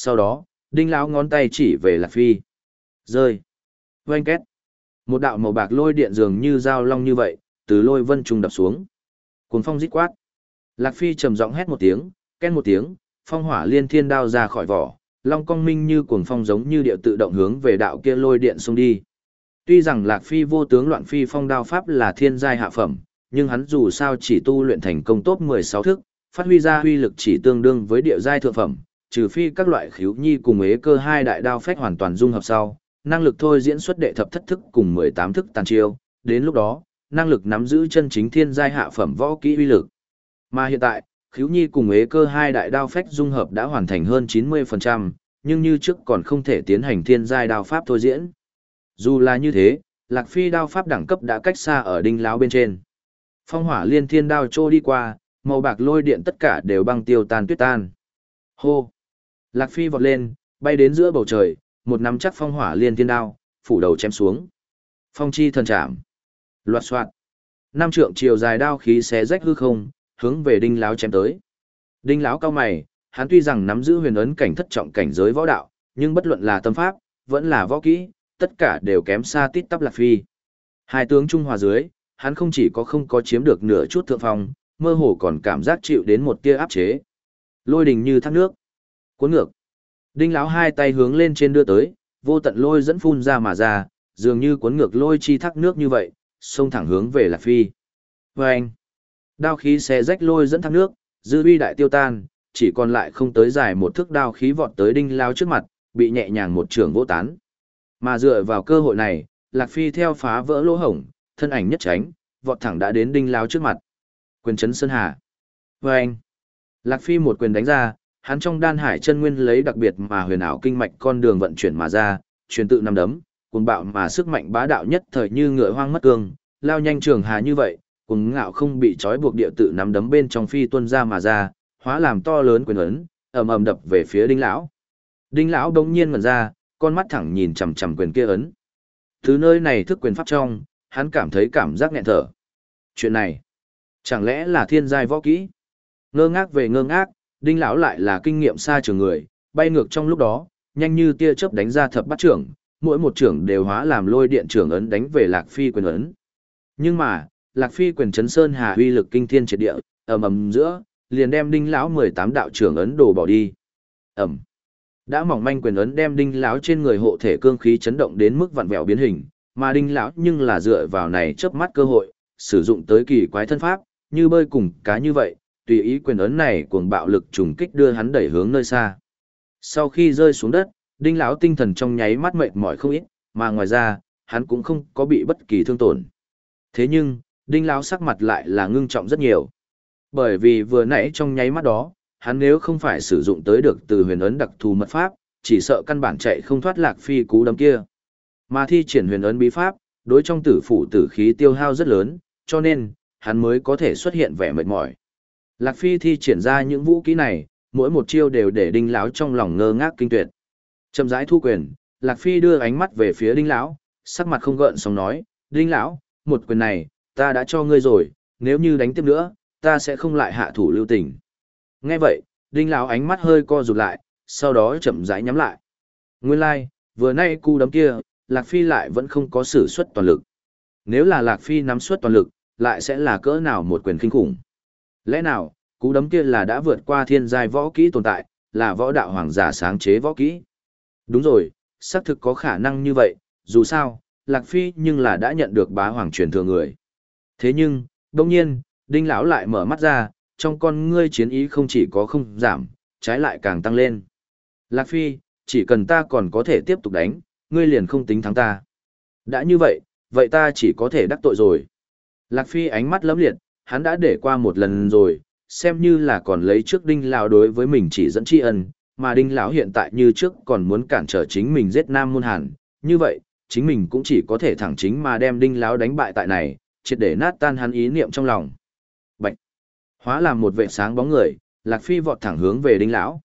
Sau đó, đinh lão ngón tay chỉ về Lạc Phi. Rơi. Oanh két. Một đạo màu bạc lôi điện dường như dao long như vậy, từ lôi vân trung đập xuống. Cuồng phong rít quát. Lạc Phi trầm giọng hét một tiếng, ken một tiếng, phong hỏa liên thiên đao ra khỏi vỏ, long cong minh như cuồng phong giống như điệu tự động hướng về đạo kia lôi điện xông đi. Tuy rằng Lạc Phi vô tướng loạn phi phong đao pháp là thiên giai hạ phẩm, nhưng hắn dù sao chỉ tu luyện thành công tốt 16 thức, phát huy ra huy lực chỉ tương đương với địa giai thượng phẩm, trừ phi các loại khiếu nhi cùng ế cơ hai đại đao phách hoàn toàn dung hợp sau, năng lực thôi diễn xuất đệ thập thất thức cùng 18 thức tàn chiêu, đến lúc đó, năng lực nắm giữ chân chính thiên giai hạ phẩm võ kỹ uy lực. Mà hiện tại, khiếu nhi cùng ế cơ hai đại đao phách dung hợp đã hoàn thành hơn 90%, nhưng như trước còn không thể tiến hành thiên giai đao pháp thôi diễn. Dù là như thế, Lạc Phi đao pháp đẳng cấp đã cách xa ở đinh láo bên trên. Phong hỏa liên thiên đao trô đi qua, màu bạc lôi điện tất cả đều băng tiêu tan tuyết tan. Hô! Lạc Phi vọt lên, bay đến giữa bầu trời, một nắm chắc phong hỏa liên thiên đao, phủ đầu chém xuống. Phong chi thần chạm. Loạt soạn. nam trượng chiều dài đao khí xé rách hư không, hướng về đinh láo chém tới. Đinh láo cao mày, hắn tuy rằng nắm giữ huyền ấn cảnh thất trọng cảnh giới võ đạo, nhưng bất luận là tâm pháp, vẫn là võ kỹ, tất cả đều kém xa tít tắp lạc phi. Hai tướng trung hòa dưới, hắn không chỉ có không có chiếm được nửa chút thượng phong, mơ hồ còn cảm giác chịu đến một tia áp chế. Lôi đình như thác nước. Cuốn ngược. Đinh lão hai tay hướng lên trên đưa tới, vô tận lôi dẫn phun ra mà ra, dường như cuốn ngược lôi chi thác nước như vậy, xông thẳng hướng về Lạc Phi. Vâng! Đao khí xé rách lôi dẫn thác nước, dư uy đại tiêu tan, chỉ còn lại không tới dài một thước đao khí vọt tới đinh lao trước mặt, bị nhẹ nhàng một trường vỗ tán. Mà dựa vào cơ hội này, Lạc Phi theo phá vỡ lỗ hổng, thân ảnh nhất tránh, vọt thẳng đã đến đinh lao trước mặt. Quyền chấn sơn hà. Vâng! Lạc Phi một quyền đánh ra, hắn trong đan hải chân nguyên lấy đặc biệt mà huyền ảo kinh mạch con đường vận chuyển mà ra, truyền tự năm đấm, cuồng bạo mà sức mạnh bá đạo nhất thời như ngựa hoang mất cương, lao nhanh trường hà như vậy, cuồng ngạo không bị trói buộc địa tự nắm đấm bên trong phi tuân ra mà ra, hóa làm to lớn quyền ấn, ầm ầm đập về phía Đinh lão. Đinh lão đống nhiên mở ra, con mắt thẳng nhìn chằm chằm quyền kia ấn. thứ nơi này thức quyền pháp trong, hắn cảm thấy cảm giác nghẹn thở. Chuyện này, chẳng lẽ là thiên giai võ kỹ? Ngơ ngác về ngơ ngác, Đinh lão lại là kinh nghiệm xa trường người, bay ngược trong lúc đó, nhanh như tia chớp đánh ra thập bát trưởng, mỗi một trưởng đều hóa làm lôi điện trưởng ấn đánh về Lạc Phi quyền ấn. Nhưng mà, Lạc Phi quyền chấn sơn hà uy lực kinh thiên triệt địa, ầm ầm giữa, liền đem Đinh lão 18 đạo trưởng ấn đồ bỏ đi. Ầm. Đã mỏng manh quyền ấn đem Đinh lão trên người hộ thể cương khí chấn động đến mức vặn vẹo biến hình, mà Đinh lão nhưng là dựa vào này chớp mắt cơ hội, sử dụng tới kỳ quái thân pháp, như bơi cùng cá như vậy, tùy ý quyền ấn này cuồng bạo lực trùng kích đưa hắn đẩy hướng nơi xa. Sau khi rơi xuống đất, đinh lão tinh thần trong nháy mắt mệt mỏi không ít, mà ngoài ra, hắn cũng không có bị bất kỳ thương tổn. Thế nhưng, đinh lão sắc mặt lại là ngưng trọng rất nhiều. Bởi vì vừa nãy trong nháy mắt đó, hắn nếu không phải sử dụng tới được từ huyền ấn đặc thù mật pháp, chỉ sợ căn bản chạy không thoát lạc phi cú đấm kia. Mà thi triển huyền ấn bí pháp, đối trong tử phủ tử khí tiêu hao rất lớn, cho nên, hắn mới có thể xuất hiện vẻ mệt mỏi. Lạc Phi thi triển ra những vũ kỹ này, mỗi một chiêu đều để đinh lão trong lòng ngơ ngác kinh tuyệt. Chậm rãi thu quyền, Lạc Phi đưa ánh mắt về phía đinh lão, sắc mặt không gợn sóng nói, đinh lão, một quyền này, ta đã cho ngươi rồi, nếu như đánh tiếp nữa, ta sẽ không lại hạ thủ lưu tình. Nghe vậy, đinh lão ánh mắt hơi co rụt lại, sau đó chậm rãi nhắm lại. Nguyên lai, like, vừa nay cu đấm kia, Lạc Phi lại vẫn không có sử xuất toàn lực. Nếu là Lạc Phi nắm suất toàn lực, lại sẽ là cỡ nào một quyền kinh khủng. Lẽ nào, cú đấm kia là đã vượt qua thiên giai võ kỹ tồn tại, là võ đạo hoàng giả sáng chế võ kỹ? Đúng rồi, xác thực có khả năng như vậy, dù sao, Lạc Phi nhưng là đã nhận được bá hoàng truyền thừa người. Thế nhưng, đông nhiên, Đinh lão lại mở mắt ra, trong con ngươi chiến ý không chỉ có không giảm, trái lại càng tăng lên. Lạc Phi, chỉ cần ta còn có thể tiếp tục đánh, ngươi liền không tính thắng ta. Đã như vậy, vậy ta chỉ có thể đắc tội rồi. Lạc Phi ánh mắt lấm liệt, hắn đã để qua một lần rồi, xem như là còn lấy trước đinh lão đối với mình chỉ dẫn tri ân, mà đinh lão hiện tại như trước còn muốn cản trở chính mình giết nam môn hàn, như vậy, chính mình cũng chỉ có thể thẳng chính mà đem đinh lão đánh bại tại này, triệt để nát tan hắn ý niệm trong lòng. Bạch! Hóa làm một vệ sáng bóng người, Lạc Phi vọt thẳng hướng về đinh lão.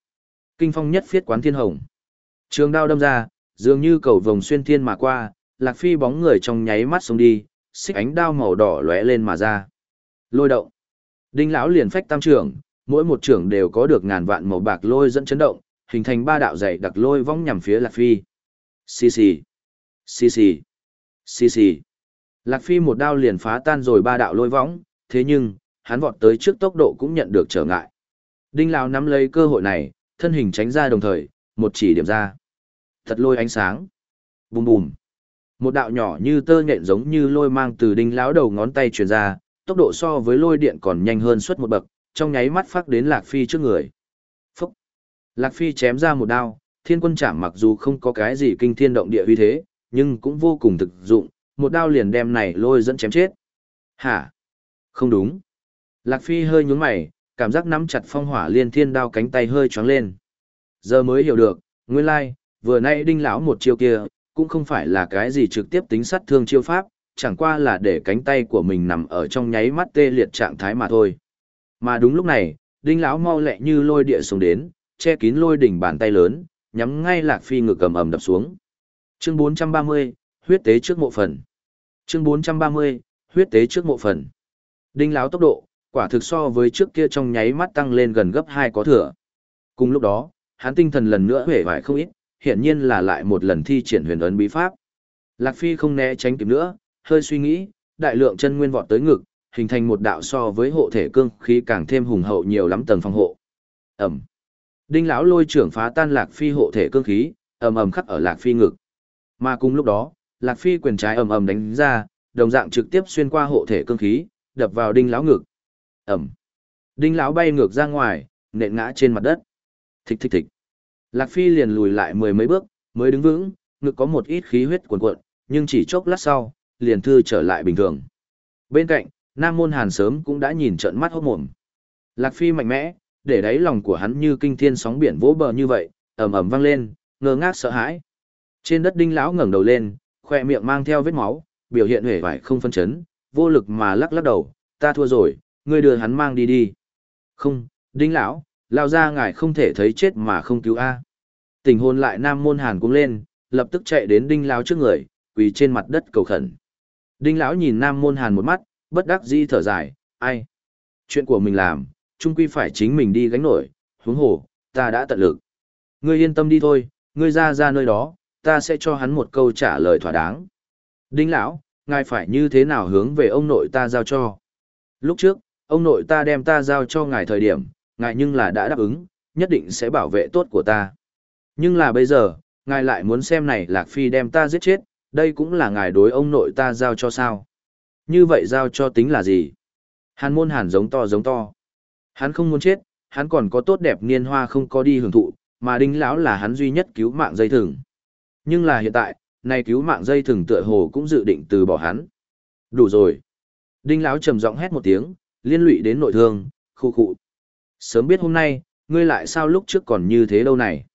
Kinh phong nhất phiết quán thiên hồng. Trường đao đâm ra, dường như cầu vồng xuyên thiên mà qua, Lạc Phi bóng người trong nháy mắt xuống đi, xích ánh đao màu đỏ lóe lên mà ra. Lôi động. Đinh lão liền phách tam trưởng, mỗi một trưởng đều có được ngàn vạn màu bạc lôi dẫn chấn động, hình thành ba đạo dày đặc lôi vong nhằm phía Lạc Phi. Xì xì, xì xì, xì xì. Lạc Phi một đao liền phá tan rồi ba đạo lôi võng, thế nhưng, hắn vọt tới trước tốc độ cũng nhận được trở ngại. Đinh Lão nắm lấy cơ hội này, thân hình tránh ra đồng thời, một chỉ điểm ra. Thật lôi ánh sáng. Bùm bùm. Một đạo nhỏ như tơ nhện giống như lôi mang từ đinh lão đầu ngón tay truyền ra, tốc độ so với lôi điện còn nhanh hơn suốt một bậc, trong nháy mắt phát đến Lạc Phi trước người. Phúc! Lạc Phi chém ra một đao, thiên quân chạm mặc dù không có cái gì kinh thiên động địa uy thế, nhưng cũng vô cùng thực dụng, một đao liền đem này lôi dẫn chém chết. Hả? Không đúng. Lạc Phi hơi nhún mày, cảm giác nắm chặt phong hỏa liên thiên đao cánh tay hơi choáng lên. Giờ mới hiểu được, nguyên lai, like, vừa nãy đinh lão một chiêu kia, cũng không phải là cái gì trực tiếp tính sát thương chiêu pháp, chẳng qua là để cánh tay của mình nằm ở trong nháy mắt tê liệt trạng thái mà thôi. Mà đúng lúc này, đinh lão mau lẹ như lôi địa xuống đến, che kín lôi đỉnh bàn tay lớn, nhắm ngay Lạc Phi ngực cầm ầm đập xuống. Chương 430, huyết tế trước mộ phần. Chương 430, huyết tế trước mộ phần. Đinh lão tốc độ, quả thực so với trước kia trong nháy mắt tăng lên gần gấp 2 có thừa. Cùng lúc đó, hắn tinh thần lần nữa hể vải không ít, hiển nhiên là lại một lần thi triển huyền ấn bí pháp. Lạc Phi không né tránh kịp nữa, hơi suy nghĩ, đại lượng chân nguyên vọt tới ngực, hình thành một đạo so với hộ thể cương khí càng thêm hùng hậu nhiều lắm tầng phòng hộ. ầm, Đinh lão lôi trưởng phá tan Lạc Phi hộ thể cương khí, ầm ầm khắc ở Lạc Phi ngực. Mà cùng lúc đó, Lạc Phi quyền trái ầm ầm đánh ra, đồng dạng trực tiếp xuyên qua hộ thể cương khí, đập vào đinh lão ngực. ầm, Đinh lão bay ngược ra ngoài, nện ngã trên mặt đất. Thịch thịch thịch. Lạc Phi liền lùi lại mười mấy bước, mới đứng vững, ngực có một ít khí huyết cuồn cuộn, nhưng chỉ chốc lát sau, liền thư trở lại bình thường. Bên cạnh, Nam Môn Hàn sớm cũng đã nhìn trận mắt hốt mồm. Lạc Phi mạnh mẽ, để đáy lòng của hắn như kinh thiên sóng biển vỗ bờ như vậy, ầm ầm vang lên, ngơ ngác sợ hãi. Trên đất đinh lão ngẩng đầu lên, khoe miệng mang theo vết máu, biểu hiện hề vải không phân chấn, vô lực mà lắc lắc đầu, ta thua rồi, ngươi đưa hắn mang đi đi. Không, đinh lão, lao ra ngài không thể thấy chết mà không cứu a. Tình hôn lại nam môn hàn cũng lên, lập tức chạy đến đinh lão trước người, quỳ trên mặt đất cầu khẩn. Đinh lão nhìn nam môn hàn một mắt, bất đắc dĩ thở dài, ai? Chuyện của mình làm, chung quy phải chính mình đi gánh nổi, huống hồ, ta đã tận lực. Ngươi yên tâm đi thôi, ngươi ra ra nơi đó, ta sẽ cho hắn một câu trả lời thỏa đáng. Đinh lão, ngài phải như thế nào hướng về ông nội ta giao cho? Lúc trước, ông nội ta đem ta giao cho ngài thời điểm, ngài nhưng là đã đáp ứng, nhất định sẽ bảo vệ tốt của ta. Nhưng là bây giờ, ngài lại muốn xem này Lạc Phi đem ta giết chết, đây cũng là ngài đối ông nội ta giao cho sao. Như vậy giao cho tính là gì? Hàn môn hàn giống to giống to. Hắn không muốn chết, hắn còn có tốt đẹp niên hoa không có đi hưởng thụ, mà đinh lão là hắn duy nhất cứu mạng dây thừng. Nhưng là hiện tại, này cứu mạng dây thừng tựa hồ cũng dự định từ bỏ hắn. Đủ rồi. Đinh lão trầm giọng hét một tiếng, liên lụy đến nội thương, khu khụ. Sớm biết hôm nay, ngươi lại sao lúc trước còn như thế đâu này.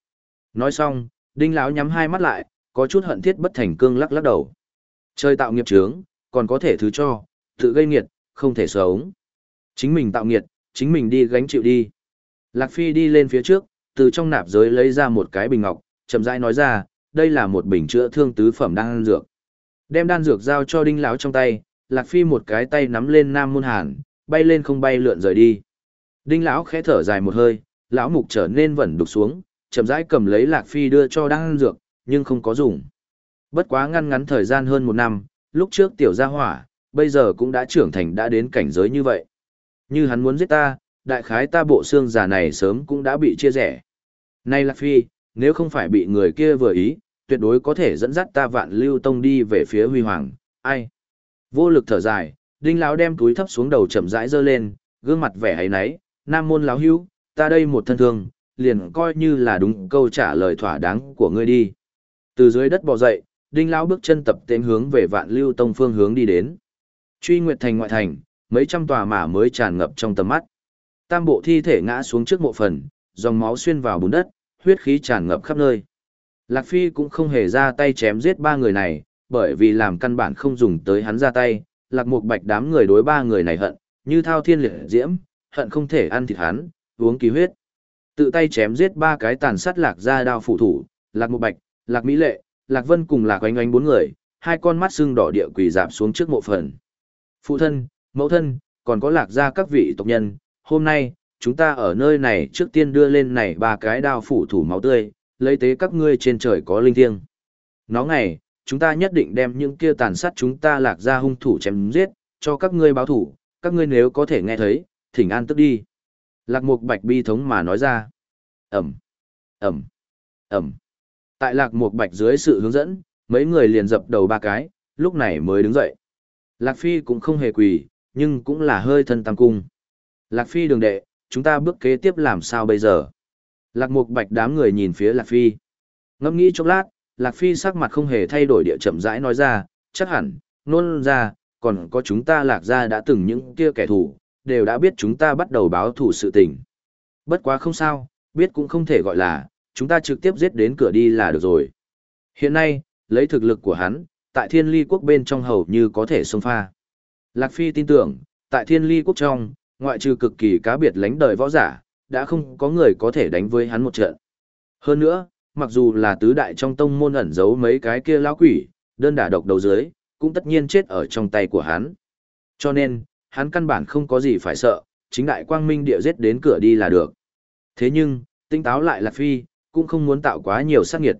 Nói xong, đinh lão nhắm hai mắt lại, có chút hận thiết bất thành cương lắc lắc đầu. Chơi tạo nghiệp chướng, còn có thể thứ cho, tự gây nghiệt, không thể sống. Chính mình tạo nghiệt, chính mình đi gánh chịu đi. Lạc Phi đi lên phía trước, từ trong nạp giới lấy ra một cái bình ngọc, chậm rãi nói ra, đây là một bình chữa thương tứ phẩm đan dược. Đem đan dược giao cho đinh lão trong tay, Lạc Phi một cái tay nắm lên Nam Môn Hàn, bay lên không bay lượn rời đi. Đinh lão khẽ thở dài một hơi, lão mục trở nên vẩn đục xuống, chậm rãi cầm lấy Lạc Phi đưa cho đan dược, nhưng không có dùng. Bất quá ngăn ngắn thời gian hơn một năm, lúc trước tiểu gia hỏa, bây giờ cũng đã trưởng thành đã đến cảnh giới như vậy. Như hắn muốn giết ta, đại khái ta bộ xương già này sớm cũng đã bị chia rẽ. Nay Lạc Phi, nếu không phải bị người kia vừa ý, tuyệt đối có thể dẫn dắt ta vạn lưu tông đi về phía huy hoàng, ai. Vô lực thở dài, đinh lão đem túi thấp xuống đầu chậm rãi giơ lên, gương mặt vẻ ấy náy, nam môn lão hữu, ta đây một thân thương, liền coi như là đúng câu trả lời thỏa đáng của ngươi đi. Từ dưới đất bò dậy, đinh lão bước chân tập tên hướng về vạn lưu tông phương hướng đi đến. Truy nguyệt thành ngoại thành, mấy trăm tòa mả mới tràn ngập trong tầm mắt. Tam bộ thi thể ngã xuống trước mộ phần, dòng máu xuyên vào bùn đất, huyết khí tràn ngập khắp nơi. Lạc Phi cũng không hề ra tay chém giết ba người này, bởi vì làm căn bản không dùng tới hắn ra tay, Lạc Mục Bạch đám người đối ba người này hận, như thao thiên liệt diễm, hận không thể ăn thịt hắn, uống kỳ huyết. Tự tay chém giết ba cái tàn sát Lạc ra đao phụ thủ, Lạc Mục Bạch, Lạc Mỹ Lệ, Lạc Vân cùng Lạc Oanh Oanh bốn người, hai con mắt xương đỏ địa quỳ dạp xuống trước mộ phần. Phụ thân, mẫu thân, còn có Lạc gia các vị tộc nhân, hôm nay, chúng ta ở nơi này trước tiên đưa lên này ba cái đao phủ thủ máu tươi, lấy tế các ngươi trên trời có linh thiêng. Nó ngày, chúng ta nhất định đem những kia tàn sát chúng ta lạc gia hung thủ chém giết, cho các ngươi báo thủ, các ngươi nếu có thể nghe thấy, thỉnh an tức đi. Lạc mục bạch bi thống mà nói ra. Ẩm, Ẩm, Ẩm. Tại lạc mục bạch dưới sự hướng dẫn, mấy người liền dập đầu ba cái, lúc này mới đứng dậy. Lạc Phi cũng không hề quỳ, nhưng cũng là hơi thân tam cung. Lạc Phi đường đệ, chúng ta bước kế tiếp làm sao bây giờ? Lạc mục bạch đám người nhìn phía Lạc Phi. Ngẫm nghĩ chốc lát, Lạc Phi sắc mặt không hề thay đổi địa chậm rãi nói ra, chắc hẳn, nôn ra, còn có chúng ta lạc ra đã từng những kia kẻ thù, đều đã biết chúng ta bắt đầu báo thù sự tình. Bất quá không sao, biết cũng không thể gọi là, chúng ta trực tiếp giết đến cửa đi là được rồi. Hiện nay, lấy thực lực của hắn, tại thiên ly quốc bên trong hầu như có thể xông pha. Lạc Phi tin tưởng, tại thiên ly quốc trong, ngoại trừ cực kỳ cá biệt lánh đời võ giả, đã không có người có thể đánh với hắn một trận. Hơn nữa, mặc dù là tứ đại trong tông môn ẩn giấu mấy cái kia lão quỷ, đơn đả độc đầu dưới, cũng tất nhiên chết ở trong tay của hắn. Cho nên, hắn căn bản không có gì phải sợ, chính đại quang minh địa giết đến cửa đi là được. Thế nhưng, tinh táo lại lạc phi, cũng không muốn tạo quá nhiều sát nghiệt.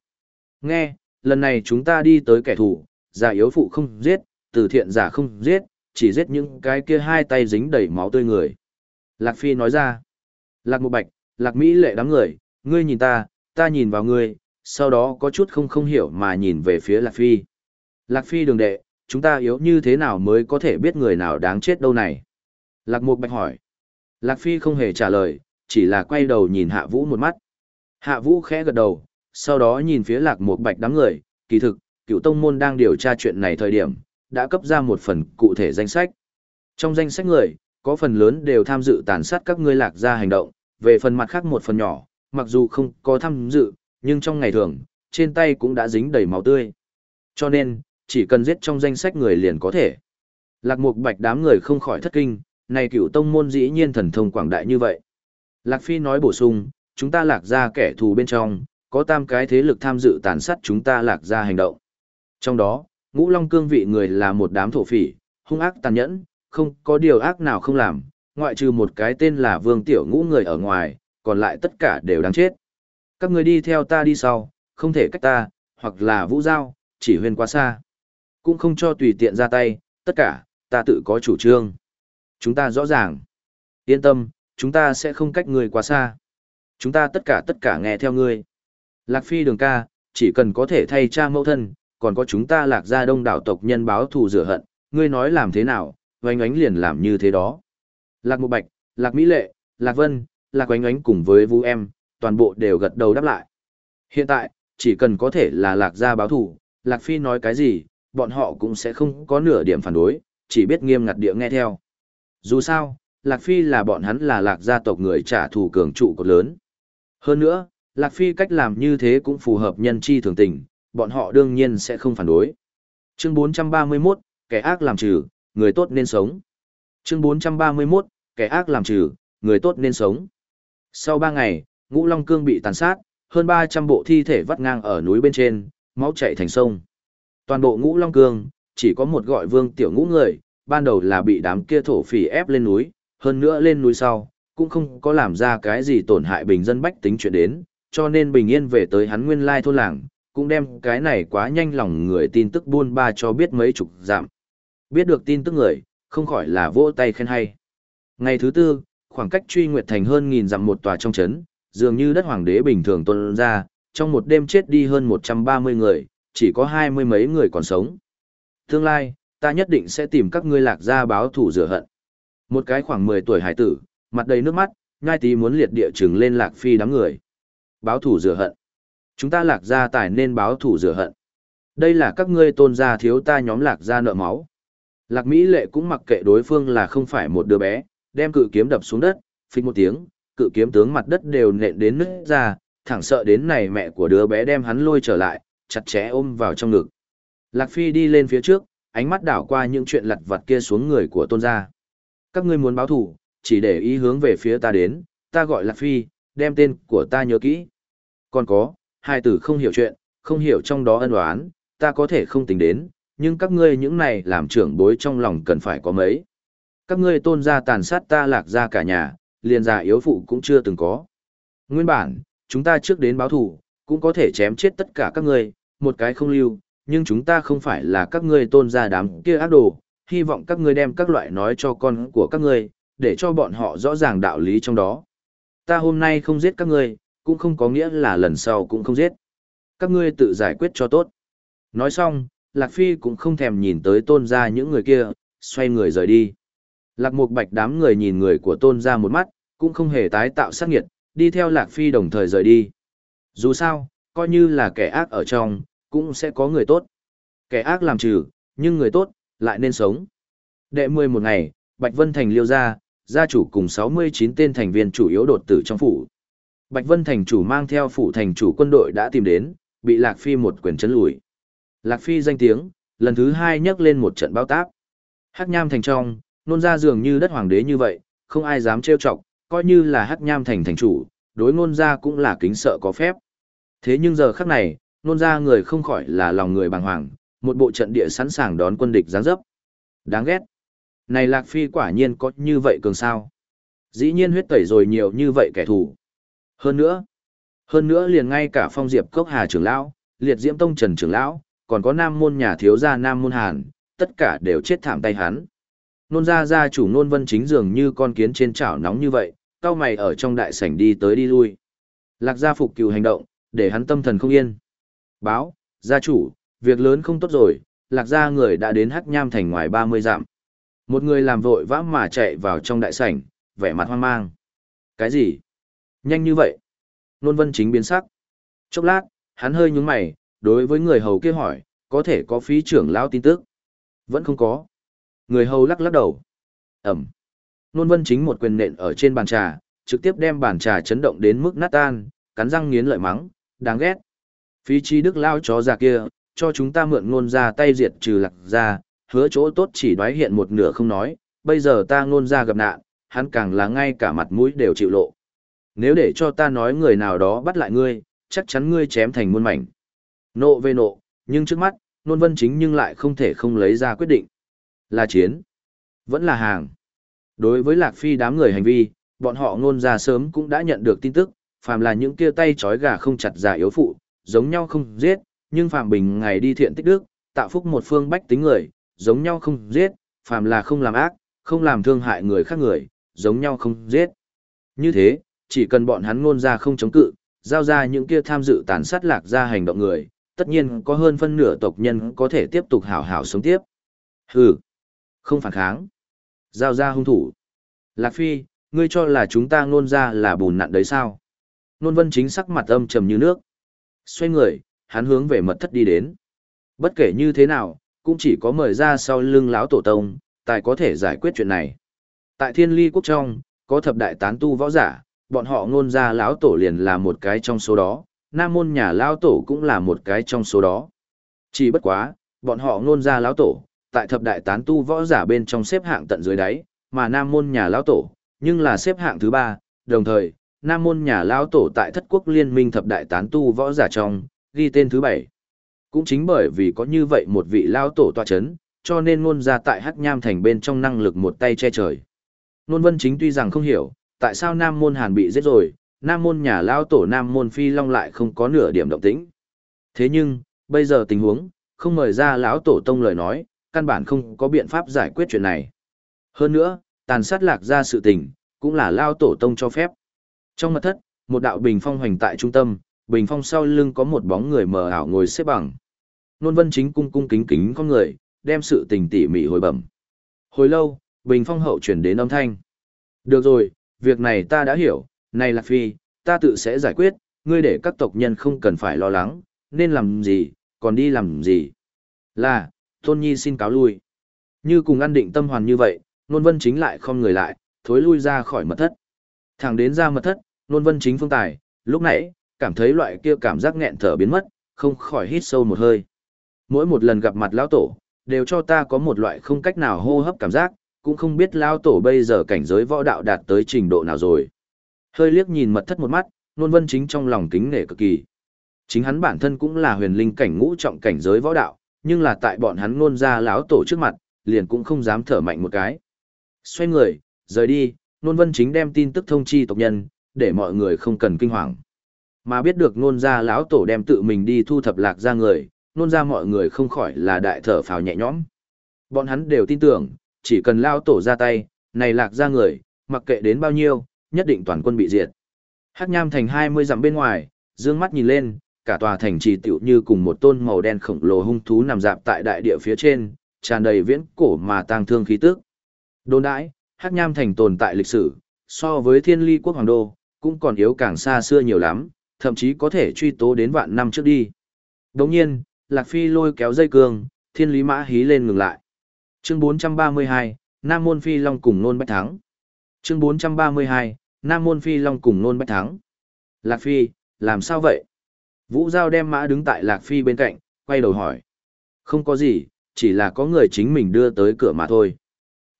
Nghe, lần này chúng ta đi tới kẻ thù, giả yếu phụ không giết, từ thiện giả không giết, chỉ giết những cái kia hai tay dính đầy máu tươi người. Lạc Phi nói ra, Lạc Mục Bạch, Lạc Mỹ lệ đám người, ngươi nhìn ta, ta nhìn vào ngươi, sau đó có chút không không hiểu mà nhìn về phía Lạc Phi. Lạc Phi đường đệ, chúng ta yếu như thế nào mới có thể biết người nào đáng chết đâu này? Lạc Mục Bạch hỏi. Lạc Phi không hề trả lời, chỉ là quay đầu nhìn Hạ Vũ một mắt. Hạ Vũ khẽ gật đầu, sau đó nhìn phía Lạc Mục Bạch đám người, kỳ thực, cựu tông môn đang điều tra chuyện này thời điểm, đã cấp ra một phần cụ thể danh sách. Trong danh sách người, có phần lớn đều tham dự tàn sát các ngươi lạc gia hành động, về phần mặt khác một phần nhỏ, mặc dù không có tham dự, nhưng trong ngày thường, trên tay cũng đã dính đầy máu tươi. Cho nên, chỉ cần giết trong danh sách người liền có thể. Lạc Mục Bạch đám người không khỏi thất kinh, này cựu tông môn dĩ nhiên thần thông quảng đại như vậy. Lạc Phi nói bổ sung, chúng ta lạc ra kẻ thù bên trong, có tam cái thế lực tham dự tàn sát chúng ta lạc ra hành động. Trong đó, ngũ long cương vị người là một đám thổ phỉ, hung ác tàn nhẫn, không có điều ác nào không làm, ngoại trừ một cái tên là vương tiểu ngũ người ở ngoài, còn lại tất cả đều đáng chết. Các người đi theo ta đi sau, không thể cách ta, hoặc là vũ giao, chỉ huyền quá xa. Cũng không cho tùy tiện ra tay, tất cả, ta tự có chủ trương. Chúng ta rõ ràng. Yên tâm, chúng ta sẽ không cách người quá xa. Chúng ta tất cả tất cả nghe theo ngươi. Lạc Phi đường ca, chỉ cần có thể thay cha mẫu thân, còn có chúng ta lạc gia đông đảo tộc nhân báo thù rửa hận, ngươi nói làm thế nào, oanh ánh liền làm như thế đó. Lạc Mục Bạch, Lạc Mỹ Lệ, Lạc Vân, Lạc oanh ánh cùng với Vũ Em, toàn bộ đều gật đầu đáp lại. Hiện tại, chỉ cần có thể là lạc gia báo thù, Lạc Phi nói cái gì, bọn họ cũng sẽ không có nửa điểm phản đối, chỉ biết nghiêm ngặt địa nghe theo. Dù sao, Lạc Phi là bọn hắn là lạc gia tộc người trả thù cường trụ cột lớn. Hơn nữa, Lạc Phi cách làm như thế cũng phù hợp nhân chi thường tình, bọn họ đương nhiên sẽ không phản đối. Chương 431, kẻ ác làm trừ, người tốt nên sống. Chương 431, kẻ ác làm trừ, người tốt nên sống. Sau 3 ngày, Ngũ Long Cương bị tàn sát, hơn 300 bộ thi thể vắt ngang ở núi bên trên, máu chảy thành sông. Toàn bộ Ngũ Long Cương, chỉ có một gọi Vương Tiểu Ngũ người, ban đầu là bị đám kia thổ phỉ ép lên núi, hơn nữa lên núi sau, cũng không có làm ra cái gì tổn hại bình dân bách tính chuyện đến, cho nên bình yên về tới hắn nguyên lai thôn làng, cũng đem cái này quá nhanh lòng người tin tức buôn ba cho biết mấy chục giảm. Biết được tin tức người, không khỏi là vỗ tay khen hay. Ngày thứ tư, khoảng cách truy nguyệt thành hơn nghìn dặm một tòa trong chấn, dường như đất hoàng đế bình thường tuân ra, trong một đêm chết đi hơn 130 người, chỉ có hai mươi mấy người còn sống. Tương lai, ta nhất định sẽ tìm các ngươi lạc gia báo thủ rửa hận. Một cái khoảng 10 tuổi hải tử, mặt đầy nước mắt, ngai tí muốn liệt địa trừng lên lạc phi đám người. Báo thủ rửa hận. Chúng ta lạc gia tài nên báo thủ rửa hận. Đây là các ngươi tôn gia thiếu ta nhóm lạc gia nợ máu. Lạc Mỹ lệ cũng mặc kệ đối phương là không phải một đứa bé, đem cự kiếm đập xuống đất, phịch một tiếng, cự kiếm tướng mặt đất đều nện đến nứt ra, thẳng sợ đến này mẹ của đứa bé đem hắn lôi trở lại, chặt chẽ ôm vào trong ngực. Lạc Phi đi lên phía trước, ánh mắt đảo qua những chuyện lặt vặt kia xuống người của tôn gia. Các ngươi muốn báo thủ, chỉ để ý hướng về phía ta đến, ta gọi là Phi, đem tên của ta nhớ kỹ. Còn có, hai tử không hiểu chuyện, không hiểu trong đó ân oán, ta có thể không tính đến, nhưng các ngươi những này làm trưởng bối trong lòng cần phải có mấy. Các ngươi tôn gia tàn sát ta lạc ra cả nhà, liền già yếu phụ cũng chưa từng có. Nguyên bản, chúng ta trước đến báo thủ, cũng có thể chém chết tất cả các ngươi, một cái không lưu, nhưng chúng ta không phải là các ngươi tôn ra đám kia ác đồ, hy vọng các ngươi đem các loại nói cho con của các ngươi, để cho bọn họ rõ ràng đạo lý trong đó. Ta hôm nay không giết các ngươi, cũng không có nghĩa là lần sau cũng không giết. Các ngươi tự giải quyết cho tốt. Nói xong, Lạc Phi cũng không thèm nhìn tới tôn ra những người kia, xoay người rời đi. Lạc Mục Bạch đám người nhìn người của tôn ra một mắt, cũng không hề tái tạo sát nghiệt, đi theo Lạc Phi đồng thời rời đi. Dù sao, coi như là kẻ ác ở trong, cũng sẽ có người tốt. Kẻ ác làm trừ, nhưng người tốt, lại nên sống. Đệ mười một ngày, Bạch Vân Thành liêu ra, gia chủ cùng 69 tên thành viên chủ yếu đột tử trong phủ. Bạch Vân Thành chủ mang theo phủ thành chủ quân đội đã tìm đến, bị Lạc Phi một quyền chấn lùi. Lạc Phi danh tiếng, lần thứ hai nhấc lên một trận bao táp. Hắc Nham Thành trong, nôn ra dường như đất hoàng đế như vậy, không ai dám trêu chọc, coi như là Hắc Nham Thành thành chủ, đối nôn ra cũng là kính sợ có phép. Thế nhưng giờ khắc này, nôn ra người không khỏi là lòng người bàng hoàng, một bộ trận địa sẵn sàng đón quân địch giáng dấp. Đáng ghét. Này Lạc Phi quả nhiên có như vậy cường sao. Dĩ nhiên huyết tẩy rồi nhiều như vậy kẻ thù. Hơn nữa, hơn nữa liền ngay cả phong diệp cốc hà trưởng lão, liệt diễm tông trần trưởng lão, còn có nam môn nhà thiếu gia nam môn hàn, tất cả đều chết thảm tay hắn. Nôn ra gia chủ nôn vân chính dường như con kiến trên chảo nóng như vậy, cao mày ở trong đại sảnh đi tới đi lui. Lạc gia phục cừu hành động, để hắn tâm thần không yên. Báo, gia chủ, việc lớn không tốt rồi, lạc gia người đã đến hắc nham thành ngoài 30 dặm. Một người làm vội vã mà chạy vào trong đại sảnh, vẻ mặt hoang mang. Cái gì? Nhanh như vậy? Nôn vân chính biến sắc. Chốc lát, hắn hơi nhúng mày, đối với người hầu kia hỏi, có thể có phí trưởng lão tin tức. Vẫn không có. Người hầu lắc lắc đầu. Ẩm. Nôn vân chính một quyền nện ở trên bàn trà, trực tiếp đem bàn trà chấn động đến mức nát tan, cắn răng nghiến lợi mắng, đáng ghét. Phí chi đức lao chó già kia, cho chúng ta mượn ngôn ra tay diệt trừ lạc ra, hứa chỗ tốt chỉ đoái hiện một nửa không nói, bây giờ ta ngôn ra gặp nạn, hắn càng là ngay cả mặt mũi đều chịu lộ. Nếu để cho ta nói người nào đó bắt lại ngươi, chắc chắn ngươi chém thành muôn mảnh. Nộ về nộ, nhưng trước mắt, nôn vân chính nhưng lại không thể không lấy ra quyết định. Là chiến, vẫn là hàng. Đối với Lạc Phi đám người hành vi, bọn họ ngôn ra sớm cũng đã nhận được tin tức, phàm là những kia tay trói gà không chặt giả yếu phụ, giống nhau không giết, nhưng phàm bình ngày đi thiện tích đức, tạo phúc một phương bách tính người, giống nhau không giết, phàm là không làm ác, không làm thương hại người khác người, giống nhau không giết. Như thế, chỉ cần bọn hắn ngôn ra không chống cự, giao ra những kia tham dự tàn sát lạc ra hành động người, tất nhiên có hơn phân nửa tộc nhân có thể tiếp tục hảo hảo sống tiếp. Hừ, không phản kháng. Giao ra hung thủ. Lạc Phi, ngươi cho là chúng ta ngôn ra là bùn nặn đấy sao? Nôn vân chính sắc mặt âm trầm như nước. Xoay người, hắn hướng về mật thất đi đến. Bất kể như thế nào, cũng chỉ có mời ra sau lưng lão tổ tông, tài có thể giải quyết chuyện này. Tại thiên ly quốc trong, có thập đại tán tu võ giả, bọn họ ngôn ra lão tổ liền là một cái trong số đó, nam môn nhà lão tổ cũng là một cái trong số đó. Chỉ bất quá, bọn họ ngôn ra lão tổ, tại thập đại tán tu võ giả bên trong xếp hạng tận dưới đáy, mà nam môn nhà lão tổ, nhưng là xếp hạng thứ ba, đồng thời, nam môn nhà lão tổ tại thất quốc liên minh thập đại tán tu võ giả trong, ghi tên thứ bảy. Cũng chính bởi vì có như vậy một vị lão tổ tọa chấn, cho nên ngôn ra tại hắc nham thành bên trong năng lực một tay che trời. Nôn vân chính tuy rằng không hiểu, tại sao nam môn hàn bị giết rồi, nam môn nhà lão tổ nam môn phi long lại không có nửa điểm động tĩnh. Thế nhưng, bây giờ tình huống, không mời ra lão tổ tông lời nói, căn bản không có biện pháp giải quyết chuyện này. Hơn nữa, tàn sát lạc ra sự tình, cũng là lao tổ tông cho phép. Trong mật thất, một đạo bình phong hoành tại trung tâm, bình phong sau lưng có một bóng người mờ ảo ngồi xếp bằng. Nôn vân chính cung cung kính kính con người, đem sự tình tỉ mỉ hồi bẩm. Hồi lâu, bình phong hậu chuyển đến âm thanh. Được rồi, việc này ta đã hiểu, này là phi, ta tự sẽ giải quyết, ngươi để các tộc nhân không cần phải lo lắng, nên làm gì, còn đi làm gì. Là, Tôn Nhi xin cáo lui. Như cùng ăn định tâm hoàn như vậy, Nôn Vân Chính lại không người lại, thối lui ra khỏi mật thất. Thẳng đến ra mật thất, Nôn Vân Chính phương tài, lúc nãy, cảm thấy loại kia cảm giác nghẹn thở biến mất, không khỏi hít sâu một hơi. Mỗi một lần gặp mặt lão tổ, đều cho ta có một loại không cách nào hô hấp cảm giác, cũng không biết lão tổ bây giờ cảnh giới võ đạo đạt tới trình độ nào rồi. Hơi liếc nhìn mật thất một mắt, Nôn Vân Chính trong lòng kính nể cực kỳ. Chính hắn bản thân cũng là huyền linh cảnh ngũ trọng cảnh giới võ đạo, nhưng là tại bọn hắn ngôn ra lão tổ trước mặt, liền cũng không dám thở mạnh một cái. Xoay người, rời đi, Nôn Vân chính đem tin tức thông chi tộc nhân, để mọi người không cần kinh hoàng. Mà biết được nôn ra lão tổ đem tự mình đi thu thập lạc ra người, nôn ra mọi người không khỏi là đại thở phào nhẹ nhõm. Bọn hắn đều tin tưởng, chỉ cần lão tổ ra tay, này lạc ra người, mặc kệ đến bao nhiêu, nhất định toàn quân bị diệt. Hắc Nham thành 20 dặm bên ngoài, dương mắt nhìn lên, cả tòa thành trì tựu như cùng một tôn màu đen khổng lồ hung thú nằm dạp tại đại địa phía trên, tràn đầy viễn cổ mà tang thương khí tức. Đồn đãi, Hắc Nham thành tồn tại lịch sử, so với Thiên Ly quốc hoàng đô, cũng còn yếu càng xa xưa nhiều lắm, thậm chí có thể truy tố đến vạn năm trước đi. Đồng nhiên, Lạc Phi lôi kéo dây cương, Thiên Lý Mã hí lên ngừng lại. Chương 432, Nam Môn Phi Long cùng Nôn Bách Thắng. Chương 432, Nam Môn Phi Long cùng Nôn Bách Thắng. Lạc Phi, làm sao vậy? Vũ Giao đem mã đứng tại Lạc Phi bên cạnh, quay đầu hỏi. Không có gì, chỉ là có người chính mình đưa tới cửa mà thôi.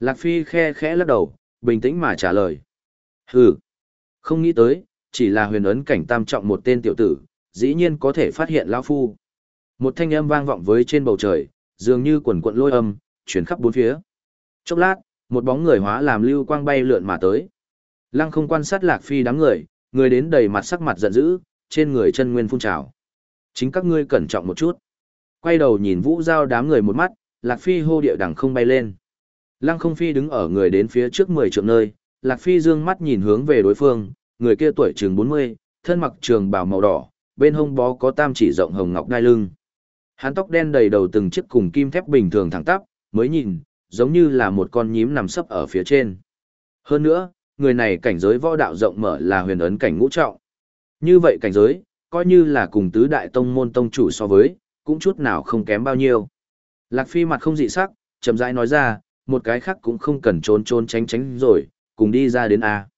Lạc Phi khe khẽ lắc đầu, bình tĩnh mà trả lời. Hừ, không nghĩ tới, chỉ là huyền ấn cảnh tam trọng một tên tiểu tử, dĩ nhiên có thể phát hiện lão phu. Một thanh âm vang vọng với trên bầu trời, dường như quần quận lôi âm, chuyển khắp bốn phía. Chốc lát, một bóng người hóa làm lưu quang bay lượn mà tới. Lăng không quan sát Lạc Phi đám người, người đến đầy mặt sắc mặt giận dữ, trên người chân nguyên phun trào. Chính các ngươi cẩn trọng một chút. Quay đầu nhìn Vũ Giao đám người một mắt, Lạc Phi hô địa đằng không bay lên. Lăng không phi đứng ở người đến phía trước 10 trượng nơi, Lạc Phi dương mắt nhìn hướng về đối phương, người kia tuổi chừng 40, thân mặc trường bào màu đỏ, bên hông bó có tam chỉ rộng hồng ngọc đai lưng. Hắn tóc đen đầy đầu từng chiếc cùng kim thép bình thường thẳng tắp, mới nhìn, giống như là một con nhím nằm sấp ở phía trên. Hơn nữa, người này cảnh giới võ đạo rộng mở là huyền ấn cảnh ngũ trọng. Như vậy cảnh giới, coi như là cùng tứ đại tông môn tông chủ so với, cũng chút nào không kém bao nhiêu. Lạc Phi mặt không dị sắc, chậm rãi nói ra, một cái khác cũng không cần trốn trốn tránh tránh rồi, cùng đi ra đến A.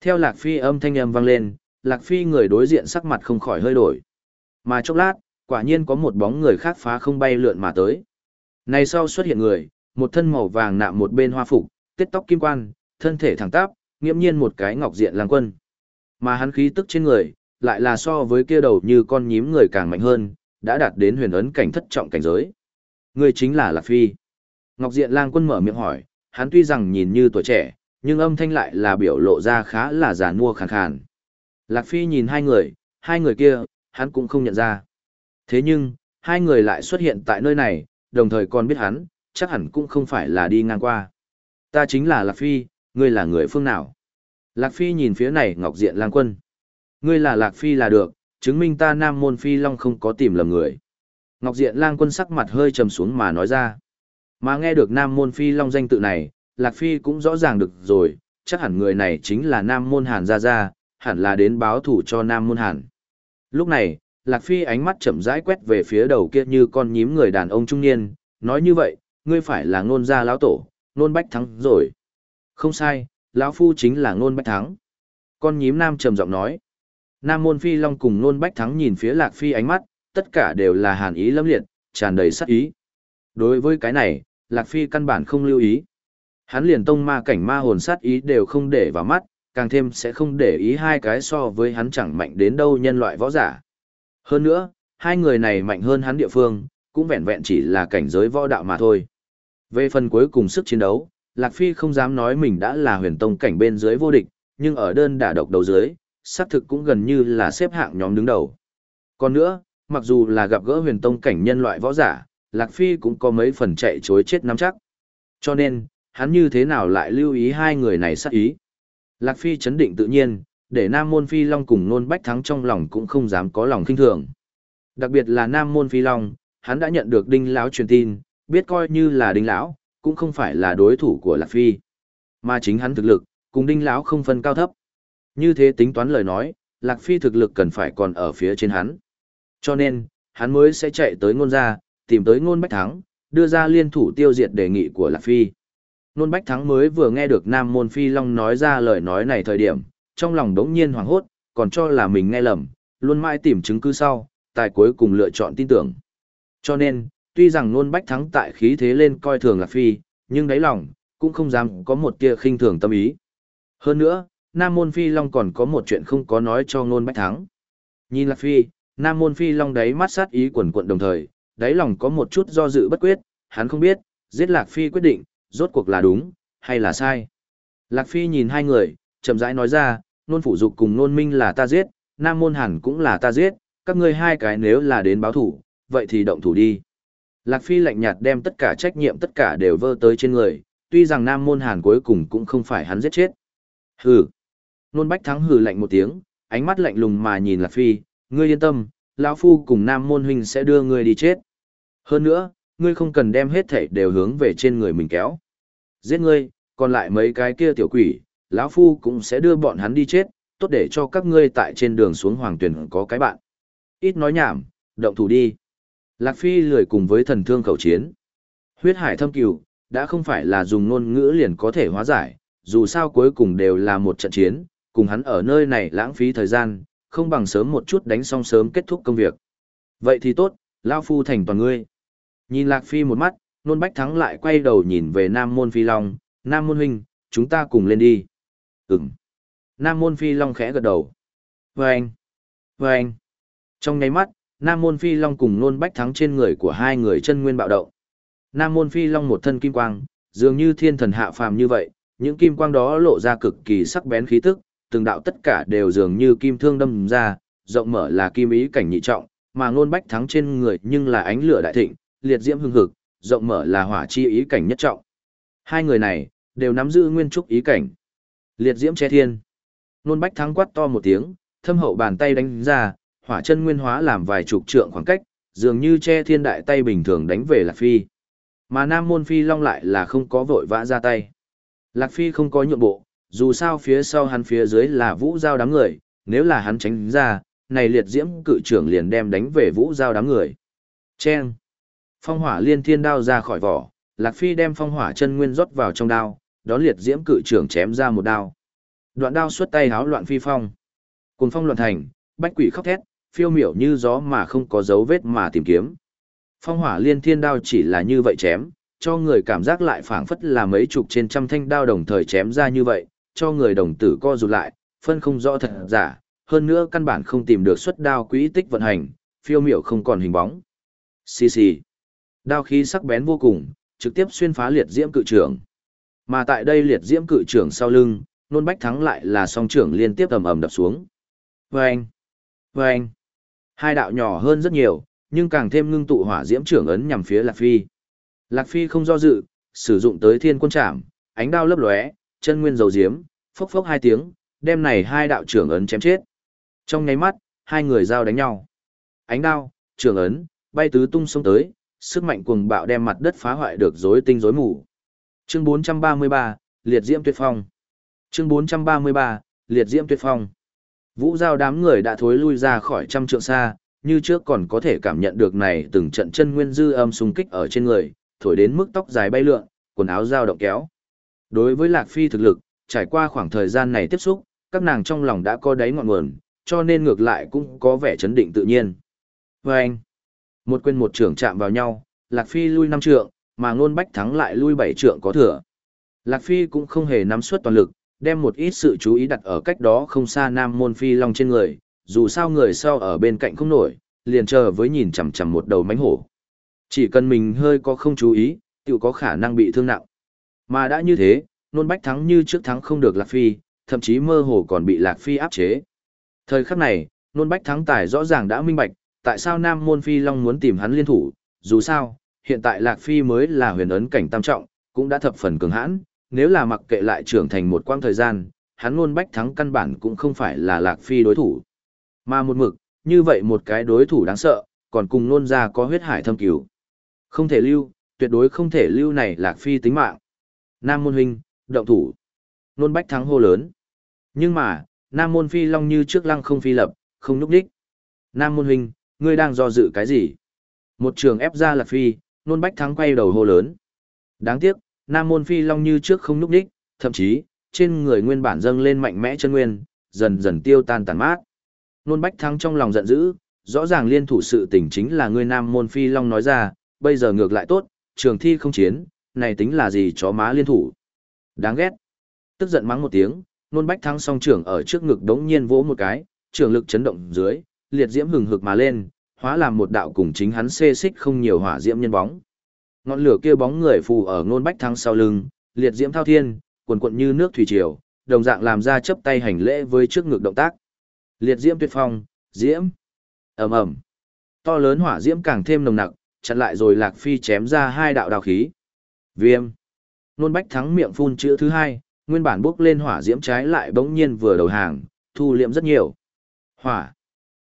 Theo Lạc Phi âm thanh âm vang lên, Lạc Phi người đối diện sắc mặt không khỏi hơi đổi. Mà chốc lát, quả nhiên có một bóng người khác phá không bay lượn mà tới. Này sau xuất hiện người, một thân màu vàng nạm một bên hoa phục, tết tóc kim quan, thân thể thẳng tắp, nghiễm nhiên một cái ngọc diện lang quân. Mà hắn khí tức trên người, lại là so với kia đầu như con nhím người càng mạnh hơn, đã đạt đến huyền ấn cảnh thất trọng cảnh giới. Người chính là Lạc Phi. Ngọc Diện Lang Quân mở miệng hỏi, hắn tuy rằng nhìn như tuổi trẻ, nhưng âm thanh lại là biểu lộ ra khá là giàn mua khàn khàn. Lạc Phi nhìn hai người, hai người kia, hắn cũng không nhận ra. Thế nhưng, hai người lại xuất hiện tại nơi này, đồng thời còn biết hắn, chắc hẳn cũng không phải là đi ngang qua. Ta chính là Lạc Phi, ngươi là người phương nào? Lạc Phi nhìn phía này Ngọc Diện Lang Quân. Ngươi là Lạc Phi là được, chứng minh ta Nam Môn Phi Long không có tìm lầm người. Ngọc Diện Lang Quân sắc mặt hơi trầm xuống mà nói ra. Mà nghe được Nam Môn Phi Long danh tự này, Lạc Phi cũng rõ ràng được rồi, chắc hẳn người này chính là Nam Môn Hàn Gia Gia, hẳn là đến báo thủ cho Nam Môn Hàn. Lúc này, Lạc Phi ánh mắt chậm rãi quét về phía đầu kia như con nhím người đàn ông trung niên, nói như vậy, ngươi phải là ngôn gia lão tổ, ngôn bách thắng rồi. Không sai, lão phu chính là ngôn bách thắng. Con nhím nam trầm giọng nói. Nam môn phi long cùng ngôn bách thắng nhìn phía Lạc Phi ánh mắt, tất cả đều là hàn ý lâm liệt, tràn đầy sát ý. Đối với cái này, Lạc Phi căn bản không lưu ý. Hắn liền tông ma cảnh ma hồn sát ý đều không để vào mắt, càng thêm sẽ không để ý hai cái so với hắn chẳng mạnh đến đâu nhân loại võ giả. Hơn nữa, hai người này mạnh hơn hắn địa phương, cũng vẹn vẹn chỉ là cảnh giới võ đạo mà thôi. Về phần cuối cùng sức chiến đấu, Lạc Phi không dám nói mình đã là huyền tông cảnh bên dưới vô địch, nhưng ở đơn đả độc đầu dưới, xác thực cũng gần như là xếp hạng nhóm đứng đầu. Còn nữa, mặc dù là gặp gỡ huyền tông cảnh nhân loại võ giả, Lạc Phi cũng có mấy phần chạy chối chết nắm chắc. Cho nên, hắn như thế nào lại lưu ý hai người này sát ý. Lạc Phi chấn định tự nhiên, để Nam Môn Phi Long cùng Nôn Bách Thắng trong lòng cũng không dám có lòng kinh thường. Đặc biệt là Nam Môn Phi Long, hắn đã nhận được Đinh Lão truyền tin, biết coi như là Đinh Lão, cũng không phải là đối thủ của Lạc Phi. Mà chính hắn thực lực, cùng Đinh Lão không phân cao thấp. Như thế tính toán lời nói, Lạc Phi thực lực cần phải còn ở phía trên hắn. Cho nên, hắn mới sẽ chạy tới ngôn gia, tìm tới ngôn bách thắng, đưa ra liên thủ tiêu diệt đề nghị của Lạc Phi. Nôn bách thắng mới vừa nghe được Nam Môn Phi Long nói ra lời nói này thời điểm, trong lòng đống nhiên hoảng hốt, còn cho là mình nghe lầm, luôn mãi tìm chứng cứ sau, tài cuối cùng lựa chọn tin tưởng. Cho nên, tuy rằng Nôn bách thắng tại khí thế lên coi thường Lạc Phi, nhưng đáy lòng, cũng không dám có một tia khinh thường tâm ý. Hơn nữa, Nam Môn Phi Long còn có một chuyện không có nói cho Nôn bách thắng. Nhìn Lạc Phi, Nam Môn Phi Long đáy mắt sát ý quần quận đồng thời, đáy lòng có một chút do dự bất quyết, hắn không biết, giết Lạc Phi quyết định, rốt cuộc là đúng, hay là sai. Lạc Phi nhìn hai người, chậm rãi nói ra, nôn phủ dục cùng nôn minh là ta giết, nam môn hẳn cũng là ta giết, các ngươi hai cái nếu là đến báo thủ, vậy thì động thủ đi. Lạc Phi lạnh nhạt đem tất cả trách nhiệm tất cả đều vơ tới trên người, tuy rằng nam môn hàn cuối cùng cũng không phải hắn giết chết. Hừ. Nôn bách thắng hừ lạnh một tiếng, ánh mắt lạnh lùng mà nhìn Lạc Phi, ngươi yên tâm, lão phu cùng nam môn huynh sẽ đưa ngươi đi chết. Hơn nữa, ngươi không cần đem hết thảy đều hướng về trên người mình kéo. Giết ngươi, còn lại mấy cái kia tiểu quỷ, lão phu cũng sẽ đưa bọn hắn đi chết, tốt để cho các ngươi tại trên đường xuống hoàng tuyển có cái bạn. Ít nói nhảm, động thủ đi. Lạc Phi lười cùng với thần thương khẩu chiến. Huyết hải thâm cửu, đã không phải là dùng ngôn ngữ liền có thể hóa giải, dù sao cuối cùng đều là một trận chiến, cùng hắn ở nơi này lãng phí thời gian, không bằng sớm một chút đánh xong sớm kết thúc công việc. Vậy thì tốt, Lao Phu thành toàn ngươi. Nhìn Lạc Phi một mắt, nôn bách thắng lại quay đầu nhìn về Nam Môn Phi Long, Nam Môn Huynh, chúng ta cùng lên đi. Ừm. Nam Môn Phi Long khẽ gật đầu. Vâng. Vâng. Trong nháy mắt, Nam Môn Phi Long cùng nôn bách thắng trên người của hai người chân nguyên bạo động. Nam Môn Phi Long một thân kim quang, dường như thiên thần hạ phàm như vậy, những kim quang đó lộ ra cực kỳ sắc bén khí tức, từng đạo tất cả đều dường như kim thương đâm ra, rộng mở là kim ý cảnh nhị trọng, mà nôn bách thắng trên người nhưng là ánh lửa đại thịnh, liệt diễm hưng hực, rộng mở là hỏa chi ý cảnh nhất trọng. Hai người này đều nắm giữ nguyên trúc ý cảnh. Liệt diễm che thiên. Nôn bách thắng quát to một tiếng, thâm hậu bàn tay đánh ra, hỏa chân nguyên hóa làm vài chục trượng khoảng cách, dường như che thiên đại tay bình thường đánh về Lạc Phi. Mà Nam Môn Phi Long lại là không có vội vã ra tay. Lạc Phi không có nhượng bộ, dù sao phía sau hắn phía dưới là vũ giao đám người, nếu là hắn tránh ra, này liệt diễm cự trưởng liền đem đánh về vũ giao đám người. Chen! Phong hỏa liên thiên đao ra khỏi vỏ, Lạc Phi đem phong hỏa chân nguyên rót vào trong đao, đó liệt diễm cự trưởng chém ra một đao. Đoạn đao xuất tay háo loạn phi phong. Cùng phong loạn thành, bách quỷ khóc thét, phiêu miểu như gió mà không có dấu vết mà tìm kiếm. Phong hỏa liên thiên đao chỉ là như vậy chém, cho người cảm giác lại phảng phất là mấy chục trên trăm thanh đao đồng thời chém ra như vậy, cho người đồng tử co rụt lại, phân không rõ thật giả, hơn nữa căn bản không tìm được xuất đao quỹ tích vận hành, phiêu miểu không còn hình bóng. Xì xì. Đao khí sắc bén vô cùng, trực tiếp xuyên phá liệt diễm cự trưởng. Mà tại đây liệt diễm cự trưởng sau lưng, nôn bách thắng lại là song trưởng liên tiếp ầm ầm đập xuống. Vâng! Vâng! Hai đạo nhỏ hơn rất nhiều, nhưng càng thêm ngưng tụ hỏa diễm trưởng ấn nhằm phía Lạc Phi. Lạc Phi không do dự, sử dụng tới thiên quân trảm, ánh đao lấp lóe, chân nguyên dầu diếm, phốc phốc hai tiếng, đem này hai đạo trưởng ấn chém chết. Trong nháy mắt, hai người giao đánh nhau. Ánh đao, trưởng ấn, bay tứ tung xông tới, sức mạnh cuồng bạo đem mặt đất phá hoại được rối tinh rối mù. Chương 433, Liệt Diễm Tuyệt Phong. Chương 433, Liệt Diễm Tuyệt Phong. Vũ giao đám người đã thối lui ra khỏi trăm trượng xa, như trước còn có thể cảm nhận được này từng trận chân nguyên dư âm xung kích ở trên người, thổi đến mức tóc dài bay lượn, quần áo dao động kéo. Đối với Lạc Phi thực lực, trải qua khoảng thời gian này tiếp xúc, các nàng trong lòng đã có đáy ngọn nguồn, cho nên ngược lại cũng có vẻ chấn định tự nhiên. Và anh, một quên một trưởng chạm vào nhau, Lạc Phi lui năm trượng, mà ngôn bách thắng lại lui bảy trượng có thừa. Lạc Phi cũng không hề nắm suất toàn lực, đem một ít sự chú ý đặt ở cách đó không xa Nam Môn Phi Long trên người, dù sao người sau ở bên cạnh không nổi, liền chờ với nhìn chằm chằm một đầu mánh hổ. Chỉ cần mình hơi có không chú ý, tự có khả năng bị thương nặng. Mà đã như thế, nôn bách thắng như trước thắng không được Lạc Phi, thậm chí mơ hồ còn bị Lạc Phi áp chế. Thời khắc này, nôn bách thắng tài rõ ràng đã minh bạch, tại sao Nam Môn Phi Long muốn tìm hắn liên thủ, dù sao, hiện tại Lạc Phi mới là huyền ấn cảnh tam trọng, cũng đã thập phần cường hãn, nếu là mặc kệ lại trưởng thành một quãng thời gian, hắn luôn bách thắng căn bản cũng không phải là Lạc Phi đối thủ. Mà một mực, như vậy một cái đối thủ đáng sợ, còn cùng nôn ra có huyết hải thâm cứu. Không thể lưu, tuyệt đối không thể lưu này Lạc Phi tính mạng. Nam môn huynh, động thủ. Nôn bách thắng hô lớn. Nhưng mà, Nam môn phi long như trước lăng không phi lập, không núp đích. Nam môn huynh, ngươi đang do dự cái gì? Một trường ép ra Lạc Phi, nôn bách thắng quay đầu hô lớn. Đáng tiếc, Nam môn phi long như trước không núp đích, thậm chí, trên người nguyên bản dâng lên mạnh mẽ chân nguyên, dần dần tiêu tan tàn mát. Nôn bách thắng trong lòng giận dữ, rõ ràng liên thủ sự tình chính là ngươi Nam môn phi long nói ra, bây giờ ngược lại tốt, trường thi không chiến, này tính là gì chó má liên thủ. Đáng ghét. Tức giận mắng một tiếng, nôn bách thắng song trưởng ở trước ngực đống nhiên vỗ một cái, trường lực chấn động dưới, liệt diễm hừng hực mà lên, hóa làm một đạo cùng chính hắn xê xích không nhiều hỏa diễm nhân bóng. Ngọn lửa kia bóng người phù ở nôn bách thắng sau lưng, liệt diễm thao thiên, cuồn cuộn như nước thủy triều, đồng dạng làm ra chấp tay hành lễ với trước ngực động tác. Liệt diễm tuyệt phong, diễm. Ầm ầm. To lớn hỏa diễm càng thêm nồng nặc, chặn lại rồi Lạc Phi chém ra hai đạo đào khí. Viêm. Nôn Bách thắng miệng phun chữ thứ hai, nguyên bản bốc lên hỏa diễm trái lại bỗng nhiên vừa đầu hàng, thu liệm rất nhiều. Hỏa.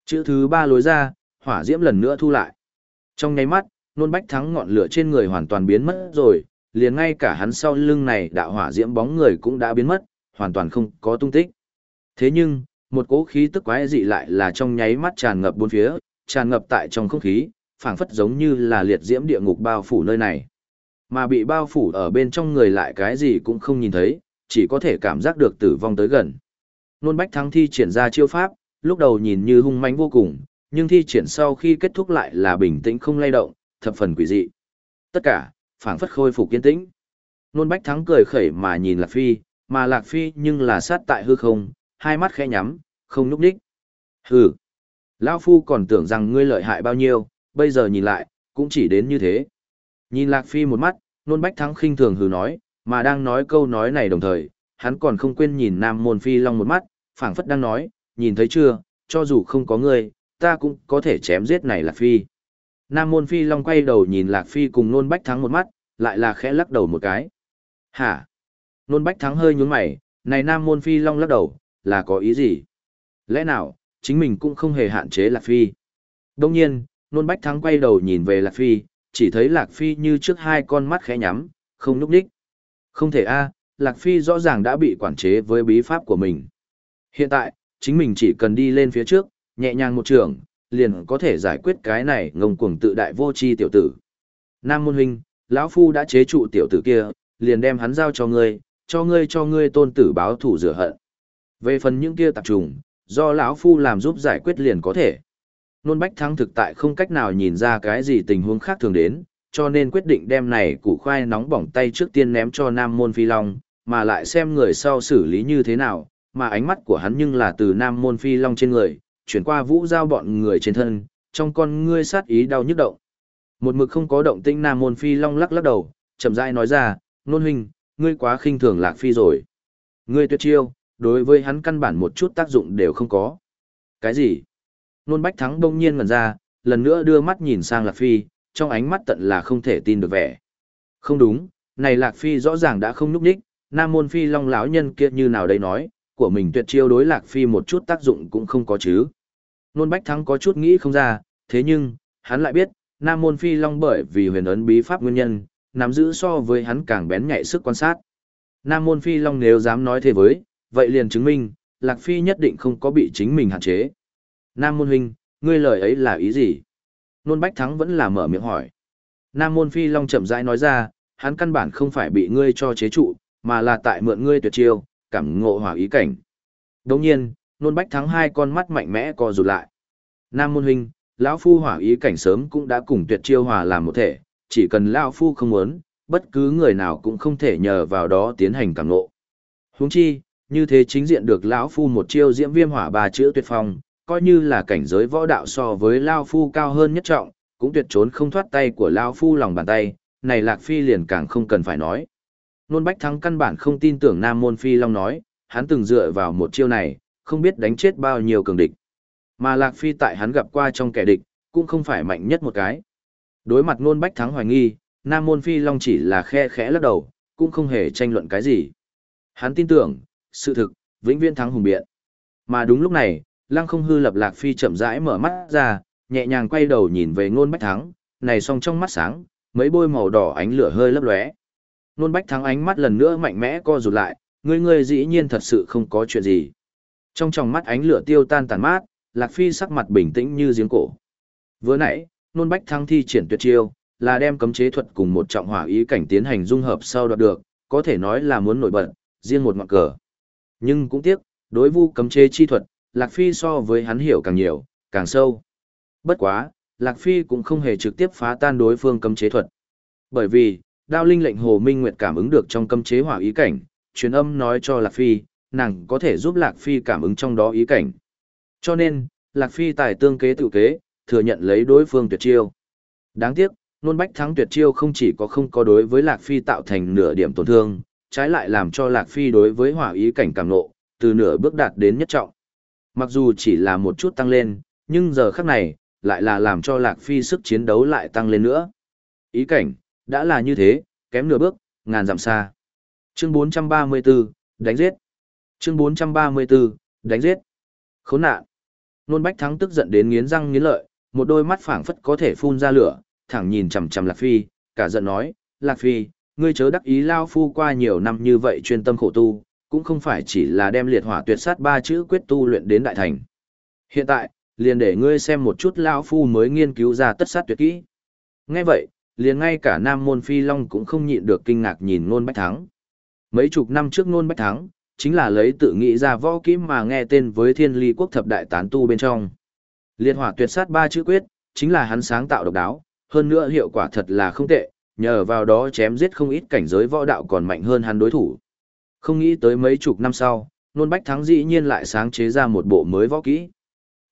Chữ thứ ba lối ra, hỏa diễm lần nữa thu lại. Trong nháy mắt, nôn bách thắng ngọn lửa trên người hoàn toàn biến mất rồi, liền ngay cả hắn sau lưng này đạo hỏa diễm bóng người cũng đã biến mất, hoàn toàn không có tung tích. Thế nhưng, một cỗ khí tức quái dị lại là trong nháy mắt tràn ngập bốn phía, tràn ngập tại trong không khí, phảng phất giống như là liệt diễm địa ngục bao phủ nơi này. Mà bị bao phủ ở bên trong người lại cái gì cũng không nhìn thấy, chỉ có thể cảm giác được tử vong tới gần. Nôn Bách Thắng thi triển ra chiêu pháp, lúc đầu nhìn như hung mãnh vô cùng, nhưng thi triển sau khi kết thúc lại là bình tĩnh không lay động, thập phần quỷ dị. Tất cả, phảng phất khôi phục kiên tĩnh. Nôn Bách Thắng cười khẩy mà nhìn Lạc Phi, mà Lạc Phi nhưng là sát tại hư không, hai mắt khẽ nhắm, không núp đích. Hừ, Lão Phu còn tưởng rằng ngươi lợi hại bao nhiêu, bây giờ nhìn lại, cũng chỉ đến như thế. Nhìn Lạc Phi một mắt, Nôn Bách Thắng khinh thường hừ nói, mà đang nói câu nói này đồng thời, hắn còn không quên nhìn Nam Môn Phi Long một mắt, phảng phất đang nói, nhìn thấy chưa, cho dù không có ngươi, ta cũng có thể chém giết này Lạc Phi. Nam Môn Phi Long quay đầu nhìn Lạc Phi cùng Nôn Bách Thắng một mắt, lại là khẽ lắc đầu một cái. Hả? Nôn Bách Thắng hơi nhún mày, này Nam Môn Phi Long lắc đầu, là có ý gì? Lẽ nào, chính mình cũng không hề hạn chế Lạc Phi. Đông nhiên, Nôn Bách Thắng quay đầu nhìn về Lạc Phi, chỉ thấy Lạc Phi như trước hai con mắt khẽ nhắm, không núp đích. Không thể a, Lạc Phi rõ ràng đã bị quản chế với bí pháp của mình. Hiện tại, chính mình chỉ cần đi lên phía trước, nhẹ nhàng một trường, liền có thể giải quyết cái này ngông cuồng tự đại vô tri tiểu tử. Nam môn huynh, lão phu đã chế trụ tiểu tử kia, liền đem hắn giao cho ngươi, cho ngươi cho ngươi tôn tử báo thủ rửa hận. Về phần những kia tạp trùng, do lão phu làm giúp giải quyết liền có thể. Nôn Bách Thắng thực tại không cách nào nhìn ra cái gì tình huống khác thường đến, cho nên quyết định đem này củ khoai nóng bỏng tay trước tiên ném cho Nam Môn Phi Long, mà lại xem người sau xử lý như thế nào, mà ánh mắt của hắn nhưng là từ Nam Môn Phi Long trên người, chuyển qua vũ giao bọn người trên thân, trong con ngươi sát ý đau nhức động. Một mực không có động tĩnh Nam Môn Phi Long lắc lắc đầu, chậm rãi nói ra, nôn huynh, ngươi quá khinh thường Lạc Phi rồi. Ngươi tuyệt chiêu, đối với hắn căn bản một chút tác dụng đều không có. Cái gì? Nôn Bách Thắng bỗng nhiên ngẩn ra, lần nữa đưa mắt nhìn sang Lạc Phi, trong ánh mắt tận là không thể tin được vẻ. Không đúng, này Lạc Phi rõ ràng đã không núp đích, Nam Môn Phi Long lão nhân kia như nào đây nói, của mình tuyệt chiêu đối Lạc Phi một chút tác dụng cũng không có chứ. Nôn Bách Thắng có chút nghĩ không ra, thế nhưng, hắn lại biết, Nam Môn Phi Long bởi vì huyền ấn bí pháp nguyên nhân, nắm giữ so với hắn càng bén nhạy sức quan sát. Nam Môn Phi Long nếu dám nói thế với, vậy liền chứng minh, Lạc Phi nhất định không có bị chính mình hạn chế. Nam Môn Huynh, ngươi lời ấy là ý gì? Nôn Bách Thắng vẫn là mở miệng hỏi. Nam Môn Phi Long chậm rãi nói ra, hắn căn bản không phải bị ngươi cho chế trụ, mà là tại mượn ngươi tuyệt chiêu, cảm ngộ hỏa ý cảnh. Đồng nhiên, Nôn Bách Thắng hai con mắt mạnh mẽ co rụt lại. Nam Môn Huynh, lão Phu hỏa ý cảnh sớm cũng đã cùng tuyệt chiêu hòa làm một thể, chỉ cần lão Phu không muốn, bất cứ người nào cũng không thể nhờ vào đó tiến hành cảm ngộ. Huống chi, như thế chính diện được lão Phu một chiêu diễm viêm hỏa ba chữ tuyệt phong, coi như là cảnh giới võ đạo so với lão Phu cao hơn nhất trọng, cũng tuyệt trốn không thoát tay của lão Phu lòng bàn tay, này Lạc Phi liền càng không cần phải nói. Nôn Bách Thắng căn bản không tin tưởng Nam Môn Phi Long nói, hắn từng dựa vào một chiêu này, không biết đánh chết bao nhiêu cường địch. Mà Lạc Phi tại hắn gặp qua trong kẻ địch, cũng không phải mạnh nhất một cái. Đối mặt Nôn Bách Thắng hoài nghi, Nam Môn Phi Long chỉ là khe khẽ lắc đầu, cũng không hề tranh luận cái gì. Hắn tin tưởng, sự thực, vĩnh viễn thắng hùng biện. Mà đúng lúc này, lăng không hư lập lạc phi chậm rãi mở mắt ra, nhẹ nhàng quay đầu nhìn về ngôn bách thắng, này song trong mắt sáng, mấy bôi màu đỏ ánh lửa hơi lấp lóe. Nôn bách thắng ánh mắt lần nữa mạnh mẽ co rụt lại, Ngươi ngươi dĩ nhiên thật sự không có chuyện gì. Trong tròng mắt ánh lửa tiêu tan tàn mát, lạc phi sắc mặt bình tĩnh như giếng cổ. Vừa nãy, nôn bách thắng thi triển tuyệt chiêu, là đem cấm chế thuật cùng một trọng hỏa ý cảnh tiến hành dung hợp sau đoạt được, có thể nói là muốn nổi bật, riêng một ngọn cờ. Nhưng cũng tiếc, đối vu cấm chế chi thuật, Lạc Phi so với hắn hiểu càng nhiều, càng sâu. Bất quá, Lạc Phi cũng không hề trực tiếp phá tan đối phương cấm chế thuật. Bởi vì, đao linh lệnh Hồ Minh Nguyệt cảm ứng được trong cấm chế hỏa ý cảnh, truyền âm nói cho Lạc Phi, nàng có thể giúp Lạc Phi cảm ứng trong đó ý cảnh. Cho nên, Lạc Phi tài tương kế tự kế, thừa nhận lấy đối phương tuyệt chiêu. Đáng tiếc, nôn bách thắng tuyệt chiêu không chỉ có không có đối với Lạc Phi tạo thành nửa điểm tổn thương, trái lại làm cho Lạc Phi đối với hỏa ý cảnh càng nộ, từ nửa bước đạt đến nhất trọng. Mặc dù chỉ là một chút tăng lên, nhưng giờ khắc này, lại là làm cho Lạc Phi sức chiến đấu lại tăng lên nữa. Ý cảnh, đã là như thế, kém nửa bước, ngàn dặm xa. Chương 434, đánh giết. Chương 434, đánh giết. Khốn nạn. Nôn Bách Thắng tức giận đến nghiến răng nghiến lợi, một đôi mắt phảng phất có thể phun ra lửa, thẳng nhìn chằm chằm Lạc Phi, cả giận nói, Lạc Phi, ngươi chớ đắc ý lao phu qua nhiều năm như vậy chuyên tâm khổ tu, cũng không phải chỉ là đem liệt hỏa tuyệt sát ba chữ quyết tu luyện đến đại thành. Hiện tại, liền để ngươi xem một chút lao phu mới nghiên cứu ra tất sát tuyệt kỹ. Nghe vậy, liền ngay cả Nam Môn Phi Long cũng không nhịn được kinh ngạc nhìn Nôn Bách Thắng. Mấy chục năm trước Nôn Bách Thắng, chính là lấy tự nghĩ ra võ kỹ mà nghe tên với thiên ly quốc thập đại tán tu bên trong. Liệt hỏa tuyệt sát ba chữ quyết, chính là hắn sáng tạo độc đáo, hơn nữa hiệu quả thật là không tệ, nhờ vào đó chém giết không ít cảnh giới võ đạo còn mạnh hơn hắn đối thủ. Không nghĩ tới mấy chục năm sau, nôn bách thắng dĩ nhiên lại sáng chế ra một bộ mới võ kỹ.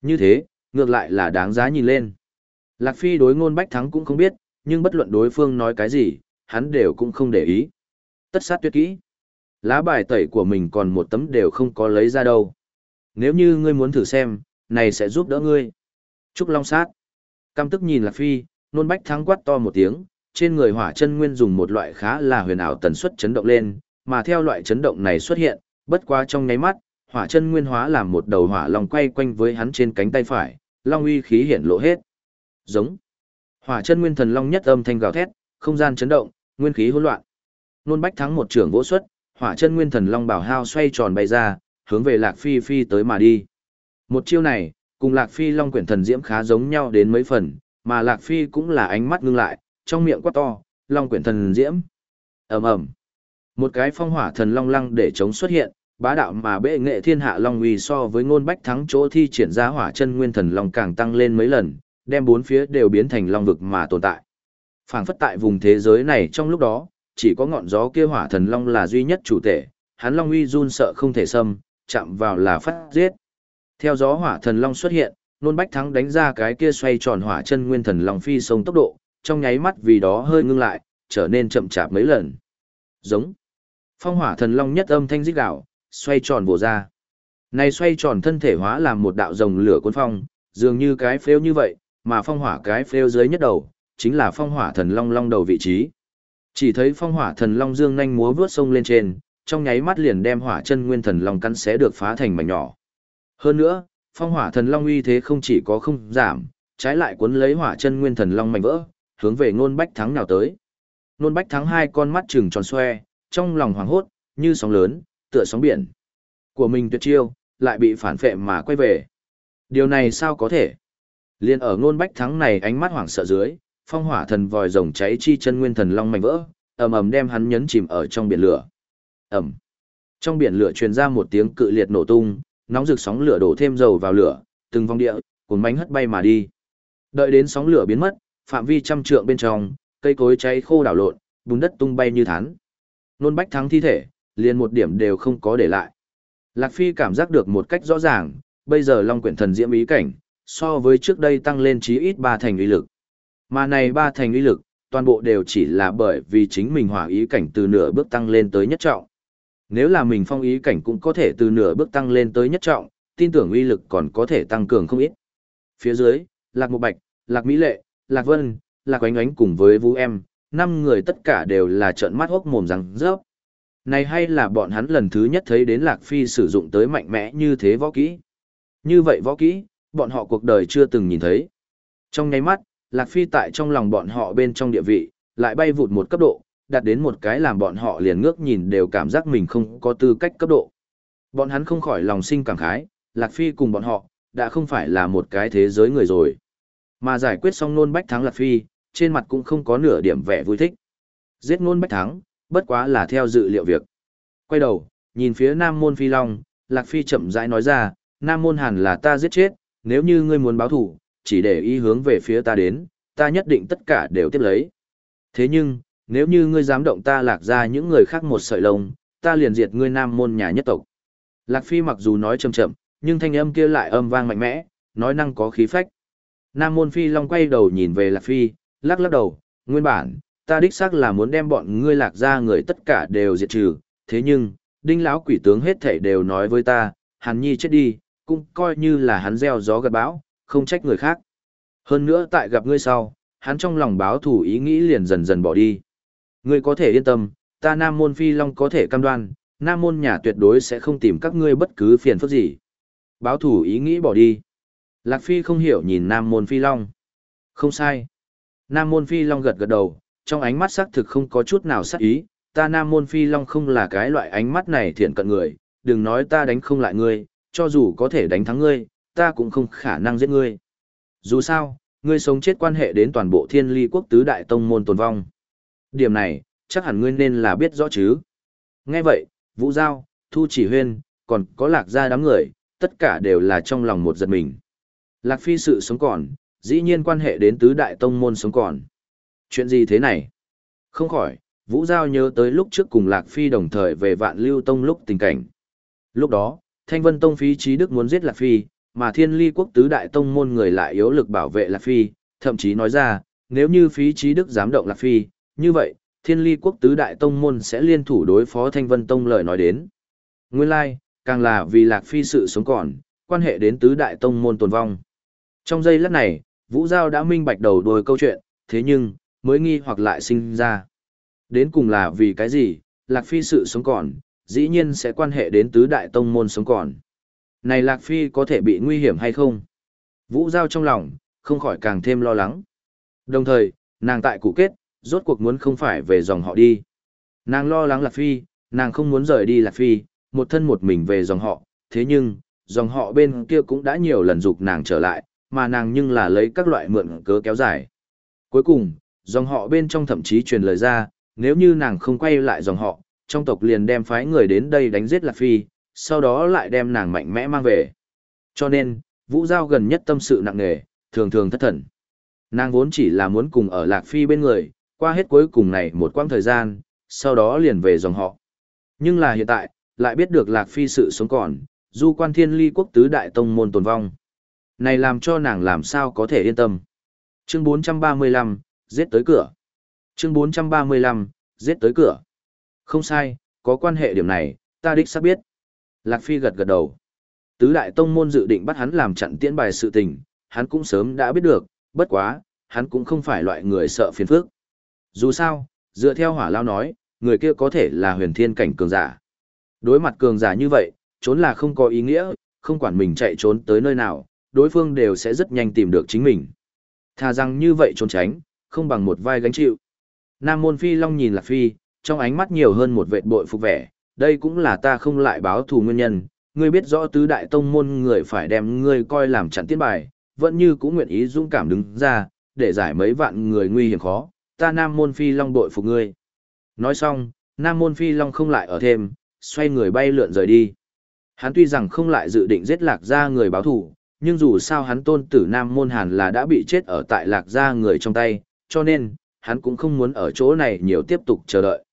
Như thế, ngược lại là đáng giá nhìn lên. Lạc Phi đối ngôn bách thắng cũng không biết, nhưng bất luận đối phương nói cái gì, hắn đều cũng không để ý. Tất sát tuyệt kỹ. Lá bài tẩy của mình còn một tấm đều không có lấy ra đâu. Nếu như ngươi muốn thử xem, này sẽ giúp đỡ ngươi. Trúc Long sát. Cam tức nhìn Lạc Phi, nôn bách thắng quát to một tiếng, trên người hỏa chân nguyên dùng một loại khá là huyền ảo tần suất chấn động lên, mà theo loại chấn động này xuất hiện, bất quá trong nháy mắt, hỏa chân nguyên hóa làm một đầu hỏa long quay quanh với hắn trên cánh tay phải, long uy khí hiển lộ hết. Giống. Hỏa chân nguyên thần long nhất âm thanh gào thét, không gian chấn động, nguyên khí hỗn loạn. Nôn bách thắng một trưởng vỗ xuất, hỏa chân nguyên thần long bảo hao xoay tròn bay ra, hướng về Lạc Phi phi tới mà đi. Một chiêu này, cùng Lạc Phi long quyển thần diễm khá giống nhau đến mấy phần, mà Lạc Phi cũng là ánh mắt ngưng lại, trong miệng quát to, long quyển thần diễm. ầm ầm, Một cái phong hỏa thần long lăng để chống xuất hiện, bá đạo mà bệ nghệ thiên hạ long uy so với ngôn bách thắng chỗ thi triển ra hỏa chân nguyên thần long càng tăng lên mấy lần, đem bốn phía đều biến thành long vực mà tồn tại. Phảng phất tại vùng thế giới này trong lúc đó, chỉ có ngọn gió kia hỏa thần long là duy nhất chủ thể, hắn long uy run sợ không thể xâm, chạm vào là phát giết. Theo gió hỏa thần long xuất hiện, nôn bách thắng đánh ra cái kia xoay tròn hỏa chân nguyên thần long phi sông tốc độ, trong nháy mắt vì đó hơi ngưng lại, trở nên chậm chạp mấy lần. Giống. Phong hỏa thần long nhất âm thanh rít gào xoay tròn vồ ra. Này xoay tròn thân thể hóa làm một đạo rồng lửa cuốn phong, dường như cái phếu như vậy, mà phong hỏa cái phêu dưới nhất đầu, chính là phong hỏa thần long long đầu vị trí. Chỉ thấy phong hỏa thần long dương nhanh múa vướt sông lên trên, trong nháy mắt liền đem hỏa chân nguyên thần long căn xé được phá thành mảnh nhỏ. Hơn nữa, phong hỏa thần long uy thế không chỉ có không giảm, trái lại cuốn lấy hỏa chân nguyên thần long mảnh vỡ, hướng về ngôn bách thắng nào tới. Ngôn bách thắng hai con mắt trừng tròn xoe, trong lòng hoảng hốt, như sóng lớn, tựa sóng biển. Của mình tuyệt chiêu, lại bị phản phệ mà quay về. Điều này sao có thể? Liên ở ngôn bách thắng này ánh mắt hoảng sợ dưới, phong hỏa thần vòi rồng cháy chi chân nguyên thần long mảnh vỡ, ầm ầm đem hắn nhấn chìm ở trong biển lửa. Ầm. Trong biển lửa truyền ra một tiếng cự liệt nổ tung, nóng rực sóng lửa đổ thêm dầu vào lửa, từng vòng địa, cuốn bánh hất bay mà đi. Đợi đến sóng lửa biến mất, phạm vi trăm trượng bên trong, cây cối cháy khô đảo lộn, bùn đất tung bay như thán. Nôn bách thắng thi thể, liền một điểm đều không có để lại. Lạc Phi cảm giác được một cách rõ ràng, bây giờ Long Quyển Thần Diễm ý cảnh, so với trước đây tăng lên chí ít ba thành uy lực. Mà này ba thành uy lực, toàn bộ đều chỉ là bởi vì chính mình hỏa ý cảnh từ nửa bước tăng lên tới nhất trọng. Nếu là mình phong ý cảnh cũng có thể từ nửa bước tăng lên tới nhất trọng, tin tưởng uy lực còn có thể tăng cường không ít. Phía dưới, Lạc Mộ Bạch, Lạc Mỹ Lệ, Lạc Vân, Lạc Oánh Oánh cùng với Vũ Em, năm người tất cả đều là trợn mắt hốc mồm răng rớp. Này hay là bọn hắn lần thứ nhất thấy đến Lạc Phi sử dụng tới mạnh mẽ như thế võ kỹ. Như vậy võ kỹ, bọn họ cuộc đời chưa từng nhìn thấy. Trong nháy mắt, Lạc Phi tại trong lòng bọn họ bên trong địa vị, lại bay vụt một cấp độ, đạt đến một cái làm bọn họ liền ngước nhìn đều cảm giác mình không có tư cách cấp độ. Bọn hắn không khỏi lòng sinh cảm khái, Lạc Phi cùng bọn họ, đã không phải là một cái thế giới người rồi. Mà giải quyết xong nôn bách thắng Lạc Phi, trên mặt cũng không có nửa điểm vẻ vui thích. Giết nôn bách thắng, bất quá là theo dự liệu việc. Quay đầu, nhìn phía Nam Môn Phi Long, Lạc Phi chậm rãi nói ra, Nam Môn hẳn là ta giết chết, nếu như ngươi muốn báo thủ, chỉ để ý hướng về phía ta đến, ta nhất định tất cả đều tiếp lấy. Thế nhưng, nếu như ngươi dám động ta lạc ra những người khác một sợi lông, ta liền diệt ngươi Nam Môn nhà nhất tộc. Lạc Phi mặc dù nói chậm chậm, nhưng thanh âm kia lại âm vang mạnh mẽ, nói năng có khí phách. Nam Môn Phi Long quay đầu nhìn về Lạc Phi, lắc lắc đầu, nguyên bản, ta đích xác là muốn đem bọn ngươi lạc ra người tất cả đều diệt trừ, thế nhưng, đinh lão quỷ tướng hết thảy đều nói với ta, Hàn Nhi chết đi, cũng coi như là hắn gieo gió gặt bão, không trách người khác. Hơn nữa tại gặp ngươi sau, hắn trong lòng báo thủ ý nghĩ liền dần dần bỏ đi. Ngươi có thể yên tâm, ta Nam Môn Phi Long có thể cam đoan, Nam Môn nhà tuyệt đối sẽ không tìm các ngươi bất cứ phiền phức gì. Báo thủ ý nghĩ bỏ đi. Lạc Phi không hiểu nhìn Nam Môn Phi Long. Không sai. Nam Môn Phi Long gật gật đầu, trong ánh mắt xác thực không có chút nào sắc ý, ta Nam Môn Phi Long không là cái loại ánh mắt này thiện cận người, đừng nói ta đánh không lại ngươi, cho dù có thể đánh thắng ngươi, ta cũng không khả năng giết ngươi. Dù sao, ngươi sống chết quan hệ đến toàn bộ thiên ly quốc tứ đại tông môn tồn vong. Điểm này, chắc hẳn ngươi nên là biết rõ chứ. Nghe vậy, Vũ Giao, Thu Chỉ Huyên, còn có lạc gia đám người, tất cả đều là trong lòng một giật mình. Lạc Phi sự sống còn, dĩ nhiên quan hệ đến tứ đại tông môn sống còn. Chuyện gì thế này? Không khỏi, Vũ Giao nhớ tới lúc trước cùng Lạc Phi đồng thời về vạn lưu tông lúc tình cảnh. Lúc đó, Thanh Vân Tông phí trí đức muốn giết Lạc Phi, mà thiên ly quốc tứ đại tông môn người lại yếu lực bảo vệ Lạc Phi, thậm chí nói ra, nếu như phí trí đức dám động Lạc Phi, như vậy, thiên ly quốc tứ đại tông môn sẽ liên thủ đối phó Thanh Vân Tông lời nói đến. Nguyên lai, like, càng là vì Lạc Phi sự sống còn, quan hệ đến tứ đại tông môn tồn vong. Trong giây lát này, Vũ Giao đã minh bạch đầu đuôi câu chuyện, thế nhưng, mới nghi hoặc lại sinh ra. Đến cùng là vì cái gì, Lạc Phi sự sống còn, dĩ nhiên sẽ quan hệ đến tứ đại tông môn sống còn. Này Lạc Phi có thể bị nguy hiểm hay không? Vũ Giao trong lòng, không khỏi càng thêm lo lắng. Đồng thời, nàng tại cụ kết, rốt cuộc muốn không phải về dòng họ đi. Nàng lo lắng Lạc Phi, nàng không muốn rời đi Lạc Phi, một thân một mình về dòng họ, thế nhưng, dòng họ bên kia cũng đã nhiều lần dục nàng trở lại, mà nàng nhưng là lấy các loại mượn cớ kéo dài. Cuối cùng, dòng họ bên trong thậm chí truyền lời ra, nếu như nàng không quay lại dòng họ, trong tộc liền đem phái người đến đây đánh giết Lạc Phi, sau đó lại đem nàng mạnh mẽ mang về. Cho nên, Vũ Giao gần nhất tâm sự nặng nề, thường thường thất thần. Nàng vốn chỉ là muốn cùng ở Lạc Phi bên người, qua hết cuối cùng này một quãng thời gian, sau đó liền về dòng họ. Nhưng là hiện tại, lại biết được Lạc Phi sự sống còn, du quan thiên ly quốc tứ đại tông môn tồn vong. Này làm cho nàng làm sao có thể yên tâm. Chương 435, giết tới cửa. Chương 435, giết tới cửa. Không sai, có quan hệ điểm này, ta đích xác biết. Lạc Phi gật gật đầu. Tứ đại tông môn dự định bắt hắn làm chặn tiễn bài sự tình, hắn cũng sớm đã biết được, bất quá, hắn cũng không phải loại người sợ phiền phức. Dù sao, dựa theo hỏa lao nói, người kia có thể là huyền thiên cảnh cường giả. Đối mặt cường giả như vậy, trốn là không có ý nghĩa, không quản mình chạy trốn tới nơi nào, đối phương đều sẽ rất nhanh tìm được chính mình. Thà rằng như vậy trốn tránh, không bằng một vai gánh chịu. Nam môn phi long nhìn Lạc Phi, trong ánh mắt nhiều hơn một vệt bội phục vẻ, đây cũng là ta không lại báo thù nguyên nhân, ngươi biết rõ tứ đại tông môn người phải đem ngươi coi làm chặn tiên bài, vẫn như cũng nguyện ý dũng cảm đứng ra, để giải mấy vạn người nguy hiểm khó, ta nam môn phi long bội phục ngươi. Nói xong, nam môn phi long không lại ở thêm, xoay người bay lượn rời đi. Hắn tuy rằng không lại dự định giết lạc ra người báo thù, nhưng dù sao hắn tôn tử nam môn hàn là đã bị chết ở tại lạc ra người trong tay, cho nên, hắn cũng không muốn ở chỗ này nhiều tiếp tục chờ đợi.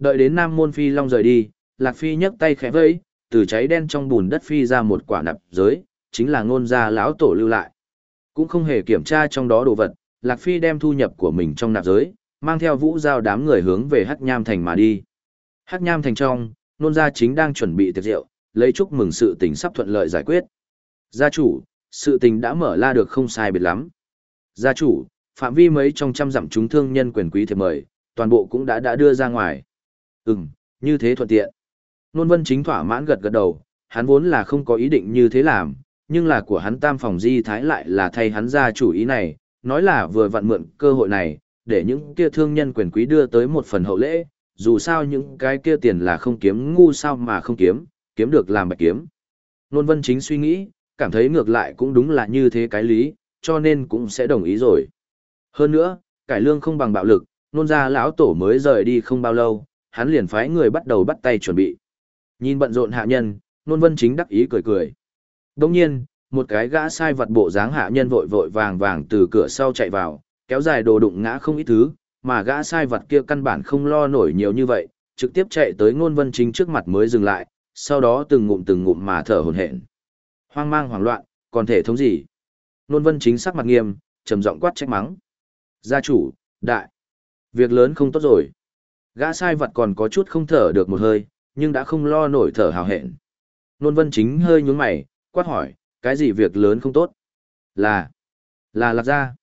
Đợi đến nam môn phi long rời đi, lạc phi nhấc tay khẽ vẫy, từ cháy đen trong bùn đất phi ra một quả nạp giới, chính là ngôn gia lão tổ lưu lại. Cũng không hề kiểm tra trong đó đồ vật, Lạc Phi đem thu nhập của mình trong nạp giới, mang theo vũ giao đám người hướng về Hắc Nham Thành mà đi. Hắc Nham Thành trong, nôn gia chính đang chuẩn bị tiệc rượu, lấy chúc mừng sự tình sắp thuận lợi giải quyết. Gia chủ, sự tình đã mở la được không sai biệt lắm. Gia chủ, phạm vi mấy trong trăm dặm chúng thương nhân quyền quý thiệp mời, toàn bộ cũng đã đã đưa ra ngoài. Ừm, như thế thuận tiện. Nôn vân chính thỏa mãn gật gật đầu, hắn vốn là không có ý định như thế làm, nhưng là của hắn tam phòng di thái lại là thay hắn ra chủ ý này, nói là vừa vặn mượn cơ hội này, để những kia thương nhân quyền quý đưa tới một phần hậu lễ, dù sao những cái kia tiền là không kiếm ngu sao mà không kiếm, kiếm được làm bạch kiếm. Nôn vân chính suy nghĩ, cảm thấy ngược lại cũng đúng là như thế cái lý, cho nên cũng sẽ đồng ý rồi. Hơn nữa, cải lương không bằng bạo lực, nôn ra lão tổ mới rời đi không bao lâu, hắn liền phái người bắt đầu bắt tay chuẩn bị. Nhìn bận rộn hạ nhân, nôn vân chính đắc ý cười cười. Đồng nhiên, một cái gã sai vật bộ dáng hạ nhân vội vội vàng vàng từ cửa sau chạy vào, kéo dài đồ đụng ngã không ít thứ, mà gã sai vật kia căn bản không lo nổi nhiều như vậy, trực tiếp chạy tới Nôn vân chính trước mặt mới dừng lại, sau đó từng ngụm từng ngụm mà thở hổn hển. Hoang mang hoảng loạn, còn thể thống gì? Nôn vân chính sắc mặt nghiêm, trầm giọng quát trách mắng. Gia chủ, đại, việc lớn không tốt rồi. Gã sai vật còn có chút không thở được một hơi, nhưng đã không lo nổi thở hào hẹn. Nôn vân chính hơi nhún mày, quát hỏi, cái gì việc lớn không tốt? Là, là lạc gia.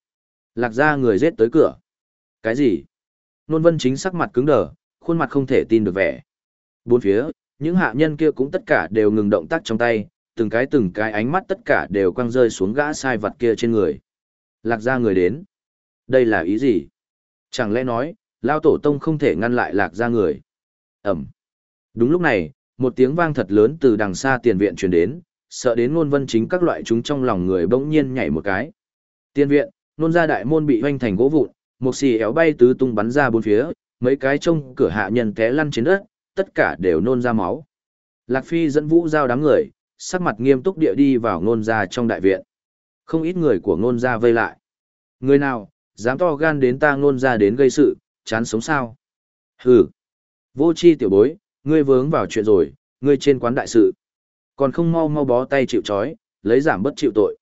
Lạc gia người giết tới cửa. Cái gì? Nôn vân chính sắc mặt cứng đờ, khuôn mặt không thể tin được vẻ. Bốn phía, những hạ nhân kia cũng tất cả đều ngừng động tác trong tay, từng cái từng cái ánh mắt tất cả đều quăng rơi xuống gã sai vật kia trên người. Lạc gia người đến. Đây là ý gì? Chẳng lẽ nói, Lao Tổ Tông không thể ngăn lại lạc gia người? Ẩm. Đúng lúc này, một tiếng vang thật lớn từ đằng xa tiền viện truyền đến, sợ đến ngôn vân chính các loại chúng trong lòng người bỗng nhiên nhảy một cái. Tiền viện, nôn ra đại môn bị hoanh thành gỗ vụn, một xì éo bay tứ tung bắn ra bốn phía, mấy cái trông cửa hạ nhân té lăn trên đất, tất cả đều nôn ra máu. Lạc Phi dẫn vũ giao đám người, sắc mặt nghiêm túc địa đi vào ngôn ra trong đại viện. Không ít người của ngôn ra vây lại. Người nào, dám to gan đến ta ngôn ra đến gây sự, chán sống sao? Hừ. Vô chi tiểu bối, ngươi vướng vào chuyện rồi, ngươi trên quán đại sự. Còn không mau mau bó tay chịu trói, lấy giảm bất chịu tội.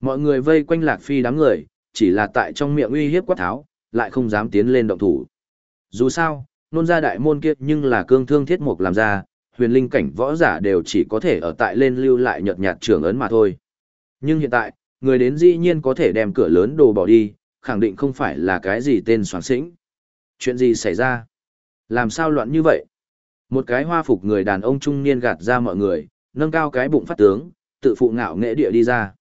Mọi người vây quanh Lạc Phi đám người, chỉ là tại trong miệng uy hiếp quát tháo, lại không dám tiến lên động thủ. Dù sao, nôn ra đại môn kiếp nhưng là cương thương thiết mục làm ra, huyền linh cảnh võ giả đều chỉ có thể ở tại lên lưu lại nhợt nhạt trưởng ấn mà thôi. Nhưng hiện tại, người đến dĩ nhiên có thể đem cửa lớn đồ bỏ đi, khẳng định không phải là cái gì tên soạn sĩnh. Chuyện gì xảy ra? Làm sao loạn như vậy? Một cái hoa phục người đàn ông trung niên gạt ra mọi người, nâng cao cái bụng phát tướng, tự phụ ngạo nghệ địa đi ra.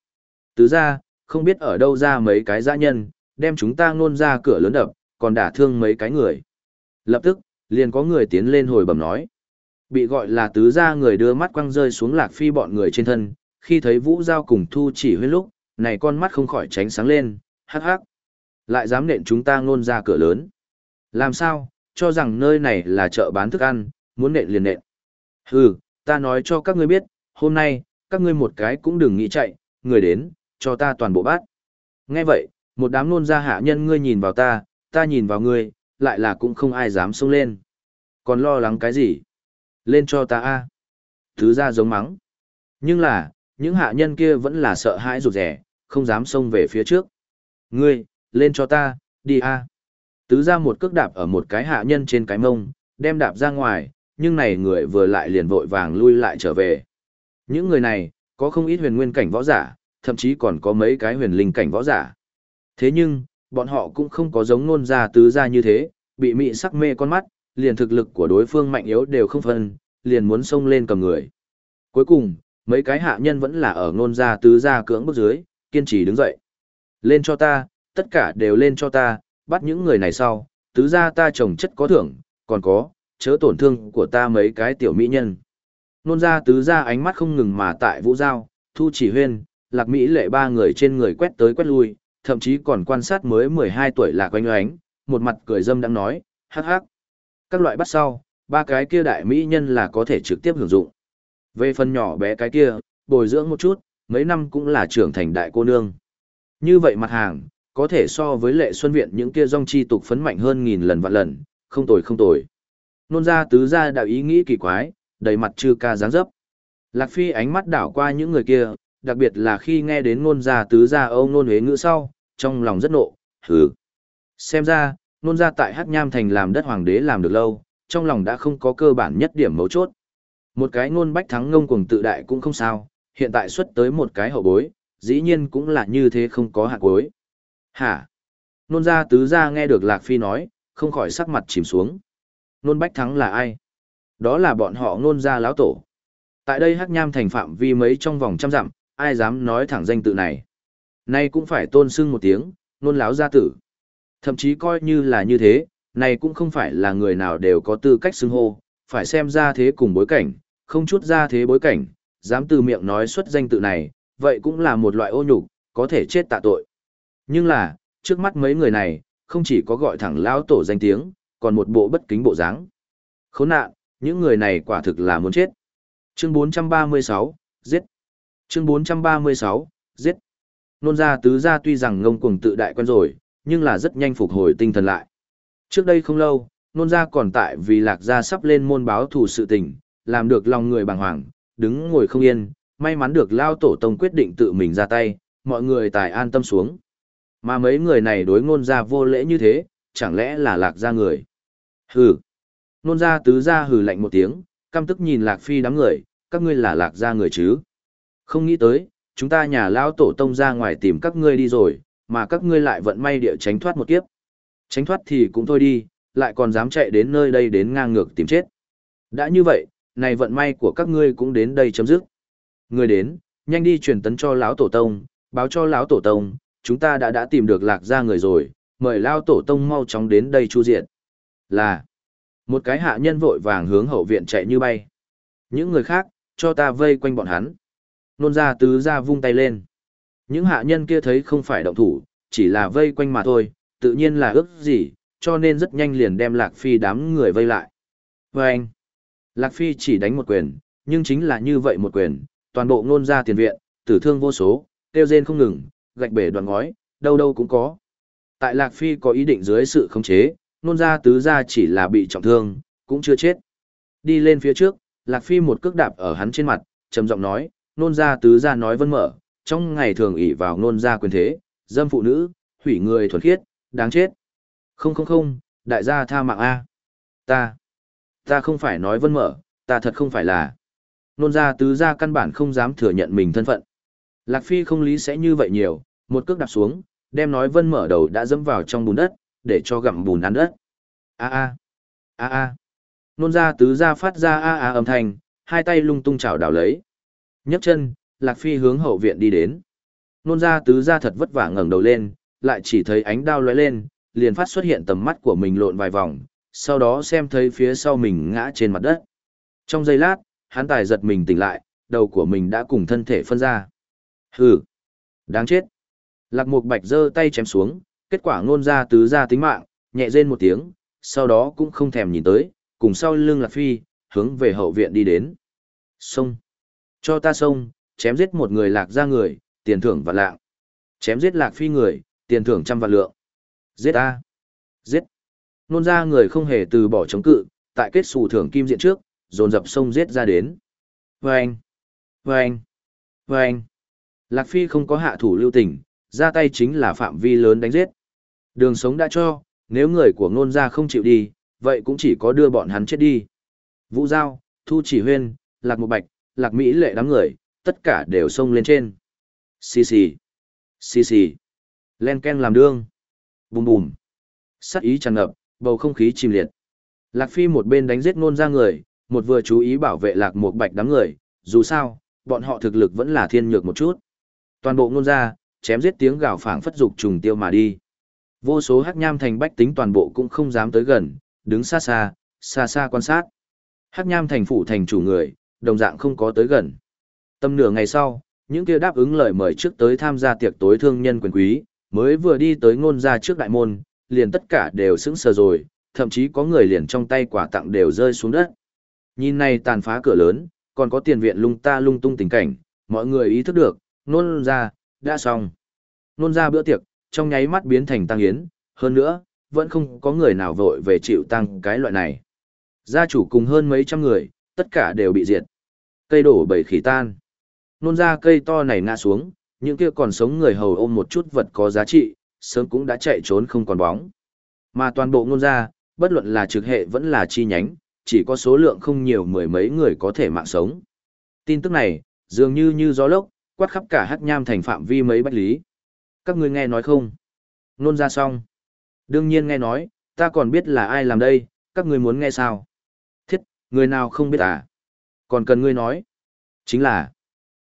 Tứ ra, không biết ở đâu ra mấy cái dã nhân, đem chúng ta ngôn ra cửa lớn đập, còn đả thương mấy cái người. Lập tức, liền có người tiến lên hồi bẩm nói. Bị gọi là tứ gia người đưa mắt quăng rơi xuống lạc phi bọn người trên thân, khi thấy vũ giao cùng thu chỉ huyết lúc, này con mắt không khỏi tránh sáng lên, hắc hắc. Lại dám nện chúng ta ngôn ra cửa lớn. Làm sao, cho rằng nơi này là chợ bán thức ăn, muốn nện liền nện. Hừ, ta nói cho các ngươi biết, hôm nay, các ngươi một cái cũng đừng nghĩ chạy, người đến, cho ta toàn bộ bát. Nghe vậy, một đám nôn ra hạ nhân ngươi nhìn vào ta, ta nhìn vào ngươi, lại là cũng không ai dám xông lên. Còn lo lắng cái gì? Lên cho ta a. Thứ ra giống mắng. Nhưng là, những hạ nhân kia vẫn là sợ hãi rụt rẻ, không dám xông về phía trước. Ngươi, lên cho ta, đi a. Tứ ra một cước đạp ở một cái hạ nhân trên cái mông, đem đạp ra ngoài, nhưng này người vừa lại liền vội vàng lui lại trở về. Những người này, có không ít huyền nguyên cảnh võ giả, thậm chí còn có mấy cái huyền linh cảnh võ giả. Thế nhưng, bọn họ cũng không có giống nôn ra tứ ra như thế, bị mị sắc mê con mắt, liền thực lực của đối phương mạnh yếu đều không phân, liền muốn xông lên cầm người. Cuối cùng, mấy cái hạ nhân vẫn là ở nôn ra tứ ra cưỡng bức dưới, kiên trì đứng dậy. Lên cho ta, tất cả đều lên cho ta, bắt những người này sau, tứ gia ta trồng chất có thưởng, còn có, chớ tổn thương của ta mấy cái tiểu mỹ nhân. Nôn ra tứ gia ánh mắt không ngừng mà tại vũ giao, thu chỉ huyên, lạc mỹ lệ ba người trên người quét tới quét lui, thậm chí còn quan sát mới 12 tuổi lạc oanh oánh, một mặt cười dâm đang nói, hắc hắc. Các loại bắt sau, ba cái kia đại mỹ nhân là có thể trực tiếp hưởng dụng. Về phần nhỏ bé cái kia, bồi dưỡng một chút, mấy năm cũng là trưởng thành đại cô nương. Như vậy mặt hàng, có thể so với lệ xuân viện những kia dòng chi tục phấn mạnh hơn nghìn lần vạn lần, không tồi không tồi. Nôn ra tứ ra đạo ý nghĩ kỳ quái, đầy mặt chư ca dáng dấp. Lạc Phi ánh mắt đảo qua những người kia, đặc biệt là khi nghe đến nôn ra tứ gia ông nôn huế ngữ sau, trong lòng rất nộ, hừ. Xem ra, nôn ra tại Hắc Nham Thành làm đất hoàng đế làm được lâu, trong lòng đã không có cơ bản nhất điểm mấu chốt. Một cái nôn bách thắng ngông cuồng tự đại cũng không sao, hiện tại xuất tới một cái hậu bối, dĩ nhiên cũng là như thế không có hạt cuối. Hả? Nôn gia tứ gia nghe được Lạc Phi nói, không khỏi sắc mặt chìm xuống. Nôn bách thắng là ai? Đó là bọn họ nôn gia lão tổ. Tại đây Hắc Nham thành phạm vi mấy trong vòng trăm dặm, ai dám nói thẳng danh tự này. Nay cũng phải tôn sưng một tiếng, nôn láo gia tử. Thậm chí coi như là như thế, này cũng không phải là người nào đều có tư cách xưng hô, phải xem ra thế cùng bối cảnh, không chút ra thế bối cảnh, dám từ miệng nói xuất danh tự này, vậy cũng là một loại ô nhục, có thể chết tạ tội. Nhưng là, trước mắt mấy người này, không chỉ có gọi thẳng lão tổ danh tiếng, còn một bộ bất kính bộ dáng. Khốn nạn, những người này quả thực là muốn chết. Chương 436, giết. Chương 436, giết. Nôn gia tứ gia tuy rằng ngông cuồng tự đại quen rồi, nhưng là rất nhanh phục hồi tinh thần lại. Trước đây không lâu, nôn gia còn tại vì lạc gia sắp lên môn báo thù sự tình, làm được lòng người bàng hoàng, đứng ngồi không yên, may mắn được lao tổ tông quyết định tự mình ra tay, mọi người tài an tâm xuống. Mà mấy người này đối ngôn gia vô lễ như thế, chẳng lẽ là lạc gia người? Hừ. ngôn gia tứ gia hừ lạnh một tiếng, Căm tức nhìn Lạc Phi đám người, các ngươi là Lạc gia người chứ. Không nghĩ tới, chúng ta nhà lão tổ tông ra ngoài tìm các ngươi đi rồi, mà các ngươi lại vận may địa tránh thoát một kiếp. Tránh thoát thì cũng thôi đi, lại còn dám chạy đến nơi đây đến ngang ngược tìm chết. Đã như vậy, này vận may của các ngươi cũng đến đây chấm dứt. Người đến, nhanh đi truyền tấn cho lão tổ tông, báo cho lão tổ tông, chúng ta đã đã tìm được lạc gia người rồi, mời lao tổ tông mau chóng đến đây chu diện. Là, một cái hạ nhân vội vàng hướng hậu viện chạy như bay. Những người khác, cho ta vây quanh bọn hắn. Nôn ra tứ ra vung tay lên. Những hạ nhân kia thấy không phải động thủ, chỉ là vây quanh mà thôi, tự nhiên là ước gì, cho nên rất nhanh liền đem Lạc Phi đám người vây lại. Và anh, Lạc Phi chỉ đánh một quyền, nhưng chính là như vậy một quyền, toàn bộ ngôn ra tiền viện, tử thương vô số, tiêu rên không ngừng, gạch bể đoạn ngói, đâu đâu cũng có. Tại Lạc Phi có ý định dưới sự khống chế, nôn ra tứ ra chỉ là bị trọng thương, cũng chưa chết. Đi lên phía trước, Lạc Phi một cước đạp ở hắn trên mặt, trầm giọng nói, nôn ra tứ ra nói vân mở, trong ngày thường ỷ vào nôn ra quyền thế, dâm phụ nữ, hủy người thuần khiết, đáng chết. Không không không, đại gia tha mạng A. Ta, ta không phải nói vân mở, ta thật không phải là. Nôn ra tứ ra căn bản không dám thừa nhận mình thân phận. Lạc Phi không lý sẽ như vậy nhiều, một cước đạp xuống, đem nói vân mở đầu đã dẫm vào trong bùn đất, để cho gặm bùn ăn đất. A a, a a. Nôn ra tứ ra phát ra a a âm thanh, hai tay lung tung chảo đảo lấy. nhấc chân, Lạc Phi hướng hậu viện đi đến. Nôn ra tứ ra thật vất vả ngẩng đầu lên, lại chỉ thấy ánh đao lóe lên, liền phát xuất hiện tầm mắt của mình lộn vài vòng, sau đó xem thấy phía sau mình ngã trên mặt đất. Trong giây lát, hắn tài giật mình tỉnh lại, đầu của mình đã cùng thân thể phân ra. Hừ, đáng chết. Lạc Mục Bạch giơ tay chém xuống, kết quả ngôn ra tứ ra tính mạng, nhẹ rên một tiếng, sau đó cũng không thèm nhìn tới, cùng sau lưng Lạc Phi, hướng về hậu viện đi đến. Xông. Cho ta xông, chém giết một người lạc ra người, tiền thưởng vạn lạng. Chém giết lạc phi người, tiền thưởng trăm vạn lượng. Giết a. Giết. Nôn ra người không hề từ bỏ chống cự, tại kết xù thưởng kim diện trước, dồn dập sông giết ra đến. Vâng. Vâng. Vâng. Lạc phi không có hạ thủ lưu tình, ra tay chính là phạm vi lớn đánh giết. Đường sống đã cho, nếu người của ngôn gia không chịu đi, vậy cũng chỉ có đưa bọn hắn chết đi. Vũ Giao, Thu Chỉ Huyên, Lạc Mục Bạch, Lạc Mỹ lệ đám người, tất cả đều xông lên trên. Xì xì, xì xì, len ken làm đương, bùm bùm. Sắc ý tràn ngập, bầu không khí chìm liệt. Lạc Phi một bên đánh giết ngôn ra người, một vừa chú ý bảo vệ Lạc Mục Bạch đám người, dù sao, bọn họ thực lực vẫn là thiên nhược một chút. Toàn bộ ngôn ra, chém giết tiếng gào phảng phất dục trùng tiêu mà đi. Vô số hắc nham thành bách tính toàn bộ cũng không dám tới gần, đứng xa xa, xa xa quan sát. Hắc nham thành phủ thành chủ người, đồng dạng không có tới gần. Tầm nửa ngày sau, những kia đáp ứng lời mời trước tới tham gia tiệc tối thương nhân quyền quý, mới vừa đi tới ngôn ra trước đại môn, liền tất cả đều sững sờ rồi, thậm chí có người liền trong tay quả tặng đều rơi xuống đất. Nhìn này tàn phá cửa lớn, còn có tiền viện lung ta lung tung tình cảnh, mọi người ý thức được, nôn ra, đã xong. Nôn ra bữa tiệc, trong nháy mắt biến thành tăng yến, hơn nữa, vẫn không có người nào vội về chịu tăng cái loại này. Gia chủ cùng hơn mấy trăm người, tất cả đều bị diệt. Cây đổ bầy khỉ tan. Nôn ra cây to này ngã xuống, những kia còn sống người hầu ôm một chút vật có giá trị, sớm cũng đã chạy trốn không còn bóng. Mà toàn bộ nôn ra, bất luận là trực hệ vẫn là chi nhánh, chỉ có số lượng không nhiều mười mấy người có thể mạng sống. Tin tức này, dường như như gió lốc, quát khắp cả hắc nham thành phạm vi mấy bách lý. Các ngươi nghe nói không? Nôn ra xong. Đương nhiên nghe nói, ta còn biết là ai làm đây, các ngươi muốn nghe sao? Thiết, người nào không biết à? Còn cần ngươi nói. Chính là,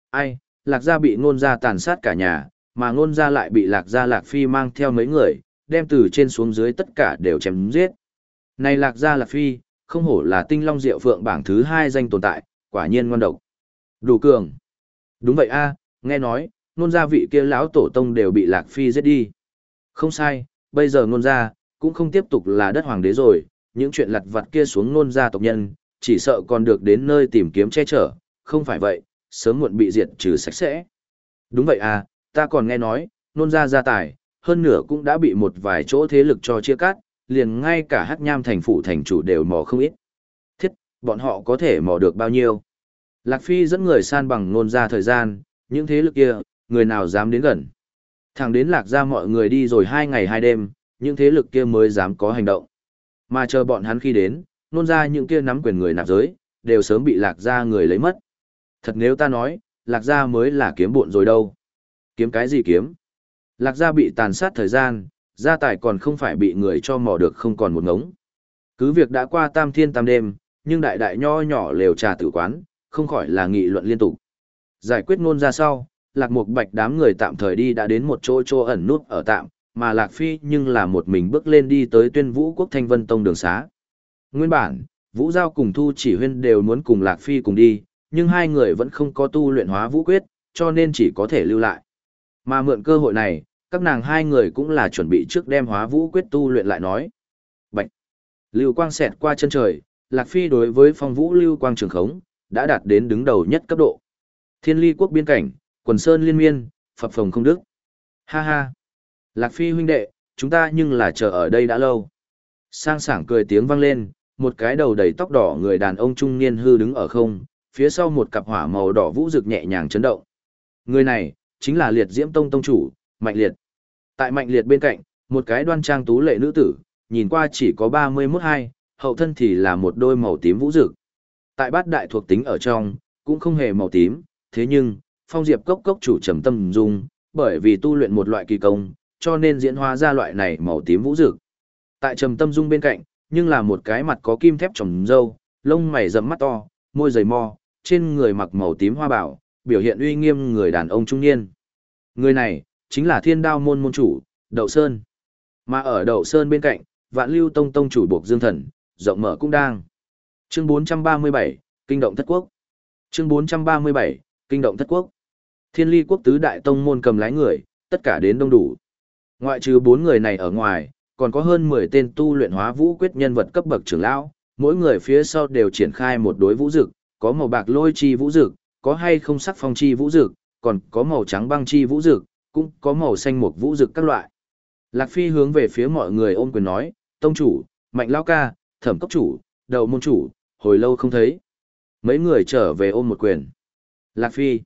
ai, lạc gia bị ngôn gia tàn sát cả nhà, mà ngôn gia lại bị lạc gia lạc phi mang theo mấy người, đem từ trên xuống dưới tất cả đều chém giết. Này lạc gia lạc phi, không hổ là tinh long diệu phượng bảng thứ hai danh tồn tại, quả nhiên ngon độc. Đủ cường. Đúng vậy a, nghe nói, Nôn gia vị kia lão tổ tông đều bị lạc phi giết đi. Không sai, bây giờ Nôn gia, cũng không tiếp tục là đất hoàng đế rồi, những chuyện lặt vặt kia xuống Nôn gia tộc nhân, chỉ sợ còn được đến nơi tìm kiếm che chở, không phải vậy, sớm muộn bị diệt trừ sạch sẽ. Đúng vậy à, ta còn nghe nói, nôn ra gia tài, hơn nửa cũng đã bị một vài chỗ thế lực cho chia cắt, liền ngay cả hắc nham thành phủ thành chủ đều mò không ít. Thiết, bọn họ có thể mò được bao nhiêu? Lạc Phi dẫn người san bằng nôn ra thời gian, những thế lực kia, người nào dám đến gần. Thẳng đến lạc ra mọi người đi rồi hai ngày hai đêm, những thế lực kia mới dám có hành động. Mà chờ bọn hắn khi đến, nôn ra những kia nắm quyền người nạp giới, đều sớm bị lạc gia người lấy mất. Thật nếu ta nói, lạc gia mới là kiếm bộn rồi đâu. Kiếm cái gì kiếm? Lạc gia bị tàn sát thời gian, gia tài còn không phải bị người cho mò được không còn một ngống. Cứ việc đã qua tam thiên tam đêm, nhưng đại đại nho nhỏ lều trà tử quán, không khỏi là nghị luận liên tục. Giải quyết ngôn ra sau, lạc mục bạch đám người tạm thời đi đã đến một chỗ chỗ ẩn nút ở tạm, mà lạc phi nhưng là một mình bước lên đi tới tuyên vũ quốc thanh vân tông đường xá. Nguyên bản, vũ giao cùng thu chỉ huyên đều muốn cùng lạc phi cùng đi, nhưng hai người vẫn không có tu luyện hóa vũ quyết, cho nên chỉ có thể lưu lại. Mà mượn cơ hội này, các nàng hai người cũng là chuẩn bị trước đem hóa vũ quyết tu luyện lại nói. Bạch! Lưu quang xẹt qua chân trời, Lạc Phi đối với phong vũ lưu quang trường khống, đã đạt đến đứng đầu nhất cấp độ. Thiên ly quốc biên cảnh, quần sơn liên miên, phập phồng không đức. Ha ha! Lạc Phi huynh đệ, chúng ta nhưng là chờ ở đây đã lâu. Sang sảng cười tiếng vang lên, một cái đầu đầy tóc đỏ người đàn ông trung niên hư đứng ở không, phía sau một cặp hỏa màu đỏ vũ rực nhẹ nhàng chấn động. Người này, chính là liệt diễm tông tông chủ, Mạnh Liệt. Tại Mạnh Liệt bên cạnh, một cái đoan trang tú lệ nữ tử, nhìn qua chỉ có ba mươi 31 hai, hậu thân thì là một đôi màu tím vũ rực. Tại bát đại thuộc tính ở trong, cũng không hề màu tím, thế nhưng, phong diệp cốc cốc chủ trầm tâm dung, bởi vì tu luyện một loại kỳ công, cho nên diễn hóa ra loại này màu tím vũ dực Tại trầm tâm dung bên cạnh, nhưng là một cái mặt có kim thép trồng râu lông mày rậm mắt to, môi dày mo, trên người mặc màu tím hoa bảo, biểu hiện uy nghiêm người đàn ông trung niên. Người này, chính là thiên đao môn môn chủ, Đậu Sơn. Mà ở Đậu Sơn bên cạnh, vạn lưu tông tông chủ buộc dương thần, rộng mở cũng đang. Chương 437, Kinh động thất quốc. Chương 437, Kinh động thất quốc. Thiên ly quốc tứ đại tông môn cầm lái người, tất cả đến đông đủ. Ngoại trừ bốn người này ở ngoài, còn có hơn 10 tên tu luyện hóa vũ quyết nhân vật cấp bậc trưởng lão, mỗi người phía sau đều triển khai một đối vũ dực, có màu bạc lôi chi vũ dực, có hay không sắc phong chi vũ dực, còn có màu trắng băng chi vũ dực, cũng có màu xanh mục vũ dực các loại. Lạc Phi hướng về phía mọi người ôm quyền nói, tông chủ, mạnh lao ca, thẩm cấp chủ, đầu môn chủ, hồi lâu không thấy. Mấy người trở về ôm một quyền. Lạc Phi,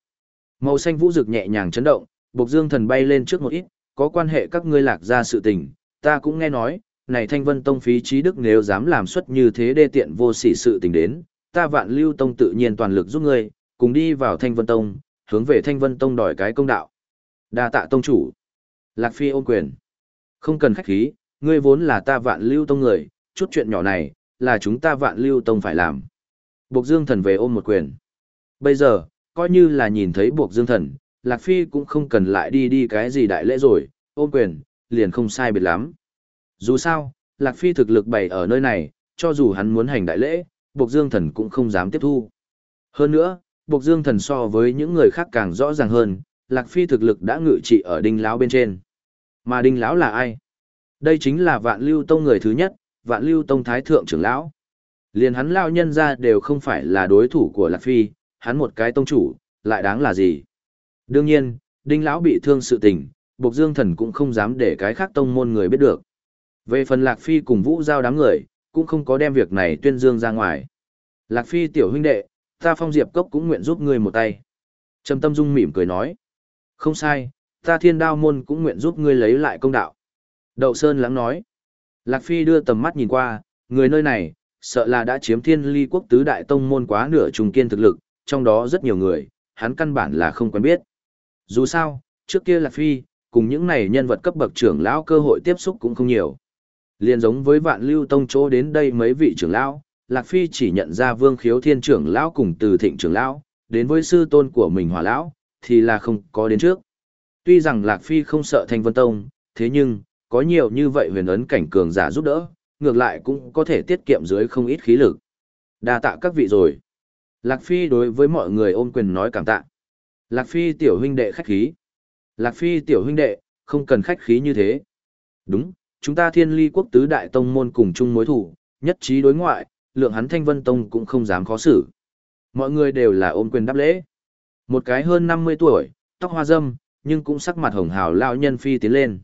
màu xanh vũ dực nhẹ nhàng chấn động, bộc dương thần bay lên trước một ít, có quan hệ các ngươi lạc ra sự tình, ta cũng nghe nói, này thanh vân tông phí trí đức nếu dám làm xuất như thế đê tiện vô sỉ sự tình đến, ta vạn lưu tông tự nhiên toàn lực giúp ngươi, cùng đi vào thanh vân tông, hướng về thanh vân tông đòi cái công đạo. đa tạ tông chủ. Lạc Phi ôm quyền. Không cần khách khí, ngươi vốn là ta vạn lưu tông người, chút chuyện nhỏ này, là chúng ta vạn lưu tông phải làm. Bộc dương thần về ôm một quyền. Bây giờ, coi như là nhìn thấy buộc dương thần, Lạc Phi cũng không cần lại đi đi cái gì đại lễ rồi, ôm quyền, liền không sai biệt lắm. Dù sao, Lạc Phi thực lực bày ở nơi này, cho dù hắn muốn hành đại lễ, buộc Dương Thần cũng không dám tiếp thu. Hơn nữa, buộc Dương Thần so với những người khác càng rõ ràng hơn, Lạc Phi thực lực đã ngự trị ở Đinh Lão bên trên. Mà Đinh Lão là ai? Đây chính là Vạn Lưu Tông người thứ nhất, Vạn Lưu Tông Thái Thượng trưởng Lão. Liền hắn Lão nhân ra đều không phải là đối thủ của Lạc Phi, hắn một cái tông chủ, lại đáng là gì? Đương nhiên, Đinh Lão bị thương sự tình, Bộc Dương Thần cũng không dám để cái khác tông môn người biết được. Về phần Lạc Phi cùng Vũ Giao đám người, cũng không có đem việc này tuyên dương ra ngoài. Lạc Phi tiểu huynh đệ, ta phong diệp cốc cũng nguyện giúp ngươi một tay. Trầm tâm dung mỉm cười nói. Không sai, ta thiên đao môn cũng nguyện giúp ngươi lấy lại công đạo. Đậu Sơn lắng nói. Lạc Phi đưa tầm mắt nhìn qua, người nơi này, sợ là đã chiếm thiên ly quốc tứ đại tông môn quá nửa trùng kiên thực lực, trong đó rất nhiều người, hắn căn bản là không quen biết. Dù sao, trước kia Lạc Phi, cùng những này nhân vật cấp bậc trưởng lão cơ hội tiếp xúc cũng không nhiều. Liên giống với vạn lưu tông chỗ đến đây mấy vị trưởng lão, Lạc Phi chỉ nhận ra vương khiếu thiên trưởng lão cùng từ thịnh trưởng lão, đến với sư tôn của mình hỏa lão, thì là không có đến trước. Tuy rằng Lạc Phi không sợ thanh vân tông, thế nhưng, có nhiều như vậy huyền ấn cảnh cường giả giúp đỡ, ngược lại cũng có thể tiết kiệm dưới không ít khí lực. đa tạ các vị rồi. Lạc Phi đối với mọi người ôm quyền nói cảm tạ. Lạc Phi tiểu huynh đệ khách khí. Lạc Phi tiểu huynh đệ, không cần khách khí như thế. Đúng, chúng ta thiên ly quốc tứ đại tông môn cùng chung mối thủ, nhất trí đối ngoại, lượng hắn thanh vân tông cũng không dám khó xử. Mọi người đều là ôm quyền đáp lễ. Một cái hơn 50 tuổi, tóc hoa dâm, nhưng cũng sắc mặt hồng hào lao nhân phi tiến lên.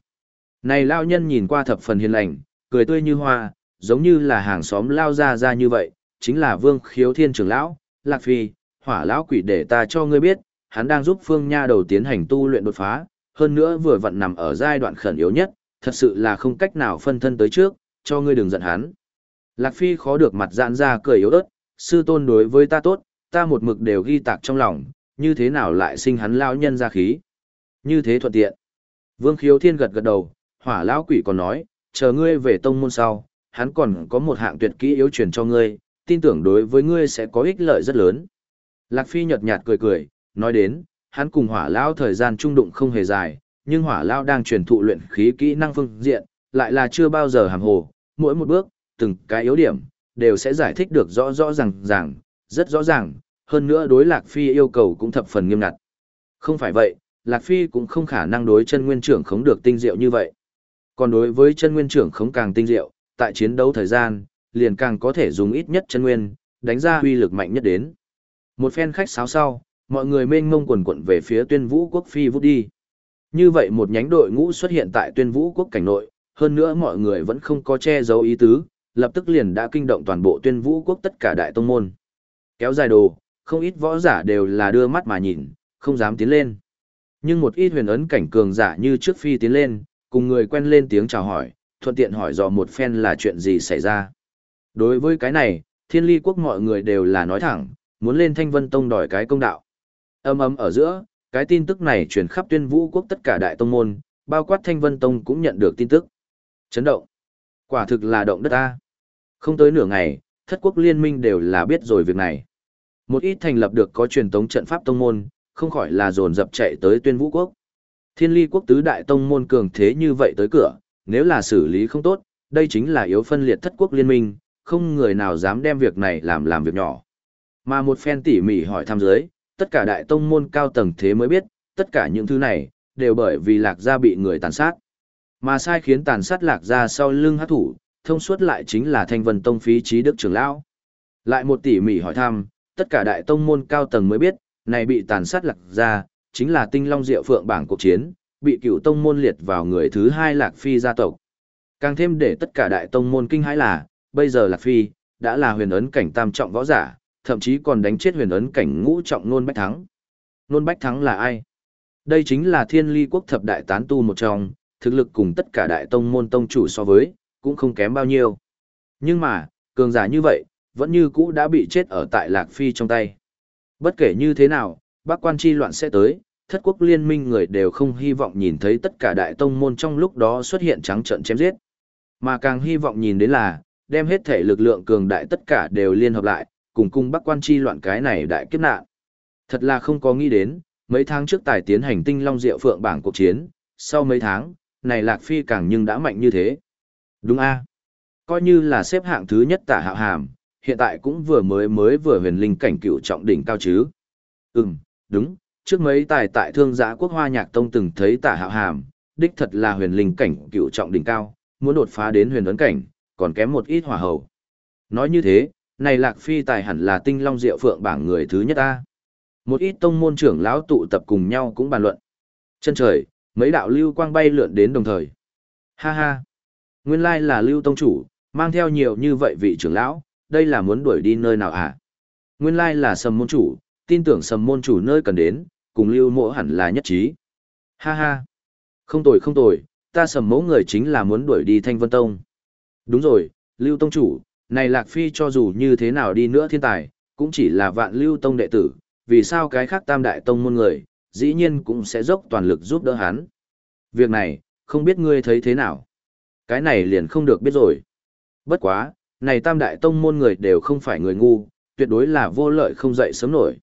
Này lao nhân nhìn qua thập phần hiền lành, cười tươi như hoa, giống như là hàng xóm lao ra ra như vậy, chính là vương khiếu thiên trưởng lão, lạc phi, hỏa lão quỷ để ta cho ngươi biết, hắn đang giúp phương nha đầu tiến hành tu luyện đột phá, hơn nữa vừa vặn nằm ở giai đoạn khẩn yếu nhất, thật sự là không cách nào phân thân tới trước, cho ngươi đừng giận hắn. Lạc Phi khó được mặt giãn ra cười yếu ớt, sư tôn đối với ta tốt, ta một mực đều ghi tạc trong lòng, như thế nào lại sinh hắn lão nhân ra khí. Như thế thuận tiện. Vương khiếu thiên gật gật đầu, hỏa lão quỷ còn nói, chờ ngươi về tông môn sau, hắn còn có một hạng tuyệt kỹ yếu truyền cho ngươi, tin tưởng đối với ngươi sẽ có ích lợi rất lớn. Lạc Phi nhợt nhạt cười cười, nói đến, hắn cùng hỏa lao thời gian trung đụng không hề dài, nhưng hỏa lao đang truyền thụ luyện khí kỹ năng phương diện, lại là chưa bao giờ hàm hồ, mỗi một bước, từng cái yếu điểm, đều sẽ giải thích được rõ rõ ràng ràng, rất rõ ràng, hơn nữa đối Lạc Phi yêu cầu cũng thập phần nghiêm ngặt. Không phải vậy, Lạc Phi cũng không khả năng đối chân nguyên trưởng khống được tinh diệu như vậy. Còn đối với chân nguyên trưởng khống càng tinh diệu, tại chiến đấu thời gian, liền càng có thể dùng ít nhất chân nguyên, đánh ra huy lực mạnh nhất đến. Một phen khách sáo sau, mọi người mênh mông quần quận về phía tuyên vũ quốc phi vút đi. Như vậy một nhánh đội ngũ xuất hiện tại tuyên vũ quốc cảnh nội, hơn nữa mọi người vẫn không có che giấu ý tứ, lập tức liền đã kinh động toàn bộ tuyên vũ quốc tất cả đại tông môn. Kéo dài đồ, không ít võ giả đều là đưa mắt mà nhìn, không dám tiến lên. Nhưng một ít huyền ấn cảnh cường giả như trước phi tiến lên, cùng người quen lên tiếng chào hỏi, thuận tiện hỏi dò một phen là chuyện gì xảy ra. Đối với cái này, thiên ly quốc mọi người đều là nói thẳng, muốn lên thanh vân tông đòi cái công đạo. Âm ấm ở giữa, cái tin tức này truyền khắp tuyên vũ quốc tất cả đại tông môn, bao quát thanh vân tông cũng nhận được tin tức. Chấn động. Quả thực là động đất ta. Không tới nửa ngày, thất quốc liên minh đều là biết rồi việc này. Một ít thành lập được có truyền tống trận pháp tông môn, không khỏi là dồn dập chạy tới tuyên vũ quốc. Thiên ly quốc tứ đại tông môn cường thế như vậy tới cửa, nếu là xử lý không tốt, đây chính là yếu phân liệt thất quốc liên minh, không người nào dám đem việc này làm làm việc nhỏ. Mà một phen tỉ mỉ hỏi thăm giới, tất cả đại tông môn cao tầng thế mới biết, tất cả những thứ này, đều bởi vì lạc gia bị người tàn sát. Mà sai khiến tàn sát lạc gia sau lưng hát thủ, thông suốt lại chính là thanh vân tông phí trí đức trưởng lão. Lại một tỉ mỉ hỏi thăm, tất cả đại tông môn cao tầng mới biết, này bị tàn sát lạc gia, chính là tinh long diệu phượng bảng cuộc chiến, bị cựu tông môn liệt vào người thứ hai lạc phi gia tộc. Càng thêm để tất cả đại tông môn kinh hãi là, bây giờ lạc phi, đã là huyền ấn cảnh tam trọng võ giả, thậm chí còn đánh chết huyền ấn cảnh ngũ trọng nôn bách thắng. Nôn bách thắng là ai? Đây chính là thiên ly quốc thập đại tán tu một trong, thực lực cùng tất cả đại tông môn tông chủ so với, cũng không kém bao nhiêu. Nhưng mà, cường giả như vậy, vẫn như cũ đã bị chết ở tại Lạc Phi trong tay. Bất kể như thế nào, bác quan chi loạn sẽ tới, thất quốc liên minh người đều không hy vọng nhìn thấy tất cả đại tông môn trong lúc đó xuất hiện trắng trận chém giết. Mà càng hy vọng nhìn đến là, đem hết thể lực lượng cường đại tất cả đều liên hợp lại, cùng cung bắc quan chi loạn cái này đại kiếp nạn. Thật là không có nghĩ đến, mấy tháng trước tài tiến hành tinh long diệu phượng bảng cuộc chiến, sau mấy tháng, này Lạc Phi càng nhưng đã mạnh như thế. Đúng a Coi như là xếp hạng thứ nhất tả hạo hàm, hiện tại cũng vừa mới mới vừa huyền linh cảnh cựu trọng đỉnh cao chứ. Ừm, đúng, trước mấy tài tại thương giã quốc hoa nhạc tông từng thấy tả hạo hàm, đích thật là huyền linh cảnh cựu trọng đỉnh cao, muốn đột phá đến huyền ấn cảnh, còn kém một ít hỏa hầu. Nói như thế, này lạc phi tài hẳn là tinh long diệu phượng bảng người thứ nhất ta. Một ít tông môn trưởng lão tụ tập cùng nhau cũng bàn luận. Chân trời, mấy đạo lưu quang bay lượn đến đồng thời. Ha ha, nguyên lai là lưu tông chủ, mang theo nhiều như vậy vị trưởng lão, đây là muốn đuổi đi nơi nào à? Nguyên lai là sầm môn chủ, tin tưởng sầm môn chủ nơi cần đến, cùng lưu mộ hẳn là nhất trí. Ha ha, không tồi không tồi, ta sầm mẫu người chính là muốn đuổi đi thanh vân tông. Đúng rồi, lưu tông chủ, này lạc phi cho dù như thế nào đi nữa thiên tài, cũng chỉ là vạn lưu tông đệ tử, vì sao cái khác tam đại tông môn người, dĩ nhiên cũng sẽ dốc toàn lực giúp đỡ hắn. Việc này, không biết ngươi thấy thế nào. Cái này liền không được biết rồi. Bất quá, này tam đại tông môn người đều không phải người ngu, tuyệt đối là vô lợi không dậy sớm nổi.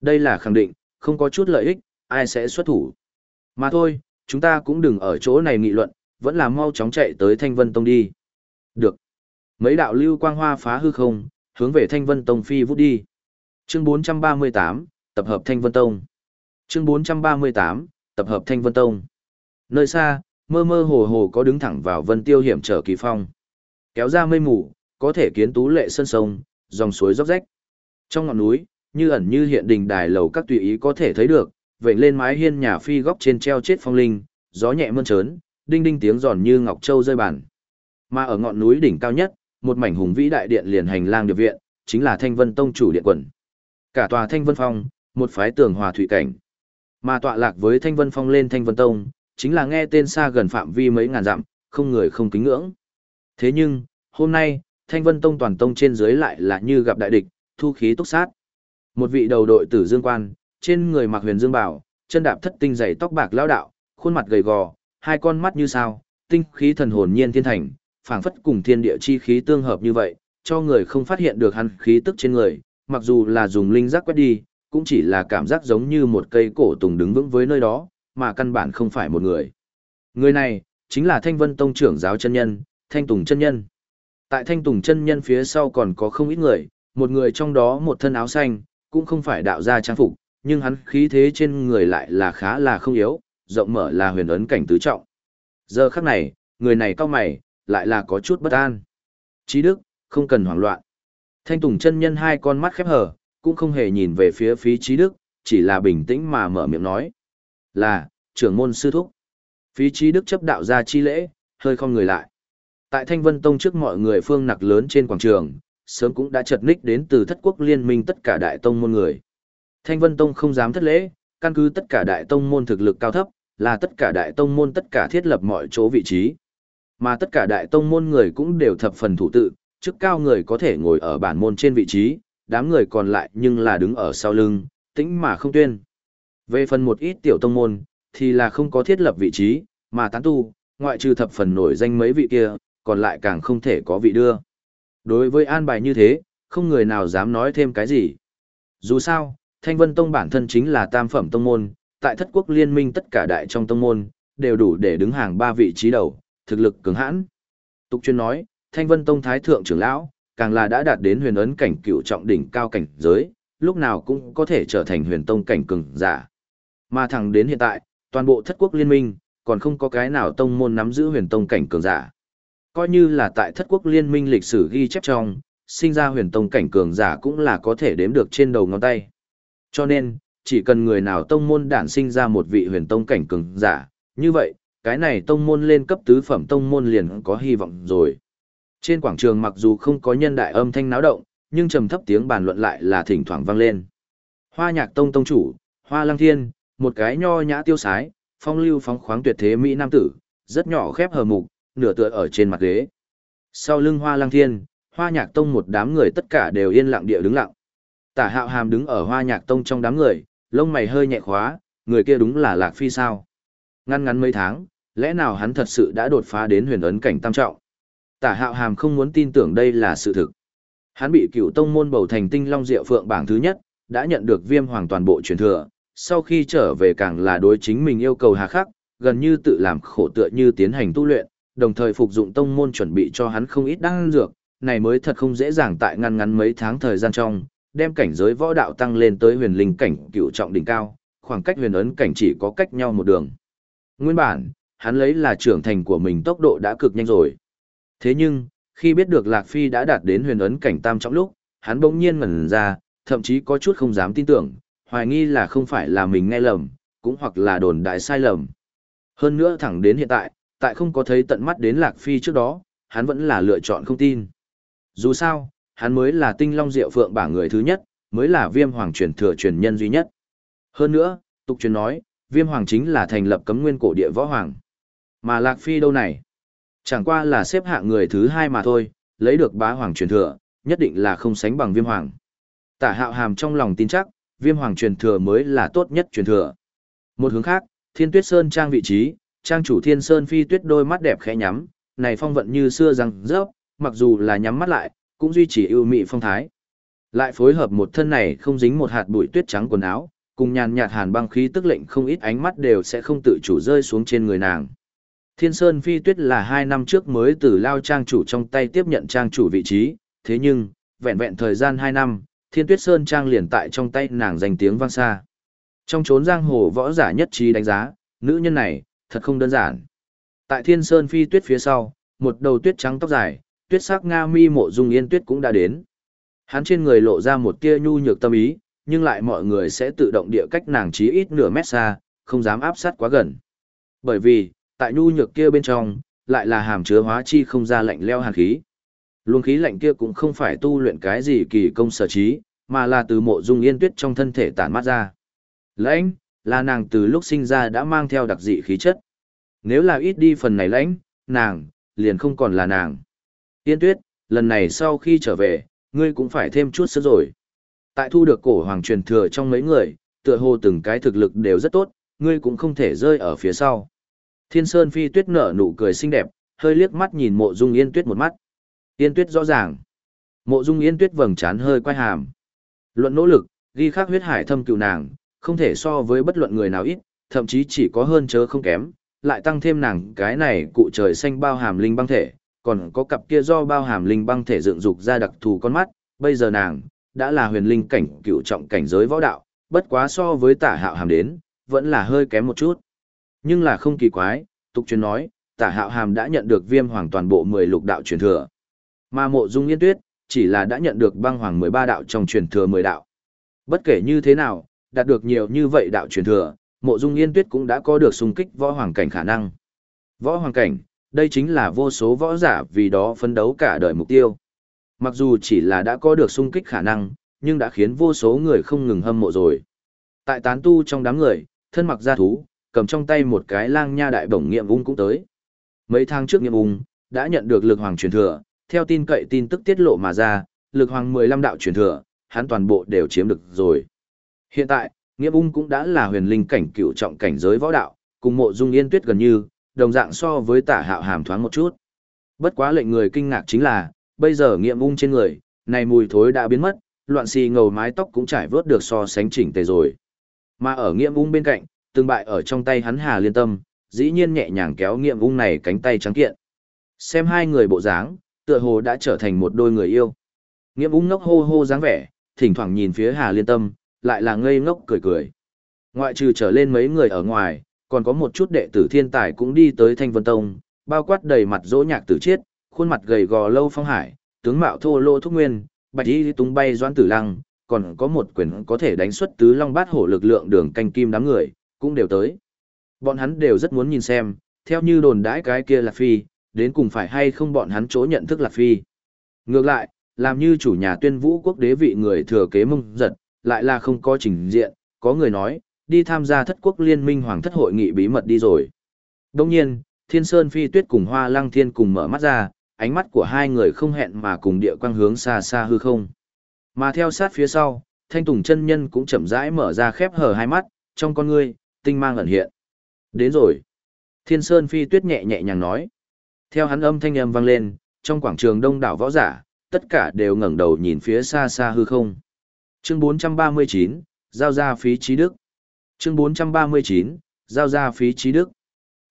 Đây là khẳng định, không có chút lợi ích, ai sẽ xuất thủ. Mà thôi, chúng ta cũng đừng ở chỗ này nghị luận, vẫn là mau chóng chạy tới Thanh Vân Tông đi. Được. Mấy đạo lưu quang hoa phá hư không, hướng về Thanh Vân Tông phi vút đi. Chương 438, tập hợp Thanh Vân Tông. Chương 438, tập hợp Thanh Vân Tông. Nơi xa, mơ mơ hồ hồ có đứng thẳng vào Vân Tiêu hiểm trở kỳ phong. Kéo ra mây mù, có thể kiến tú lệ sơn sông, dòng suối róc rách. Trong ngọn núi, như ẩn như hiện đình đài lầu các tùy ý có thể thấy được, vệnh lên mái hiên nhà phi góc trên treo chết phong linh, gió nhẹ mơn trớn, đinh đinh tiếng giòn như ngọc châu rơi bàn. Mà ở ngọn núi đỉnh cao nhất, một mảnh hùng vĩ đại điện liền hành lang điệp viện, chính là Thanh Vân Tông chủ điện quần. Cả tòa Thanh Vân Phong, một phái tường hòa thủy cảnh. Mà tọa lạc với Thanh Vân Phong lên Thanh Vân Tông, chính là nghe tên xa gần phạm vi mấy ngàn dặm, không người không kính ngưỡng. Thế nhưng, hôm nay, Thanh Vân Tông toàn tông trên dưới lại là như gặp đại địch, thu khí túc sát. Một vị đầu đội tử dương quan, trên người mặc huyền dương bảo, chân đạp thất tinh dày tóc bạc lão đạo, khuôn mặt gầy gò, hai con mắt như sao, tinh khí thần hồn nhiên thiên thành, phảng phất cùng thiên địa chi khí tương hợp như vậy, cho người không phát hiện được hắn khí tức trên người, mặc dù là dùng linh giác quét đi, cũng chỉ là cảm giác giống như một cây cổ tùng đứng vững với nơi đó, mà căn bản không phải một người. Người này, chính là Thanh Vân Tông trưởng giáo chân nhân, Thanh Tùng chân nhân. Tại Thanh Tùng chân nhân phía sau còn có không ít người, một người trong đó một thân áo xanh, cũng không phải đạo gia trang phục, nhưng hắn khí thế trên người lại là khá là không yếu, rộng mở là huyền ấn cảnh tứ trọng. Giờ khắc này, người này cao mày, lại là có chút bất an. Chí Đức, không cần hoảng loạn. Thanh Tùng chân nhân hai con mắt khép hờ, cũng không hề nhìn về phía phí Chí Đức, chỉ là bình tĩnh mà mở miệng nói. Là, trưởng môn sư thúc. Phí Chí Đức chấp đạo ra chi lễ, hơi không người lại. Tại Thanh Vân Tông trước mọi người phương nặc lớn trên quảng trường, sớm cũng đã chật ních đến từ thất quốc liên minh tất cả đại tông môn người. Thanh Vân Tông không dám thất lễ, căn cứ tất cả đại tông môn thực lực cao thấp, là tất cả đại tông môn tất cả thiết lập mọi chỗ vị trí. Mà tất cả đại tông môn người cũng đều thập phần thủ tự, chức cao người có thể ngồi ở bản môn trên vị trí, đám người còn lại nhưng là đứng ở sau lưng, tĩnh mà không tuyên. Về phần một ít tiểu tông môn, thì là không có thiết lập vị trí, mà tán tu, ngoại trừ thập phần nổi danh mấy vị kia, còn lại càng không thể có vị đưa. Đối với an bài như thế, không người nào dám nói thêm cái gì. Dù sao, Thanh Vân Tông bản thân chính là tam phẩm tông môn, tại thất quốc liên minh tất cả đại trong tông môn, đều đủ để đứng hàng ba vị trí đầu, thực lực cứng hãn. Tục chuyên nói, Thanh Vân Tông Thái Thượng trưởng lão, càng là đã đạt đến huyền ấn cảnh cựu trọng đỉnh cao cảnh giới, lúc nào cũng có thể trở thành huyền tông cảnh cường giả. Mà thẳng đến hiện tại, toàn bộ thất quốc liên minh, còn không có cái nào tông môn nắm giữ huyền tông cảnh cường giả. Coi như là tại thất quốc liên minh lịch sử ghi chép trong, sinh ra huyền tông cảnh cường giả cũng là có thể đếm được trên đầu ngón tay. Cho nên, chỉ cần người nào tông môn đản sinh ra một vị huyền tông cảnh cường giả, như vậy, cái này tông môn lên cấp tứ phẩm tông môn liền có hy vọng rồi. Trên quảng trường mặc dù không có nhân đại âm thanh náo động, nhưng trầm thấp tiếng bàn luận lại là thỉnh thoảng vang lên. Hoa nhạc tông tông chủ, Hoa Lăng Thiên, một cái nho nhã tiêu sái, phong lưu phóng khoáng tuyệt thế mỹ nam tử, rất nhỏ khép hờ mục, nửa tựa ở trên mặt ghế. Sau lưng Hoa Lăng Thiên, Hoa Nhạc Tông một đám người tất cả đều yên lặng địa đứng lặng. Tả Hạo Hàm đứng ở Hoa Nhạc Tông trong đám người, lông mày hơi nhẹ khóa, người kia đúng là Lạc Phi sao? Ngăn ngắn mấy tháng, lẽ nào hắn thật sự đã đột phá đến huyền ấn cảnh tam trọng? Tả Hạo Hàm không muốn tin tưởng đây là sự thực. Hắn bị cựu tông môn bầu thành tinh long diệu phượng bảng thứ nhất, đã nhận được viêm hoàng toàn bộ truyền thừa, sau khi trở về càng là đối chính mình yêu cầu hà khắc, gần như tự làm khổ tựa như tiến hành tu luyện, đồng thời phục dụng tông môn chuẩn bị cho hắn không ít đan dược, này mới thật không dễ dàng tại ngăn ngắn mấy tháng thời gian trong, đem cảnh giới võ đạo tăng lên tới huyền linh cảnh cựu trọng đỉnh cao, khoảng cách huyền ấn cảnh chỉ có cách nhau một đường. Nguyên bản, hắn lấy là trưởng thành của mình tốc độ đã cực nhanh rồi. Thế nhưng, khi biết được Lạc Phi đã đạt đến huyền ấn cảnh tam trọng lúc, hắn bỗng nhiên ngẩn ra, thậm chí có chút không dám tin tưởng, hoài nghi là không phải là mình nghe lầm, cũng hoặc là đồn đại sai lầm. Hơn nữa thẳng đến hiện tại, tại không có thấy tận mắt đến Lạc Phi trước đó, hắn vẫn là lựa chọn không tin. Dù sao, hắn mới là tinh long diệu phượng bảng người thứ nhất, mới là viêm hoàng truyền thừa truyền nhân duy nhất. Hơn nữa, tục truyền nói, viêm hoàng chính là thành lập cấm nguyên cổ địa võ hoàng. Mà Lạc Phi đâu này? Chẳng qua là xếp hạng người thứ hai mà thôi, lấy được bá hoàng truyền thừa, nhất định là không sánh bằng viêm hoàng. Tả hạo hàm trong lòng tin chắc, viêm hoàng truyền thừa mới là tốt nhất truyền thừa. Một hướng khác, thiên tuyết sơn trang vị trí, trang chủ thiên sơn phi tuyết đôi mắt đẹp khẽ nhắm, này phong vận như xưa răng rớp, mặc dù là nhắm mắt lại, cũng duy trì ưu mị phong thái. Lại phối hợp một thân này không dính một hạt bụi tuyết trắng quần áo, cùng nhàn nhạt hàn băng khí tức lệnh không ít ánh mắt đều sẽ không tự chủ rơi xuống trên người nàng. Thiên Sơn Phi Tuyết là hai năm trước mới từ lao trang chủ trong tay tiếp nhận trang chủ vị trí, thế nhưng, vẹn vẹn thời gian hai năm, Thiên Tuyết Sơn trang liền tại trong tay nàng danh tiếng vang xa. Trong chốn giang hồ võ giả nhất trí đánh giá, nữ nhân này, thật không đơn giản. Tại Thiên Sơn Phi Tuyết phía sau, một đầu tuyết trắng tóc dài, tuyết sắc nga mi mộ dung yên tuyết cũng đã đến. Hắn trên người lộ ra một tia nhu nhược tâm ý, nhưng lại mọi người sẽ tự động địa cách nàng chí ít nửa mét xa, không dám áp sát quá gần. Bởi vì, tại nhu nhược kia bên trong, lại là hàm chứa hóa chi không ra lạnh leo hàn khí. Luồng khí lạnh kia cũng không phải tu luyện cái gì kỳ công sở trí, mà là từ mộ dung yên tuyết trong thân thể tản mát ra. Lãnh, là nàng từ lúc sinh ra đã mang theo đặc dị khí chất. Nếu là ít đi phần này lãnh, nàng, liền không còn là nàng. Yên tuyết, lần này sau khi trở về, ngươi cũng phải thêm chút sức rồi. Tại thu được cổ hoàng truyền thừa trong mấy người, tựa hồ từng cái thực lực đều rất tốt, ngươi cũng không thể rơi ở phía sau. Thiên Sơn Phi Tuyết nở nụ cười xinh đẹp, hơi liếc mắt nhìn Mộ Dung Yên Tuyết một mắt. Yên Tuyết rõ ràng. Mộ Dung Yên Tuyết vầng trán hơi quay hàm. Luận nỗ lực, ghi khắc huyết hải thâm cựu nàng, không thể so với bất luận người nào ít, thậm chí chỉ có hơn chớ không kém, lại tăng thêm nàng cái này cụ trời xanh bao hàm linh băng thể, còn có cặp kia do bao hàm linh băng thể dựng dục ra đặc thù con mắt, bây giờ nàng đã là huyền linh cảnh cựu trọng cảnh giới võ đạo, bất quá so với tả hạo hàm đến, vẫn là hơi kém một chút. Nhưng là không kỳ quái, tục truyền nói, tả hạo hàm đã nhận được viêm hoàng toàn bộ 10 lục đạo truyền thừa. Mà mộ dung yên tuyết, chỉ là đã nhận được băng hoàng 13 đạo trong truyền thừa 10 đạo. Bất kể như thế nào, đạt được nhiều như vậy đạo truyền thừa, mộ dung yên tuyết cũng đã có được xung kích võ hoàng cảnh khả năng. Võ hoàng cảnh, đây chính là vô số võ giả vì đó phấn đấu cả đời mục tiêu. Mặc dù chỉ là đã có được xung kích khả năng, nhưng đã khiến vô số người không ngừng hâm mộ rồi. Tại tán tu trong đám người, thân mặc gia thú, cầm trong tay một cái lang nha đại bổng nghiệm ung cũng tới. Mấy tháng trước nghiệm ung, đã nhận được lực hoàng truyền thừa, theo tin cậy tin tức tiết lộ mà ra, lực hoàng 15 đạo truyền thừa, hắn toàn bộ đều chiếm được rồi. Hiện tại, nghiệm ung cũng đã là huyền linh cảnh cựu trọng cảnh giới võ đạo, cùng mộ dung yên tuyết gần như, đồng dạng so với tả hạo hàm thoáng một chút. Bất quá lệnh người kinh ngạc chính là, bây giờ nghiệm ung trên người, này mùi thối đã biến mất, loạn xì ngầu mái tóc cũng trải vớt được so sánh chỉnh tề rồi. Mà ở nghiệm ung bên cạnh, từng bại ở trong tay hắn Hà Liên Tâm, dĩ nhiên nhẹ nhàng kéo nghiệm ung này cánh tay trắng kiện. Xem hai người bộ dáng, tựa hồ đã trở thành một đôi người yêu. Nghiệm ung ngốc hô hô dáng vẻ, thỉnh thoảng nhìn phía Hà Liên Tâm, lại là ngây ngốc cười cười. Ngoại trừ trở lên mấy người ở ngoài, còn có một chút đệ tử thiên tài cũng đi tới Thanh Vân Tông, bao quát đầy mặt dỗ nhạc tử chiết, khuôn mặt gầy gò lâu phong hải, tướng mạo thô lô thúc nguyên, bạch y tung bay doãn tử lăng, còn có một quyền có thể đánh xuất tứ long bát hổ lực lượng đường canh kim đám người, cũng đều tới. Bọn hắn đều rất muốn nhìn xem, theo như đồn đãi cái kia là phi, đến cùng phải hay không bọn hắn chỗ nhận thức là phi. Ngược lại, làm như chủ nhà tuyên vũ quốc đế vị người thừa kế mông giật, lại là không có trình diện, có người nói, đi tham gia thất quốc liên minh hoàng thất hội nghị bí mật đi rồi. Đồng nhiên, Thiên Sơn Phi Tuyết cùng Hoa Lăng Thiên cùng mở mắt ra, ánh mắt của hai người không hẹn mà cùng địa quang hướng xa xa hư không. Mà theo sát phía sau, Thanh Tùng chân nhân cũng chậm rãi mở ra khép hở hai mắt, trong con ngươi, tinh mang ẩn hiện. Đến rồi. Thiên Sơn Phi Tuyết nhẹ nhẹ nhàng nói. Theo hắn âm thanh âm vang lên, trong quảng trường đông đảo võ giả, tất cả đều ngẩng đầu nhìn phía xa xa hư không. Chương 439, giao ra phí trí đức. Chương 439, giao ra phí trí đức.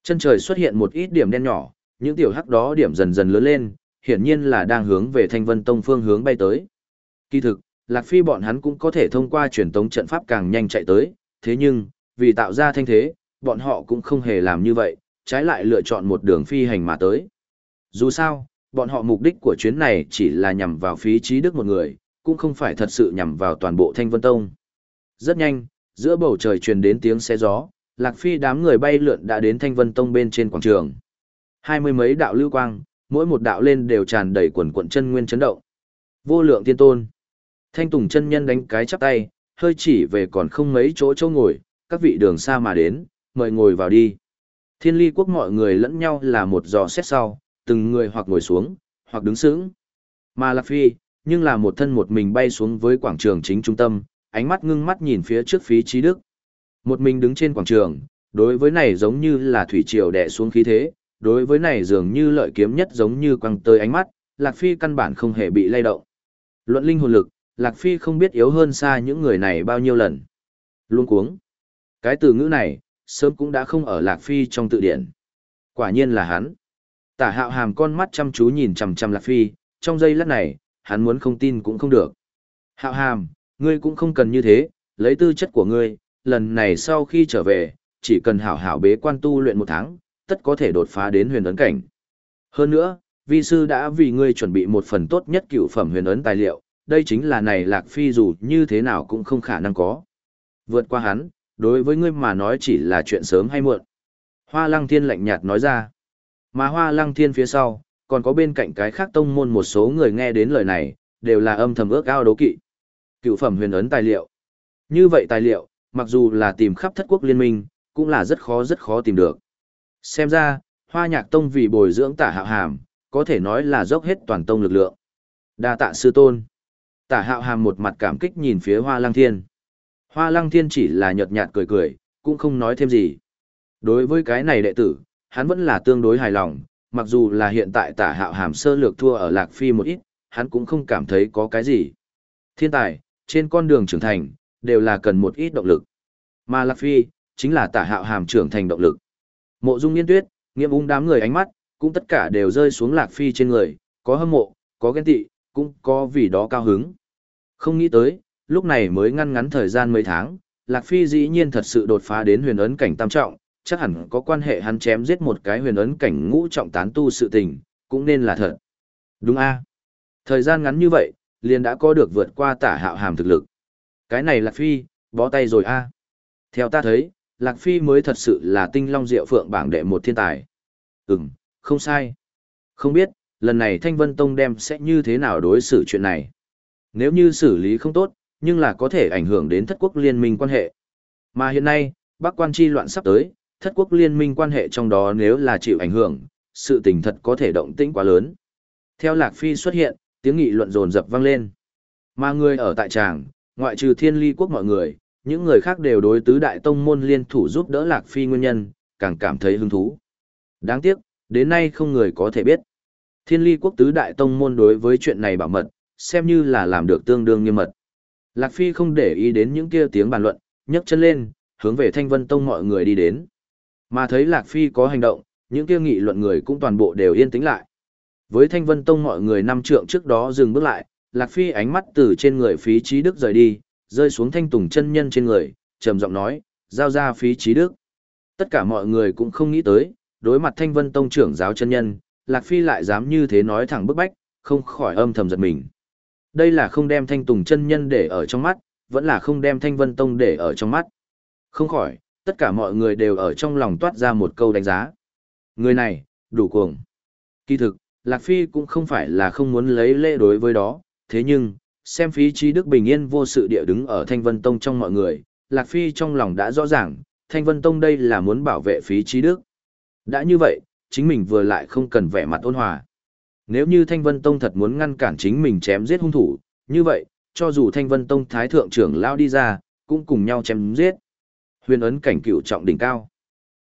Chân trời xuất hiện một ít điểm đen nhỏ, những tiểu hắc đó điểm dần dần lớn lên, hiển nhiên là đang hướng về Thanh Vân Tông phương hướng bay tới. Kỳ thực, Lạc Phi bọn hắn cũng có thể thông qua truyền tống trận pháp càng nhanh chạy tới, thế nhưng, vì tạo ra thanh thế, bọn họ cũng không hề làm như vậy, trái lại lựa chọn một đường phi hành mà tới. Dù sao, bọn họ mục đích của chuyến này chỉ là nhằm vào phí trí đức một người, cũng không phải thật sự nhằm vào toàn bộ Thanh Vân Tông. Rất nhanh, giữa bầu trời truyền đến tiếng xe gió, Lạc Phi đám người bay lượn đã đến Thanh Vân Tông bên trên quảng trường. Hai mươi mấy đạo lưu quang, mỗi một đạo lên đều tràn đầy quần quận chân nguyên chấn động. Vô lượng tiên tôn. Thanh Tùng chân nhân đánh cái chắp tay, hơi chỉ về còn không mấy chỗ chỗ ngồi, các vị đường xa mà đến, mời ngồi vào đi. Thiên ly quốc mọi người lẫn nhau là một dò xét sau, từng người hoặc ngồi xuống, hoặc đứng sững. Mà Lạc Phi, nhưng là một thân một mình bay xuống với quảng trường chính trung tâm, ánh mắt ngưng mắt nhìn phía trước phí trí đức. Một mình đứng trên quảng trường, đối với này giống như là thủy triều đè xuống khí thế, đối với này dường như lợi kiếm nhất giống như quăng tới ánh mắt, Lạc Phi căn bản không hề bị lay động. Luận linh hồn lực, Lạc Phi không biết yếu hơn xa những người này bao nhiêu lần. Luôn cuống. Cái từ ngữ này, sớm cũng đã không ở Lạc Phi trong tự điển. Quả nhiên là hắn. Tả hạo hàm con mắt chăm chú nhìn chằm chằm Lạc Phi, trong giây lát này, hắn muốn không tin cũng không được. Hạo hàm, ngươi cũng không cần như thế, lấy tư chất của ngươi, lần này sau khi trở về, chỉ cần hảo hảo bế quan tu luyện một tháng, tất có thể đột phá đến huyền ấn cảnh. Hơn nữa, vi sư đã vì ngươi chuẩn bị một phần tốt nhất cựu phẩm huyền ấn tài liệu, đây chính là này lạc phi dù như thế nào cũng không khả năng có. Vượt qua hắn, đối với ngươi mà nói chỉ là chuyện sớm hay muộn. Hoa lăng thiên lạnh nhạt nói ra. Mà hoa lăng thiên phía sau, còn có bên cạnh cái khác tông môn một số người nghe đến lời này, đều là âm thầm ước ao đấu kỵ. Cựu phẩm huyền ấn tài liệu. Như vậy tài liệu, mặc dù là tìm khắp thất quốc liên minh, cũng là rất khó rất khó tìm được. Xem ra, hoa nhạc tông vì bồi dưỡng tả hạo hàm, có thể nói là dốc hết toàn tông lực lượng. đa tạ sư tôn. Tả hạo hàm một mặt cảm kích nhìn phía hoa lăng thiên. Hoa lăng thiên chỉ là nhợt nhạt cười cười, cũng không nói thêm gì. Đối với cái này đệ tử, hắn vẫn là tương đối hài lòng, mặc dù là hiện tại tả hạo hàm sơ lược thua ở Lạc Phi một ít, hắn cũng không cảm thấy có cái gì. Thiên tài, trên con đường trưởng thành, đều là cần một ít động lực. Mà Lạc Phi, chính là tả hạo hàm trưởng thành động lực. Mộ dung yên tuyết, nghiêm ung đám người ánh mắt, cũng tất cả đều rơi xuống Lạc Phi trên người, có hâm mộ, có ghen tị, cũng có vì đó cao hứng. Không nghĩ tới, lúc này mới ngăn ngắn thời gian mấy tháng, Lạc Phi dĩ nhiên thật sự đột phá đến huyền ấn cảnh tam trọng, chắc hẳn có quan hệ hắn chém giết một cái huyền ấn cảnh ngũ trọng tán tu sự tình, cũng nên là thật. Đúng a Thời gian ngắn như vậy, liền đã có được vượt qua tả hạo hàm thực lực. Cái này Lạc Phi, bó tay rồi a Theo ta thấy, Lạc Phi mới thật sự là tinh long diệu phượng bảng đệ một thiên tài. Ừm, không sai. Không biết, lần này Thanh Vân Tông đem sẽ như thế nào đối xử chuyện này. Nếu như xử lý không tốt, nhưng là có thể ảnh hưởng đến thất quốc liên minh quan hệ. Mà hiện nay, Bắc quan chi loạn sắp tới, thất quốc liên minh quan hệ trong đó nếu là chịu ảnh hưởng, sự tình thật có thể động tĩnh quá lớn. Theo Lạc Phi xuất hiện, tiếng nghị luận dồn dập vang lên. Mà người ở tại tràng, ngoại trừ thiên ly quốc mọi người, những người khác đều đối tứ đại tông môn liên thủ giúp đỡ Lạc Phi nguyên nhân, càng cảm thấy hứng thú. Đáng tiếc, đến nay không người có thể biết. Thiên ly quốc tứ đại tông môn đối với chuyện này bảo mật, xem như là làm được tương đương nghiêm mật. Lạc Phi không để ý đến những kia tiếng bàn luận, nhấc chân lên, hướng về Thanh Vân Tông mọi người đi đến. Mà thấy Lạc Phi có hành động, những kia nghị luận người cũng toàn bộ đều yên tĩnh lại. Với Thanh Vân Tông mọi người năm trượng trước đó dừng bước lại, Lạc Phi ánh mắt từ trên người phí trí đức rời đi, rơi xuống thanh tùng chân nhân trên người, trầm giọng nói, giao ra phí trí đức. Tất cả mọi người cũng không nghĩ tới, đối mặt Thanh Vân Tông trưởng giáo chân nhân, Lạc Phi lại dám như thế nói thẳng bức bách, không khỏi âm thầm giật mình. Đây là không đem Thanh Tùng chân nhân để ở trong mắt, vẫn là không đem Thanh Vân Tông để ở trong mắt. Không khỏi, tất cả mọi người đều ở trong lòng toát ra một câu đánh giá. Người này, đủ cuồng. Kỳ thực, Lạc Phi cũng không phải là không muốn lấy lễ đối với đó, thế nhưng, xem phí trí đức bình yên vô sự địa đứng ở Thanh Vân Tông trong mọi người, Lạc Phi trong lòng đã rõ ràng, Thanh Vân Tông đây là muốn bảo vệ phí trí đức. Đã như vậy, chính mình vừa lại không cần vẻ mặt ôn hòa. Nếu như Thanh Vân Tông thật muốn ngăn cản chính mình chém giết hung thủ, như vậy, cho dù Thanh Vân Tông Thái Thượng trưởng lao đi ra, cũng cùng nhau chém giết. Huyền ấn cảnh cựu trọng đỉnh cao.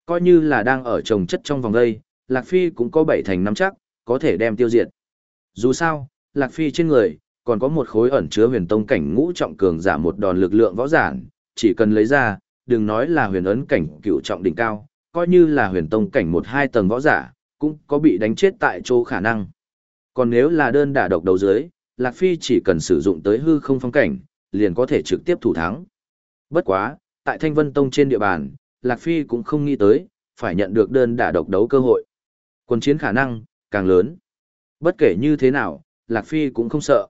Coi như là đang ở trồng chất trong vòng đây, Lạc Phi cũng có bảy thành năm chắc, có thể đem tiêu diệt. Dù sao, Lạc Phi trên người, còn có một khối ẩn chứa huyền tông cảnh ngũ trọng cường giả một đòn lực lượng võ giản, chỉ cần lấy ra, đừng nói là huyền ấn cảnh cựu trọng đỉnh cao, coi như là huyền tông cảnh một hai tầng võ giả, cũng có bị đánh chết tại chỗ khả năng. Còn nếu là đơn đả độc đầu dưới, Lạc Phi chỉ cần sử dụng tới hư không phong cảnh, liền có thể trực tiếp thủ thắng. Bất quá, tại Thanh Vân Tông trên địa bàn, Lạc Phi cũng không nghĩ tới, phải nhận được đơn đả độc đấu cơ hội. Quân chiến khả năng, càng lớn. Bất kể như thế nào, Lạc Phi cũng không sợ.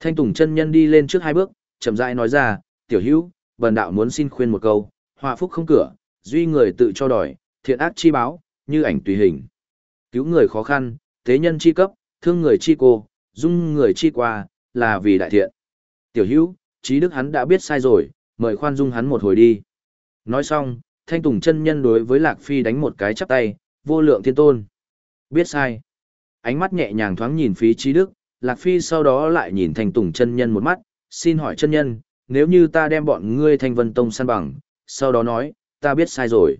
Thanh Tùng chân nhân đi lên trước hai bước, chậm rãi nói ra, tiểu hữu, bần đạo muốn xin khuyên một câu, họa phúc không cửa, duy người tự cho đòi, thiện ác chi báo, như ảnh tùy hình. Cứu người khó khăn, thế nhân chi cấp, thương người chi cô, dung người chi qua, là vì đại thiện. Tiểu hữu, trí đức hắn đã biết sai rồi, mời khoan dung hắn một hồi đi. Nói xong, thanh tùng chân nhân đối với Lạc Phi đánh một cái chắp tay, vô lượng thiên tôn. Biết sai. Ánh mắt nhẹ nhàng thoáng nhìn phí trí đức, Lạc Phi sau đó lại nhìn thanh tùng chân nhân một mắt, xin hỏi chân nhân, nếu như ta đem bọn ngươi thanh vân tông săn bằng, sau đó nói, ta biết sai rồi.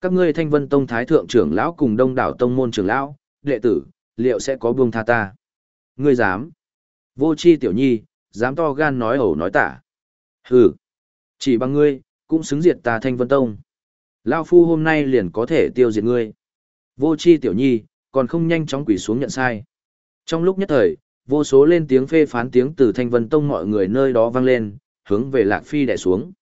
Các ngươi thanh vân tông thái thượng trưởng lão cùng đông đảo tông môn trưởng lão, đệ tử, liệu sẽ có buông tha ta? Ngươi dám? Vô chi tiểu nhi, dám to gan nói ẩu nói tả. Hừ, chỉ bằng ngươi, cũng xứng diệt ta thanh vân tông. Lao phu hôm nay liền có thể tiêu diệt ngươi. Vô chi tiểu nhi, còn không nhanh chóng quỷ xuống nhận sai. Trong lúc nhất thời, vô số lên tiếng phê phán tiếng từ thanh vân tông mọi người nơi đó vang lên, hướng về Lạc Phi đè xuống.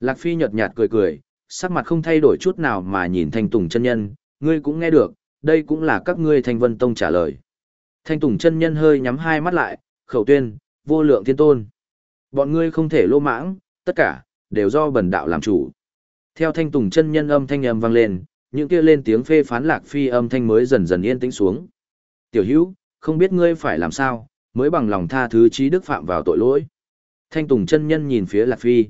Lạc Phi nhợt nhạt cười cười, sắc mặt không thay đổi chút nào mà nhìn Thanh Tùng chân nhân, ngươi cũng nghe được, đây cũng là các ngươi Thanh Vân Tông trả lời. Thanh Tùng chân nhân hơi nhắm hai mắt lại, khẩu tuyên, vô lượng thiên tôn. Bọn ngươi không thể lô mãng, tất cả, đều do bần đạo làm chủ. Theo Thanh Tùng chân nhân âm thanh âm vang lên, những kia lên tiếng phê phán Lạc Phi âm thanh mới dần dần yên tĩnh xuống. Tiểu hữu, không biết ngươi phải làm sao, mới bằng lòng tha thứ trí đức phạm vào tội lỗi. Thanh Tùng chân nhân nhìn phía Lạc Phi.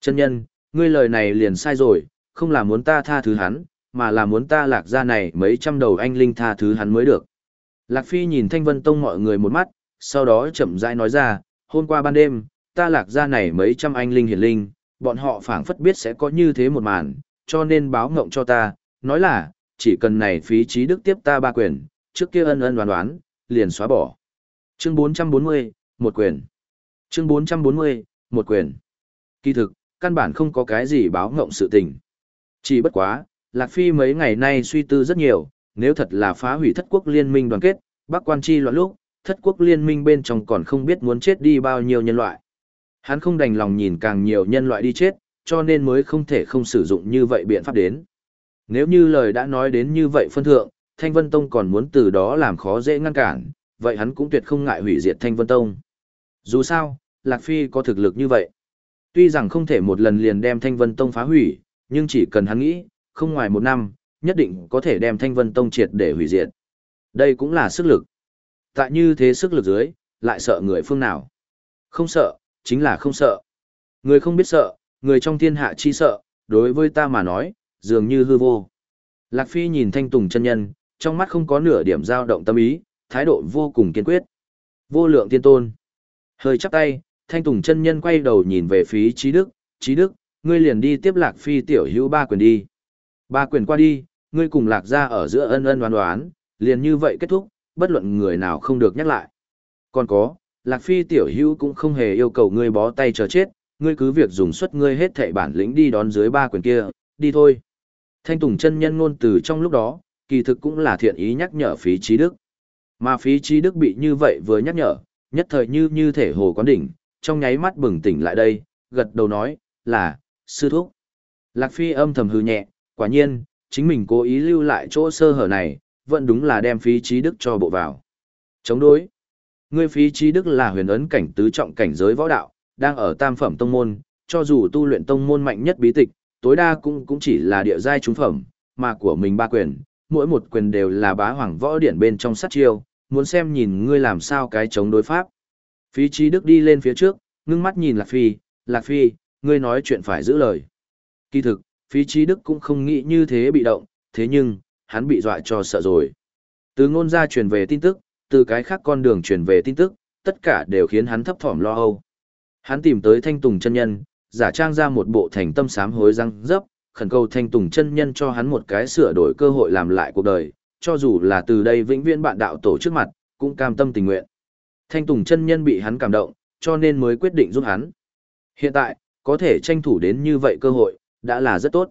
Chân nhân, ngươi lời này liền sai rồi, không là muốn ta tha thứ hắn, mà là muốn ta lạc ra này mấy trăm đầu anh linh tha thứ hắn mới được. Lạc Phi nhìn Thanh Vân Tông mọi người một mắt, sau đó chậm rãi nói ra, hôm qua ban đêm, ta lạc ra này mấy trăm anh linh hiển linh, bọn họ phảng phất biết sẽ có như thế một màn, cho nên báo ngộng cho ta, nói là, chỉ cần này phí trí đức tiếp ta ba quyền, trước kia ân ân đoán đoán, liền xóa bỏ. Chương 440, một quyền. Chương 440, một quyền. Kỳ thực, căn bản không có cái gì báo ngộng sự tình. Chỉ bất quá, Lạc Phi mấy ngày nay suy tư rất nhiều, nếu thật là phá hủy thất quốc liên minh đoàn kết, Bắc quan chi loạn lúc, thất quốc liên minh bên trong còn không biết muốn chết đi bao nhiêu nhân loại. Hắn không đành lòng nhìn càng nhiều nhân loại đi chết, cho nên mới không thể không sử dụng như vậy biện pháp đến. Nếu như lời đã nói đến như vậy phân thượng, Thanh Vân Tông còn muốn từ đó làm khó dễ ngăn cản, vậy hắn cũng tuyệt không ngại hủy diệt Thanh Vân Tông. Dù sao, Lạc Phi có thực lực như vậy. Tuy rằng không thể một lần liền đem Thanh Vân Tông phá hủy, nhưng chỉ cần hắn nghĩ, không ngoài một năm, nhất định có thể đem Thanh Vân Tông triệt để hủy diệt. Đây cũng là sức lực. Tại như thế sức lực dưới, lại sợ người phương nào? Không sợ, chính là không sợ. Người không biết sợ, người trong thiên hạ chi sợ, đối với ta mà nói, dường như hư vô. Lạc Phi nhìn Thanh Tùng chân nhân, trong mắt không có nửa điểm dao động tâm ý, thái độ vô cùng kiên quyết. Vô lượng tiên tôn. Hơi chắp tay, Thanh Tùng chân nhân quay đầu nhìn về phía Trí Đức, Trí Đức, ngươi liền đi tiếp Lạc Phi tiểu hữu ba quyền đi. Ba quyền qua đi, ngươi cùng Lạc ra ở giữa ân ân đoán đoán, liền như vậy kết thúc, bất luận người nào không được nhắc lại. Còn có, Lạc Phi tiểu hữu cũng không hề yêu cầu ngươi bó tay chờ chết, ngươi cứ việc dùng suất ngươi hết thảy bản lĩnh đi đón dưới ba quyền kia, đi thôi. Thanh Tùng chân nhân ngôn từ trong lúc đó, kỳ thực cũng là thiện ý nhắc nhở phí trí đức. Mà phí trí đức bị như vậy vừa nhắc nhở, nhất thời như như thể hồ quán đỉnh, trong nháy mắt bừng tỉnh lại đây, gật đầu nói, là, sư thúc. Lạc Phi âm thầm hư nhẹ, quả nhiên, chính mình cố ý lưu lại chỗ sơ hở này, vẫn đúng là đem phí trí đức cho bộ vào. Chống đối. Ngươi phí trí đức là huyền ấn cảnh tứ trọng cảnh giới võ đạo, đang ở tam phẩm tông môn, cho dù tu luyện tông môn mạnh nhất bí tịch, tối đa cũng cũng chỉ là địa giai trung phẩm, mà của mình ba quyền, mỗi một quyền đều là bá hoàng võ điển bên trong sát chiêu, muốn xem nhìn ngươi làm sao cái chống đối pháp. Phí trí đức đi lên phía trước, ngưng mắt nhìn Lạc Phi, Lạc Phi, ngươi nói chuyện phải giữ lời. Kỳ thực, phí trí đức cũng không nghĩ như thế bị động, thế nhưng, hắn bị dọa cho sợ rồi. Từ ngôn gia truyền về tin tức, từ cái khác con đường truyền về tin tức, tất cả đều khiến hắn thấp thỏm lo âu. Hắn tìm tới Thanh Tùng chân nhân, giả trang ra một bộ thành tâm sám hối răng dấp, khẩn cầu Thanh Tùng chân nhân cho hắn một cái sửa đổi cơ hội làm lại cuộc đời, cho dù là từ đây vĩnh viễn bạn đạo tổ trước mặt, cũng cam tâm tình nguyện. Thanh Tùng chân nhân bị hắn cảm động, cho nên mới quyết định giúp hắn. Hiện tại, có thể tranh thủ đến như vậy cơ hội, đã là rất tốt.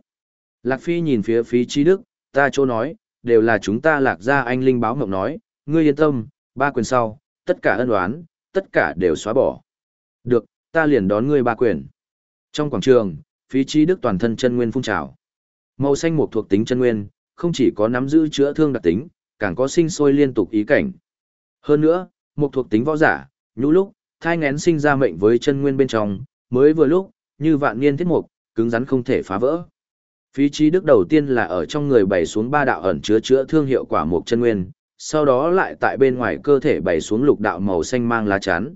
Lạc Phi nhìn phía phí trí đức, ta chỗ nói, đều là chúng ta lạc ra anh Linh báo mộng nói, ngươi yên tâm, ba quyền sau, tất cả ân oán, tất cả đều xóa bỏ. Được, ta liền đón ngươi ba quyền. Trong quảng trường, phí trí đức toàn thân chân nguyên phun trào. Màu xanh một thuộc tính chân nguyên, không chỉ có nắm giữ chữa thương đặc tính, càng có sinh sôi liên tục ý cảnh. Hơn nữa, một thuộc tính võ giả, nhũ lúc, thai ngén sinh ra mệnh với chân nguyên bên trong, mới vừa lúc, như vạn niên thiết mục, cứng rắn không thể phá vỡ. Phí trí đức đầu tiên là ở trong người bày xuống ba đạo ẩn chứa chữa thương hiệu quả một chân nguyên, sau đó lại tại bên ngoài cơ thể bày xuống lục đạo màu xanh mang lá chắn.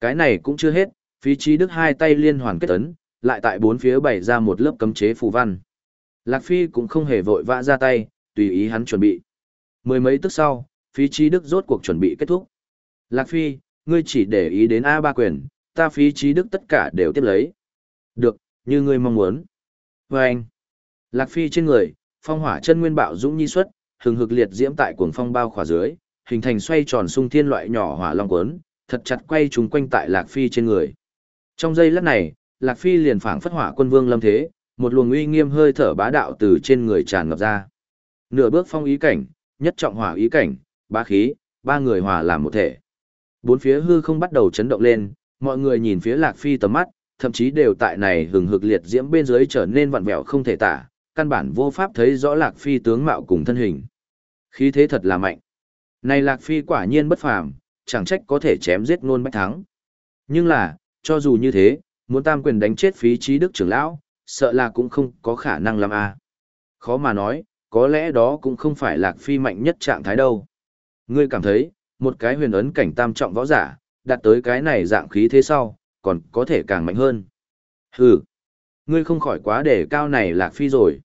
Cái này cũng chưa hết, phí trí đức hai tay liên hoàn kết ấn, lại tại bốn phía bày ra một lớp cấm chế phù văn. Lạc Phi cũng không hề vội vã ra tay, tùy ý hắn chuẩn bị. Mười mấy tức sau, phí trí đức rốt cuộc chuẩn bị kết thúc. Lạc Phi, ngươi chỉ để ý đến A ba quyền, ta phí trí đức tất cả đều tiếp lấy. Được, như ngươi mong muốn. Và anh, Lạc Phi trên người, phong hỏa chân nguyên bạo dũng nhi xuất, hừng hực liệt diễm tại cuồng phong bao khỏa dưới, hình thành xoay tròn sung thiên loại nhỏ hỏa long cuốn, thật chặt quay trúng quanh tại Lạc Phi trên người. Trong giây lát này, Lạc Phi liền phảng phất hỏa quân vương lâm thế, một luồng uy nghiêm hơi thở bá đạo từ trên người tràn ngập ra. Nửa bước phong ý cảnh, nhất trọng hỏa ý cảnh, ba khí, ba người hòa làm một thể. Bốn phía hư không bắt đầu chấn động lên, mọi người nhìn phía Lạc Phi tầm mắt, thậm chí đều tại này hừng hực liệt diễm bên dưới trở nên vặn vẹo không thể tả, căn bản vô pháp thấy rõ Lạc Phi tướng mạo cùng thân hình. Khí thế thật là mạnh. Này Lạc Phi quả nhiên bất phàm, chẳng trách có thể chém giết luôn bách thắng. Nhưng là, cho dù như thế, muốn tam quyền đánh chết phí trí đức trưởng lão, sợ là cũng không có khả năng làm a. Khó mà nói, có lẽ đó cũng không phải Lạc Phi mạnh nhất trạng thái đâu. Ngươi cảm thấy, một cái huyền ấn cảnh tam trọng võ giả, đạt tới cái này dạng khí thế sau, còn có thể càng mạnh hơn. Hừ, ngươi không khỏi quá để cao này Lạc Phi rồi.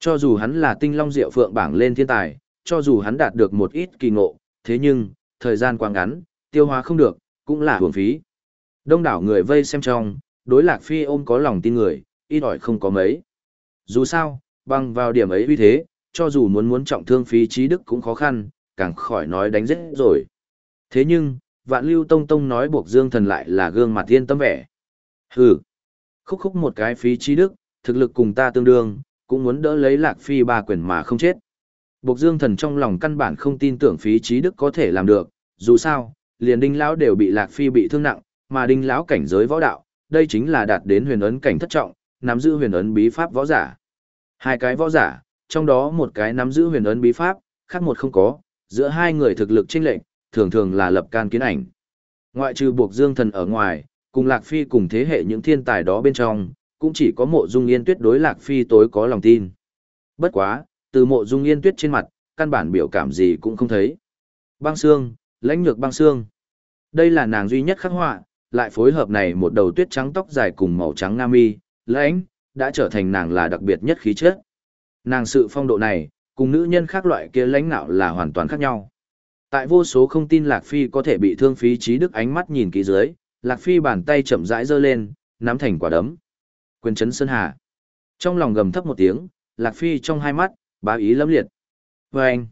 Cho dù hắn là tinh long diệu phượng bảng lên thiên tài, cho dù hắn đạt được một ít kỳ ngộ, thế nhưng, thời gian quá ngắn, tiêu hóa không được, cũng là hưởng phí. Đông đảo người vây xem trong, đối Lạc Phi ôm có lòng tin người, ít ỏi không có mấy. Dù sao, bằng vào điểm ấy uy thế, cho dù muốn muốn trọng thương phí trí đức cũng khó khăn, càng khỏi nói đánh giết rồi. Thế nhưng, vạn lưu tông tông nói buộc dương thần lại là gương mặt yên tâm vẻ. Hừ, khúc khúc một cái phí trí đức, thực lực cùng ta tương đương, cũng muốn đỡ lấy lạc phi ba quyền mà không chết. Buộc dương thần trong lòng căn bản không tin tưởng phí trí đức có thể làm được, dù sao, liền đinh lão đều bị lạc phi bị thương nặng, mà đinh lão cảnh giới võ đạo, đây chính là đạt đến huyền ấn cảnh thất trọng, nắm giữ huyền ấn bí pháp võ giả. Hai cái võ giả, trong đó một cái nắm giữ huyền ấn bí pháp, khác một không có, giữa hai người thực lực chênh lệch, thường thường là lập can kiến ảnh. Ngoại trừ buộc dương thần ở ngoài, cùng Lạc Phi cùng thế hệ những thiên tài đó bên trong, cũng chỉ có mộ dung yên tuyết đối Lạc Phi tối có lòng tin. Bất quá, từ mộ dung yên tuyết trên mặt, căn bản biểu cảm gì cũng không thấy. Băng xương, lãnh nhược băng xương. Đây là nàng duy nhất khắc họa, lại phối hợp này một đầu tuyết trắng tóc dài cùng màu trắng nam y, lãnh, đã trở thành nàng là đặc biệt nhất khí chất. Nàng sự phong độ này, cùng nữ nhân khác loại kia lãnh nạo là hoàn toàn khác nhau. Tại vô số không tin Lạc Phi có thể bị thương phí trí đức ánh mắt nhìn kỹ dưới, Lạc Phi bàn tay chậm rãi giơ lên, nắm thành quả đấm. Quyền chấn sơn hà. Trong lòng gầm thấp một tiếng, Lạc Phi trong hai mắt, bá ý lâm liệt. Và anh,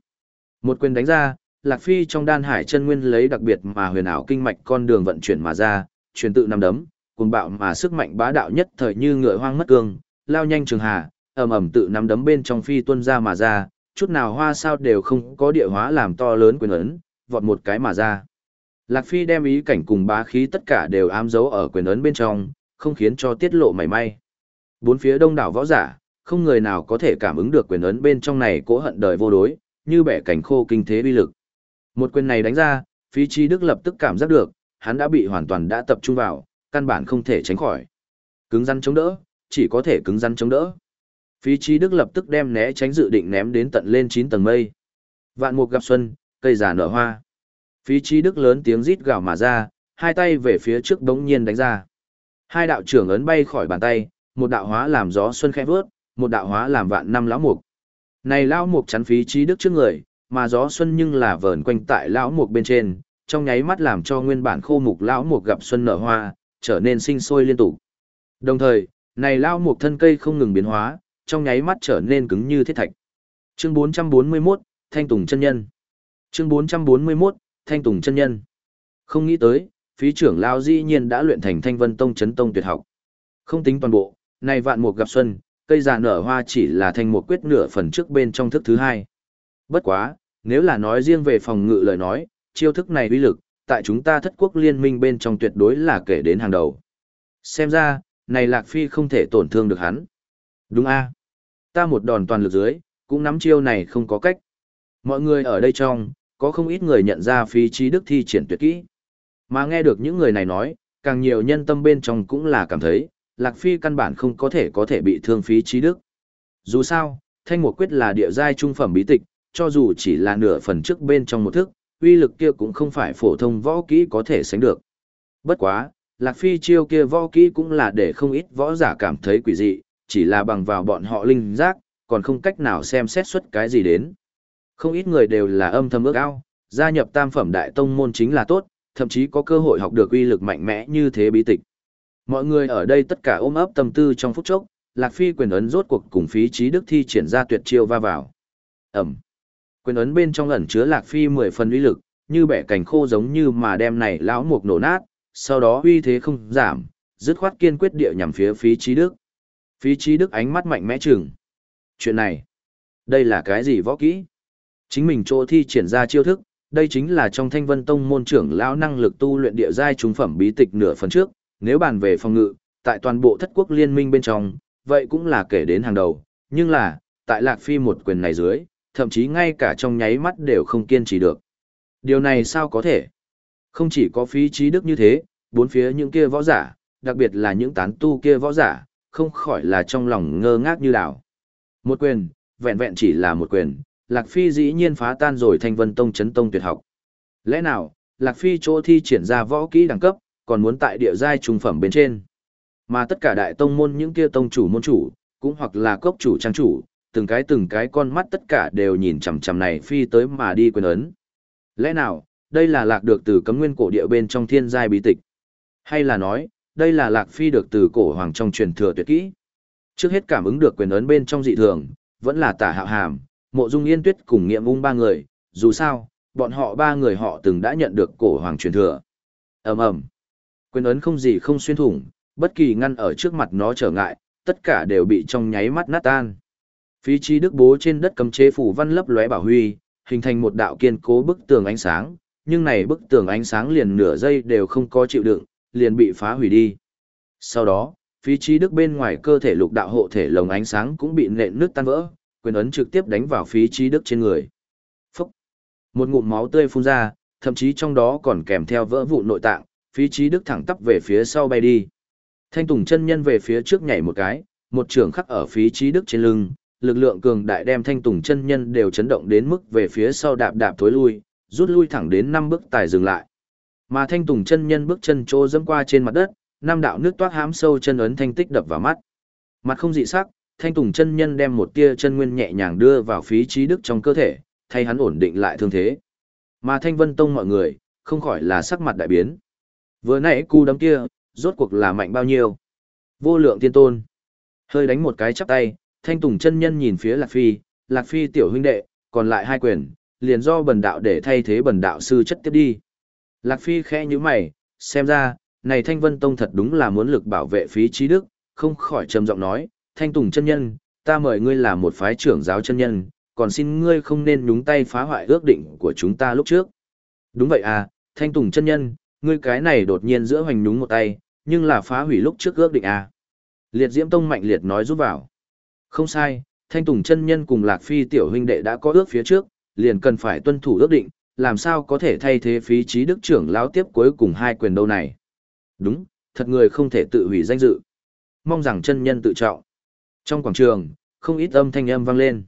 một quyền đánh ra, Lạc Phi trong đan hải chân nguyên lấy đặc biệt mà huyền ảo kinh mạch con đường vận chuyển mà ra, truyền tự nằm đấm, cuồng bạo mà sức mạnh bá đạo nhất thời như ngựa hoang mất cương, lao nhanh trường hà, ầm ầm tự nắm đấm bên trong phi tuân ra mà ra, chút nào hoa sao đều không có địa hóa làm to lớn quyền ấn, vọt một cái mà ra. Lạc Phi đem ý cảnh cùng bá khí tất cả đều ám dấu ở quyền ấn bên trong, không khiến cho tiết lộ mảy may. Bốn phía đông đảo võ giả, không người nào có thể cảm ứng được quyền ấn bên trong này cố hận đời vô đối, như bẻ cảnh khô kinh thế bi lực. Một quyền này đánh ra, Phi Chi Đức lập tức cảm giác được, hắn đã bị hoàn toàn đã tập trung vào, căn bản không thể tránh khỏi. Cứng rắn chống đỡ, chỉ có thể cứng rắn chống đỡ. Phí Chi Đức lập tức đem né tránh dự định ném đến tận lên 9 tầng mây. Vạn mục gặp xuân, cây già nở hoa. Phí Chi Đức lớn tiếng rít gào mà ra, hai tay về phía trước đống nhiên đánh ra. Hai đạo trưởng ấn bay khỏi bàn tay, một đạo hóa làm gió xuân khẽ vớt, một đạo hóa làm vạn năm lão mục. Này lão mục chắn Phí Chi Đức trước người, mà gió xuân nhưng là vờn quanh tại lão mục bên trên, trong nháy mắt làm cho nguyên bản khô mục lão mục gặp xuân nở hoa, trở nên sinh sôi liên tục. Đồng thời, này lão mục thân cây không ngừng biến hóa, trong nháy mắt trở nên cứng như thiết thạch. Chương 441, Thanh Tùng chân nhân. Chương 441, Thanh Tùng chân nhân. Không nghĩ tới, phí trưởng lão dĩ nhiên đã luyện thành Thanh Vân Tông chấn tông tuyệt học. Không tính toàn bộ, này vạn mục gặp xuân, cây già nở hoa chỉ là thanh một quyết nửa phần trước bên trong thức thứ hai. Bất quá, nếu là nói riêng về phòng ngự lời nói, chiêu thức này uy lực, tại chúng ta thất quốc liên minh bên trong tuyệt đối là kể đến hàng đầu. Xem ra, này Lạc Phi không thể tổn thương được hắn. Đúng a Ta một đòn toàn lực dưới, cũng nắm chiêu này không có cách. Mọi người ở đây trong, có không ít người nhận ra phí trí đức thi triển tuyệt kỹ. Mà nghe được những người này nói, càng nhiều nhân tâm bên trong cũng là cảm thấy, Lạc Phi căn bản không có thể có thể bị thương phí trí đức. Dù sao, thanh Mục quyết là địa giai trung phẩm bí tịch, cho dù chỉ là nửa phần trước bên trong một thức, uy lực kia cũng không phải phổ thông võ kỹ có thể sánh được. Bất quá, Lạc Phi chiêu kia võ kỹ cũng là để không ít võ giả cảm thấy quỷ dị, chỉ là bằng vào bọn họ linh giác, còn không cách nào xem xét xuất cái gì đến. Không ít người đều là âm thầm ước ao, gia nhập tam phẩm đại tông môn chính là tốt, thậm chí có cơ hội học được uy lực mạnh mẽ như thế bí tịch. Mọi người ở đây tất cả ôm ấp tâm tư trong phút chốc, Lạc Phi quyền ấn rốt cuộc cùng phí trí đức thi triển ra tuyệt chiêu va vào. Ẩm. Quyền ấn bên trong ẩn chứa Lạc Phi 10 phần uy lực, như bẻ cành khô giống như mà đem này lão mục nổ nát, sau đó uy thế không giảm, dứt khoát kiên quyết địa nhằm phía phí trí đức. Phí trí đức ánh mắt mạnh mẽ chừng. Chuyện này, đây là cái gì võ kỹ? Chính mình chỗ thi triển ra chiêu thức, đây chính là trong thanh vân tông môn trưởng lão năng lực tu luyện địa giai trung phẩm bí tịch nửa phần trước, nếu bàn về phòng ngự, tại toàn bộ thất quốc liên minh bên trong, vậy cũng là kể đến hàng đầu, nhưng là, tại lạc phi một quyền này dưới, thậm chí ngay cả trong nháy mắt đều không kiên trì được. Điều này sao có thể? Không chỉ có phí trí đức như thế, bốn phía những kia võ giả, đặc biệt là những tán tu kia võ giả, không khỏi là trong lòng ngơ ngác như đảo. Một quyền, vẹn vẹn chỉ là một quyền, Lạc Phi dĩ nhiên phá tan rồi thành vân tông chấn tông tuyệt học. Lẽ nào, Lạc Phi chỗ thi triển ra võ kỹ đẳng cấp, còn muốn tại địa giai trung phẩm bên trên. Mà tất cả đại tông môn những kia tông chủ môn chủ, cũng hoặc là cốc chủ trang chủ, từng cái từng cái con mắt tất cả đều nhìn chằm chằm này Phi tới mà đi quyền ấn. Lẽ nào, đây là lạc được từ cấm nguyên cổ địa bên trong thiên giai bí tịch. Hay là nói, đây là Lạc Phi được từ cổ hoàng trong truyền thừa tuyệt kỹ. Trước hết cảm ứng được quyền ấn bên trong dị thường, vẫn là tả hạo hàm, mộ dung yên tuyết cùng nghiệm ung ba người, dù sao, bọn họ ba người họ từng đã nhận được cổ hoàng truyền thừa. ầm ầm Quyền ấn không gì không xuyên thủng, bất kỳ ngăn ở trước mặt nó trở ngại, tất cả đều bị trong nháy mắt nát tan. Phí trí đức bố trên đất cấm chế phủ văn lấp lóe bảo huy, hình thành một đạo kiên cố bức tường ánh sáng, nhưng này bức tường ánh sáng liền nửa giây đều không có chịu đựng, liền bị phá hủy đi. Sau đó, phí trí đức bên ngoài cơ thể lục đạo hộ thể lồng ánh sáng cũng bị nện nước tan vỡ, quyền ấn trực tiếp đánh vào phí trí đức trên người. Phúc! Một ngụm máu tươi phun ra, thậm chí trong đó còn kèm theo vỡ vụ nội tạng, phí trí đức thẳng tắp về phía sau bay đi. Thanh Tùng chân nhân về phía trước nhảy một cái, một trường khắc ở phí trí đức trên lưng, lực lượng cường đại đem Thanh Tùng chân nhân đều chấn động đến mức về phía sau đạp đạp thối lui, rút lui thẳng đến năm bước tài dừng lại. Mà Thanh Tùng chân nhân bước chân trô dẫm qua trên mặt đất, năm đạo nước toát hám sâu chân ấn thanh tích đập vào mắt. Mặt không dị sắc, Thanh Tùng chân nhân đem một tia chân nguyên nhẹ nhàng đưa vào phí trí đức trong cơ thể, thay hắn ổn định lại thương thế. Mà Thanh Vân Tông mọi người, không khỏi là sắc mặt đại biến. Vừa nãy cu đấm kia, rốt cuộc là mạnh bao nhiêu? Vô lượng tiên tôn. Hơi đánh một cái chắp tay, Thanh Tùng chân nhân nhìn phía Lạc Phi, Lạc Phi tiểu huynh đệ, còn lại hai quyền, liền do bần đạo để thay thế bần đạo sư chất tiếp đi. Lạc Phi khẽ như mày, xem ra, này Thanh Vân Tông thật đúng là muốn lực bảo vệ phí trí đức, không khỏi trầm giọng nói, Thanh Tùng chân nhân, ta mời ngươi là một phái trưởng giáo chân nhân, còn xin ngươi không nên nhúng tay phá hoại ước định của chúng ta lúc trước. Đúng vậy à, Thanh Tùng chân nhân, ngươi cái này đột nhiên giữa hoành nhúng một tay, nhưng là phá hủy lúc trước ước định à. Liệt Diễm Tông mạnh liệt nói giúp vào. Không sai, Thanh Tùng chân nhân cùng Lạc Phi tiểu huynh đệ đã có ước phía trước, liền cần phải tuân thủ ước định, làm sao có thể thay thế phí trí đức trưởng lão tiếp cuối cùng hai quyền đâu này. Đúng, thật người không thể tự hủy danh dự. Mong rằng chân nhân tự trọng. Trong quảng trường, không ít âm thanh âm vang lên.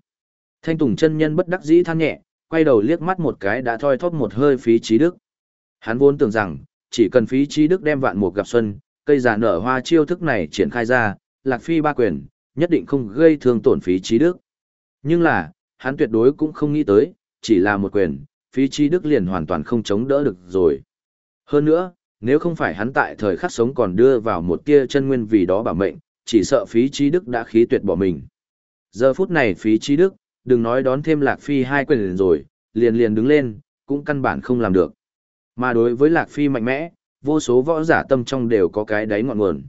Thanh Tùng chân nhân bất đắc dĩ than nhẹ, quay đầu liếc mắt một cái đã thoi thóp một hơi phí trí đức. Hắn vốn tưởng rằng, chỉ cần phí trí đức đem vạn mục gặp xuân, cây giả nở hoa chiêu thức này triển khai ra, lạc phi ba quyền, nhất định không gây thương tổn phí trí đức. Nhưng là, hắn tuyệt đối cũng không nghĩ tới, chỉ là một quyền, phí Chi đức liền hoàn toàn không chống đỡ được rồi. Hơn nữa, nếu không phải hắn tại thời khắc sống còn đưa vào một tia chân nguyên vì đó bảo mệnh, chỉ sợ phí Chi đức đã khí tuyệt bỏ mình. Giờ phút này phí Chi đức, đừng nói đón thêm lạc phi hai quyền rồi, liền liền đứng lên, cũng căn bản không làm được. Mà đối với lạc phi mạnh mẽ, vô số võ giả tâm trong đều có cái đáy ngọn nguồn.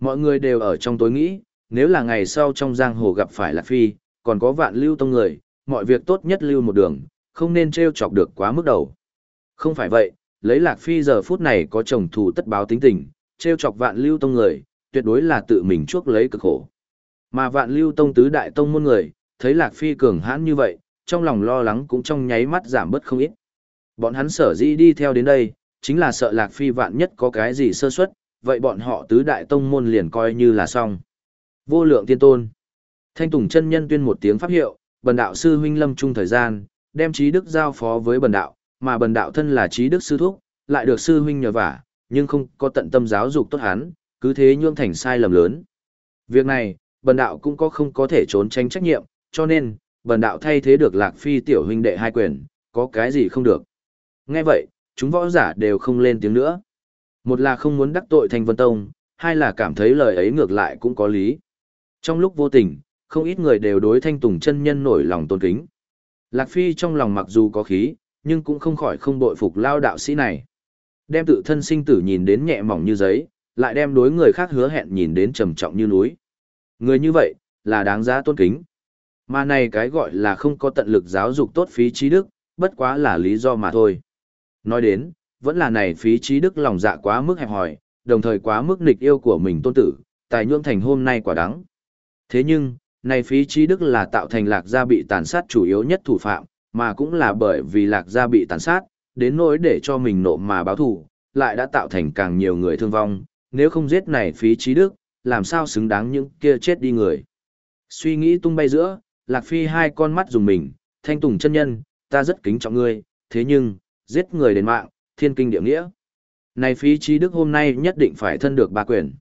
Mọi người đều ở trong tối nghĩ, nếu là ngày sau trong giang hồ gặp phải lạc phi, còn có vạn lưu tông người, mọi việc tốt nhất lưu một đường, không nên treo chọc được quá mức đầu. Không phải vậy, lấy lạc phi giờ phút này có chồng thù tất báo tính tình, treo chọc vạn lưu tông người, tuyệt đối là tự mình chuốc lấy cực khổ. Mà vạn lưu tông tứ đại tông môn người, thấy lạc phi cường hãn như vậy, trong lòng lo lắng cũng trong nháy mắt giảm bớt không ít. Bọn hắn sở dĩ đi theo đến đây, chính là sợ lạc phi vạn nhất có cái gì sơ suất, vậy bọn họ tứ đại tông môn liền coi như là xong. Vô lượng tiên tôn. Thanh Tùng chân nhân tuyên một tiếng pháp hiệu, bần đạo sư huynh lâm trung thời gian, đem trí đức giao phó với bần đạo, mà bần đạo thân là trí đức sư thúc, lại được sư huynh nhờ vả, nhưng không có tận tâm giáo dục tốt hắn, cứ thế nhương thành sai lầm lớn. Việc này, bần đạo cũng có không có thể trốn tránh trách nhiệm, cho nên, bần đạo thay thế được lạc phi tiểu huynh đệ hai quyền, có cái gì không được. Nghe vậy, chúng võ giả đều không lên tiếng nữa. Một là không muốn đắc tội Thanh Vân Tông, hai là cảm thấy lời ấy ngược lại cũng có lý. Trong lúc vô tình, không ít người đều đối Thanh Tùng chân nhân nổi lòng tôn kính. Lạc Phi trong lòng mặc dù có khí, nhưng cũng không khỏi không bội phục lao đạo sĩ này. Đem tự thân sinh tử nhìn đến nhẹ mỏng như giấy, lại đem đối người khác hứa hẹn nhìn đến trầm trọng như núi. Người như vậy, là đáng giá tôn kính. Mà này cái gọi là không có tận lực giáo dục tốt phí trí đức, bất quá là lý do mà thôi. Nói đến, vẫn là này phí trí đức lòng dạ quá mức hẹp hòi, đồng thời quá mức nịch yêu của mình tôn tử, tài nhuộm thành hôm nay quả đắng. Thế nhưng, này phí trí đức là tạo thành lạc gia bị tàn sát chủ yếu nhất thủ phạm, mà cũng là bởi vì lạc gia bị tàn sát, đến nỗi để cho mình nộ mà báo thù, lại đã tạo thành càng nhiều người thương vong, nếu không giết này phí trí đức, làm sao xứng đáng những kia chết đi người. Suy nghĩ tung bay giữa, lạc phi hai con mắt dùng mình, thanh tùng chân nhân, ta rất kính trọng ngươi, thế nhưng, giết người đến mạng, thiên kinh địa nghĩa. Này phí trí đức hôm nay nhất định phải thân được ba quyền.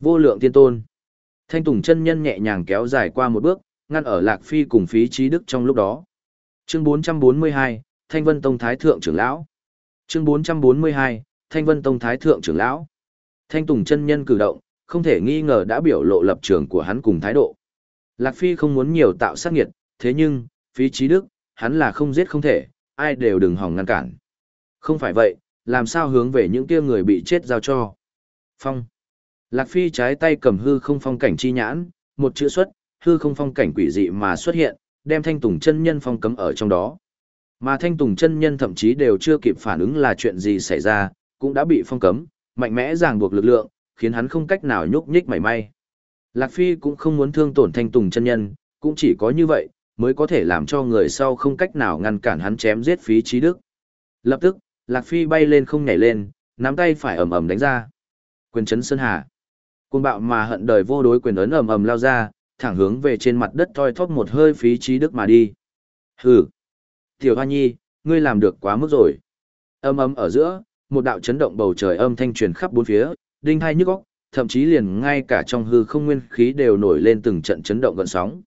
Vô lượng tiên tôn. Thanh Tùng chân nhân nhẹ nhàng kéo dài qua một bước, ngăn ở Lạc Phi cùng phí trí đức trong lúc đó. Chương 442, Thanh Vân Tông Thái Thượng trưởng lão. Chương 442, Thanh Vân Tông Thái Thượng trưởng lão. Thanh Tùng chân nhân cử động, không thể nghi ngờ đã biểu lộ lập trường của hắn cùng thái độ. Lạc Phi không muốn nhiều tạo sát nghiệt, thế nhưng, phí trí đức, hắn là không giết không thể, ai đều đừng hòng ngăn cản. Không phải vậy, làm sao hướng về những kia người bị chết giao cho. Phong. Lạc Phi trái tay cầm hư không phong cảnh chi nhãn, một chữ xuất, hư không phong cảnh quỷ dị mà xuất hiện, đem thanh tùng chân nhân phong cấm ở trong đó. Mà thanh tùng chân nhân thậm chí đều chưa kịp phản ứng là chuyện gì xảy ra, cũng đã bị phong cấm, mạnh mẽ ràng buộc lực lượng, khiến hắn không cách nào nhúc nhích mảy may. Lạc Phi cũng không muốn thương tổn thanh tùng chân nhân, cũng chỉ có như vậy, mới có thể làm cho người sau không cách nào ngăn cản hắn chém giết phí trí đức. Lập tức, Lạc Phi bay lên không nhảy lên, nắm tay phải ầm ầm đánh ra. Quyền chấn sơn hà. Cuồng bạo mà hận đời vô đối quyền ấn ầm ầm lao ra, thẳng hướng về trên mặt đất thoi thóp một hơi phí trí đức mà đi. Hừ. Tiểu Hoa Nhi, ngươi làm được quá mức rồi. Âm ầm ở giữa, một đạo chấn động bầu trời âm thanh truyền khắp bốn phía, đinh hai nhức óc, thậm chí liền ngay cả trong hư không nguyên khí đều nổi lên từng trận chấn động gợn sóng.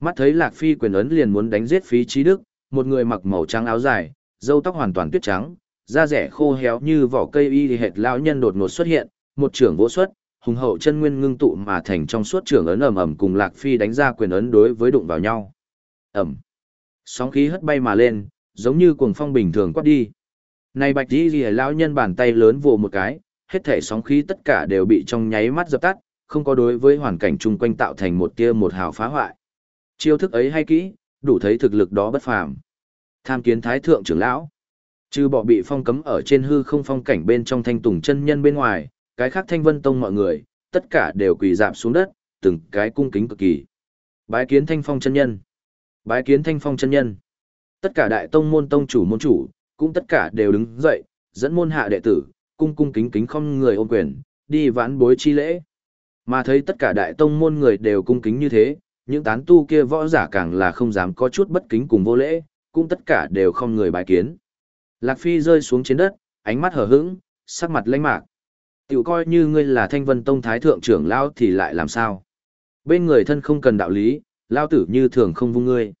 Mắt thấy Lạc Phi quyền ấn liền muốn đánh giết phí trí đức, một người mặc màu trắng áo dài, râu tóc hoàn toàn tuyết trắng, da rẻ khô héo như vỏ cây y hệt lão nhân đột ngột xuất hiện, một trưởng vỗ xuất, hùng hậu chân nguyên ngưng tụ mà thành trong suốt trường ấn ầm ầm cùng Lạc Phi đánh ra quyền ấn đối với đụng vào nhau. Ầm. Sóng khí hất bay mà lên, giống như cuồng phong bình thường quát đi. Này Bạch di Liễu lão nhân bàn tay lớn vồ một cái, hết thể sóng khí tất cả đều bị trong nháy mắt dập tắt, không có đối với hoàn cảnh chung quanh tạo thành một tia một hào phá hoại. Chiêu thức ấy hay kỹ, đủ thấy thực lực đó bất phàm. Tham kiến thái thượng trưởng lão. Trừ bỏ bị phong cấm ở trên hư không phong cảnh bên trong thanh tùng chân nhân bên ngoài, cái khác thanh vân tông mọi người, tất cả đều quỳ dạp xuống đất, từng cái cung kính cực kỳ. Bái kiến thanh phong chân nhân. Bái kiến thanh phong chân nhân. Tất cả đại tông môn tông chủ môn chủ, cũng tất cả đều đứng dậy, dẫn môn hạ đệ tử, cung cung kính kính không người ôm quyền, đi vãn bối chi lễ. Mà thấy tất cả đại tông môn người đều cung kính như thế, những tán tu kia võ giả càng là không dám có chút bất kính cùng vô lễ, cũng tất cả đều không người bái kiến. Lạc Phi rơi xuống trên đất, ánh mắt hờ hững, sắc mặt lãnh mạc. Tiểu coi như ngươi là thanh vân tông thái thượng trưởng lão thì lại làm sao? Bên người thân không cần đạo lý, lao tử như thường không vung ngươi.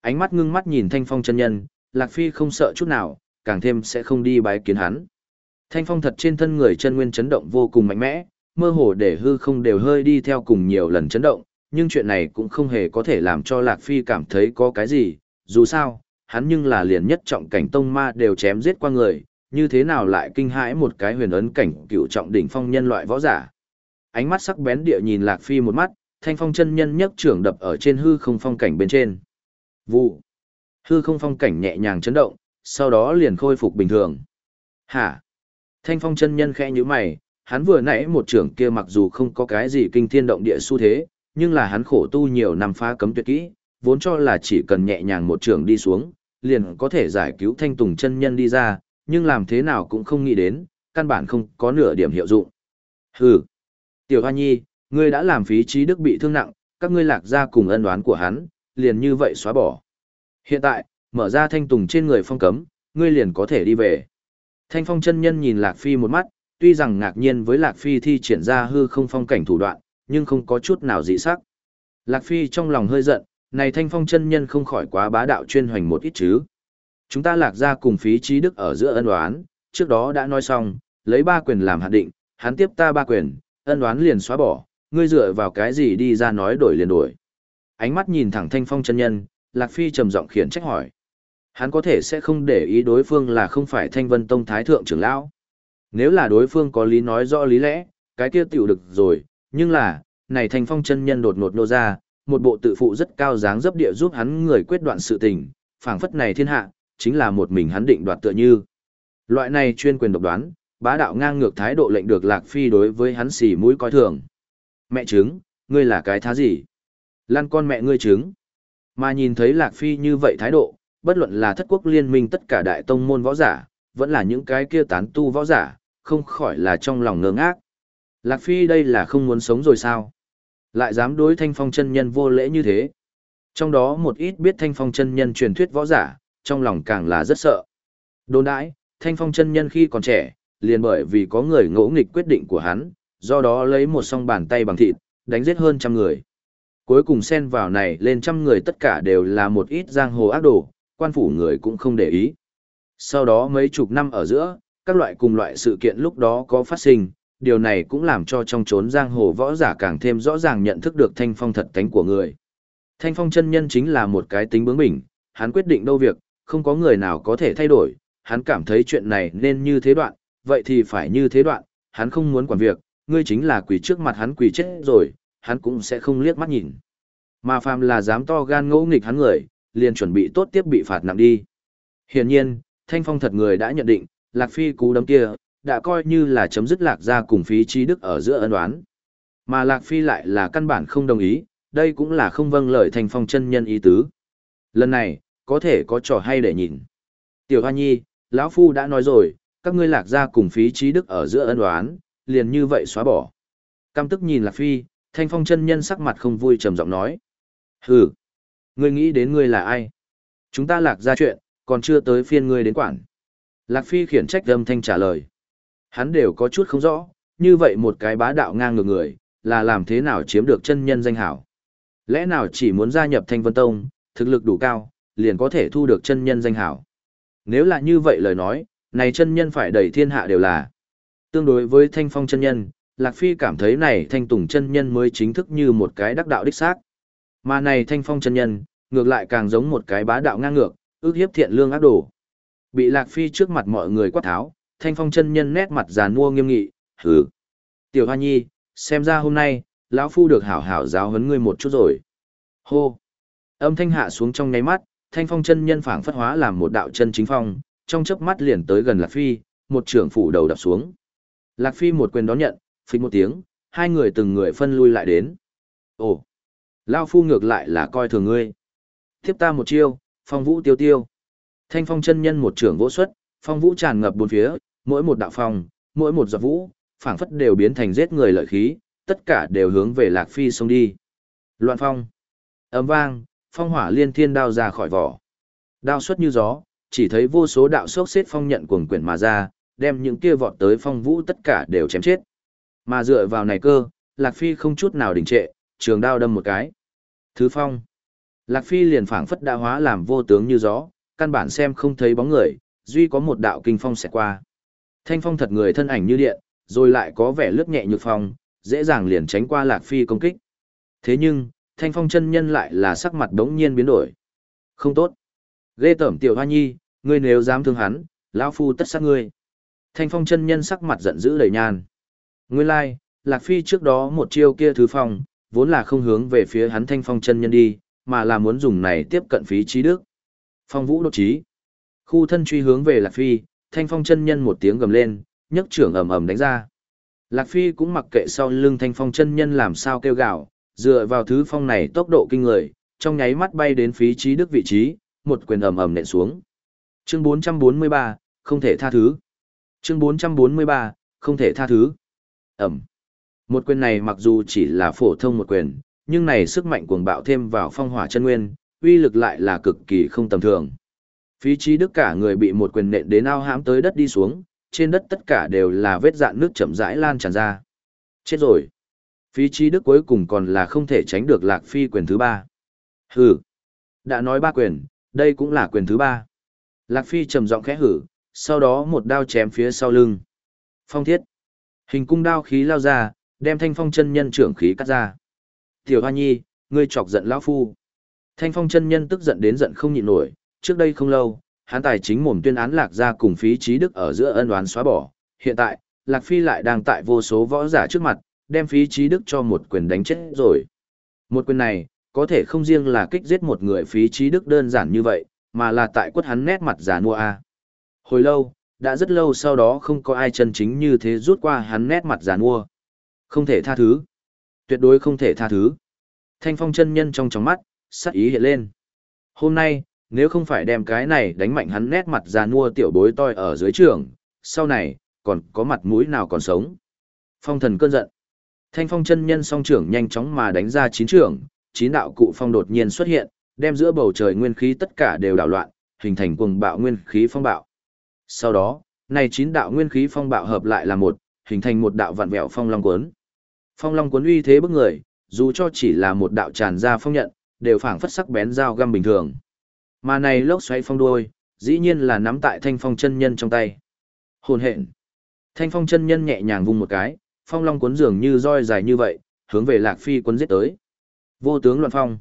Ánh mắt ngưng mắt nhìn thanh phong chân nhân, Lạc Phi không sợ chút nào, càng thêm sẽ không đi bái kiến hắn. Thanh phong thật trên thân người chân nguyên chấn động vô cùng mạnh mẽ, mơ hồ để hư không đều hơi đi theo cùng nhiều lần chấn động, nhưng chuyện này cũng không hề có thể làm cho Lạc Phi cảm thấy có cái gì, dù sao, hắn nhưng là liền nhất trọng cảnh tông ma đều chém giết qua người, như thế nào lại kinh hãi một cái huyền ấn cảnh cựu trọng đỉnh phong nhân loại võ giả. Ánh mắt sắc bén địa nhìn Lạc Phi một mắt, thanh phong chân nhân nhấc trưởng đập ở trên hư không phong cảnh bên trên. Vụ. Hư không phong cảnh nhẹ nhàng chấn động, sau đó liền khôi phục bình thường. Hả? Thanh phong chân nhân khẽ như mày, hắn vừa nãy một trưởng kia mặc dù không có cái gì kinh thiên động địa xu thế, nhưng là hắn khổ tu nhiều năm phá cấm tuyệt kỹ, vốn cho là chỉ cần nhẹ nhàng một trưởng đi xuống, liền có thể giải cứu thanh tùng chân nhân đi ra, nhưng làm thế nào cũng không nghĩ đến, căn bản không có nửa điểm hiệu dụng. Hừ, tiểu hoa nhi, ngươi đã làm phí trí đức bị thương nặng, các ngươi lạc ra cùng ân đoán của hắn, liền như vậy xóa bỏ. Hiện tại, mở ra thanh tùng trên người phong cấm, ngươi liền có thể đi về. Thanh phong chân nhân nhìn lạc phi một mắt, tuy rằng ngạc nhiên với lạc phi thi triển ra hư không phong cảnh thủ đoạn, nhưng không có chút nào dị sắc. Lạc phi trong lòng hơi giận, này thanh phong chân nhân không khỏi quá bá đạo chuyên hoành một ít chứ. Chúng ta lạc ra cùng phí trí đức ở giữa ân đoán, trước đó đã nói xong, lấy ba quyền làm hạt định, hắn tiếp ta ba quyền, ân đoán liền xóa bỏ, ngươi dựa vào cái gì đi ra nói đổi liền đổi. Ánh mắt nhìn thẳng thanh phong chân nhân, lạc phi trầm giọng khiển trách hỏi. Hắn có thể sẽ không để ý đối phương là không phải thanh vân tông thái thượng trưởng lão. Nếu là đối phương có lý nói rõ lý lẽ, cái kia tiểu được rồi, nhưng là, này thanh phong chân nhân đột ngột nô ra, một bộ tự phụ rất cao dáng dấp địa giúp hắn người quyết đoạn sự tình, phảng phất này thiên hạ, chính là một mình hắn định đoạt tựa như. Loại này chuyên quyền độc đoán, bá đạo ngang ngược thái độ lệnh được Lạc Phi đối với hắn xì mũi coi thường. Mẹ trứng, ngươi là cái thá gì? Lan con mẹ ngươi trứng. Mà nhìn thấy Lạc Phi như vậy thái độ, bất luận là thất quốc liên minh tất cả đại tông môn võ giả, vẫn là những cái kia tán tu võ giả, không khỏi là trong lòng ngơ ngác. Lạc Phi đây là không muốn sống rồi sao? Lại dám đối thanh phong chân nhân vô lễ như thế. Trong đó một ít biết thanh phong chân nhân truyền thuyết võ giả, trong lòng càng là rất sợ. Đồn đãi, thanh phong chân nhân khi còn trẻ, liền bởi vì có người ngỗ nghịch quyết định của hắn, do đó lấy một song bàn tay bằng thịt, đánh giết hơn trăm người. Cuối cùng xen vào này lên trăm người tất cả đều là một ít giang hồ ác đồ, quan phủ người cũng không để ý. Sau đó mấy chục năm ở giữa, các loại cùng loại sự kiện lúc đó có phát sinh, điều này cũng làm cho trong chốn giang hồ võ giả càng thêm rõ ràng nhận thức được thanh phong thật tánh của người. Thanh phong chân nhân chính là một cái tính bướng bỉnh, hắn quyết định đâu việc, không có người nào có thể thay đổi, hắn cảm thấy chuyện này nên như thế đoạn, vậy thì phải như thế đoạn, hắn không muốn quản việc, ngươi chính là quỷ trước mặt hắn quỷ chết rồi, hắn cũng sẽ không liếc mắt nhìn. Mà phàm là dám to gan ngỗ nghịch hắn người, liền chuẩn bị tốt tiếp bị phạt nặng đi. Hiển nhiên, Thanh Phong thật người đã nhận định, Lạc Phi cú đấm kia, đã coi như là chấm dứt Lạc gia cùng phí trí đức ở giữa ân oán. Mà Lạc Phi lại là căn bản không đồng ý, đây cũng là không vâng lời Thanh Phong chân nhân ý tứ. Lần này, có thể có trò hay để nhìn. Tiểu Hoa Nhi, lão Phu đã nói rồi, các ngươi Lạc gia cùng phí trí đức ở giữa ân đoán liền như vậy xóa bỏ. Cam tức nhìn Lạc Phi, Thanh Phong chân nhân sắc mặt không vui trầm giọng nói. Hừ, ngươi nghĩ đến ngươi là ai? Chúng ta lạc ra chuyện, còn chưa tới phiên ngươi đến quản. Lạc Phi khiển trách âm thanh trả lời. Hắn đều có chút không rõ, như vậy một cái bá đạo ngang ngược người, là làm thế nào chiếm được chân nhân danh hảo. Lẽ nào chỉ muốn gia nhập Thanh Vân Tông, thực lực đủ cao, liền có thể thu được chân nhân danh hảo. Nếu là như vậy lời nói, này chân nhân phải đầy thiên hạ đều là. Tương đối với Thanh Phong chân nhân, Lạc Phi cảm thấy này Thanh Tùng chân nhân mới chính thức như một cái đắc đạo đích xác. Mà này Thanh Phong chân nhân, ngược lại càng giống một cái bá đạo ngang ngược, ước hiếp thiện lương ác đồ. Bị Lạc Phi trước mặt mọi người quát tháo, Thanh Phong chân nhân nét mặt giàn mua nghiêm nghị, hừ. Tiểu Hoa Nhi, xem ra hôm nay, lão phu được hảo hảo giáo huấn ngươi một chút rồi. Hô. Âm thanh hạ xuống trong nháy mắt, Thanh Phong chân nhân phảng phất hóa làm một đạo chân chính phong, trong chớp mắt liền tới gần Lạc Phi, một trưởng phủ đầu đập xuống. Lạc Phi một quyền đón nhận, phích một tiếng, hai người từng người phân lui lại đến. Ồ, Lao Phu ngược lại là coi thường ngươi. Tiếp ta một chiêu, phong vũ tiêu tiêu. Thanh phong chân nhân một trưởng vỗ xuất, phong vũ tràn ngập bốn phía, mỗi một đạo phong, mỗi một giọt vũ, phảng phất đều biến thành giết người lợi khí, tất cả đều hướng về Lạc Phi xông đi. Loạn phong. Ấm vang, phong hỏa liên thiên đao ra khỏi vỏ. Đao xuất như gió, chỉ thấy vô số đạo sốc xếp phong nhận cuồng quyển mà ra, đem những kia vọt tới phong vũ tất cả đều chém chết. Mà dựa vào này cơ, Lạc Phi không chút nào đình trệ, trường đao đâm một cái. Thứ phong. Lạc Phi liền phảng phất đã hóa làm vô tướng như gió, căn bản xem không thấy bóng người, duy có một đạo kinh phong sẽ qua. Thanh phong thật người thân ảnh như điện, rồi lại có vẻ lướt nhẹ như phong, dễ dàng liền tránh qua Lạc Phi công kích. Thế nhưng, thanh phong chân nhân lại là sắc mặt đống nhiên biến đổi. Không tốt. Ghê tởm tiểu hoa nhi, ngươi nếu dám thương hắn, lão phu tất sát ngươi. Thanh phong chân nhân sắc mặt giận dữ đầy nhan. Nguyên lai, like, Lạc Phi trước đó một chiêu kia thứ phong, vốn là không hướng về phía hắn thanh phong chân nhân đi, mà là muốn dùng này tiếp cận phí trí đức. Phong vũ đột trí. Khu thân truy hướng về Lạc Phi, thanh phong chân nhân một tiếng gầm lên, nhấc trưởng ầm ầm đánh ra. Lạc Phi cũng mặc kệ sau lưng thanh phong chân nhân làm sao kêu gào dựa vào thứ phong này tốc độ kinh người, trong nháy mắt bay đến phí trí đức vị trí, một quyền ầm ầm nện xuống. Chương 443, không thể tha thứ. Chương 443, không thể tha thứ. Ẩm. Một quyền này mặc dù chỉ là phổ thông một quyền, nhưng này sức mạnh cuồng bạo thêm vào phong hỏa chân nguyên, uy lực lại là cực kỳ không tầm thường. Phí trí đức cả người bị một quyền nện đến ao hãm tới đất đi xuống, trên đất tất cả đều là vết dạn nước chậm rãi lan tràn ra. Chết rồi. Phí trí đức cuối cùng còn là không thể tránh được lạc phi quyền thứ ba. Hừ. Đã nói ba quyền, đây cũng là quyền thứ ba. Lạc phi trầm giọng khẽ hử, sau đó một đao chém phía sau lưng. Phong thiết. Hình cung đao khí lao ra, đem thanh phong chân nhân trưởng khí cắt ra. Tiểu Hoa Nhi, ngươi chọc giận lão phu. Thanh phong chân nhân tức giận đến giận không nhịn nổi, trước đây không lâu, hắn tài chính mồm tuyên án lạc ra cùng phí trí đức ở giữa ân oán xóa bỏ. Hiện tại, lạc phi lại đang tại vô số võ giả trước mặt, đem phí trí đức cho một quyền đánh chết rồi. Một quyền này, có thể không riêng là kích giết một người phí trí đức đơn giản như vậy, mà là tại quất hắn nét mặt giả mua a. Hồi lâu, đã rất lâu sau đó không có ai chân chính như thế rút qua hắn nét mặt giả mua. Không thể tha thứ. Tuyệt đối không thể tha thứ. Thanh phong chân nhân trong tròng mắt, sắc ý hiện lên. Hôm nay, nếu không phải đem cái này đánh mạnh hắn nét mặt già nua tiểu bối toi ở dưới trường, sau này, còn có mặt mũi nào còn sống. Phong thần cơn giận. Thanh phong chân nhân song trưởng nhanh chóng mà đánh ra chín trưởng, chín đạo cụ phong đột nhiên xuất hiện, đem giữa bầu trời nguyên khí tất cả đều đảo loạn, hình thành cuồng bạo nguyên khí phong bạo. Sau đó, này chín đạo nguyên khí phong bạo hợp lại là một, hình thành một đạo vạn vẹo phong long cuốn. Phong long cuốn uy thế bức người, dù cho chỉ là một đạo tràn ra phong nhận, đều phảng phất sắc bén dao găm bình thường. Mà này lốc xoáy phong đuôi, dĩ nhiên là nắm tại thanh phong chân nhân trong tay. Hồn hện. Thanh phong chân nhân nhẹ nhàng vung một cái, phong long cuốn dường như roi dài như vậy, hướng về Lạc Phi cuốn giết tới. Vô tướng loạn phong.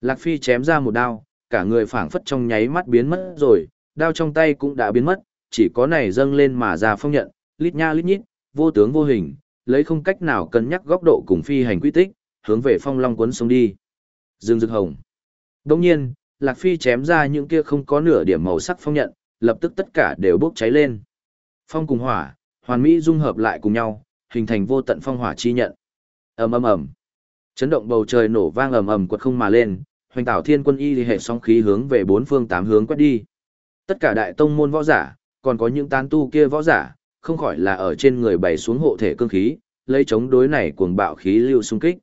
Lạc Phi chém ra một đao, cả người phảng phất trong nháy mắt biến mất rồi, đao trong tay cũng đã biến mất, chỉ có này dâng lên mà ra phong nhận, lít nha lít nhít, vô tướng vô hình, lấy không cách nào cân nhắc góc độ cùng phi hành quy tích, hướng về phong long cuốn xuống đi. Dương Dực Hồng. Đồng nhiên, Lạc Phi chém ra những kia không có nửa điểm màu sắc phong nhận, lập tức tất cả đều bốc cháy lên. Phong cùng hỏa, hoàn mỹ dung hợp lại cùng nhau, hình thành vô tận phong hỏa chi nhận. Ầm ầm ầm. Chấn động bầu trời nổ vang ầm ầm quật không mà lên, hoành tảo thiên quân y hệ sóng khí hướng về bốn phương tám hướng quét đi. Tất cả đại tông môn võ giả, còn có những tán tu kia võ giả, không khỏi là ở trên người bày xuống hộ thể cương khí, lấy chống đối này cuồng bạo khí lưu xung kích.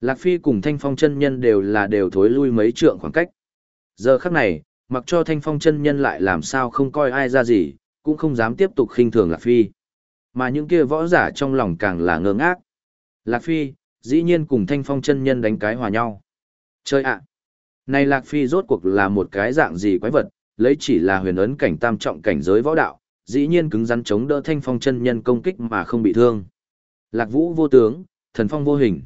Lạc Phi cùng Thanh Phong chân nhân đều là đều thối lui mấy trượng khoảng cách. Giờ khắc này, mặc cho Thanh Phong chân nhân lại làm sao không coi ai ra gì, cũng không dám tiếp tục khinh thường Lạc Phi. Mà những kia võ giả trong lòng càng là ngơ ngác. Lạc Phi, dĩ nhiên cùng Thanh Phong chân nhân đánh cái hòa nhau. Chơi ạ! Này Lạc Phi rốt cuộc là một cái dạng gì quái vật, lấy chỉ là huyền ấn cảnh tam trọng cảnh giới võ đạo, dĩ nhiên cứng rắn chống đỡ Thanh Phong chân nhân công kích mà không bị thương. Lạc Vũ vô tướng, thần phong vô hình.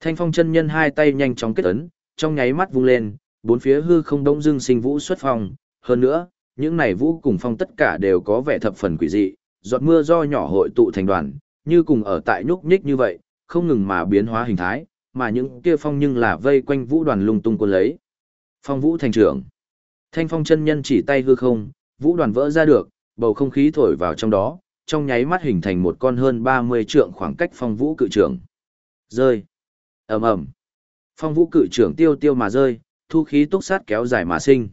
Thanh Phong chân nhân hai tay nhanh chóng kết ấn, trong nháy mắt vung lên, bốn phía hư không đông dưng sinh vũ xuất phong, hơn nữa, những này vũ cùng phong tất cả đều có vẻ thập phần quỷ dị, giọt mưa do nhỏ hội tụ thành đoàn, như cùng ở tại nhúc nhích như vậy, không ngừng mà biến hóa hình thái, mà những kia phong nhưng là vây quanh vũ đoàn lung tung cuốn lấy. Phong vũ thành trưởng. Thanh phong chân nhân chỉ tay hư không, vũ đoàn vỡ ra được, bầu không khí thổi vào trong đó, trong nháy mắt hình thành một con hơn 30 trượng khoảng cách phong vũ cự trưởng. Rơi. ầm ầm Phong vũ cự trưởng tiêu tiêu mà rơi, thu khí túc sát kéo dài mà sinh.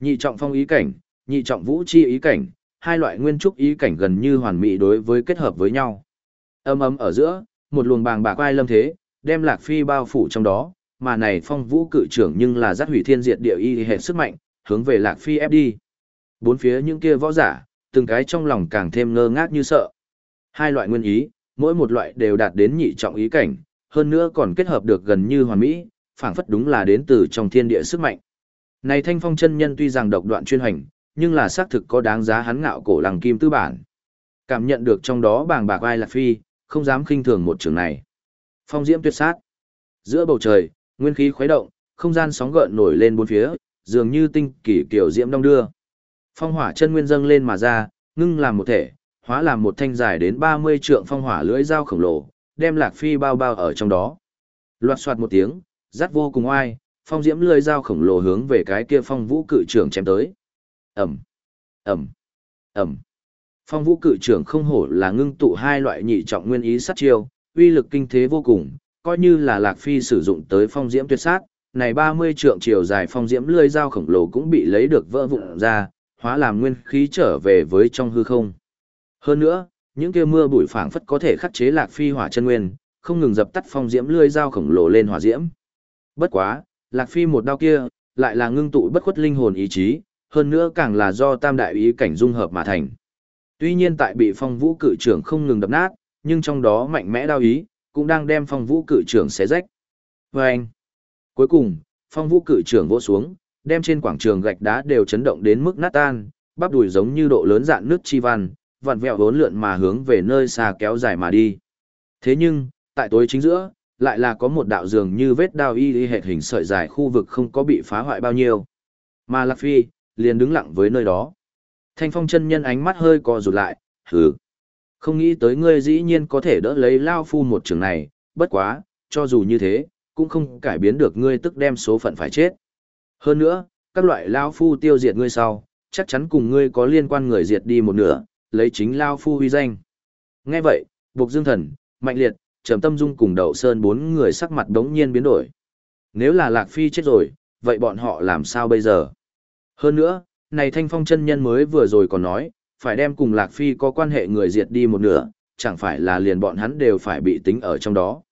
Nhị trọng phong ý cảnh, nhị trọng vũ chi ý cảnh, hai loại nguyên trúc ý cảnh gần như hoàn mỹ đối với kết hợp với nhau. Âm ấm ở giữa, một luồng bàng bạc ai lâm thế, đem Lạc Phi bao phủ trong đó, mà này phong vũ cự trưởng nhưng là giác hủy thiên diệt địa y hệ sức mạnh, hướng về Lạc Phi ép đi. Bốn phía những kia võ giả, từng cái trong lòng càng thêm ngơ ngác như sợ. Hai loại nguyên ý, mỗi một loại đều đạt đến nhị trọng ý cảnh, hơn nữa còn kết hợp được gần như hoàn mỹ, phảng phất đúng là đến từ trong thiên địa sức mạnh. Này Thanh Phong chân nhân tuy rằng độc đoạn chuyên hành, nhưng là xác thực có đáng giá hắn ngạo cổ lăng kim tư bản. Cảm nhận được trong đó bàng bạc ai lạc phi, không dám khinh thường một trường này. Phong diễm tuyệt sát. Giữa bầu trời, nguyên khí khuấy động, không gian sóng gợn nổi lên bốn phía, dường như tinh kỳ kiểu diễm đông đưa. Phong hỏa chân nguyên dâng lên mà ra, ngưng làm một thể, hóa làm một thanh dài đến 30 trượng phong hỏa lưỡi dao khổng lồ, đem Lạc Phi bao bao ở trong đó. Loạt soạt một tiếng, rát vô cùng oai, phong diễm lưỡi dao khổng lồ hướng về cái kia phong vũ cự trưởng chém tới. Ẩm, Ẩm, Ẩm. Phong vũ cự trưởng không hổ là ngưng tụ hai loại nhị trọng nguyên ý sát chiêu, uy lực kinh thế vô cùng, coi như là Lạc Phi sử dụng tới phong diễm tuyệt sát, này 30 trượng chiều dài phong diễm lưỡi dao khổng lồ cũng bị lấy được vỡ vụn ra, hóa làm nguyên khí trở về với trong hư không. Hơn nữa, những kia mưa bụi phảng phất có thể khắc chế Lạc Phi hỏa chân nguyên, không ngừng dập tắt phong diễm lưỡi dao khổng lồ lên hỏa diễm. Bất quá, Lạc Phi một đao kia, lại là ngưng tụ bất khuất linh hồn ý chí, hơn nữa càng là do tam đại ý cảnh dung hợp mà thành. Tuy nhiên tại bị phong vũ cự trưởng không ngừng đập nát, nhưng trong đó mạnh mẽ đao ý, cũng đang đem phong vũ cự trưởng xé rách. Và anh, cuối cùng, phong vũ cự trưởng vỗ xuống, đem trên quảng trường gạch đá đều chấn động đến mức nát tan, bắp đùi giống như độ lớn dạn nước chi văn, vặn vẹo vốn lượn mà hướng về nơi xa kéo dài mà đi. Thế nhưng, tại tối chính giữa, lại là có một đạo dường như vết đao y y hệt hình sợi dài khu vực không có bị phá hoại bao nhiêu. Mà Lạc Phi, liền đứng lặng với nơi đó. Thanh phong chân nhân ánh mắt hơi co rụt lại, hừ. Không nghĩ tới ngươi dĩ nhiên có thể đỡ lấy Lao Phu một trường này, bất quá, cho dù như thế, cũng không cải biến được ngươi tức đem số phận phải chết. Hơn nữa, các loại Lao Phu tiêu diệt ngươi sau, chắc chắn cùng ngươi có liên quan người diệt đi một nửa, lấy chính Lao Phu huy danh. Nghe vậy, Bục Dương Thần, Mạnh Liệt, Trầm Tâm Dung cùng Đậu Sơn bốn người sắc mặt đống nhiên biến đổi. Nếu là Lạc Phi chết rồi, vậy bọn họ làm sao bây giờ? Hơn nữa, này thanh phong chân nhân mới vừa rồi còn nói, phải đem cùng Lạc Phi có quan hệ người diệt đi một nửa, chẳng phải là liền bọn hắn đều phải bị tính ở trong đó.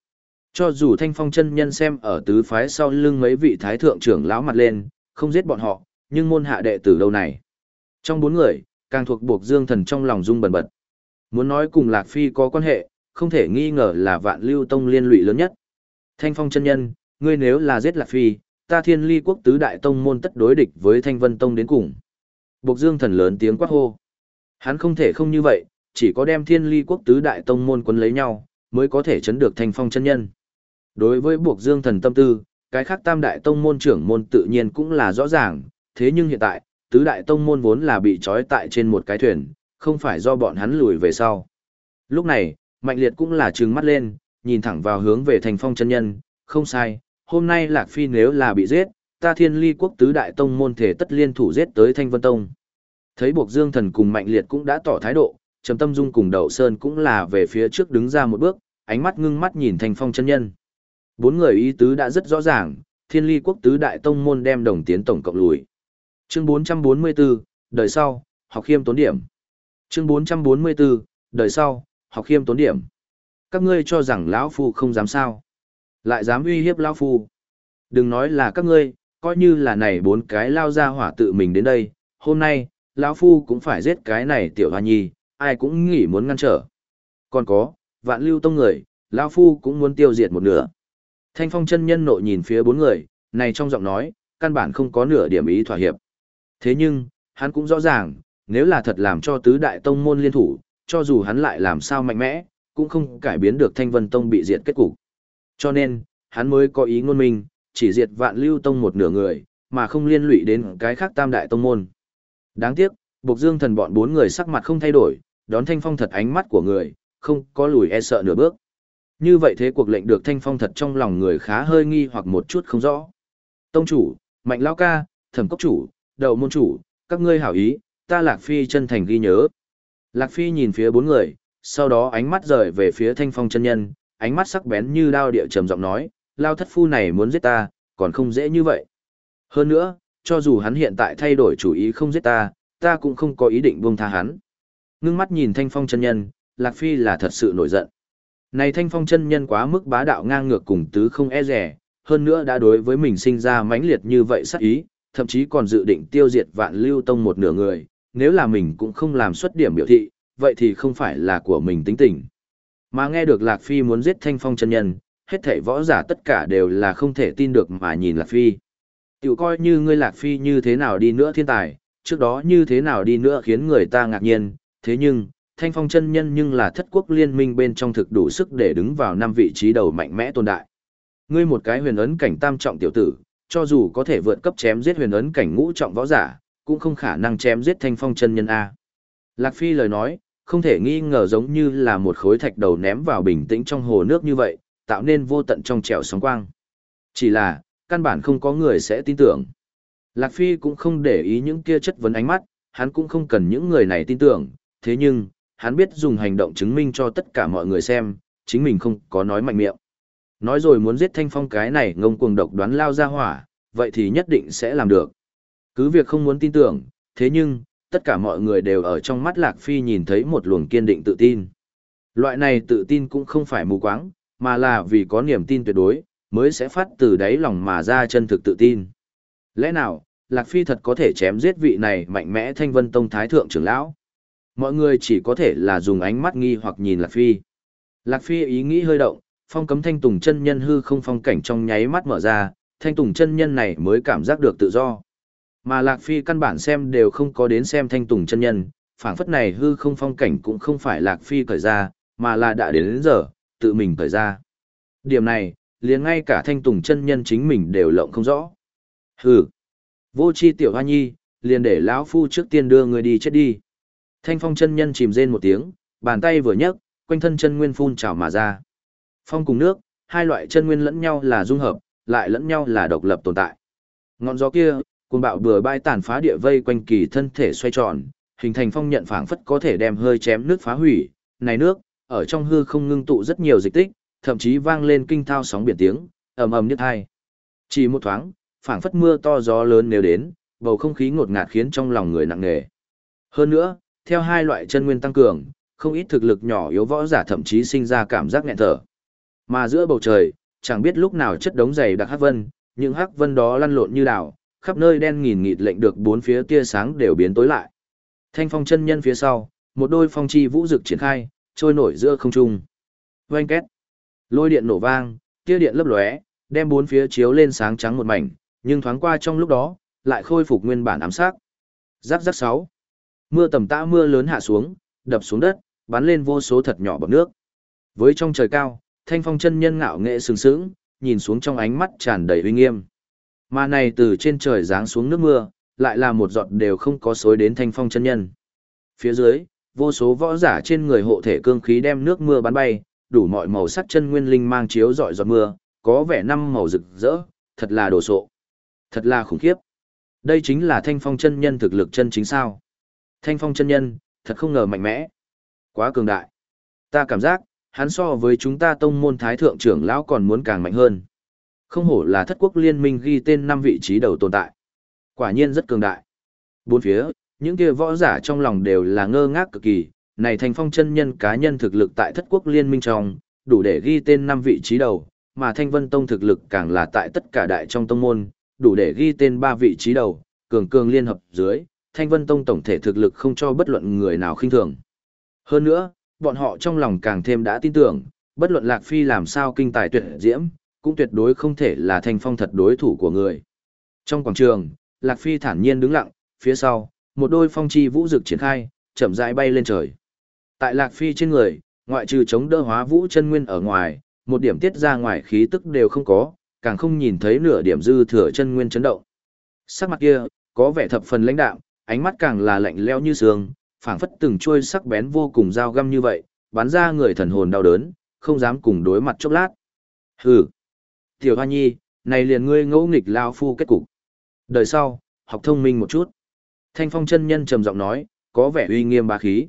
Cho dù thanh phong chân nhân xem ở tứ phái sau lưng mấy vị thái thượng trưởng lão mặt lên, không giết bọn họ, nhưng môn hạ đệ tử đâu này. Trong bốn người, càng thuộc buộc dương thần trong lòng rung bần bật. Muốn nói cùng Lạc Phi có quan hệ, không thể nghi ngờ là vạn lưu tông liên lụy lớn nhất. Thanh phong chân nhân, ngươi nếu là giết Lạc Phi, ta thiên ly quốc tứ đại tông môn tất đối địch với thanh vân tông đến cùng. Bộc dương thần lớn tiếng quát hô. Hắn không thể không như vậy, chỉ có đem thiên ly quốc tứ đại tông môn quấn lấy nhau, mới có thể chấn được thanh phong chân nhân. Đối với buộc dương thần tâm tư, cái khác tam đại tông môn trưởng môn tự nhiên cũng là rõ ràng, thế nhưng hiện tại, tứ đại tông môn vốn là bị trói tại trên một cái thuyền, không phải do bọn hắn lùi về sau. Lúc này, Mạnh Liệt cũng là trừng mắt lên, nhìn thẳng vào hướng về thành phong chân nhân, không sai, hôm nay Lạc Phi nếu là bị giết, ta thiên ly quốc tứ đại tông môn thể tất liên thủ giết tới Thanh Vân Tông. Thấy buộc dương thần cùng Mạnh Liệt cũng đã tỏ thái độ, Trầm Tâm Dung cùng Đậu Sơn cũng là về phía trước đứng ra một bước, ánh mắt ngưng mắt nhìn thành phong chân nhân. Bốn người ý tứ đã rất rõ ràng, thiên ly quốc tứ đại tông môn đem đồng tiến tổng cộng lùi. Chương 444, đời sau, học khiêm tốn điểm. Chương 444, đời sau, học khiêm tốn điểm. Các ngươi cho rằng lão phu không dám sao? Lại dám uy hiếp lão phu? Đừng nói là các ngươi, coi như là này bốn cái lao ra hỏa tự mình đến đây, hôm nay, lão phu cũng phải giết cái này tiểu hoa nhi, ai cũng nghĩ muốn ngăn trở. Còn có, vạn lưu tông người, lão phu cũng muốn tiêu diệt một nửa. Thanh phong chân nhân nội nhìn phía bốn người, này trong giọng nói, căn bản không có nửa điểm ý thỏa hiệp. Thế nhưng, hắn cũng rõ ràng, nếu là thật làm cho tứ đại tông môn liên thủ, cho dù hắn lại làm sao mạnh mẽ, cũng không cải biến được thanh vân tông bị diệt kết cục. Cho nên, hắn mới có ý ngôn minh, chỉ diệt vạn lưu tông một nửa người, mà không liên lụy đến cái khác tam đại tông môn. Đáng tiếc, Bộc Dương thần bọn bốn người sắc mặt không thay đổi, đón Thanh Phong thật ánh mắt của người, không có lùi e sợ nửa bước. Như vậy thế cuộc lệnh được Thanh Phong thật trong lòng người khá hơi nghi hoặc một chút không rõ. Tông chủ, Mạnh Lão ca, Thẩm Cốc chủ, Đậu môn chủ, các ngươi hảo ý, ta Lạc Phi chân thành ghi nhớ. Lạc Phi nhìn phía bốn người, sau đó ánh mắt rời về phía Thanh Phong chân nhân, ánh mắt sắc bén như đao địa trầm giọng nói, lao thất phu này muốn giết ta, còn không dễ như vậy. Hơn nữa, cho dù hắn hiện tại thay đổi chủ ý không giết ta, ta cũng không có ý định buông tha hắn. Ngưng mắt nhìn Thanh Phong chân nhân, Lạc Phi là thật sự nổi giận. Này Thanh Phong chân nhân quá mức bá đạo ngang ngược cùng tứ không e rẻ, hơn nữa đã đối với mình sinh ra mãnh liệt như vậy sắc ý, thậm chí còn dự định tiêu diệt vạn lưu tông một nửa người, nếu là mình cũng không làm xuất điểm biểu thị, vậy thì không phải là của mình tính tình. Mà nghe được Lạc Phi muốn giết Thanh Phong chân nhân, hết thảy võ giả tất cả đều là không thể tin được mà nhìn Lạc Phi. Tiểu coi như ngươi Lạc Phi như thế nào đi nữa thiên tài, trước đó như thế nào đi nữa khiến người ta ngạc nhiên, thế nhưng, Thanh Phong chân nhân nhưng là thất quốc liên minh bên trong thực đủ sức để đứng vào năm vị trí đầu mạnh mẽ tồn đại. Ngươi một cái huyền ấn cảnh tam trọng tiểu tử, cho dù có thể vượt cấp chém giết huyền ấn cảnh ngũ trọng võ giả, cũng không khả năng chém giết Thanh Phong chân nhân a. Lạc Phi lời nói, không thể nghi ngờ giống như là một khối thạch đầu ném vào bình tĩnh trong hồ nước như vậy, tạo nên vô tận trong trẻo sóng quang. Chỉ là, căn bản không có người sẽ tin tưởng. Lạc Phi cũng không để ý những kia chất vấn ánh mắt, hắn cũng không cần những người này tin tưởng, thế nhưng, hắn biết dùng hành động chứng minh cho tất cả mọi người xem, chính mình không có nói mạnh miệng. Nói rồi muốn giết thanh phong cái này ngông cuồng độc đoán lao ra hỏa, vậy thì nhất định sẽ làm được. Cứ việc không muốn tin tưởng, thế nhưng, tất cả mọi người đều ở trong mắt Lạc Phi nhìn thấy một luồng kiên định tự tin. Loại này tự tin cũng không phải mù quáng, mà là vì có niềm tin tuyệt đối, mới sẽ phát từ đáy lòng mà ra chân thực tự tin. Lẽ nào, Lạc Phi thật có thể chém giết vị này mạnh mẽ thanh vân tông thái thượng trưởng lão? Mọi người chỉ có thể là dùng ánh mắt nghi hoặc nhìn Lạc Phi. Lạc Phi ý nghĩ hơi động, phong cấm thanh tùng chân nhân hư không phong cảnh trong nháy mắt mở ra, thanh tùng chân nhân này mới cảm giác được tự do. Mà Lạc Phi căn bản xem đều không có đến xem thanh tùng chân nhân, phảng phất này hư không phong cảnh cũng không phải Lạc Phi cởi ra, mà là đã đến, đến giờ, tự mình cởi ra. Điểm này, liền ngay cả thanh tùng chân nhân chính mình đều lộng không rõ. Hừ, vô chi tiểu hoa nhi, liền để lão phu trước tiên đưa người đi chết đi. Thanh phong chân nhân chìm rên một tiếng, bàn tay vừa nhấc, quanh thân chân nguyên phun trào mà ra. Phong cùng nước, hai loại chân nguyên lẫn nhau là dung hợp, lại lẫn nhau là độc lập tồn tại. Ngọn gió kia, cuồng bạo bừa bãi tàn phá địa vây quanh kỳ thân thể xoay tròn, hình thành phong nhận phảng phất có thể đem hơi chém nước phá hủy. Này nước, ở trong hư không ngưng tụ rất nhiều dịch tích, thậm chí vang lên kinh thao sóng biển tiếng, ầm ầm nhất hai. Chỉ một thoáng, phảng phất mưa to gió lớn nếu đến, bầu không khí ngột ngạt khiến trong lòng người nặng nề. Hơn nữa, theo hai loại chân nguyên tăng cường, không ít thực lực nhỏ yếu võ giả thậm chí sinh ra cảm giác nghẹn thở. Mà giữa bầu trời, chẳng biết lúc nào chất đống dày đặc hắc vân, những hắc vân đó lăn lộn như đảo, khắp nơi đen nghìn nghịt lệnh được bốn phía tia sáng đều biến tối lại. Thanh phong chân nhân phía sau, một đôi phong chi vũ dực triển khai, trôi nổi giữa không trung. Oanh két. Lôi điện nổ vang, tia điện lấp lóe, đem bốn phía chiếu lên sáng trắng một mảnh, nhưng thoáng qua trong lúc đó, lại khôi phục nguyên bản ám sát. Giáp giáp sáu. Mưa tầm tã mưa lớn hạ xuống, đập xuống đất, bắn lên vô số thật nhỏ bọt nước. Với trong trời cao, thanh phong chân nhân ngạo nghệ sừng sững, nhìn xuống trong ánh mắt tràn đầy uy nghiêm. Mà này từ trên trời giáng xuống nước mưa, lại là một giọt đều không có xối đến thanh phong chân nhân. Phía dưới, vô số võ giả trên người hộ thể cương khí đem nước mưa bắn bay, đủ mọi màu sắc chân nguyên linh mang chiếu dọi giọt mưa, có vẻ năm màu rực rỡ, thật là đồ sộ. Thật là khủng khiếp. Đây chính là thanh phong chân nhân thực lực chân chính sao. Thanh phong chân nhân, thật không ngờ mạnh mẽ. Quá cường đại. Ta cảm giác, hắn so với chúng ta tông môn thái thượng trưởng lão còn muốn càng mạnh hơn. Không hổ là thất quốc liên minh ghi tên năm vị trí đầu tồn tại. Quả nhiên rất cường đại. Bốn phía, những kia võ giả trong lòng đều là ngơ ngác cực kỳ, này thanh phong chân nhân cá nhân thực lực tại thất quốc liên minh trong, đủ để ghi tên năm vị trí đầu, mà thanh vân tông thực lực càng là tại tất cả đại trong tông môn, đủ để ghi tên ba vị trí đầu, cường cường liên hợp dưới, thanh vân tông tổng thể thực lực không cho bất luận người nào khinh thường. Hơn nữa, bọn họ trong lòng càng thêm đã tin tưởng, bất luận Lạc Phi làm sao kinh tài tuyệt diễm, cũng tuyệt đối không thể là thanh phong thật đối thủ của người. Trong quảng trường, Lạc Phi thản nhiên đứng lặng, phía sau, một đôi phong chi vũ dực triển khai, chậm rãi bay lên trời. Tại Lạc Phi trên người, ngoại trừ chống đỡ hóa vũ chân nguyên ở ngoài, một điểm tiết ra ngoài khí tức đều không có, càng không nhìn thấy nửa điểm dư thừa chân nguyên chấn động. Sắc mặt kia, có vẻ thập phần lãnh đạm, ánh mắt càng là lạnh lẽo như sương, phảng phất từng chuôi sắc bén vô cùng dao găm như vậy, bắn ra người thần hồn đau đớn, không dám cùng đối mặt chốc lát. Hừ. Tiểu Hoa Nhi, này liền ngươi ngẫu nghịch lao phu kết cục. Đời sau, học thông minh một chút. Thanh Phong chân nhân trầm giọng nói, có vẻ uy nghiêm bá khí.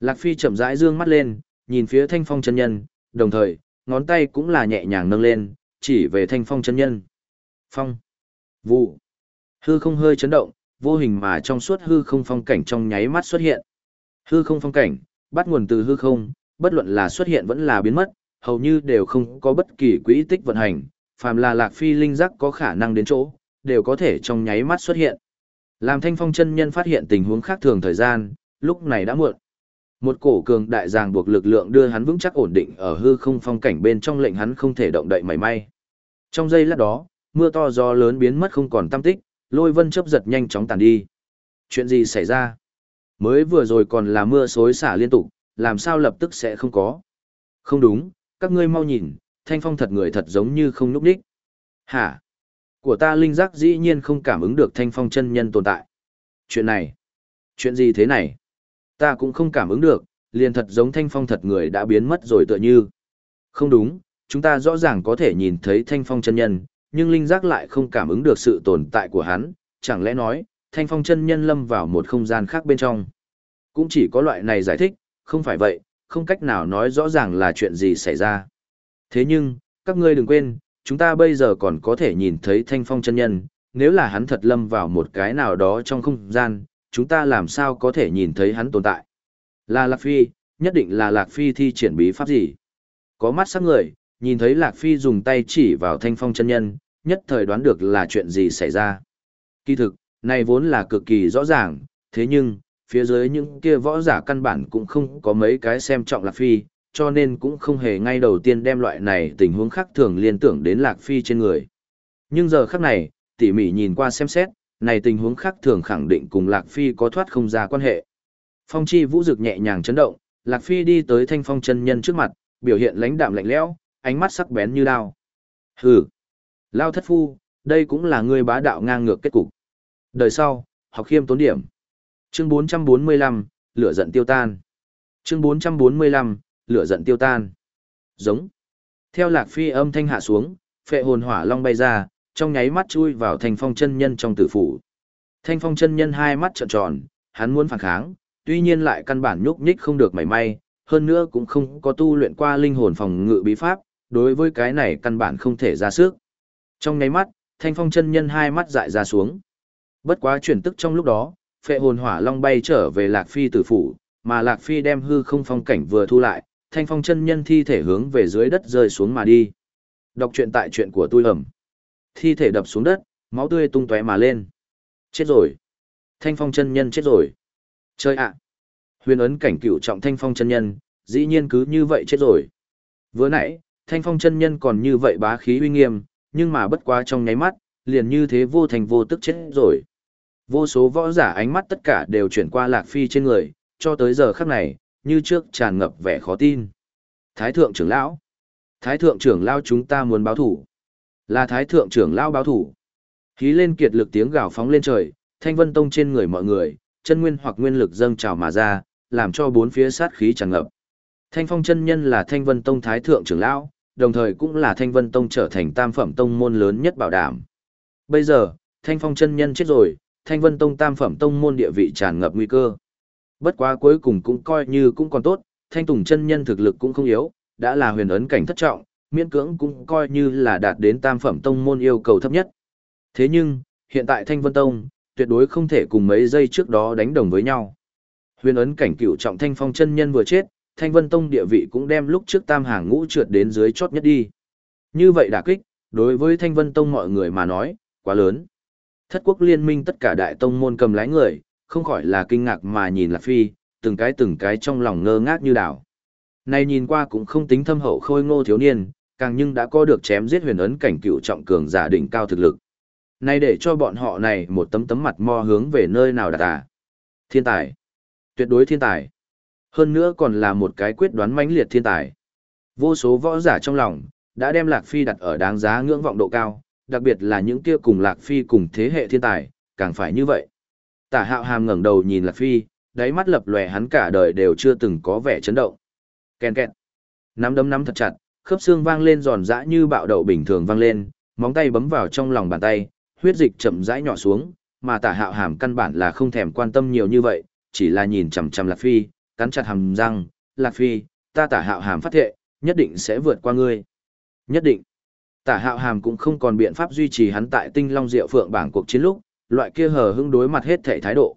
Lạc Phi chậm rãi dương mắt lên, nhìn phía Thanh Phong chân nhân, đồng thời, ngón tay cũng là nhẹ nhàng nâng lên, chỉ về Thanh Phong chân nhân. Phong. Vụ. Hư không hơi chấn động, vô hình mà trong suốt hư không phong cảnh trong nháy mắt xuất hiện. Hư không phong cảnh, bắt nguồn từ hư không, bất luận là xuất hiện vẫn là biến mất, hầu như đều không có bất kỳ quỹ tích vận hành, phàm là lạc phi linh giác có khả năng đến chỗ, đều có thể trong nháy mắt xuất hiện. Làm thanh phong chân nhân phát hiện tình huống khác thường thời gian, lúc này đã muộn. Một cổ cường đại ràng buộc lực lượng đưa hắn vững chắc ổn định ở hư không phong cảnh bên trong lệnh hắn không thể động đậy mảy may. Trong giây lát đó, mưa to gió lớn biến mất không còn tâm tích, lôi vân chấp giật nhanh chóng tàn đi. Chuyện gì xảy ra? Mới vừa rồi còn là mưa xối xả liên tục, làm sao lập tức sẽ không có? Không đúng, các ngươi mau nhìn, thanh phong thật người thật giống như không núp đích. Hả? Của ta linh giác dĩ nhiên không cảm ứng được thanh phong chân nhân tồn tại. Chuyện này? Chuyện gì thế này? Ta cũng không cảm ứng được, liền thật giống thanh phong thật người đã biến mất rồi tựa như. Không đúng, chúng ta rõ ràng có thể nhìn thấy thanh phong chân nhân, nhưng linh giác lại không cảm ứng được sự tồn tại của hắn, chẳng lẽ nói, thanh phong chân nhân lâm vào một không gian khác bên trong. Cũng chỉ có loại này giải thích, không phải vậy, không cách nào nói rõ ràng là chuyện gì xảy ra. Thế nhưng, các ngươi đừng quên, chúng ta bây giờ còn có thể nhìn thấy thanh phong chân nhân, nếu là hắn thật lâm vào một cái nào đó trong không gian, chúng ta làm sao có thể nhìn thấy hắn tồn tại. Là Lạc Phi, nhất định là Lạc Phi thi triển bí pháp gì. Có mắt sắc người, nhìn thấy Lạc Phi dùng tay chỉ vào thanh phong chân nhân, nhất thời đoán được là chuyện gì xảy ra. Kỳ thực, này vốn là cực kỳ rõ ràng, thế nhưng, phía dưới những kia võ giả căn bản cũng không có mấy cái xem trọng Lạc Phi, cho nên cũng không hề ngay đầu tiên đem loại này tình huống khác thường liên tưởng đến Lạc Phi trên người. Nhưng giờ khắc này, tỉ mỉ nhìn qua xem xét, này tình huống khác thường khẳng định cùng Lạc Phi có thoát không ra quan hệ. Phong chi vũ dực nhẹ nhàng chấn động, Lạc Phi đi tới thanh phong chân nhân trước mặt, biểu hiện lãnh đạm lạnh lẽo, ánh mắt sắc bén như đao. Hừ, lao thất phu, đây cũng là ngươi bá đạo ngang ngược kết cục. Đời sau, học khiêm tốn điểm. Chương 445, lửa giận tiêu tan. Chương 445, lửa giận tiêu tan. Giống. Theo Lạc Phi âm thanh hạ xuống, phệ hồn hỏa long bay ra, trong nháy mắt chui vào thanh phong chân nhân trong tử phủ. Thanh phong chân nhân hai mắt trợn tròn, hắn muốn phản kháng, tuy nhiên lại căn bản nhúc nhích không được mảy may, hơn nữa cũng không có tu luyện qua linh hồn phòng ngự bí pháp, đối với cái này căn bản không thể ra sức. Trong nháy mắt, thanh phong chân nhân hai mắt dại ra xuống. Bất quá chuyển tức trong lúc đó, phệ hồn hỏa long bay trở về Lạc Phi tử phủ, mà Lạc Phi đem hư không phong cảnh vừa thu lại, thanh phong chân nhân thi thể hướng về dưới đất rơi xuống mà đi. Đọc truyện tại chuyện của tôi ẩm. Thi thể đập xuống đất, máu tươi tung tóe mà lên. Chết rồi. Thanh phong chân nhân chết rồi. Chơi ạ. Huyền ấn cảnh cửu trọng thanh phong chân nhân, dĩ nhiên cứ như vậy chết rồi. Vừa nãy, thanh phong chân nhân còn như vậy bá khí uy nghiêm, nhưng mà bất quá trong nháy mắt, liền như thế vô thành vô tức chết rồi. Vô số võ giả ánh mắt tất cả đều chuyển qua Lạc Phi trên người, cho tới giờ khắc này, như trước tràn ngập vẻ khó tin. Thái thượng trưởng lão. Thái thượng trưởng lão chúng ta muốn báo thủ. Là thái thượng trưởng lão báo thủ. Khí lên kiệt lực tiếng gào phóng lên trời, thanh vân tông trên người mọi người, chân nguyên hoặc nguyên lực dâng trào mà ra, làm cho bốn phía sát khí tràn ngập. Thanh phong chân nhân là thanh vân tông thái thượng trưởng lão, đồng thời cũng là thanh vân tông trở thành tam phẩm tông môn lớn nhất bảo đảm. Bây giờ, thanh phong chân nhân chết rồi, thanh vân tông tam phẩm tông môn địa vị tràn ngập nguy cơ. Bất quá cuối cùng cũng coi như cũng còn tốt, thanh tùng chân nhân thực lực cũng không yếu, đã là huyền ấn cảnh thất trọng, miễn cưỡng cũng coi như là đạt đến tam phẩm tông môn yêu cầu thấp nhất. Thế nhưng, hiện tại thanh vân tông, tuyệt đối không thể cùng mấy giây trước đó đánh đồng với nhau. Huyền ấn cảnh cựu trọng thanh phong chân nhân vừa chết, thanh vân tông địa vị cũng đem lúc trước tam hàng ngũ trượt đến dưới chót nhất đi. Như vậy đả kích, đối với thanh vân tông mọi người mà nói, quá lớn. Thất quốc liên minh tất cả đại tông môn cầm lái người, không khỏi là kinh ngạc mà nhìn Lạc Phi, từng cái từng cái trong lòng ngơ ngác như đảo. Này nhìn qua cũng không tính thâm hậu khôi ngô thiếu niên, càng nhưng đã có được chém giết huyền ấn cảnh cựu trọng cường giả đỉnh cao thực lực. Này để cho bọn họ này một tấm tấm mặt mo hướng về nơi nào đặt à? Thiên tài. Tuyệt đối thiên tài. Hơn nữa còn là một cái quyết đoán mãnh liệt thiên tài. Vô số võ giả trong lòng, đã đem Lạc Phi đặt ở đáng giá ngưỡng vọng độ cao, đặc biệt là những kia cùng Lạc Phi cùng thế hệ thiên tài, càng phải như vậy. Tả hạo hàm ngẩng đầu nhìn Lạc Phi, đáy mắt lập lòe hắn cả đời đều chưa từng có vẻ chấn động. Ken kẹt. Nắm đấm nắm thật chặt, khớp xương vang lên giòn giã như bạo đậu bình thường vang lên, móng tay bấm vào trong lòng bàn tay, huyết dịch chậm rãi nhỏ xuống, mà tả hạo hàm căn bản là không thèm quan tâm nhiều như vậy, chỉ là nhìn chằm chằm Lạc Phi, cắn chặt hàm răng, Lạc Phi, ta tả hạo hàm phát thệ, nhất định sẽ vượt qua ngươi. Nhất định. Tả hạo hàm cũng không còn biện pháp duy trì hắn tại tinh long diệu phượng bảng cuộc chiến lúc, loại kia hờ hững đối mặt hết thể thái độ.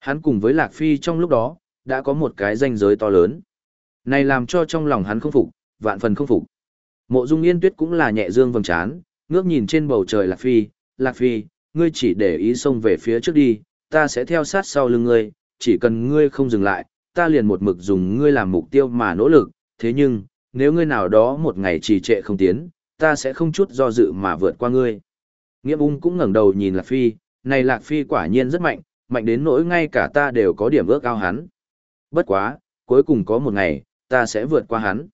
Hắn cùng với Lạc Phi trong lúc đó, đã có một cái danh giới to lớn. Này làm cho trong lòng hắn không phục, vạn phần không phục. Mộ Dung Yên Tuyết cũng là nhẹ dương vầng trán, ngước nhìn trên bầu trời Lạc Phi, Lạc Phi, ngươi chỉ để ý xông về phía trước đi, ta sẽ theo sát sau lưng ngươi, chỉ cần ngươi không dừng lại, ta liền một mực dùng ngươi làm mục tiêu mà nỗ lực, thế nhưng, nếu ngươi nào đó một ngày trì trệ không tiến, ta sẽ không chút do dự mà vượt qua ngươi. Nghĩa ung cũng ngẩng đầu nhìn Lạc Phi, này Lạc Phi quả nhiên rất mạnh, mạnh đến nỗi ngay cả ta đều có điểm ước ao hắn. Bất quá, cuối cùng có một ngày, ta sẽ vượt qua hắn.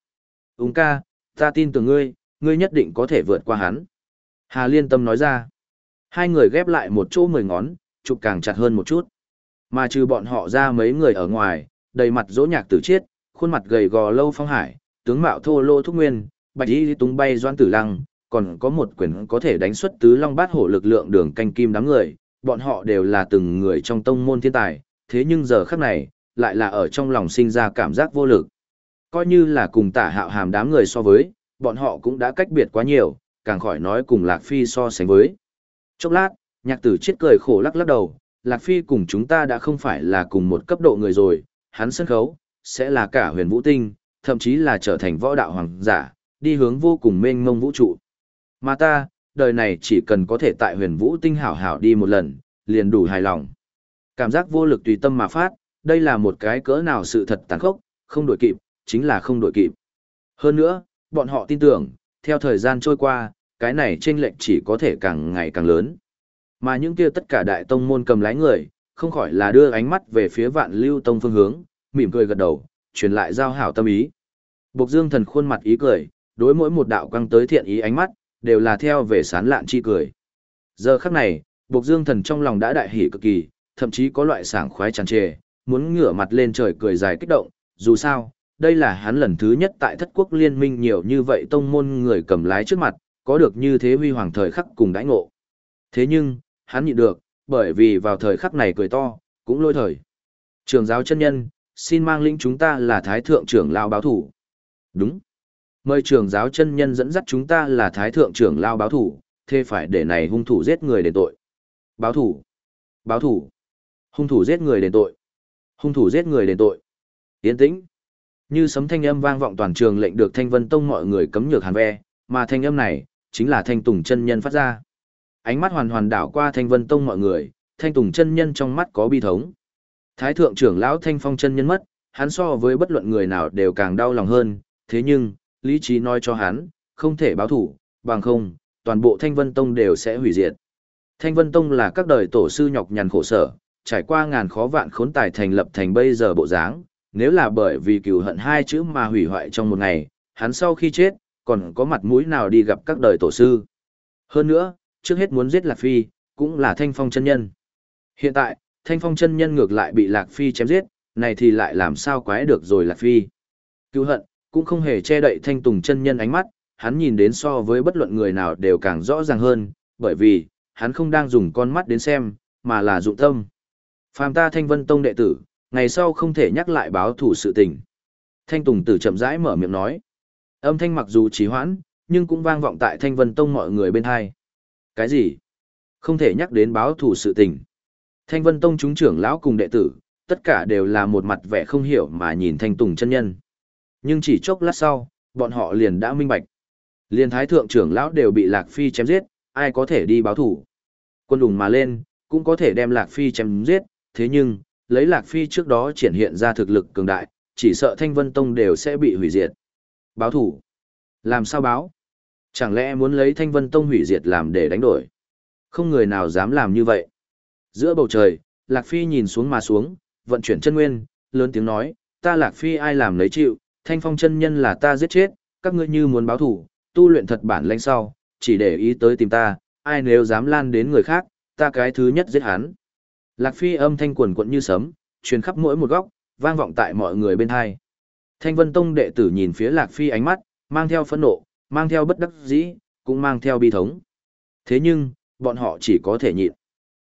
Úng ca, ta tin tưởng ngươi, ngươi nhất định có thể vượt qua hắn. Hà Liên Tâm nói ra. Hai người ghép lại một chỗ mười ngón, chụp càng chặt hơn một chút. Mà trừ bọn họ ra mấy người ở ngoài, đầy mặt dỗ nhạc tử chiết, khuôn mặt gầy gò lâu phong hải, tướng mạo thô lô thúc nguyên, bạch y tung bay doan tử lăng, còn có một quyền có thể đánh xuất tứ long bát hổ lực lượng đường canh kim đám người, bọn họ đều là từng người trong tông môn thiên tài, thế nhưng giờ khắc này, lại là ở trong lòng sinh ra cảm giác vô lực. Coi như là cùng tả hạo hàm đám người so với, bọn họ cũng đã cách biệt quá nhiều, càng khỏi nói cùng Lạc Phi so sánh với. Chốc lát, nhạc tử chết cười khổ lắc lắc đầu, Lạc Phi cùng chúng ta đã không phải là cùng một cấp độ người rồi, hắn sân khấu, sẽ là cả huyền vũ tinh, thậm chí là trở thành võ đạo hoàng giả, đi hướng vô cùng mênh mông vũ trụ. Mà ta, đời này chỉ cần có thể tại huyền vũ tinh hảo hảo đi một lần, liền đủ hài lòng. Cảm giác vô lực tùy tâm mà phát, đây là một cái cỡ nào sự thật tàn khốc, không đổi kịp, chính là không đổi kịp. Hơn nữa, bọn họ tin tưởng, theo thời gian trôi qua, cái này chênh lệch chỉ có thể càng ngày càng lớn. Mà những kia tất cả đại tông môn cầm lái người, không khỏi là đưa ánh mắt về phía vạn lưu tông phương hướng, mỉm cười gật đầu, truyền lại giao hảo tâm ý. Bộc Dương thần khuôn mặt ý cười, đối mỗi một đạo quang tới thiện ý ánh mắt, đều là theo về sán lạn chi cười. Giờ khắc này, Bộc Dương thần trong lòng đã đại hỉ cực kỳ, thậm chí có loại sảng khoái tràn trề, muốn ngửa mặt lên trời cười dài kích động, dù sao, đây là hắn lần thứ nhất tại thất quốc liên minh nhiều như vậy tông môn người cầm lái trước mặt, có được như thế huy hoàng thời khắc cùng đãi ngộ. Thế nhưng, hắn nhịn được, bởi vì vào thời khắc này cười to, cũng lôi thời. Trường giáo chân nhân, xin mang lĩnh chúng ta là thái thượng trưởng lao báo thủ. Đúng. Mời trường giáo chân nhân dẫn dắt chúng ta là thái thượng trưởng lao báo thủ, thế phải để này hung thủ giết người đền tội. Báo thủ. Báo thủ. Hung thủ giết người đền tội. Hung thủ giết người đền tội. Yên tĩnh. Như sấm thanh âm vang vọng toàn trường lệnh được thanh vân tông mọi người cấm nhược hàn ve, mà thanh âm này, chính là thanh tùng chân nhân phát ra. Ánh mắt hoàn hoàn đảo qua thanh vân tông mọi người, thanh tùng chân nhân trong mắt có bi thống. Thái thượng trưởng lão thanh phong chân nhân mất, hắn so với bất luận người nào đều càng đau lòng hơn, thế nhưng, lý trí nói cho hắn, không thể báo thủ, bằng không, toàn bộ thanh vân tông đều sẽ hủy diệt. Thanh vân tông là các đời tổ sư nhọc nhằn khổ sở, trải qua ngàn khó vạn khốn tài thành lập thành bây giờ bộ dáng, nếu là bởi vì cừu hận hai chữ mà hủy hoại trong một ngày, hắn sau khi chết, còn có mặt mũi nào đi gặp các đời tổ sư. Hơn nữa, trước hết muốn giết Lạc Phi, cũng là Thanh Phong chân nhân. Hiện tại, Thanh Phong chân nhân ngược lại bị Lạc Phi chém giết, này thì lại làm sao quái được rồi Lạc Phi. Cứu hận, cũng không hề che đậy Thanh Tùng chân nhân ánh mắt, hắn nhìn đến so với bất luận người nào đều càng rõ ràng hơn, bởi vì, hắn không đang dùng con mắt đến xem, mà là dụng tâm. Phàm ta Thanh Vân Tông đệ tử, ngày sau không thể nhắc lại báo thủ sự tình. Thanh Tùng tử chậm rãi mở miệng nói. Âm thanh mặc dù trì hoãn, nhưng cũng vang vọng tại Thanh Vân Tông mọi người bên hai. Cái gì? Không thể nhắc đến báo thủ sự tình. Thanh Vân Tông chúng trưởng lão cùng đệ tử, tất cả đều là một mặt vẻ không hiểu mà nhìn Thanh Tùng chân nhân. Nhưng chỉ chốc lát sau, bọn họ liền đã minh bạch. Liên thái thượng trưởng lão đều bị Lạc Phi chém giết, ai có thể đi báo thủ. Quân đùng mà lên, cũng có thể đem Lạc Phi chém giết, thế nhưng, lấy Lạc Phi trước đó triển hiện ra thực lực cường đại, chỉ sợ Thanh Vân Tông đều sẽ bị hủy diệt. Báo thủ? Làm sao báo? Chẳng lẽ muốn lấy Thanh Vân Tông hủy diệt làm để đánh đổi? Không người nào dám làm như vậy. Giữa bầu trời, Lạc Phi nhìn xuống mà xuống, vận chuyển chân nguyên, lớn tiếng nói, ta Lạc Phi ai làm lấy chịu, Thanh Phong chân nhân là ta giết chết, các ngươi như muốn báo thủ, tu luyện thật bản lãnh sau, chỉ để ý tới tìm ta, ai nếu dám lan đến người khác, ta cái thứ nhất giết hắn. Lạc Phi âm thanh quần quận như sấm, truyền khắp mỗi một góc, vang vọng tại mọi người bên hai. Thanh Vân Tông đệ tử nhìn phía Lạc Phi ánh mắt, mang theo phẫn nộ, mang theo bất đắc dĩ, cũng mang theo bi thống. Thế nhưng, bọn họ chỉ có thể nhịn.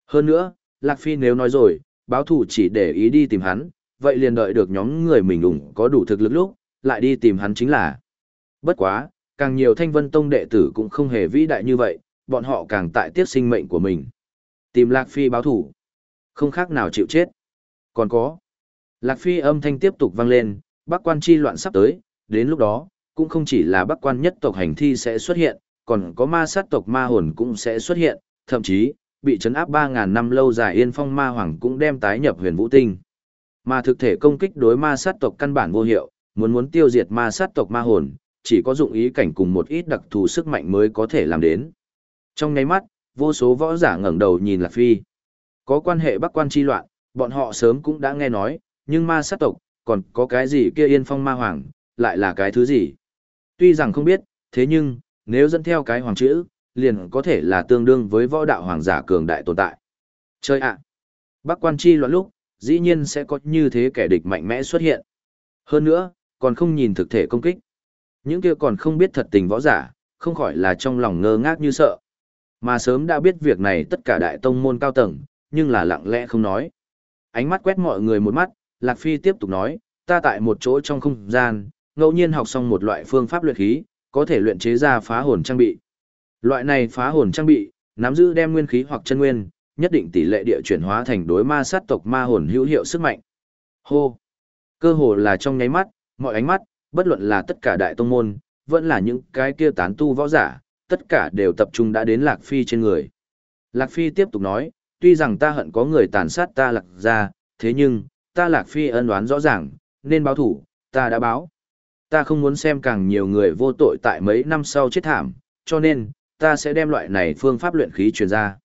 Hơn nữa, Lạc Phi nếu nói rồi, báo thủ chỉ để ý đi tìm hắn, vậy liền đợi được nhóm người mình ủng có đủ thực lực lúc, lại đi tìm hắn chính là. Bất quá, càng nhiều Thanh Vân Tông đệ tử cũng không hề vĩ đại như vậy, bọn họ càng tại tiếc sinh mệnh của mình. Tìm Lạc Phi báo thủ. Không khác nào chịu chết. Còn có. Lạc Phi âm thanh tiếp tục vang lên, Bắc quan chi loạn sắp tới, đến lúc đó, cũng không chỉ là Bắc quan nhất tộc hành thi sẽ xuất hiện, còn có ma sát tộc ma hồn cũng sẽ xuất hiện, thậm chí, bị chấn áp 3.000 năm lâu dài yên phong ma hoàng cũng đem tái nhập huyền vũ tinh. Mà thực thể công kích đối ma sát tộc căn bản vô hiệu, muốn muốn tiêu diệt ma sát tộc ma hồn, chỉ có dụng ý cảnh cùng một ít đặc thù sức mạnh mới có thể làm đến. Trong nháy mắt, vô số võ giả ngẩng đầu nhìn Lạc Phi. Có quan hệ Bắc quan chi loạn, bọn họ sớm cũng đã nghe nói, nhưng ma sát tộc, còn có cái gì kia yên phong ma hoàng, lại là cái thứ gì? Tuy rằng không biết, thế nhưng, nếu dẫn theo cái hoàng chữ, liền có thể là tương đương với võ đạo hoàng giả cường đại tồn tại. Chơi ạ! Bắc quan chi loạn lúc, dĩ nhiên sẽ có như thế kẻ địch mạnh mẽ xuất hiện. Hơn nữa, còn không nhìn thực thể công kích. Những kia còn không biết thật tình võ giả, không khỏi là trong lòng ngơ ngác như sợ. Mà sớm đã biết việc này tất cả đại tông môn cao tầng, nhưng là lặng lẽ không nói. Ánh mắt quét mọi người một mắt, Lạc Phi tiếp tục nói, ta tại một chỗ trong không gian, ngẫu nhiên học xong một loại phương pháp luyện khí, có thể luyện chế ra phá hồn trang bị. Loại này phá hồn trang bị, nắm giữ đem nguyên khí hoặc chân nguyên, nhất định tỷ lệ địa chuyển hóa thành đối ma sát tộc ma hồn hữu hiệu sức mạnh. Hô! Cơ hồ là trong nháy mắt, mọi ánh mắt, bất luận là tất cả đại tông môn, vẫn là những cái kia tán tu võ giả, tất cả đều tập trung đã đến Lạc Phi trên người. Lạc Phi tiếp tục nói, tuy rằng ta hận có người tàn sát ta lạc ra, thế nhưng, ta Lạc Phi ân đoán rõ ràng, nên báo thủ, ta đã báo. Ta không muốn xem càng nhiều người vô tội tại mấy năm sau chết thảm, cho nên, ta sẽ đem loại này phương pháp luyện khí truyền ra.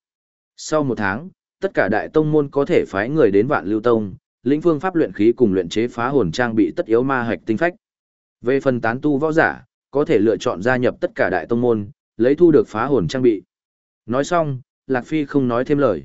Sau một tháng, tất cả đại tông môn có thể phái người đến vạn lưu tông, lĩnh phương pháp luyện khí cùng luyện chế phá hồn trang bị tất yếu ma hạch tinh phách. Về phần tán tu võ giả, có thể lựa chọn gia nhập tất cả đại tông môn, lấy thu được phá hồn trang bị. Nói xong, Lạc Phi không nói thêm lời.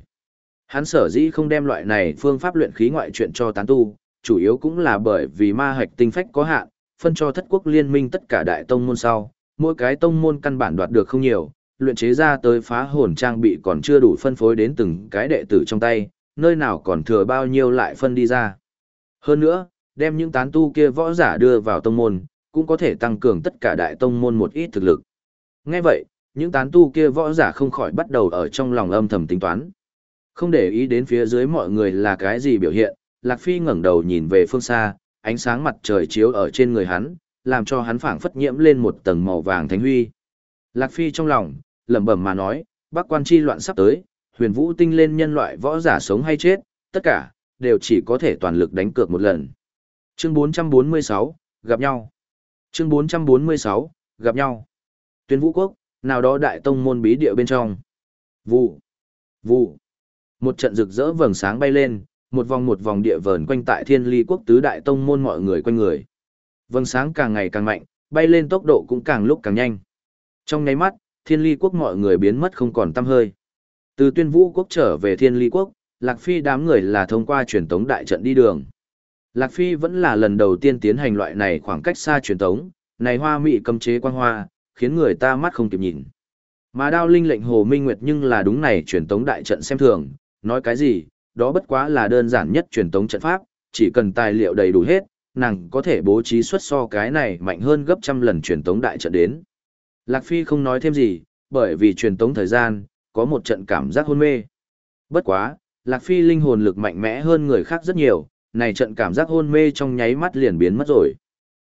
Hắn sở dĩ không đem loại này phương pháp luyện khí ngoại chuyện cho tán tu, chủ yếu cũng là bởi vì ma hạch tinh phách có hạn, phân cho thất quốc liên minh tất cả đại tông môn sau, mỗi cái tông môn căn bản đoạt được không nhiều, luyện chế ra tới phá hồn trang bị còn chưa đủ phân phối đến từng cái đệ tử trong tay, nơi nào còn thừa bao nhiêu lại phân đi ra. Hơn nữa, đem những tán tu kia võ giả đưa vào tông môn, cũng có thể tăng cường tất cả đại tông môn một ít thực lực. Nghe vậy, những tán tu kia võ giả không khỏi bắt đầu ở trong lòng âm thầm tính toán. Không để ý đến phía dưới mọi người là cái gì biểu hiện, Lạc Phi ngẩng đầu nhìn về phương xa, ánh sáng mặt trời chiếu ở trên người hắn, làm cho hắn phảng phất nhiễm lên một tầng màu vàng thánh huy. Lạc Phi trong lòng, lẩm bẩm mà nói, Bắc Quan chi loạn sắp tới, Huyền Vũ tinh lên nhân loại võ giả sống hay chết, tất cả đều chỉ có thể toàn lực đánh cược một lần. Chương 446, gặp nhau. Chương 446, gặp nhau. Tuyên Vũ quốc, nào đó đại tông môn bí địa bên trong. Vụ, vụ. Một trận rực rỡ vầng sáng bay lên, một vòng một vòng địa vờn quanh tại Thiên Ly quốc tứ đại tông môn mọi người quanh người. Vầng sáng càng ngày càng mạnh, bay lên tốc độ cũng càng lúc càng nhanh. Trong nháy mắt, thiên ly quốc mọi người biến mất không còn tăm hơi. Từ tuyên vũ quốc trở về thiên ly quốc, Lạc Phi đám người là thông qua truyền tống đại trận đi đường. Lạc Phi vẫn là lần đầu tiên tiến hành loại này khoảng cách xa truyền tống, này hoa mị cầm chế quan hoa, khiến người ta mắt không kịp nhìn. Mà đao linh lệnh Hồ Minh Nguyệt nhưng là đúng này truyền tống đại trận xem thường, nói cái gì, đó bất quá là đơn giản nhất truyền tống trận pháp, chỉ cần tài liệu đầy đủ hết, nàng có thể bố trí xuất so cái này mạnh hơn gấp trăm lần truyền tống đại trận đến. Lạc Phi không nói thêm gì, bởi vì truyền tống thời gian, có một trận cảm giác hôn mê. Bất quá, Lạc Phi linh hồn lực mạnh mẽ hơn người khác rất nhiều, này trận cảm giác hôn mê trong nháy mắt liền biến mất rồi.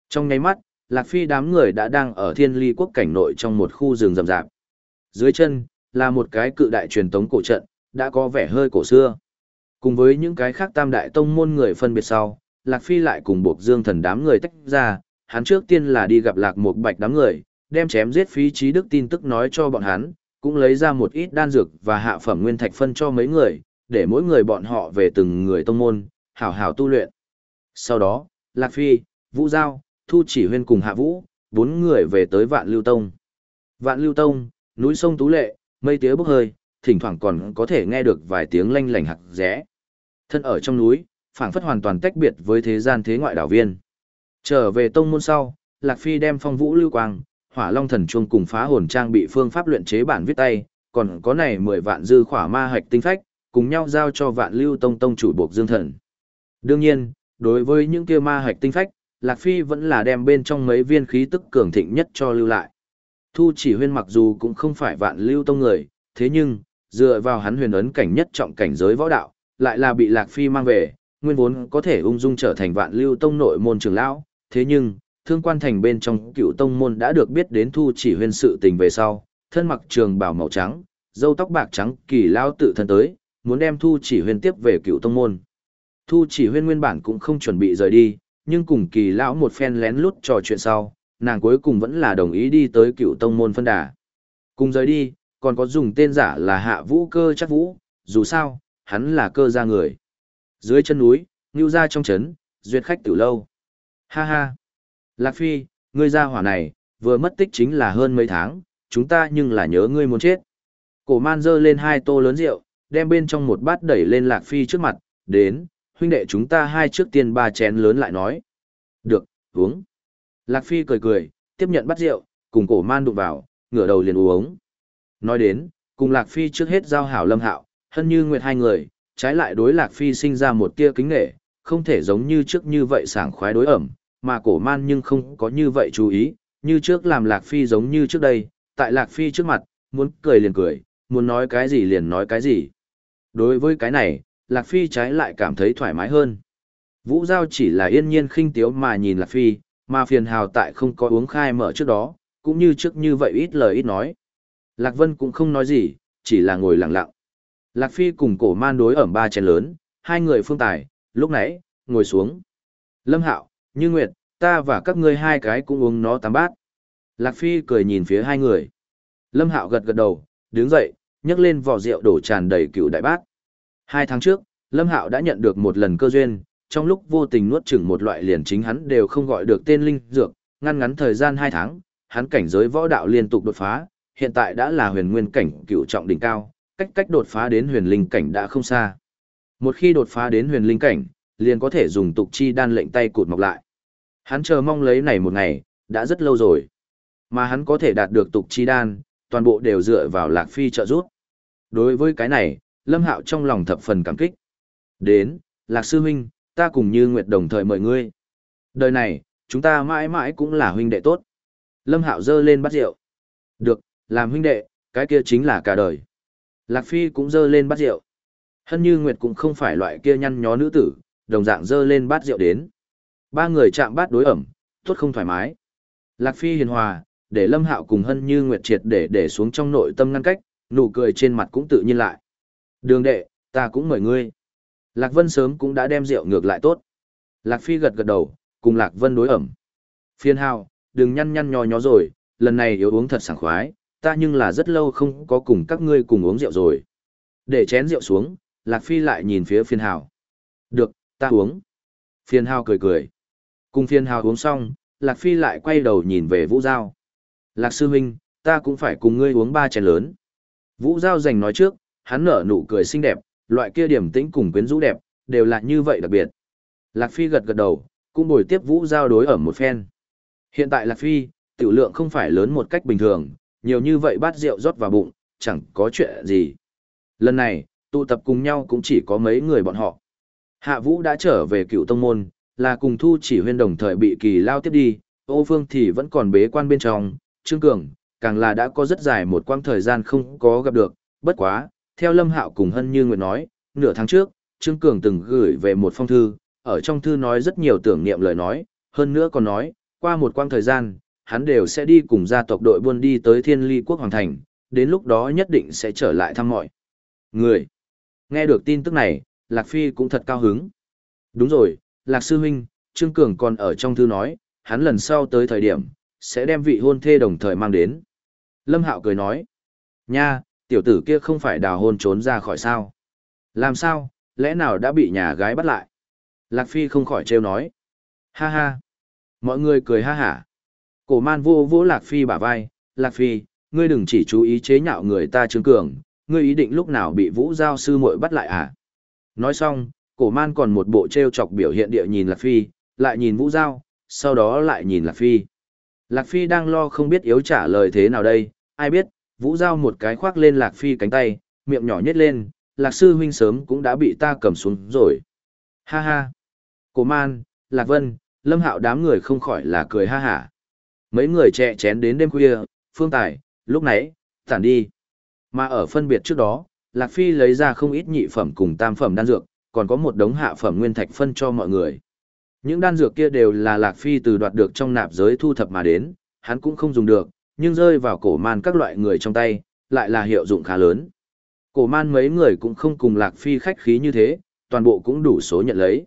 Trong nháy mắt, Lạc Phi đám người đã đang ở thiên ly quốc cảnh nội trong một khu rừng rậm rạp. Dưới chân, là một cái cự đại truyền tống cổ trận, đã có vẻ hơi cổ xưa. Cùng với những cái khác tam đại tông môn người phân biệt sau, Lạc Phi lại cùng buộc dương thần đám người tách ra, hắn trước tiên là đi gặp Lạc Mục Bạch đám người, đem chém giết phí trí đức tin tức nói cho bọn hắn, cũng lấy ra một ít đan dược và hạ phẩm nguyên thạch phân cho mấy người, để mỗi người bọn họ về từng người tông môn, hảo hảo tu luyện. Sau đó, Lạc Phi, Vũ Giao, Thu Chỉ Huyên cùng Hạ Vũ, bốn người về tới Vạn Lưu Tông. Vạn Lưu Tông, núi sông Tú Lệ, mây tía bốc hơi, thỉnh thoảng còn có thể nghe được vài tiếng lanh lảnh hạc rẽ. Thân ở trong núi, phảng phất hoàn toàn tách biệt với thế gian thế ngoại đảo viên. Trở về tông môn sau, Lạc Phi đem phong vũ lưu quang, hỏa long thần chuông cùng phá hồn trang bị phương pháp luyện chế bản viết tay, còn có này 10 vạn dư khỏa ma hạch tinh phách, cùng nhau giao cho vạn lưu tông tông chủ buộc dương thần. Đương nhiên, đối với những kia ma hạch tinh phách, Lạc Phi vẫn là đem bên trong mấy viên khí tức cường thịnh nhất cho lưu lại. Thu chỉ huyên mặc dù cũng không phải vạn lưu tông người, thế nhưng, dựa vào hắn huyền ấn cảnh nhất trọng cảnh giới võ đạo, lại là bị Lạc Phi mang về, nguyên vốn có thể ung dung trở thành vạn lưu tông nội môn trưởng lão, thế nhưng, thương quan thành bên trong cựu tông môn đã được biết đến thu chỉ huyên sự tình về sau, thân mặc trường bào màu trắng, dâu tóc bạc trắng kỳ lao tự thân tới, muốn đem thu chỉ huyên tiếp về cựu tông môn. Thu chỉ huyên nguyên bản cũng không chuẩn bị rời đi, nhưng cùng kỳ lão một phen lén lút trò chuyện sau, nàng cuối cùng vẫn là đồng ý đi tới cựu tông môn phân đà. Cùng rời đi, còn có dùng tên giả là hạ vũ cơ chắc vũ, dù sao, hắn là cơ gia người. Dưới chân núi, ngưu ra trong trấn, duyệt khách từ lâu. Ha ha! Lạc Phi, ngươi ra hỏa này, vừa mất tích chính là hơn mấy tháng, chúng ta nhưng là nhớ ngươi muốn chết. Cổ man dơ lên hai tô lớn rượu, đem bên trong một bát đẩy lên Lạc Phi trước mặt, đến, huynh đệ chúng ta hai trước tiên ba chén lớn lại nói. Được, uống. Lạc Phi cười cười, tiếp nhận bát rượu, cùng cổ man đụng vào, ngửa đầu liền uống. Nói đến, cùng Lạc Phi trước hết giao hảo lâm hạo, hân như nguyệt hai người, trái lại đối Lạc Phi sinh ra một tia kính nghệ, không thể giống như trước như vậy sảng khoái đối ẩm, mà cổ man nhưng không có như vậy chú ý, như trước làm Lạc Phi giống như trước đây, tại Lạc Phi trước mặt, muốn cười liền cười, muốn nói cái gì liền nói cái gì. Đối với cái này, Lạc Phi trái lại cảm thấy thoải mái hơn. Vũ Giao chỉ là yên nhiên khinh tiếu mà nhìn Lạc Phi, mà phiền hào tại không có uống khai mở trước đó, cũng như trước như vậy ít lời ít nói. Lạc Vân cũng không nói gì, chỉ là ngồi lặng lặng. Lạc Phi cùng cổ man đối ẩm ba chén lớn, hai người phương tài, lúc nãy, ngồi xuống. Lâm Hạo, như Nguyệt, ta và các ngươi hai cái cũng uống nó tám bát. Lạc Phi cười nhìn phía hai người. Lâm Hạo gật gật đầu, đứng dậy, nhấc lên vỏ rượu đổ tràn đầy cựu đại bát. Hai tháng trước, Lâm Hạo đã nhận được một lần cơ duyên, trong lúc vô tình nuốt chửng một loại liền chính hắn đều không gọi được tên linh dược, ngăn ngắn thời gian hai tháng, hắn cảnh giới võ đạo liên tục đột phá, hiện tại đã là huyền nguyên cảnh cựu trọng đỉnh cao, cách cách đột phá đến huyền linh cảnh đã không xa. Một khi đột phá đến huyền linh cảnh, liền có thể dùng tục chi đan lệnh tay cụt mọc lại. Hắn chờ mong lấy này một ngày, đã rất lâu rồi. Mà hắn có thể đạt được tục chi đan, toàn bộ đều dựa vào Lạc Phi trợ giúp. Đối với cái này, Lâm Hạo trong lòng thập phần cảm kích. Đến, Lạc Sư Huynh, ta cùng như Nguyệt đồng thời mời ngươi. Đời này, chúng ta mãi mãi cũng là huynh đệ tốt. Lâm Hạo giơ lên bát rượu. Được, làm huynh đệ, cái kia chính là cả đời. Lạc Phi cũng giơ lên bát rượu. Hân Như Nguyệt cũng không phải loại kia nhăn nhó nữ tử, đồng dạng dơ lên bát rượu đến. Ba người chạm bát đối ẩm, tốt không thoải mái. Lạc Phi hiền hòa, để Lâm Hạo cùng Hân Như Nguyệt triệt để để xuống trong nội tâm ngăn cách, nụ cười trên mặt cũng tự nhiên lại. Đường đệ, ta cũng mời ngươi. Lạc Vân sớm cũng đã đem rượu ngược lại tốt. Lạc Phi gật gật đầu, cùng Lạc Vân đối ẩm. Phiên hào, đừng nhăn nhăn nhò nhó rồi, lần này yếu uống thật sảng khoái, ta nhưng là rất lâu không có cùng các ngươi cùng uống rượu rồi. Để chén rượu xuống, Lạc Phi lại nhìn phía phiên hào. Được, ta uống. Phiên hào cười cười. Cùng phiên hào uống xong, Lạc Phi lại quay đầu nhìn về Vũ Giao. Lạc Sư Huynh, ta cũng phải cùng ngươi uống ba chén lớn. Vũ Giao giành nói trước, hắn nở nụ cười xinh đẹp, loại kia điểm tĩnh cùng quyến rũ đẹp, đều là như vậy đặc biệt. Lạc Phi gật gật đầu, cũng bồi tiếp Vũ Giao đối ở một phen. Hiện tại Lạc Phi, tiểu lượng không phải lớn một cách bình thường, nhiều như vậy bát rượu rót vào bụng, chẳng có chuyện gì. Lần này, tụ tập cùng nhau cũng chỉ có mấy người bọn họ. Hạ Vũ đã trở về cựu tông môn, là cùng thu chỉ huyên đồng thời bị kỳ lao tiếp đi, ô phương thì vẫn còn bế quan bên trong, Trương Cường, càng là đã có rất dài một quãng thời gian không có gặp được, bất quá, theo Lâm Hạo cùng Hân Như Nguyệt nói, nửa tháng trước, Trương Cường từng gửi về một phong thư, ở trong thư nói rất nhiều tưởng niệm lời nói, hơn nữa còn nói, qua một quãng thời gian, hắn đều sẽ đi cùng gia tộc đội buôn đi tới Thiên Ly Quốc Hoàng Thành, đến lúc đó nhất định sẽ trở lại thăm mọi người. Nghe được tin tức này, Lạc Phi cũng thật cao hứng. Đúng rồi, Lạc Sư Huynh, Trương Cường còn ở trong thư nói, hắn lần sau tới thời điểm, sẽ đem vị hôn thê đồng thời mang đến. Lâm Hạo cười nói, nha, tiểu tử kia không phải đào hôn trốn ra khỏi sao. Làm sao, lẽ nào đã bị nhà gái bắt lại? Lạc Phi không khỏi trêu nói. Ha ha. Mọi người cười ha hả. Cổ man vô vô Lạc Phi bả vai. Lạc Phi, ngươi đừng chỉ chú ý chế nhạo người ta trương cường, ngươi ý định lúc nào bị vũ giao sư muội bắt lại à? Nói xong, cổ man còn một bộ treo chọc biểu hiện địa nhìn Lạc Phi, lại nhìn vũ giao, sau đó lại nhìn Lạc Phi. Lạc Phi đang lo không biết yếu trả lời thế nào đây, ai biết, vũ giao một cái khoác lên Lạc Phi cánh tay, miệng nhỏ nhét lên, Lạc sư huynh sớm cũng đã bị ta cầm xuống rồi. Ha ha. Cổ man, Lạc Vân, Lâm Hạo đám người không khỏi là cười ha hả. Mấy người trẻ chén đến đêm khuya, phương tài, lúc nãy, tản đi. Mà ở phân biệt trước đó, Lạc Phi lấy ra không ít nhị phẩm cùng tam phẩm đan dược, còn có một đống hạ phẩm nguyên thạch phân cho mọi người. Những đan dược kia đều là Lạc Phi từ đoạt được trong nạp giới thu thập mà đến, hắn cũng không dùng được, nhưng rơi vào cổ man các loại người trong tay, lại là hiệu dụng khá lớn. Cổ man mấy người cũng không cùng Lạc Phi khách khí như thế, toàn bộ cũng đủ số nhận lấy.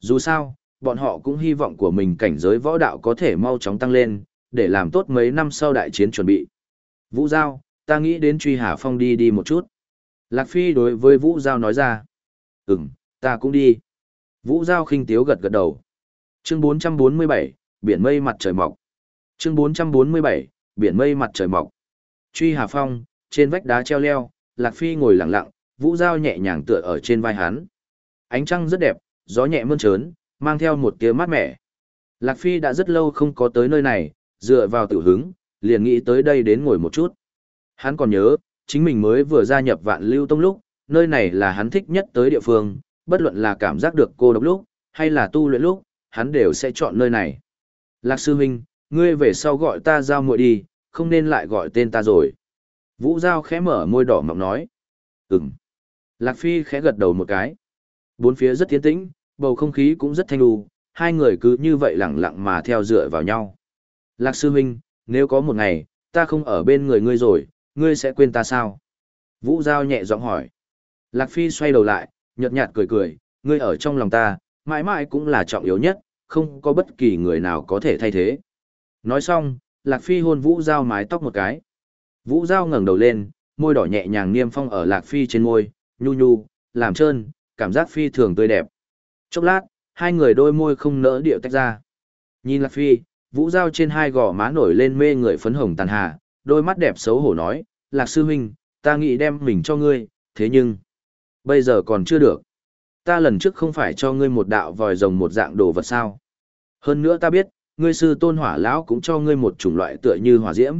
Dù sao, bọn họ cũng hy vọng của mình cảnh giới võ đạo có thể mau chóng tăng lên, để làm tốt mấy năm sau đại chiến chuẩn bị. Vũ Giao, ta nghĩ đến truy Hà Phong đi đi một chút. Lạc Phi đối với Vũ Giao nói ra. Ừm, ta cũng đi. Vũ Giao khinh tiếu gật gật đầu. Chương 447, biển mây mặt trời mọc. Chương 447, biển mây mặt trời mọc. Truy Hà Phong, trên vách đá treo leo, Lạc Phi ngồi lặng lặng, Vũ Giao nhẹ nhàng tựa ở trên vai hắn. Ánh trăng rất đẹp, gió nhẹ mơn trớn, mang theo một tia mát mẻ. Lạc Phi đã rất lâu không có tới nơi này, dựa vào tiểu hứng, liền nghĩ tới đây đến ngồi một chút. Hắn còn nhớ, chính mình mới vừa gia nhập vạn lưu tông lúc, nơi này là hắn thích nhất tới địa phương, bất luận là cảm giác được cô độc lúc, hay là tu luyện lúc, hắn đều sẽ chọn nơi này. Lạc sư huynh, ngươi về sau gọi ta giao muội đi, không nên lại gọi tên ta rồi. Vũ Giao khẽ mở môi đỏ mọng nói. Ừm. Lạc Phi khẽ gật đầu một cái. Bốn phía rất tiến tĩnh, bầu không khí cũng rất thanh lù, hai người cứ như vậy lặng lặng mà theo dựa vào nhau. Lạc sư huynh, nếu có một ngày, ta không ở bên người ngươi rồi, ngươi sẽ quên ta sao? Vũ Giao nhẹ giọng hỏi. Lạc Phi xoay đầu lại, nhợt nhạt cười cười, ngươi ở trong lòng ta, mãi mãi cũng là trọng yếu nhất, không có bất kỳ người nào có thể thay thế. Nói xong, Lạc Phi hôn Vũ Giao mái tóc một cái. Vũ Giao ngẩng đầu lên, môi đỏ nhẹ nhàng niêm phong ở Lạc Phi trên môi, nhu nhu, làm trơn, cảm giác phi thường tươi đẹp. Chốc lát, hai người đôi môi không nỡ điệu tách ra. Nhìn Lạc Phi, Vũ Giao trên hai gò má nổi lên mê người phấn hồng tàn hà, đôi mắt đẹp xấu hổ nói, Lạc Sư Huynh, ta nghĩ đem mình cho ngươi, thế nhưng, bây giờ còn chưa được. Ta lần trước không phải cho ngươi một đạo vòi rồng một dạng đồ vật sao. Hơn nữa ta biết, ngươi sư tôn hỏa lão cũng cho ngươi một chủng loại tựa như hỏa diễm.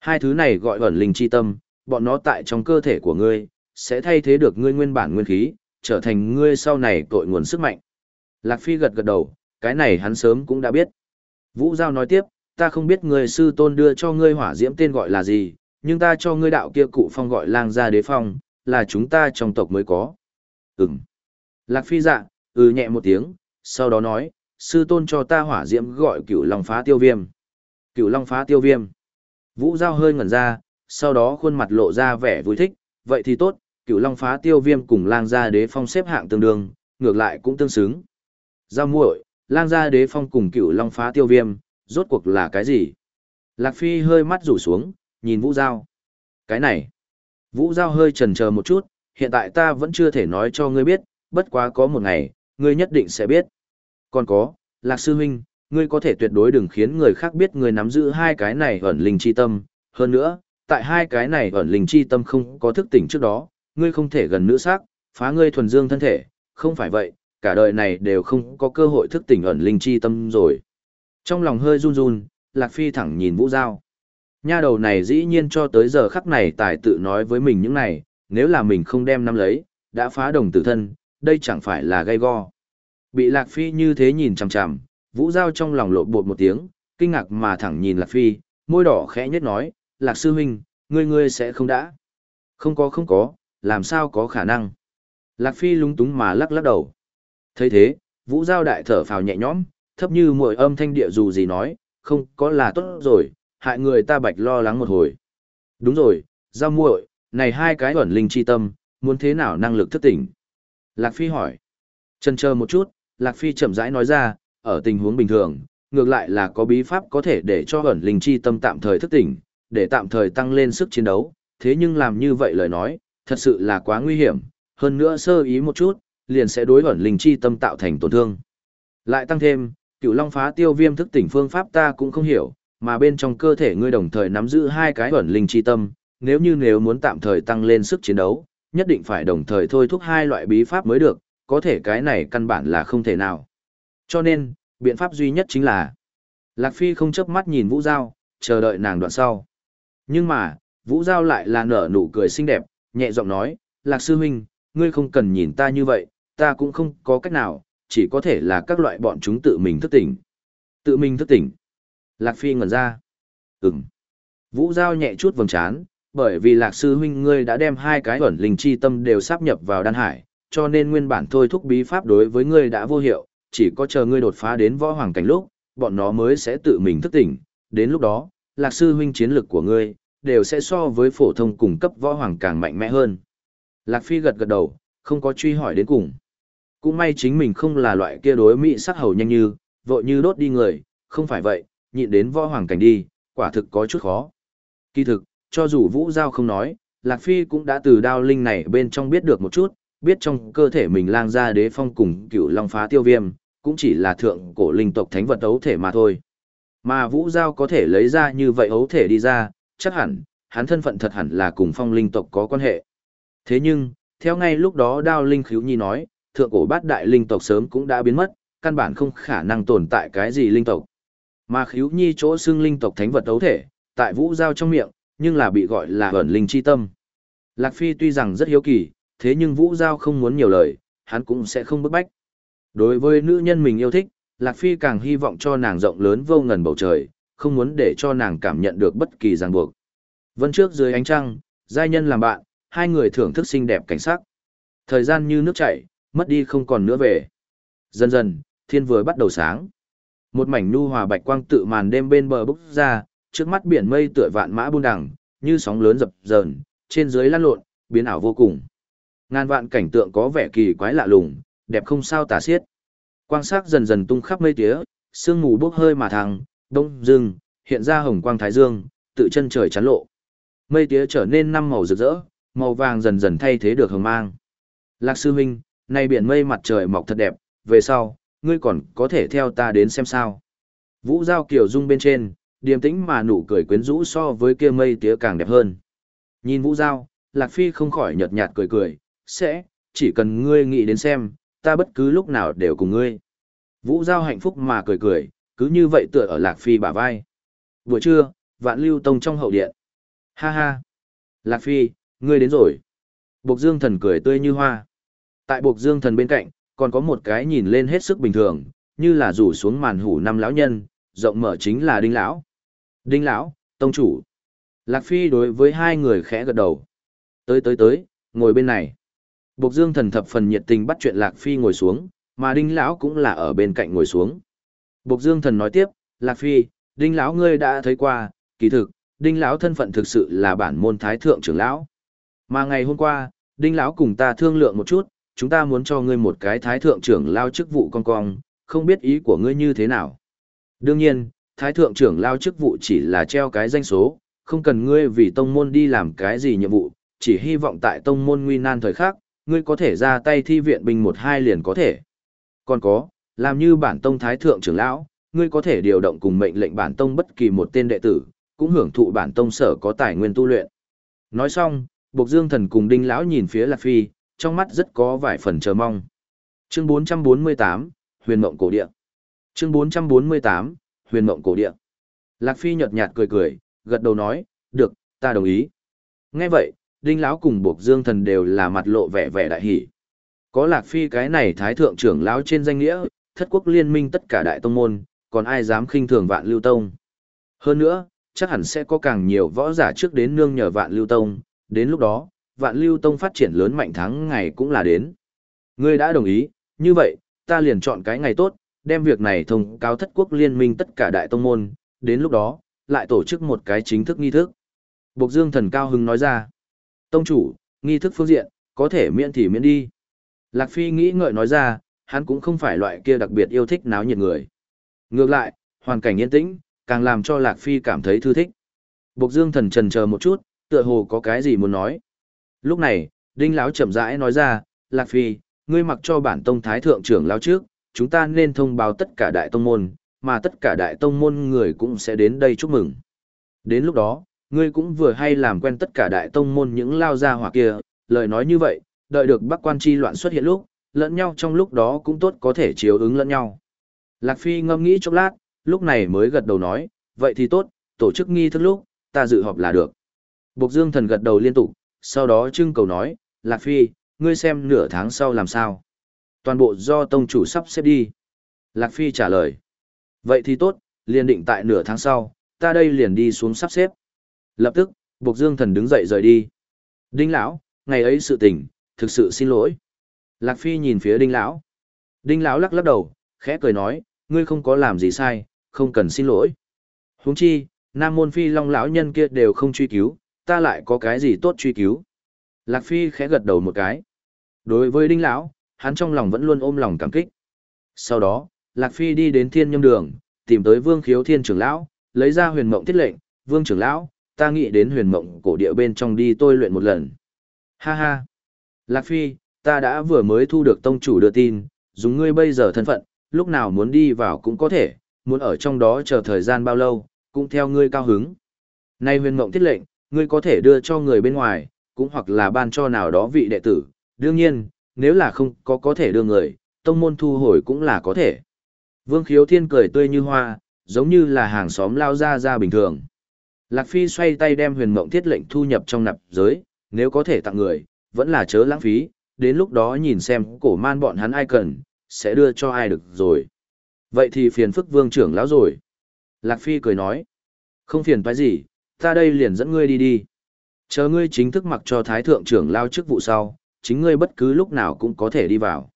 Hai thứ này gọi ẩn linh chi tâm, bọn nó tại trong cơ thể của ngươi, sẽ thay thế được ngươi nguyên bản nguyên khí, trở thành ngươi sau này cội nguồn sức mạnh. Lạc Phi gật gật đầu, cái này hắn sớm cũng đã biết. Vũ Giao nói tiếp, ta không biết người sư tôn đưa cho ngươi hỏa diễm tên gọi là gì, nhưng ta cho ngươi đạo kia cụ phong gọi lang gia đế phong, là chúng ta trong tộc mới có. Ừm. Lạc Phi dạ, ừ nhẹ một tiếng, sau đó nói, sư tôn cho ta hỏa diễm gọi cửu long phá tiêu viêm. Cửu long phá tiêu viêm. Vũ Giao hơi ngẩn ra, sau đó khuôn mặt lộ ra vẻ vui thích, vậy thì tốt, cửu long phá tiêu viêm cùng lang gia đế phong xếp hạng tương đương, ngược lại cũng tương xứng. Giao muội, lang gia đế phong cùng cửu long phá tiêu viêm, rốt cuộc là cái gì? Lạc Phi hơi mắt rủ xuống, nhìn Vũ Giao. Cái này. Vũ Giao hơi chần chờ một chút, hiện tại ta vẫn chưa thể nói cho ngươi biết, bất quá có một ngày, ngươi nhất định sẽ biết. Còn có, Lạc Sư Huynh, ngươi có thể tuyệt đối đừng khiến người khác biết ngươi nắm giữ hai cái này ẩn linh chi tâm, hơn nữa, tại hai cái này ẩn linh chi tâm không có thức tỉnh trước đó, ngươi không thể gần nữ xác phá ngươi thuần dương thân thể, không phải vậy, cả đời này đều không có cơ hội thức tỉnh ẩn linh chi tâm rồi. Trong lòng hơi run run, Lạc Phi thẳng nhìn Vũ Giao. Nha đầu này dĩ nhiên cho tới giờ khắc này tài tự nói với mình những này, nếu là mình không đem nắm lấy, đã phá đồng tử thân, đây chẳng phải là gây go. Bị Lạc Phi như thế nhìn chằm chằm, Vũ Giao trong lòng lộn bột một tiếng, kinh ngạc mà thẳng nhìn Lạc Phi, môi đỏ khẽ nhất nói, Lạc Sư Huynh, ngươi ngươi sẽ không đã. Không có không có, làm sao có khả năng. Lạc Phi lúng túng mà lắc lắc đầu. thấy thế, Vũ Giao đại thở phào nhẹ nhõm, thấp như mỗi âm thanh địa dù gì nói, không có là tốt rồi, hại người ta bạch lo lắng một hồi. Đúng rồi, Giao muội, này hai cái ẩn linh chi tâm, muốn thế nào năng lực thức tỉnh? Lạc Phi hỏi. Chân chờ một chút, Lạc Phi chậm rãi nói ra, ở tình huống bình thường, ngược lại là có bí pháp có thể để cho ẩn linh chi tâm tạm thời thức tỉnh, để tạm thời tăng lên sức chiến đấu, thế nhưng làm như vậy lời nói, thật sự là quá nguy hiểm, hơn nữa sơ ý một chút, liền sẽ đối ẩn linh chi tâm tạo thành tổn thương. Lại tăng thêm, cựu long phá tiêu viêm thức tỉnh phương pháp ta cũng không hiểu, mà bên trong cơ thể ngươi đồng thời nắm giữ hai cái ẩn linh chi tâm, nếu như nếu muốn tạm thời tăng lên sức chiến đấu, nhất định phải đồng thời thôi thúc hai loại bí pháp mới được, có thể cái này căn bản là không thể nào. Cho nên, biện pháp duy nhất chính là Lạc Phi không chớp mắt nhìn Vũ Giao, chờ đợi nàng đoạn sau. Nhưng mà, Vũ Giao lại là nở nụ cười xinh đẹp, nhẹ giọng nói, Lạc Sư Huynh, ngươi không cần nhìn ta như vậy, ta cũng không có cách nào, chỉ có thể là các loại bọn chúng tự mình thức tỉnh. Tự mình thức tỉnh. Lạc Phi ngẩn ra. Ừm. Vũ Giao nhẹ chút vầng trán, bởi vì Lạc Sư Huynh ngươi đã đem hai cái ẩn linh chi tâm đều sáp nhập vào đan hải, cho nên nguyên bản thôi thúc bí pháp đối với ngươi đã vô hiệu, chỉ có chờ ngươi đột phá đến võ hoàng cảnh lúc, bọn nó mới sẽ tự mình thức tỉnh, đến lúc đó, Lạc Sư Huynh chiến lực của ngươi, đều sẽ so với phổ thông cung cấp võ hoàng càng mạnh mẽ hơn. Lạc Phi gật gật đầu, không có truy hỏi đến cùng. Cũng may chính mình không là loại kia đối mỹ sắc hầu nhanh như, vội như đốt đi người, không phải vậy, nhịn đến võ hoàng cảnh đi, quả thực có chút khó. Kỳ thực, cho dù Vũ Giao không nói, Lạc Phi cũng đã từ đao linh này bên trong biết được một chút, biết trong cơ thể mình lang ra đế phong cùng cựu long phá tiêu viêm, cũng chỉ là thượng cổ linh tộc thánh vật ấu thể mà thôi. Mà Vũ Giao có thể lấy ra như vậy ấu thể đi ra, chắc hẳn, hắn thân phận thật hẳn là cùng phong linh tộc có quan hệ. Thế nhưng, theo ngay lúc đó Đao Linh Khíu Nhi nói, thượng cổ bát đại linh tộc sớm cũng đã biến mất, căn bản không khả năng tồn tại cái gì linh tộc. Mà Khíu Nhi chỗ xưng linh tộc thánh vật đấu thể, tại Vũ Giao trong miệng, nhưng là bị gọi là ẩn linh chi tâm. Lạc Phi tuy rằng rất hiếu kỳ, thế nhưng Vũ Giao không muốn nhiều lời, hắn cũng sẽ không bức bách. Đối với nữ nhân mình yêu thích, Lạc Phi càng hy vọng cho nàng rộng lớn vô ngần bầu trời, không muốn để cho nàng cảm nhận được bất kỳ ràng buộc. Vân trước dưới ánh trăng, giai nhân làm bạn, hai người thưởng thức xinh đẹp cảnh sắc. Thời gian như nước chảy, mất đi không còn nữa về. Dần dần, thiên vừa bắt đầu sáng. Một mảnh nu hòa bạch quang tự màn đêm bên bờ bốc ra, trước mắt biển mây tựa vạn mã buôn đằng, như sóng lớn dập dờn, trên dưới lăn lộn, biến ảo vô cùng. Ngàn vạn cảnh tượng có vẻ kỳ quái lạ lùng, đẹp không sao tả xiết. Quang sắc dần dần tung khắp mây tía, sương mù bốc hơi mà thăng, đông rừng, hiện ra hồng quang thái dương, tự chân trời chắn lộ. Mây tía trở nên năm màu rực rỡ, màu vàng dần dần thay thế được hồng mang. Lạc sư huynh, nay biển mây mặt trời mọc thật đẹp, về sau, ngươi còn có thể theo ta đến xem sao. Vũ giao kiều dung bên trên, điềm tĩnh mà nụ cười quyến rũ so với kia mây tía càng đẹp hơn. Nhìn vũ giao, Lạc Phi không khỏi nhợt nhạt cười cười, sẽ, chỉ cần ngươi nghĩ đến xem, ta bất cứ lúc nào đều cùng ngươi. Vũ giao hạnh phúc mà cười cười, cứ như vậy tựa ở Lạc Phi bả vai. Buổi trưa, vạn lưu tông trong hậu điện. Ha ha. Lạc Phi, ngươi đến rồi. Bộc Dương Thần cười tươi như hoa. Tại buộc Dương Thần bên cạnh, còn có một cái nhìn lên hết sức bình thường, như là rủ xuống màn hủ năm lão nhân, rộng mở chính là Đinh lão. Đinh lão, tông chủ. Lạc Phi đối với hai người khẽ gật đầu. Tới tới tới, ngồi bên này. Bộc Dương Thần thập phần nhiệt tình bắt chuyện Lạc Phi ngồi xuống, mà Đinh lão cũng là ở bên cạnh ngồi xuống. Bộc Dương Thần nói tiếp, Lạc Phi, Đinh lão ngươi đã thấy qua, kỳ thực, Đinh lão thân phận thực sự là bản môn thái thượng trưởng lão. Mà ngày hôm qua, Đinh lão cùng ta thương lượng một chút, chúng ta muốn cho ngươi một cái thái thượng trưởng lao chức vụ con cong, không biết ý của ngươi như thế nào. Đương nhiên, thái thượng trưởng lao chức vụ chỉ là treo cái danh số, không cần ngươi vì tông môn đi làm cái gì nhiệm vụ, chỉ hy vọng tại tông môn nguy nan thời khắc, ngươi có thể ra tay thi viện binh một hai liền có thể. Còn có, làm như bản tông thái thượng trưởng lão, ngươi có thể điều động cùng mệnh lệnh bản tông bất kỳ một tên đệ tử, cũng hưởng thụ bản tông sở có tài nguyên tu luyện. Nói xong, Bộc Dương Thần cùng Đinh lão nhìn phía Lạc Phi, trong mắt rất có vài phần chờ mong. Chương 448, Huyền Mộng cổ địa. Chương 448, Huyền Mộng cổ địa. Lạc Phi nhợt nhạt cười cười, gật đầu nói, "Được, ta đồng ý." Nghe vậy, Đinh lão cùng Bộc Dương Thần đều là mặt lộ vẻ vẻ đại hỉ. Có Lạc Phi cái này thái thượng trưởng lão trên danh nghĩa, thất quốc liên minh tất cả đại tông môn, còn ai dám khinh thường Vạn Lưu Tông. Hơn nữa, chắc hẳn sẽ có càng nhiều võ giả trước đến nương nhờ Vạn Lưu Tông, đến lúc đó, Vạn Lưu Tông phát triển lớn mạnh thắng ngày cũng là đến. Ngươi đã đồng ý, như vậy, ta liền chọn cái ngày tốt, đem việc này thông cáo thất quốc liên minh tất cả đại tông môn, đến lúc đó, lại tổ chức một cái chính thức nghi thức. Bộc Dương thần cao hứng nói ra. Tông chủ, nghi thức phương diện, có thể miễn thì miễn đi. Lạc Phi nghĩ ngợi nói ra, hắn cũng không phải loại kia đặc biệt yêu thích náo nhiệt người. Ngược lại, hoàn cảnh yên tĩnh, càng làm cho Lạc Phi cảm thấy thư thích. Bộc Dương thần trần chờ một chút, tựa hồ có cái gì muốn nói. Lúc này, Đinh Lão chậm rãi nói ra, Lạc Phi, ngươi mặc cho bản tông thái thượng trưởng lão trước, chúng ta nên thông báo tất cả đại tông môn, mà tất cả đại tông môn người cũng sẽ đến đây chúc mừng. Đến lúc đó, ngươi cũng vừa hay làm quen tất cả đại tông môn những lao gia hỏa kia, lời nói như vậy, đợi được Bắc Quan chi loạn xuất hiện lúc, lẫn nhau trong lúc đó cũng tốt có thể chiếu ứng lẫn nhau. Lạc Phi ngâm nghĩ chốc lát, lúc này mới gật đầu nói, vậy thì tốt, tổ chức nghi thức lúc, ta dự họp là được. Bộc Dương thần gật đầu liên tục, sau đó trưng cầu nói, Lạc Phi, ngươi xem nửa tháng sau làm sao. Toàn bộ do tông chủ sắp xếp đi. Lạc Phi trả lời. Vậy thì tốt, liền định tại nửa tháng sau, ta đây liền đi xuống sắp xếp. Lập tức, Bộc Dương thần đứng dậy rời đi. Đinh lão, ngày ấy sự tình, thực sự xin lỗi. Lạc Phi nhìn phía Đinh lão. Đinh lão lắc lắc đầu, khẽ cười nói, ngươi không có làm gì sai, không cần xin lỗi. Huống chi, Nam môn phi long lão nhân kia đều không truy cứu, ta lại có cái gì tốt truy cứu. Lạc Phi khẽ gật đầu một cái. Đối với Đinh lão, hắn trong lòng vẫn luôn ôm lòng cảm kích. Sau đó, Lạc Phi đi đến Thiên Nhâm Đường, tìm tới Vương Khiếu Thiên trưởng lão, lấy ra huyền mộng tiết lệnh, "Vương trưởng lão, ta nghĩ đến huyền mộng cổ địa bên trong đi tôi luyện một lần." Ha ha. Lạc Phi, ta đã vừa mới thu được tông chủ đưa tin, dùng ngươi bây giờ thân phận, lúc nào muốn đi vào cũng có thể, muốn ở trong đó chờ thời gian bao lâu, cũng theo ngươi cao hứng. Nay huyền mộng tiết lệnh, ngươi có thể đưa cho người bên ngoài, cũng hoặc là ban cho nào đó vị đệ tử, đương nhiên, nếu là không có có thể đưa người, tông môn thu hồi cũng là có thể. Vương Khiếu Thiên cười tươi như hoa, giống như là hàng xóm lao ra ra bình thường. Lạc Phi xoay tay đem huyền mộng thiết lệnh thu nhập trong nạp giới, nếu có thể tặng người, vẫn là chớ lãng phí, đến lúc đó nhìn xem cổ man bọn hắn ai cần, sẽ đưa cho ai được rồi. Vậy thì phiền phức vương trưởng lão rồi. Lạc Phi cười nói, không phiền phải gì, ta đây liền dẫn ngươi đi đi. Chờ ngươi chính thức mặc cho thái thượng trưởng lao chức vụ sau, chính ngươi bất cứ lúc nào cũng có thể đi vào.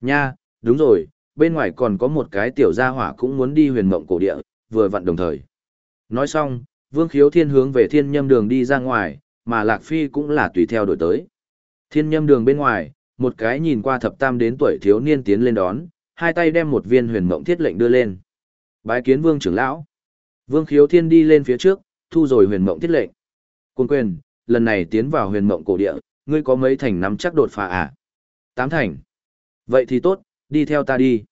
Nha, đúng rồi, bên ngoài còn có một cái tiểu gia hỏa cũng muốn đi huyền mộng cổ địa, vừa vặn đồng thời. Nói xong, Vương Khiếu Thiên hướng về thiên nhâm đường đi ra ngoài, mà Lạc Phi cũng là tùy theo đổi tới. Thiên nhâm đường bên ngoài, một cái nhìn qua thập tam đến tuổi thiếu niên tiến lên đón, hai tay đem một viên huyền mộng thiết lệnh đưa lên. Bái kiến Vương trưởng lão. Vương Khiếu Thiên đi lên phía trước, thu rồi huyền mộng thiết lệnh. Quân quyền, lần này tiến vào huyền mộng cổ địa, ngươi có mấy thành nắm chắc đột phá à? Tám thành. Vậy thì tốt, đi theo ta đi.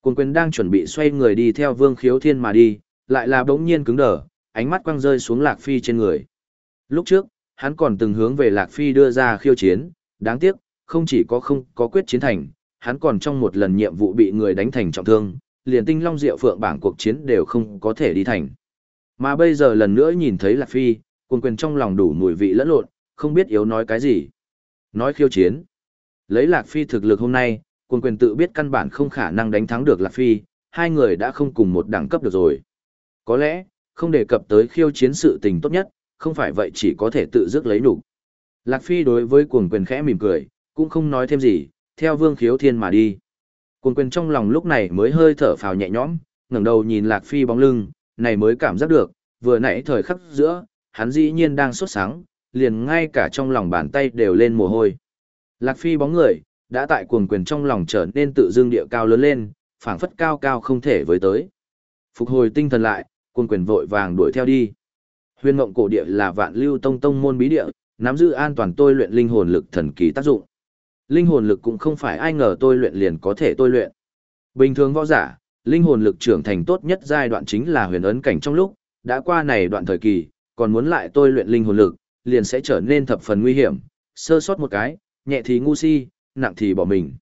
Quân quyền đang chuẩn bị xoay người đi theo Vương Khiếu Thiên mà đi, lại là bỗng nhiên cứng đờ, ánh mắt quăng rơi xuống Lạc Phi trên người. Lúc trước, hắn còn từng hướng về Lạc Phi đưa ra khiêu chiến, đáng tiếc, không chỉ có không có quyết chiến thành, hắn còn trong một lần nhiệm vụ bị người đánh thành trọng thương, liền tinh long diệu phượng bảng cuộc chiến đều không có thể đi thành. Mà bây giờ lần nữa nhìn thấy Lạc Phi, cuồng quyền trong lòng đủ mùi vị lẫn lộn, không biết yếu nói cái gì. Nói khiêu chiến. Lấy Lạc Phi thực lực hôm nay, cuồng quyền tự biết căn bản không khả năng đánh thắng được Lạc Phi, hai người đã không cùng một đẳng cấp được rồi. Có lẽ, không đề cập tới khiêu chiến sự tình tốt nhất, không phải vậy chỉ có thể tự dứt lấy đủ. Lạc Phi đối với cuồng quyền khẽ mỉm cười, cũng không nói thêm gì, theo vương khiếu thiên mà đi. Cuồng quyền trong lòng lúc này mới hơi thở phào nhẹ nhõm, ngẩng đầu nhìn Lạc Phi bóng lưng, này mới cảm giác được, vừa nãy thời khắc giữa, hắn dĩ nhiên đang sốt sáng, liền ngay cả trong lòng bàn tay đều lên mồ hôi. Lạc Phi bóng người, đã tại cuồng quyền trong lòng trở nên tự dưng địa cao lớn lên, phảng phất cao cao không thể với tới. Phục hồi tinh thần lại, cuồng quyền vội vàng đuổi theo đi. Huyền Mộng cổ địa là vạn lưu tông tông môn bí địa, nắm giữ an toàn tôi luyện linh hồn lực thần kỳ tác dụng. Linh hồn lực cũng không phải ai ngờ tôi luyện liền có thể tôi luyện. Bình thường võ giả, linh hồn lực trưởng thành tốt nhất giai đoạn chính là huyền ấn cảnh trong lúc, đã qua này đoạn thời kỳ, còn muốn lại tôi luyện linh hồn lực, liền sẽ trở nên thập phần nguy hiểm, sơ sót một cái, nhẹ thì ngu si, nặng thì bỏ mình.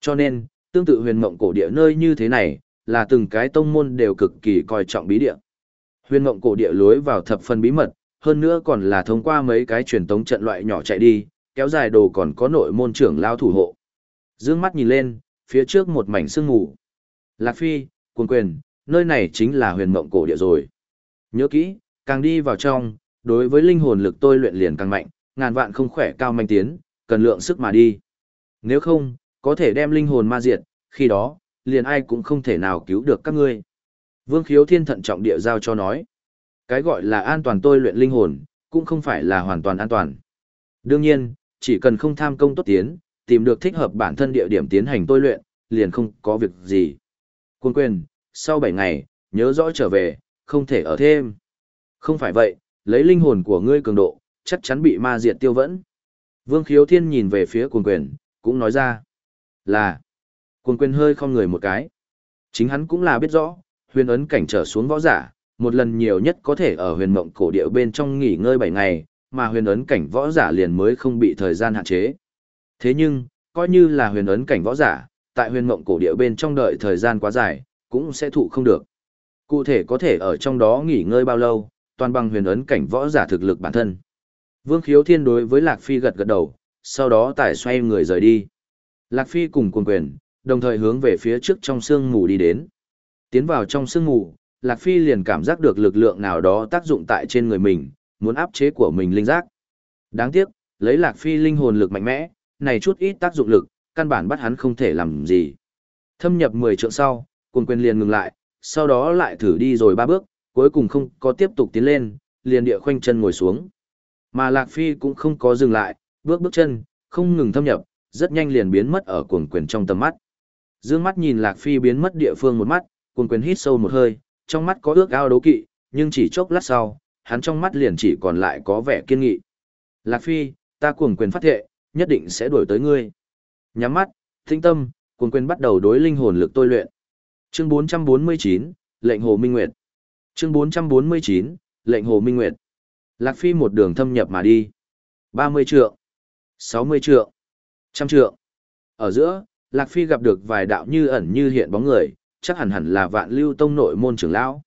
Cho nên, tương tự huyền mộng cổ địa nơi như thế này, là từng cái tông môn đều cực kỳ coi trọng bí địa. Huyền mộng cổ địa lối vào thập phần bí mật, hơn nữa còn là thông qua mấy cái truyền tống trận loại nhỏ chạy đi, kéo dài đồ còn có nội môn trưởng lao thủ hộ. Dương mắt nhìn lên, phía trước một mảnh sương mù. Lạc Phi, cuồng quyền, nơi này chính là huyền mộng cổ địa rồi. Nhớ kỹ, càng đi vào trong, đối với linh hồn lực tôi luyện liền càng mạnh, ngàn vạn không khỏe cao manh tiến, cần lượng sức mà đi. Nếu không, có thể đem linh hồn ma diệt, khi đó, liền ai cũng không thể nào cứu được các ngươi. Vương khiếu thiên thận trọng địa giao cho nói. Cái gọi là an toàn tôi luyện linh hồn, cũng không phải là hoàn toàn an toàn. Đương nhiên, chỉ cần không tham công tốt tiến, tìm được thích hợp bản thân địa điểm tiến hành tôi luyện, liền không có việc gì. Quân quyền, sau 7 ngày, nhớ rõ trở về, không thể ở thêm. Không phải vậy, lấy linh hồn của ngươi cường độ, chắc chắn bị ma diệt tiêu vẫn. Vương khiếu thiên nhìn về phía quân quyền, cũng nói ra là quân quyền hơi không người một cái. Chính hắn cũng là biết rõ, huyền ấn cảnh trở xuống võ giả, một lần nhiều nhất có thể ở huyền mộng cổ địa bên trong nghỉ ngơi 7 ngày, mà huyền ấn cảnh võ giả liền mới không bị thời gian hạn chế. Thế nhưng, coi như là huyền ấn cảnh võ giả, tại huyền mộng cổ địa bên trong đợi thời gian quá dài, cũng sẽ thụ không được. Cụ thể có thể ở trong đó nghỉ ngơi bao lâu, toàn bằng huyền ấn cảnh võ giả thực lực bản thân. Vương Khiếu Thiên đối với Lạc Phi gật gật đầu, sau đó tải xoay người rời đi. Lạc Phi cùng cuồng quyền, đồng thời hướng về phía trước trong sương mù đi đến. Tiến vào trong sương mù, Lạc Phi liền cảm giác được lực lượng nào đó tác dụng tại trên người mình, muốn áp chế của mình linh giác. Đáng tiếc, lấy Lạc Phi linh hồn lực mạnh mẽ, này chút ít tác dụng lực, căn bản bắt hắn không thể làm gì. Thâm nhập 10 trượng sau, cuồng quyền liền ngừng lại, sau đó lại thử đi rồi ba bước, cuối cùng không có tiếp tục tiến lên, liền địa khoanh chân ngồi xuống. Mà Lạc Phi cũng không có dừng lại, bước bước chân, không ngừng thâm nhập, rất nhanh liền biến mất ở cuồng quyền trong tầm mắt. Dương mắt nhìn Lạc Phi biến mất địa phương một mắt, cuồng quyền hít sâu một hơi, trong mắt có ước ao đố kỵ, nhưng chỉ chốc lát sau, hắn trong mắt liền chỉ còn lại có vẻ kiên nghị. Lạc Phi, ta cuồng quyền phát thệ, nhất định sẽ đuổi tới ngươi. Nhắm mắt, thinh tâm, cuồng quyền bắt đầu đối linh hồn lực tôi luyện. Chương 449, lệnh Hồ Minh Nguyệt. Chương 449, lệnh Hồ Minh Nguyệt. Lạc Phi một đường thâm nhập mà đi. 30 trượng, 60 trượng, trăm trượng. Ở giữa, Lạc Phi gặp được vài đạo như ẩn như hiện bóng người, chắc hẳn hẳn là vạn lưu tông nội môn trưởng lão.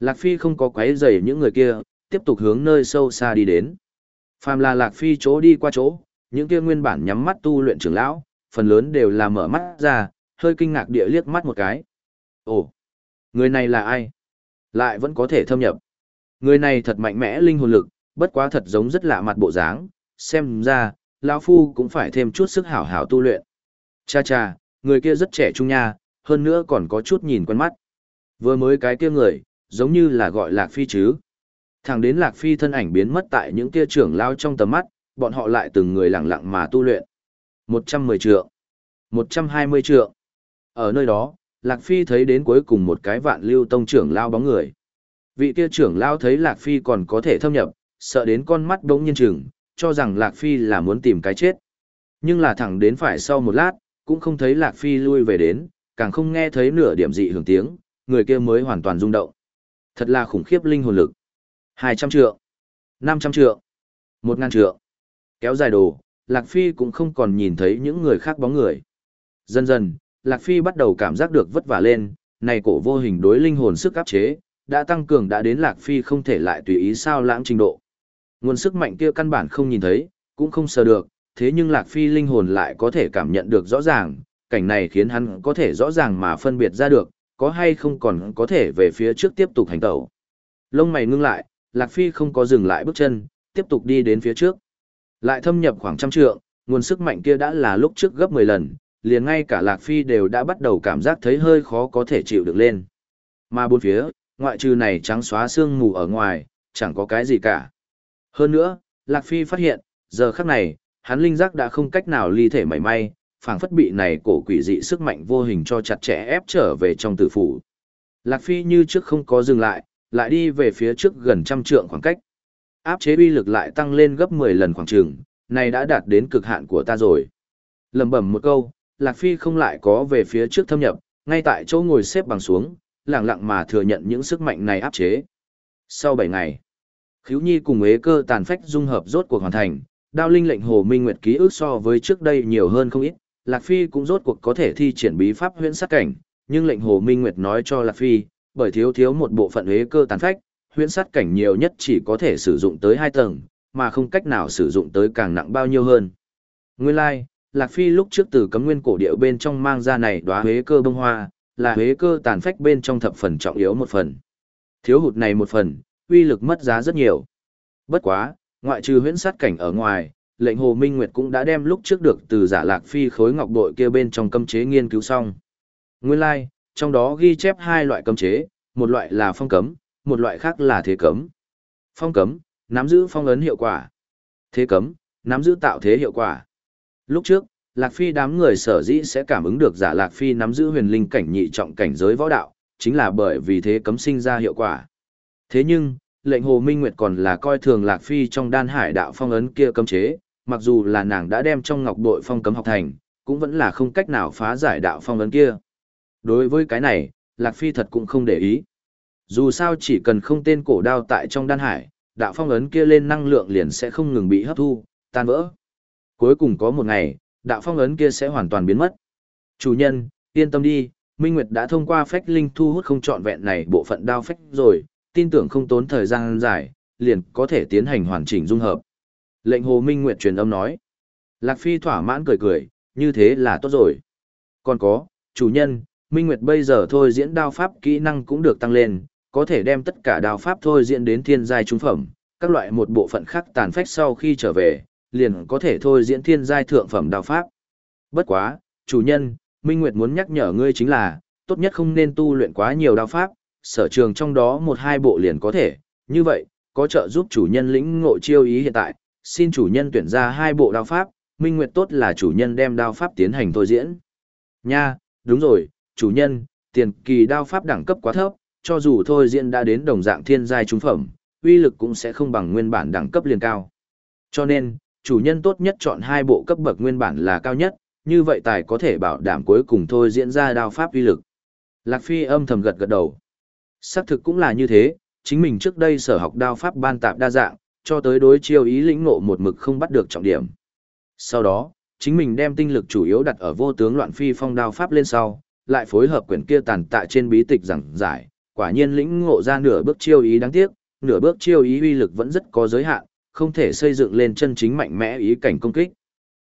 Lạc Phi không có quấy rầy những người kia, tiếp tục hướng nơi sâu xa đi đến. Phàm là Lạc Phi chỗ đi qua chỗ, những kia nguyên bản nhắm mắt tu luyện trưởng lão, phần lớn đều là mở mắt ra, hơi kinh ngạc địa liếc mắt một cái. Ồ, người này là ai? Lại vẫn có thể thâm nhập. Người này thật mạnh mẽ linh hồn lực, bất quá thật giống rất lạ mặt bộ dáng, xem ra, lão phu cũng phải thêm chút sức hảo hảo tu luyện. Cha cha, người kia rất trẻ trung nha, hơn nữa còn có chút nhìn quen mắt. Vừa mới cái kia người, giống như là gọi Lạc Phi chứ. Thẳng đến Lạc Phi thân ảnh biến mất tại những kia trưởng lao trong tầm mắt, bọn họ lại từng người lặng lặng mà tu luyện. 110 trượng, 120 trượng. Ở nơi đó, Lạc Phi thấy đến cuối cùng một cái vạn lưu tông trưởng lao bóng người. Vị kia trưởng lao thấy Lạc Phi còn có thể thâm nhập, sợ đến con mắt đống nhiên trừng, cho rằng Lạc Phi là muốn tìm cái chết. Nhưng là thẳng đến phải sau một lát, cũng không thấy Lạc Phi lui về đến, càng không nghe thấy nửa điểm dị hưởng tiếng, người kia mới hoàn toàn rung động. Thật là khủng khiếp linh hồn lực. 200 trượng, 500 trượng, 1000 trượng. Kéo dài đồ, Lạc Phi cũng không còn nhìn thấy những người khác bóng người. Dần dần, Lạc Phi bắt đầu cảm giác được vất vả lên, này cổ vô hình đối linh hồn sức áp chế, đã tăng cường đã đến Lạc Phi không thể lại tùy ý sao lãng trình độ. Nguồn sức mạnh kia căn bản không nhìn thấy, cũng không sờ được, thế nhưng Lạc Phi linh hồn lại có thể cảm nhận được rõ ràng, cảnh này khiến hắn có thể rõ ràng mà phân biệt ra được, có hay không còn có thể về phía trước tiếp tục hành tẩu. Lông mày ngưng lại, Lạc Phi không có dừng lại bước chân, tiếp tục đi đến phía trước. Lại thâm nhập khoảng trăm trượng, nguồn sức mạnh kia đã là lúc trước gấp 10 lần, liền ngay cả Lạc Phi đều đã bắt đầu cảm giác thấy hơi khó có thể chịu được lên. Mà bốn phía, ngoại trừ này trắng xóa xương mù ở ngoài, chẳng có cái gì cả. Hơn nữa, Lạc Phi phát hiện, giờ khắc này, hắn linh giác đã không cách nào ly thể mảy may, phảng phất bị này cổ quỷ dị sức mạnh vô hình cho chặt chẽ ép trở về trong tử phủ. Lạc Phi như trước không có dừng lại, lại đi về phía trước gần trăm trượng khoảng cách. Áp chế uy lực lại tăng lên gấp 10 lần khoảng trường, này đã đạt đến cực hạn của ta rồi. Lầm bẩm một câu, Lạc Phi không lại có về phía trước thâm nhập, ngay tại chỗ ngồi xếp bằng xuống, lặng lặng mà thừa nhận những sức mạnh này áp chế. Sau 7 ngày, Khíu Nhi cùng ế cơ tàn phách dung hợp rốt cuộc hoàn thành, đao linh lệnh Hồ Minh Nguyệt ký ức so với trước đây nhiều hơn không ít, Lạc Phi cũng rốt cuộc có thể thi triển bí pháp huyễn sát cảnh, nhưng lệnh Hồ Minh Nguyệt nói cho Lạc Phi, bởi thiếu thiếu một bộ phận ế cơ tàn phách, huyễn sát cảnh nhiều nhất chỉ có thể sử dụng tới 2 tầng, mà không cách nào sử dụng tới càng nặng bao nhiêu hơn. Nguyên lai, like, Lạc Phi lúc trước từ cấm nguyên cổ điệu bên trong mang ra này đóa huế cơ bông hoa, là huế cơ tàn phách bên trong thập phần trọng yếu một phần. Thiếu hụt này một phần, uy lực mất giá rất nhiều. Bất quá, ngoại trừ huyễn sát cảnh ở ngoài, lệnh Hồ Minh Nguyệt cũng đã đem lúc trước được từ giả Lạc Phi khối ngọc bội kia bên trong cấm chế nghiên cứu xong. Nguyên lai, like, trong đó ghi chép hai loại cấm chế, một loại là phong cấm, một loại khác là thế cấm. Phong cấm, nắm giữ phong ấn hiệu quả. Thế cấm, nắm giữ tạo thế hiệu quả. Lúc trước, Lạc Phi đám người sở dĩ sẽ cảm ứng được giả Lạc Phi nắm giữ huyền linh cảnh nhị trọng cảnh giới võ đạo, chính là bởi vì thế cấm sinh ra hiệu quả. Thế nhưng, lệnh Hồ Minh Nguyệt còn là coi thường Lạc Phi trong đan hải đạo phong ấn kia cấm chế, mặc dù là nàng đã đem trong ngọc đội phong cấm học thành, cũng vẫn là không cách nào phá giải đạo phong ấn kia. Đối với cái này, Lạc Phi thật cũng không để ý. Dù sao chỉ cần không tên cổ đao tại trong đan hải, đạo phong ấn kia lên năng lượng liền sẽ không ngừng bị hấp thu, tan vỡ. Cuối cùng có một ngày, đạo phong ấn kia sẽ hoàn toàn biến mất. Chủ nhân, yên tâm đi, Minh Nguyệt đã thông qua phách linh thu hút không trọn vẹn này bộ phận đao phách rồi, tin tưởng không tốn thời gian dài, liền có thể tiến hành hoàn chỉnh dung hợp. Lệnh Hồ Minh Nguyệt truyền âm nói. Lạc Phi thỏa mãn cười cười, như thế là tốt rồi. Còn có, chủ nhân, Minh Nguyệt bây giờ thôi diễn đao pháp kỹ năng cũng được tăng lên, có thể đem tất cả đao pháp thôi diễn đến thiên giai trung phẩm, các loại một bộ phận khác tàn phách sau khi trở về, liền có thể thôi diễn thiên giai thượng phẩm đao pháp. Bất quá, chủ nhân, Minh Nguyệt muốn nhắc nhở ngươi chính là, tốt nhất không nên tu luyện quá nhiều đao pháp, sở trường trong đó một hai bộ liền có thể, như vậy, có trợ giúp chủ nhân lĩnh ngộ chiêu ý hiện tại, xin chủ nhân tuyển ra hai bộ đao pháp, Minh Nguyệt tốt là chủ nhân đem đao pháp tiến hành thôi diễn. Nha, đúng rồi, chủ nhân, tiền kỳ đao pháp đẳng cấp quá thấp, cho dù thôi diễn đã đến đồng dạng thiên giai trung phẩm, uy lực cũng sẽ không bằng nguyên bản đẳng cấp liền cao. Cho nên, chủ nhân tốt nhất chọn hai bộ cấp bậc nguyên bản là cao nhất, như vậy tài có thể bảo đảm cuối cùng thôi diễn ra đao pháp uy lực. Lạc Phi âm thầm gật gật đầu. Xác thực cũng là như thế, chính mình trước đây sở học đao pháp ban tạp đa dạng, cho tới đối chiêu ý lĩnh ngộ một mực không bắt được trọng điểm. Sau đó, chính mình đem tinh lực chủ yếu đặt ở vô tướng loạn phi phong đao pháp lên sau, lại phối hợp quyển kia tàn tạ trên bí tịch giảng giải, quả nhiên lĩnh ngộ ra nửa bước chiêu ý đáng tiếc, nửa bước chiêu ý uy lực vẫn rất có giới hạn, không thể xây dựng lên chân chính mạnh mẽ ý cảnh công kích.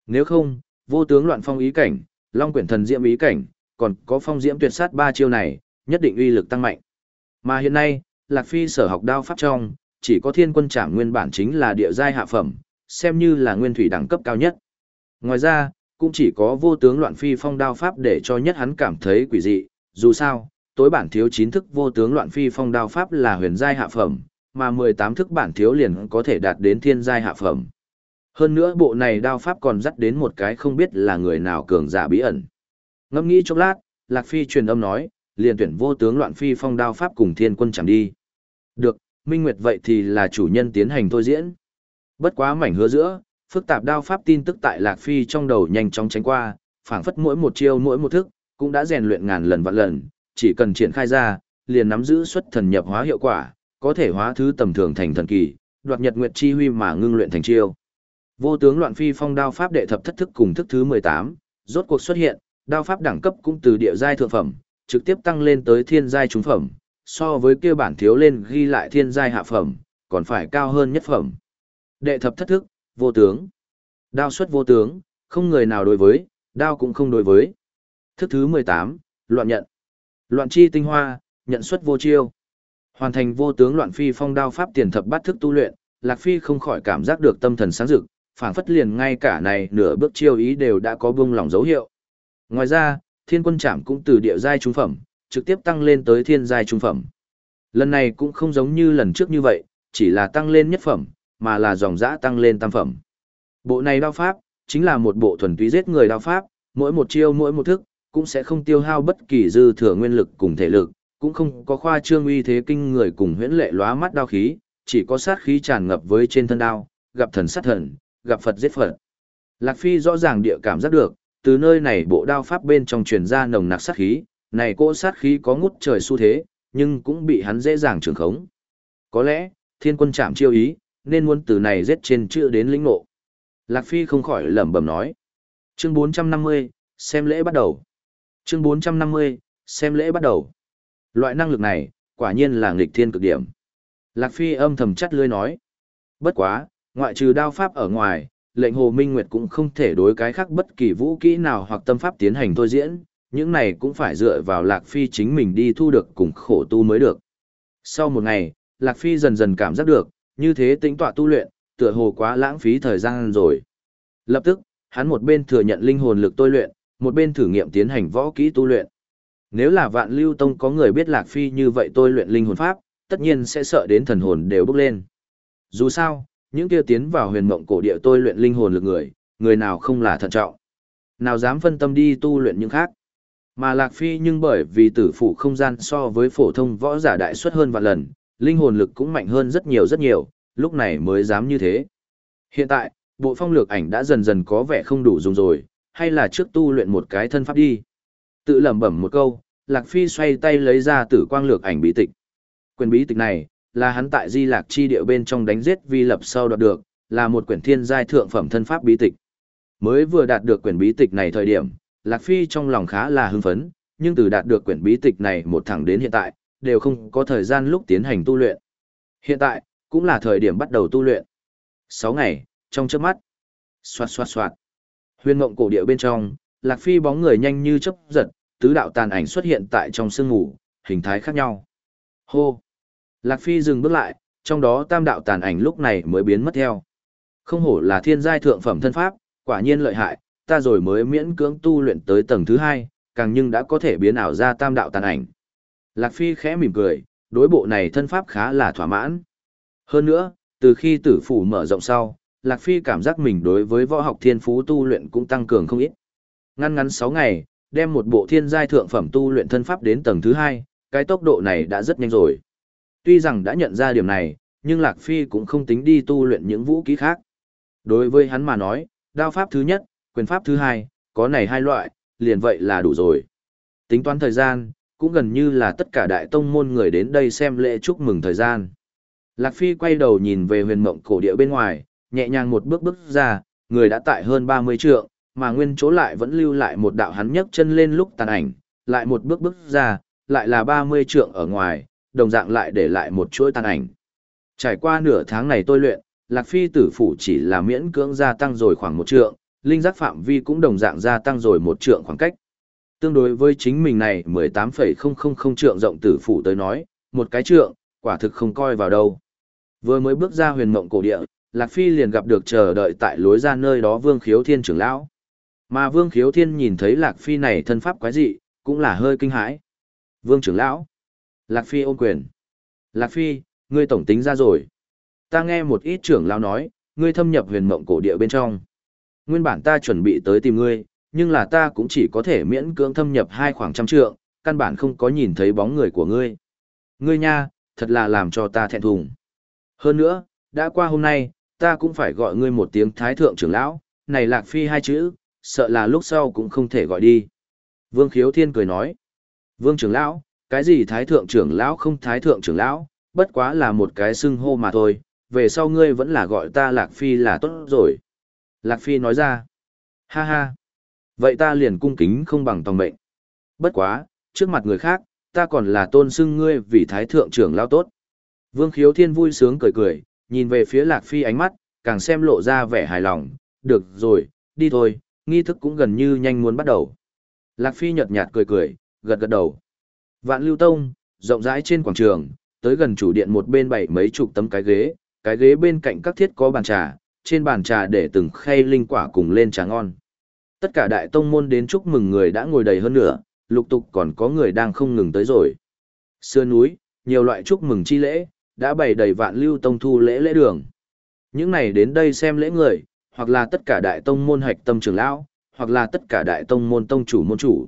Nếu không, vô tướng loạn phong ý cảnh, long quyển thần diễm ý cảnh, còn có phong diễm tuyệt sát ba chiêu này, nhất định uy lực tăng mạnh. Mà hiện nay, Lạc Phi sở học đao pháp trong, chỉ có thiên quân trảm nguyên bản chính là địa giai hạ phẩm, xem như là nguyên thủy đẳng cấp cao nhất. Ngoài ra, cũng chỉ có vô tướng loạn phi phong đao pháp để cho nhất hắn cảm thấy quỷ dị, dù sao, tối bản thiếu chín thức vô tướng loạn phi phong đao pháp là huyền giai hạ phẩm, mà 18 thức bản thiếu liền có thể đạt đến thiên giai hạ phẩm. Hơn nữa bộ này đao pháp còn dắt đến một cái không biết là người nào cường giả bí ẩn. Ngẫm nghĩ chốc lát, Lạc Phi truyền âm nói, liền tuyển vô tướng loạn phi phong đao pháp cùng thiên quân chẳng đi. Được, Minh Nguyệt vậy thì là chủ nhân tiến hành thôi diễn. Bất quá mảnh hứa giữa, phức tạp đao pháp tin tức tại Lạc Phi trong đầu nhanh chóng tránh qua, phảng phất mỗi một chiêu mỗi một thức, cũng đã rèn luyện ngàn lần vạn lần, chỉ cần triển khai ra, liền nắm giữ xuất thần nhập hóa hiệu quả, có thể hóa thứ tầm thường thành thần kỳ, đoạt nhật nguyệt chi huy mà ngưng luyện thành chiêu. Vô tướng loạn phi phong đao pháp đệ thập thất thức cùng thức thứ 18, rốt cuộc xuất hiện, đao pháp đẳng cấp cũng từ địa giai thượng phẩm, trực tiếp tăng lên tới thiên giai trung phẩm, so với kia bản thiếu lên ghi lại thiên giai hạ phẩm, còn phải cao hơn nhất phẩm. Đệ thập thất thức, vô tướng. Đao xuất vô tướng, không người nào đối với, đao cũng không đối với. Thức thứ 18, loạn nhận. Loạn chi tinh hoa, nhận xuất vô chiêu. Hoàn thành vô tướng loạn phi phong đao pháp tiền thập bát thức tu luyện, Lạc Phi không khỏi cảm giác được tâm thần sáng rực, phảng phất liền ngay cả này nửa bước chiêu ý đều đã có buông lỏng dấu hiệu. Ngoài ra, thiên quân trảm cũng từ địa giai trung phẩm, trực tiếp tăng lên tới thiên giai trung phẩm. Lần này cũng không giống như lần trước như vậy, chỉ là tăng lên nhất phẩm, mà là dòng dã tăng lên tam phẩm. Bộ này đao pháp, chính là một bộ thuần túy giết người đao pháp, mỗi một chiêu mỗi một thức, cũng sẽ không tiêu hao bất kỳ dư thừa nguyên lực cùng thể lực, cũng không có khoa trương uy thế kinh người cùng huyễn lệ lóa mắt đao khí, chỉ có sát khí tràn ngập với trên thân đao, gặp thần sát thần, gặp Phật giết Phật. Lạc Phi rõ ràng địa cảm giác được, từ nơi này bộ đao pháp bên trong truyền ra nồng nặc sát khí, này cỗ sát khí có ngút trời xu thế, nhưng cũng bị hắn dễ dàng trường khống. Có lẽ, thiên quân chạm chiêu ý, nên muốn từ này giết trên chữ đến lĩnh ngộ. Lạc Phi không khỏi lẩm bẩm nói. Chương 450, xem lễ bắt đầu. Chương 450, xem lễ bắt đầu. Loại năng lực này, quả nhiên là nghịch thiên cực điểm. Lạc Phi âm thầm chắt lưỡi nói. Bất quá, ngoại trừ đao pháp ở ngoài, lệnh Hồ Minh Nguyệt cũng không thể đối cái khác bất kỳ vũ kỹ nào hoặc tâm pháp tiến hành thôi diễn, những này cũng phải dựa vào Lạc Phi chính mình đi thu được cùng khổ tu mới được. Sau một ngày, Lạc Phi dần dần cảm giác được, như thế tính tọa tu luyện, tựa hồ quá lãng phí thời gian rồi. Lập tức, hắn một bên thừa nhận linh hồn lực tôi luyện, một bên thử nghiệm tiến hành võ kỹ tu luyện. Nếu là vạn lưu tông có người biết Lạc Phi như vậy tôi luyện linh hồn pháp, tất nhiên sẽ sợ đến thần hồn đều bốc lên. Dù sao, những kia tiến vào huyền mộng cổ địa tôi luyện linh hồn lực người, người nào không là thận trọng. Nào dám phân tâm đi tu luyện những khác. Mà Lạc Phi nhưng bởi vì tử phụ không gian so với phổ thông võ giả đại suất hơn vạn lần, linh hồn lực cũng mạnh hơn rất nhiều rất nhiều, lúc này mới dám như thế. Hiện tại, bộ phong lược ảnh đã dần dần có vẻ không đủ dùng rồi, hay là trước tu luyện một cái thân pháp đi. Tự lẩm bẩm một câu, Lạc Phi xoay tay lấy ra tử quang lược ảnh bí tịch. Quyền bí tịch này, là hắn tại Di Lạc chi địa bên trong đánh giết vi lập sau đoạt được, là một quyển thiên giai thượng phẩm thân pháp bí tịch. Mới vừa đạt được quyển bí tịch này thời điểm, Lạc Phi trong lòng khá là hưng phấn, nhưng từ đạt được quyển bí tịch này một thẳng đến hiện tại, đều không có thời gian lúc tiến hành tu luyện. Hiện tại, cũng là thời điểm bắt đầu tu luyện. 6 ngày, trong chớp mắt. Xoạt xoạt xoạt. Huyền ngộng cổ địa bên trong, Lạc Phi bóng người nhanh như chớp giật, tứ đạo tàn ảnh xuất hiện tại trong sương ngủ, hình thái khác nhau. Hô. Lạc Phi dừng bước lại, trong đó tam đạo tàn ảnh lúc này mới biến mất theo. Không hổ là thiên giai thượng phẩm thân pháp, quả nhiên lợi hại, ta rồi mới miễn cưỡng tu luyện tới tầng thứ hai, càng nhưng đã có thể biến ảo ra tam đạo tàn ảnh. Lạc Phi khẽ mỉm cười, đối bộ này thân pháp khá là thỏa mãn. Hơn nữa, từ khi tử phủ mở rộng sau, Lạc Phi cảm giác mình đối với võ học thiên phú tu luyện cũng tăng cường không ít. Ngăn ngắn 6 ngày, đem một bộ thiên giai thượng phẩm tu luyện thân pháp đến tầng thứ 2, cái tốc độ này đã rất nhanh rồi. Tuy rằng đã nhận ra điểm này, nhưng Lạc Phi cũng không tính đi tu luyện những vũ khí khác. Đối với hắn mà nói, đao pháp thứ nhất, quyền pháp thứ hai, có này hai loại, liền vậy là đủ rồi. Tính toán thời gian, cũng gần như là tất cả đại tông môn người đến đây xem lễ chúc mừng thời gian. Lạc Phi quay đầu nhìn về huyền mộng cổ địa bên ngoài, nhẹ nhàng một bước bước ra, người đã tại hơn 30 trượng, mà nguyên chỗ lại vẫn lưu lại một đạo hắn nhấc chân lên lúc tàn ảnh, lại một bước bước ra, lại là 30 trượng ở ngoài, đồng dạng lại để lại một chuỗi tàn ảnh. Trải qua nửa tháng này tôi luyện, Lạc Phi tử phủ chỉ là miễn cưỡng gia tăng rồi khoảng một trượng, linh giác phạm vi cũng đồng dạng gia tăng rồi một trượng khoảng cách. Tương đối với chính mình này 18,000 trượng rộng tử phủ tới nói, một cái trượng, quả thực không coi vào đâu. Vừa mới bước ra huyền mộng cổ địa, Lạc Phi liền gặp được chờ đợi tại lối ra nơi đó Vương Khiếu Thiên trưởng lão. Mà Vương Khiếu Thiên nhìn thấy Lạc Phi này thân pháp quái dị, cũng là hơi kinh hãi. Vương trưởng lão. Lạc Phi ôm quyền. Lạc Phi, ngươi tổng tính ra rồi. Ta nghe một ít trưởng lão nói, ngươi thâm nhập huyền mộng cổ địa bên trong. Nguyên bản ta chuẩn bị tới tìm ngươi, nhưng là ta cũng chỉ có thể miễn cưỡng thâm nhập hai khoảng trăm trượng, căn bản không có nhìn thấy bóng người của ngươi. Ngươi nha, thật là làm cho ta thẹn thùng. Hơn nữa, đã qua hôm nay, ta cũng phải gọi ngươi một tiếng thái thượng trưởng lão, này lạc phi hai chữ, sợ là lúc sau cũng không thể gọi đi. Vương khiếu thiên cười nói, vương trưởng lão, cái gì thái thượng trưởng lão không thái thượng trưởng lão, bất quá là một cái xưng hô mà thôi, về sau ngươi vẫn là gọi ta lạc phi là tốt rồi. Lạc phi nói ra, ha ha, vậy ta liền cung kính không bằng tòng mệnh. Bất quá, trước mặt người khác, ta còn là tôn xưng ngươi vì thái thượng trưởng lão tốt. Vương khiếu thiên vui sướng cười cười, nhìn về phía Lạc Phi ánh mắt, càng xem lộ ra vẻ hài lòng, được rồi, đi thôi, nghi thức cũng gần như nhanh muốn bắt đầu. Lạc Phi nhợt nhạt cười cười, gật gật đầu. Vạn lưu tông, rộng rãi trên quảng trường, tới gần chủ điện một bên bảy mấy chục tấm cái ghế, cái ghế bên cạnh các thiết có bàn trà, trên bàn trà để từng khay linh quả cùng lên trà ngon. Tất cả đại tông môn đến chúc mừng người đã ngồi đầy hơn nữa, lục tục còn có người đang không ngừng tới rồi. Xưa núi, nhiều loại chúc mừng chi lễ, đã bày đầy vạn lưu tông thu lễ lễ đường. Những này đến đây xem lễ người, hoặc là tất cả đại tông môn hạch tâm trưởng lão, hoặc là tất cả đại tông môn tông chủ môn chủ.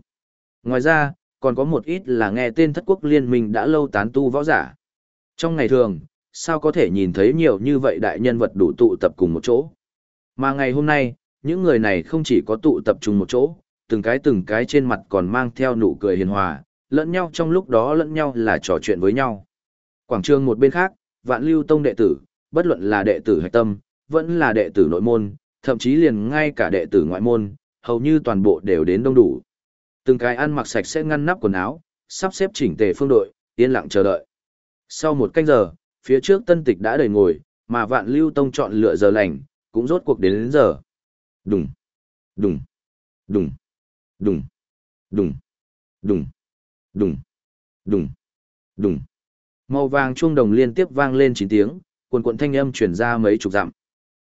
Ngoài ra, còn có một ít là nghe tên thất quốc liên minh đã lâu tán tu võ giả. Trong ngày thường, sao có thể nhìn thấy nhiều như vậy đại nhân vật đủ tụ tập cùng một chỗ. Mà ngày hôm nay, những người này không chỉ có tụ tập trung một chỗ, từng cái từng cái trên mặt còn mang theo nụ cười hiền hòa, lẫn nhau trong lúc đó lẫn nhau là trò chuyện với nhau. Quảng trường một bên khác, vạn lưu tông đệ tử, bất luận là đệ tử hạch tâm, vẫn là đệ tử nội môn, thậm chí liền ngay cả đệ tử ngoại môn, hầu như toàn bộ đều đến đông đủ. Từng cái ăn mặc sạch sẽ ngăn nắp quần áo, sắp xếp chỉnh tề phương đội, yên lặng chờ đợi. Sau một canh giờ, phía trước tân tịch đã đầy ngồi, mà vạn lưu tông chọn lựa giờ lành, cũng rốt cuộc đến đến giờ. Đùng, đùng, đùng, đùng, đùng, đùng, đùng, đùng, đùng. Màu vàng chuông đồng liên tiếp vang lên 9 tiếng, quần quần thanh âm truyền ra mấy chục dặm.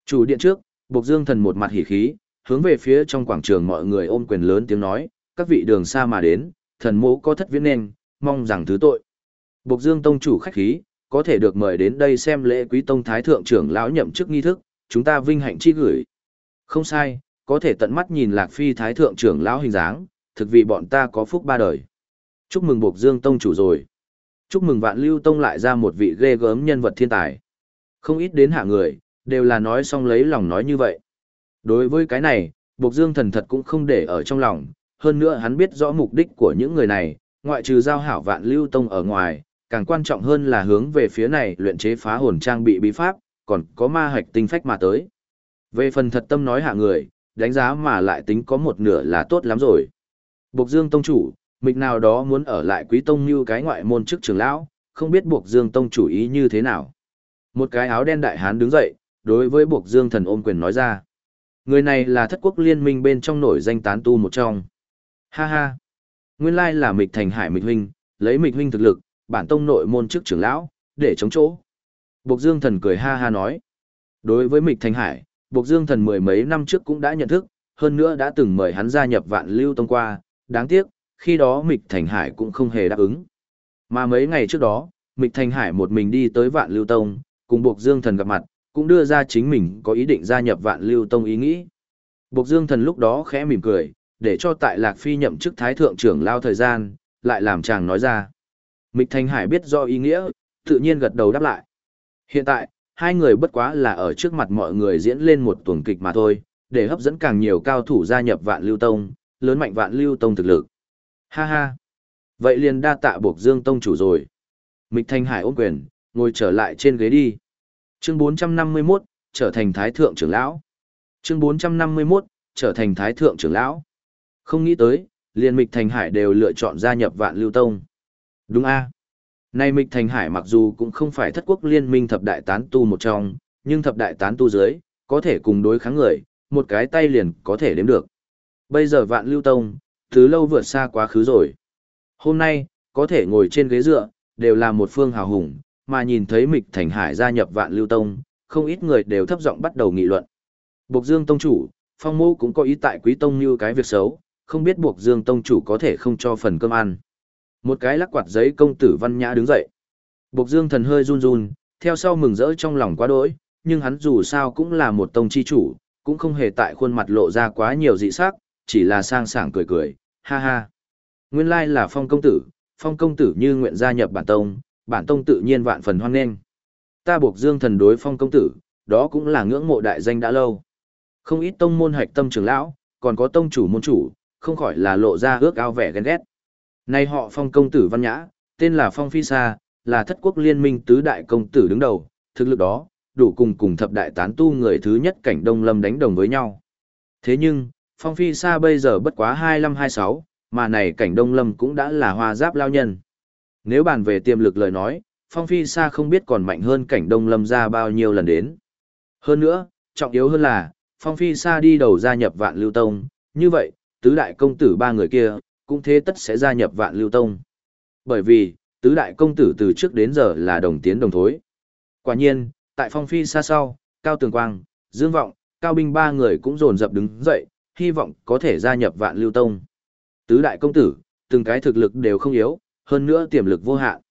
Chủ điện trước, Bộc Dương Thần một mặt hỉ khí, hướng về phía trong quảng trường mọi người ôm quyền lớn tiếng nói, các vị đường xa mà đến, thần mẫu có thất viễn nên, mong rằng thứ tội. Bộc Dương Tông chủ khách khí, có thể được mời đến đây xem lễ quý tông thái thượng trưởng lão nhậm chức nghi thức, chúng ta vinh hạnh chi gửi. Không sai, có thể tận mắt nhìn Lạc Phi thái thượng trưởng lão hình dáng, thực vì bọn ta có phúc ba đời. Chúc mừng Bộc Dương Tông chủ rồi. Chúc mừng Vạn Lưu Tông lại ra một vị ghê gớm nhân vật thiên tài. Không ít đến hạ người, đều là nói xong lấy lòng nói như vậy. Đối với cái này, Bộc Dương thần thật cũng không để ở trong lòng, hơn nữa hắn biết rõ mục đích của những người này, ngoại trừ giao hảo Vạn Lưu Tông ở ngoài, càng quan trọng hơn là hướng về phía này luyện chế phá hồn trang bị bí pháp, còn có ma hạch tinh phách mà tới. Về phần thật tâm nói hạ người, đánh giá mà lại tính có một nửa là tốt lắm rồi. Bộc Dương Tông chủ, mịch nào đó muốn ở lại quý tông như cái ngoại môn chức trưởng lão, không biết buộc Dương Tông chủ ý như thế nào. Một cái áo đen đại hán đứng dậy, đối với buộc Dương thần ôm quyền nói ra. Người này là thất quốc liên minh bên trong nổi danh tán tu một trong. Ha ha. Nguyên lai là mịch thành hải mịch huynh, lấy mịch huynh thực lực, bản tông nội môn chức trưởng lão, để chống chỗ. Buộc Dương thần cười ha ha nói. Đối với mịch thành hải, buộc Dương thần mười mấy năm trước cũng đã nhận thức, hơn nữa đã từng mời hắn gia nhập vạn lưu tông qua, đáng tiếc, khi đó Mịch Thành Hải cũng không hề đáp ứng. Mà mấy ngày trước đó, Mịch Thành Hải một mình đi tới Vạn Lưu Tông, cùng Bộc Dương Thần gặp mặt, cũng đưa ra chính mình có ý định gia nhập Vạn Lưu Tông ý nghĩ. Bộc Dương Thần lúc đó khẽ mỉm cười, để cho tại Lạc Phi nhậm chức Thái Thượng trưởng lao thời gian, lại làm chàng nói ra. Mịch Thành Hải biết do ý nghĩa, tự nhiên gật đầu đáp lại. Hiện tại, hai người bất quá là ở trước mặt mọi người diễn lên một tuần kịch mà thôi, để hấp dẫn càng nhiều cao thủ gia nhập Vạn Lưu Tông, lớn mạnh Vạn Lưu Tông thực lực. Ha ha. Vậy liền đa tạ buộc Dương Tông chủ rồi. Mịch Thanh Hải ôm quyền, ngồi trở lại trên ghế đi. Chương 451, trở thành Thái Thượng trưởng lão. Chương 451, trở thành Thái Thượng trưởng lão. Không nghĩ tới, liền Mịch Thành Hải đều lựa chọn gia nhập Vạn Lưu Tông. Đúng a. Nay Mịch Thành Hải mặc dù cũng không phải thất quốc liên minh thập đại tán tu một trong, nhưng thập đại tán tu dưới, có thể cùng đối kháng người, một cái tay liền có thể đếm được. Bây giờ Vạn Lưu Tông, thứ lâu vượt xa quá khứ rồi. Hôm nay, có thể ngồi trên ghế dựa, đều là một phương hào hùng, mà nhìn thấy Mịch Thành Hải gia nhập vạn lưu tông, không ít người đều thấp giọng bắt đầu nghị luận. Bộc Dương Tông Chủ, Phong Mô cũng có ý tại Quý Tông như cái việc xấu, không biết Bộc Dương Tông Chủ có thể không cho phần cơm ăn. Một cái lắc quạt giấy công tử văn nhã đứng dậy. Bộc Dương thần hơi run run, theo sau mừng rỡ trong lòng quá đỗi, nhưng hắn dù sao cũng là một tông chi chủ, cũng không hề tại khuôn mặt lộ ra quá nhiều dị sắc, chỉ là sang sảng cười cười, ha ha. Nguyên lai là phong công tử, phong công tử như nguyện gia nhập bản tông, bản tông tự nhiên vạn phần hoan nghênh. Ta buộc dương thần đối phong công tử, đó cũng là ngưỡng mộ đại danh đã lâu. Không ít tông môn hạch tâm trưởng lão, còn có tông chủ môn chủ, không khỏi là lộ ra ước ao vẻ ghen ghét. Nay họ phong công tử văn nhã, tên là phong phi sa, là thất quốc liên minh tứ đại công tử đứng đầu, thực lực đó, đủ cùng cùng thập đại tán tu người thứ nhất cảnh đông lâm đánh đồng với nhau. Thế nhưng, Phong Phi Sa bây giờ bất quá 25-26, mà này cảnh Đông Lâm cũng đã là hoa giáp lao nhân. Nếu bàn về tiềm lực lời nói, Phong Phi Sa không biết còn mạnh hơn cảnh Đông Lâm ra bao nhiêu lần đến. Hơn nữa, trọng yếu hơn là, Phong Phi Sa đi đầu gia nhập vạn lưu tông, như vậy, tứ đại công tử ba người kia, cũng thế tất sẽ gia nhập vạn lưu tông. Bởi vì, tứ đại công tử từ trước đến giờ là đồng tiến đồng thối. Quả nhiên, tại Phong Phi Sa sau, Cao Tường Quang, Dương Vọng, Cao Binh ba người cũng dồn dập đứng dậy, hy vọng có thể gia nhập vạn lưu tông. Tứ đại công tử, từng cái thực lực đều không yếu, hơn nữa tiềm lực vô hạn.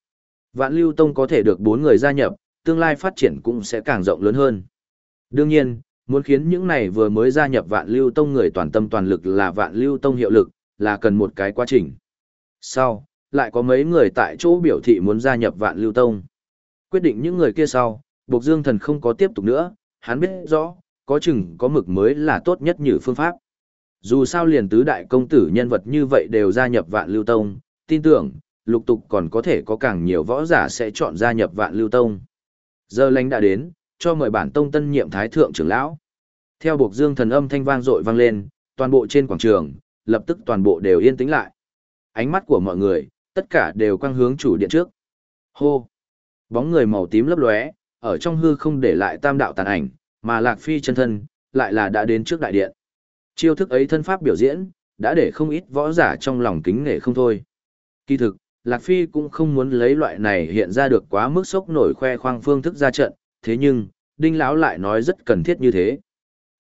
Vạn lưu tông có thể được bốn người gia nhập, tương lai phát triển cũng sẽ càng rộng lớn hơn. Đương nhiên, muốn khiến những này vừa mới gia nhập vạn lưu tông người toàn tâm toàn lực là vạn lưu tông hiệu lực, là cần một cái quá trình. Sau, lại có mấy người tại chỗ biểu thị muốn gia nhập vạn lưu tông. Quyết định những người kia sau, Bộc Dương Thần không có tiếp tục nữa, hắn biết rõ, có chừng có mực mới là tốt nhất như phương pháp. Dù sao liền tứ đại công tử nhân vật như vậy đều gia nhập vạn lưu tông, tin tưởng, lục tục còn có thể có càng nhiều võ giả sẽ chọn gia nhập vạn lưu tông. Giờ lánh đã đến, cho mời bản tông tân nhiệm thái thượng trưởng lão. Theo buộc dương thần âm thanh vang dội vang lên, toàn bộ trên quảng trường, lập tức toàn bộ đều yên tĩnh lại. Ánh mắt của mọi người, tất cả đều quang hướng chủ điện trước. Hô! Bóng người màu tím lấp lóe, ở trong hư không để lại tam đạo tàn ảnh, mà Lạc Phi chân thân, lại là đã đến trước đại điện. Chiêu thức ấy thân pháp biểu diễn, đã để không ít võ giả trong lòng kính nể không thôi. Kỳ thực, Lạc Phi cũng không muốn lấy loại này hiện ra được quá mức sốc nổi khoe khoang phương thức ra trận, thế nhưng, Đinh Lão lại nói rất cần thiết như thế.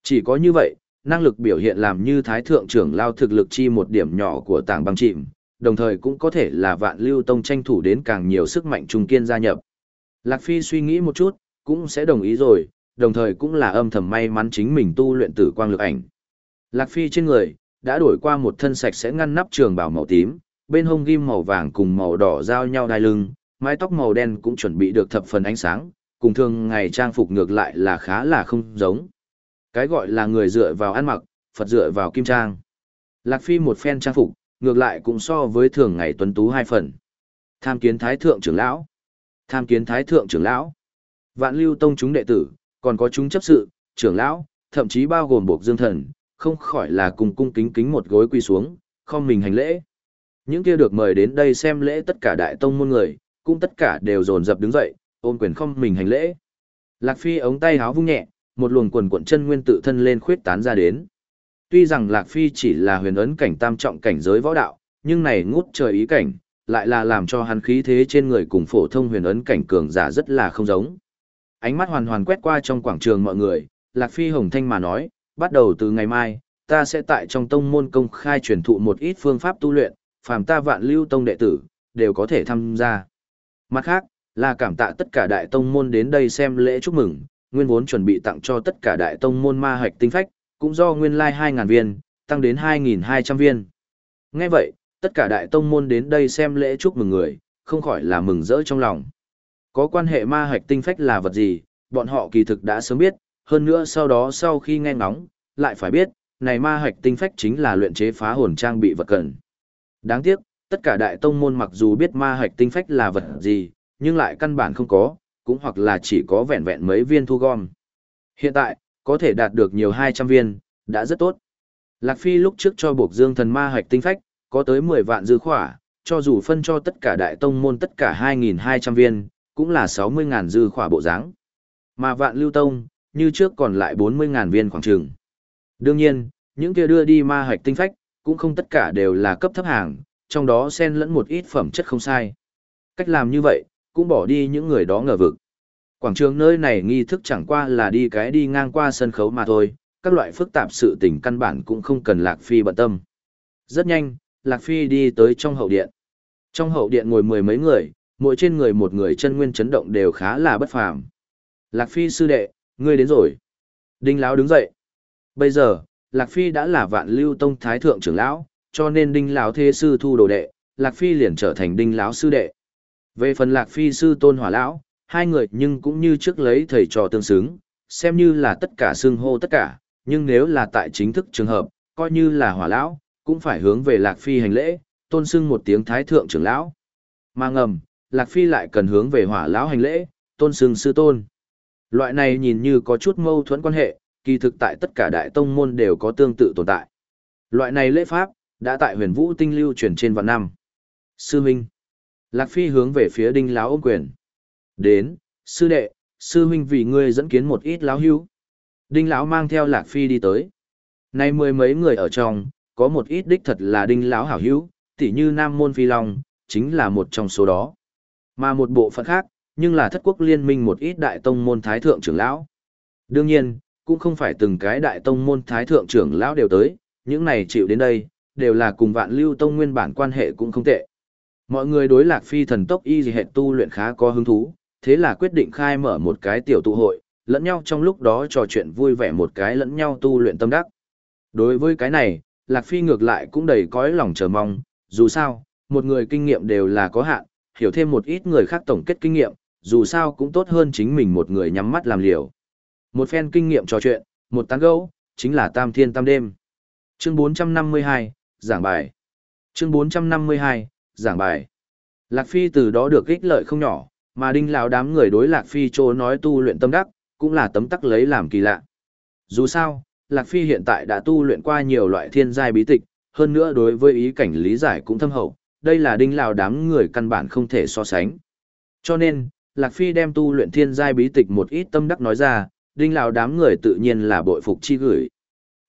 Chỉ có như vậy, năng lực biểu hiện làm như Thái Thượng trưởng lao thực lực chi một điểm nhỏ của tảng băng chìm, đồng thời cũng có thể là vạn lưu tông tranh thủ đến càng nhiều sức mạnh trung kiên gia nhập. Lạc Phi suy nghĩ một chút, cũng sẽ đồng ý rồi, đồng thời cũng là âm thầm may mắn chính mình tu luyện tử quang lực ảnh. Lạc Phi trên người, đã đổi qua một thân sạch sẽ ngăn nắp trường bảo màu tím, bên hông ghim màu vàng cùng màu đỏ giao nhau đai lưng, mái tóc màu đen cũng chuẩn bị được thập phần ánh sáng, cùng thường ngày trang phục ngược lại là khá là không giống. Cái gọi là người dựa vào ăn mặc, Phật dựa vào kim trang. Lạc Phi một phen trang phục, ngược lại cũng so với thường ngày tuấn tú hai phần. Tham kiến Thái Thượng trưởng lão. Tham kiến Thái Thượng trưởng lão. Vạn lưu tông chúng đệ tử, còn có chúng chấp sự, trưởng lão, thậm chí bao gồm buộc dương thần, không khỏi là cùng cung kính kính một gối quỳ xuống, không mình hành lễ. Những kia được mời đến đây xem lễ tất cả đại tông môn người, cũng tất cả đều dồn dập đứng dậy, ôm quyền không mình hành lễ. Lạc Phi ống tay háo vung nhẹ, một luồng quần cuộn chân nguyên tự thân lên khuyết tán ra đến. Tuy rằng Lạc Phi chỉ là huyền ấn cảnh tam trọng cảnh giới võ đạo, nhưng này ngút trời ý cảnh, lại là làm cho hắn khí thế trên người cùng phổ thông huyền ấn cảnh cường giả rất là không giống. Ánh mắt hoàn hoàn quét qua trong quảng trường mọi người, Lạc Phi hồng thanh mà nói, bắt đầu từ ngày mai, ta sẽ tại trong tông môn công khai truyền thụ một ít phương pháp tu luyện, phàm ta vạn lưu tông đệ tử, đều có thể tham gia. Mặt khác, là cảm tạ tất cả đại tông môn đến đây xem lễ chúc mừng, nguyên vốn chuẩn bị tặng cho tất cả đại tông môn ma hạch tinh phách, cũng do nguyên lai like 2.000 viên, tăng đến 2.200 viên. Nghe vậy, tất cả đại tông môn đến đây xem lễ chúc mừng người, không khỏi là mừng rỡ trong lòng. Có quan hệ ma hạch tinh phách là vật gì, bọn họ kỳ thực đã sớm biết, hơn nữa sau đó sau khi nghe ngóng, lại phải biết, này ma hạch tinh phách chính là luyện chế phá hồn trang bị vật cần. Đáng tiếc, tất cả đại tông môn mặc dù biết ma hạch tinh phách là vật gì, nhưng lại căn bản không có, cũng hoặc là chỉ có vẹn vẹn mấy viên thu gom. Hiện tại, có thể đạt được nhiều 200 viên, đã rất tốt. Lạc Phi lúc trước cho buộc dương thần ma hạch tinh phách, có tới 10 vạn dư khỏa, cho dù phân cho tất cả đại tông môn tất cả 2.200 viên, cũng là 60.000 dư khỏa bộ dáng Mà vạn lưu tông, như trước còn lại 40.000 viên khoảng trường. Đương nhiên, những kia đưa đi ma hạch tinh phách, cũng không tất cả đều là cấp thấp hàng, trong đó xen lẫn một ít phẩm chất không sai. Cách làm như vậy, cũng bỏ đi những người đó ngờ vực. Quảng trường nơi này nghi thức chẳng qua là đi cái đi ngang qua sân khấu mà thôi, các loại phức tạp sự tình căn bản cũng không cần Lạc Phi bận tâm. Rất nhanh, Lạc Phi đi tới trong hậu điện. Trong hậu điện ngồi mười mấy người, mỗi trên người một người chân nguyên chấn động đều khá là bất phàm. Lạc Phi sư đệ, ngươi đến rồi. Đinh Lão đứng dậy. Bây giờ, Lạc Phi đã là vạn lưu tông thái thượng trưởng lão, cho nên Đinh Lão thế sư thu đồ đệ, Lạc Phi liền trở thành Đinh Lão sư đệ. Về phần Lạc Phi sư tôn hỏa lão, hai người nhưng cũng như trước lấy thầy trò tương xứng, xem như là tất cả xưng hô tất cả, nhưng nếu là tại chính thức trường hợp, coi như là hỏa lão, cũng phải hướng về Lạc Phi hành lễ, tôn xưng một tiếng thái thượng trưởng lão. Mà ngầm, Lạc Phi lại cần hướng về hỏa lão hành lễ, tôn xưng sư tôn. Loại này nhìn như có chút mâu thuẫn quan hệ, kỳ thực tại tất cả đại tông môn đều có tương tự tồn tại. Loại này lễ pháp, đã tại huyền vũ tinh lưu truyền trên vạn năm. Sư Minh. Lạc Phi hướng về phía đinh lão ôm quyền. Đến, sư đệ, sư huynh vì ngươi dẫn kiến một ít lão hưu. Đinh lão mang theo Lạc Phi đi tới. Nay mười mấy người ở trong, có một ít đích thật là đinh lão hảo hữu, tỉ như Nam Môn Phi Long, chính là một trong số đó. Mà một bộ phận khác, nhưng là thất quốc liên minh một ít đại tông môn thái thượng trưởng lão. Đương nhiên, cũng không phải từng cái đại tông môn thái thượng trưởng lão đều tới, những này chịu đến đây, đều là cùng vạn lưu tông nguyên bản quan hệ cũng không tệ. Mọi người đối lạc phi thần tốc y gì hệ tu luyện khá có hứng thú, thế là quyết định khai mở một cái tiểu tụ hội, lẫn nhau trong lúc đó trò chuyện vui vẻ một cái lẫn nhau tu luyện tâm đắc. Đối với cái này, Lạc Phi ngược lại cũng đầy cõi lòng chờ mong, dù sao, một người kinh nghiệm đều là có hạn, hiểu thêm một ít người khác tổng kết kinh nghiệm, dù sao cũng tốt hơn chính mình một người nhắm mắt làm liều. Một phen kinh nghiệm trò chuyện, một tán gấu, chính là tam thiên tam đêm. Chương 452, giảng bài. Chương 452, giảng bài. Lạc Phi từ đó được ích lợi không nhỏ, mà đinh lão đám người đối Lạc Phi chỗ nói tu luyện tâm đắc, cũng là tấm tắc lấy làm kỳ lạ. Dù sao, Lạc Phi hiện tại đã tu luyện qua nhiều loại thiên giai bí tịch, hơn nữa đối với ý cảnh lý giải cũng thâm hậu, đây là đinh lão đám người căn bản không thể so sánh. Cho nên, Lạc Phi đem tu luyện thiên giai bí tịch một ít tâm đắc nói ra, đinh lão đám người tự nhiên là bội phục chi gửi.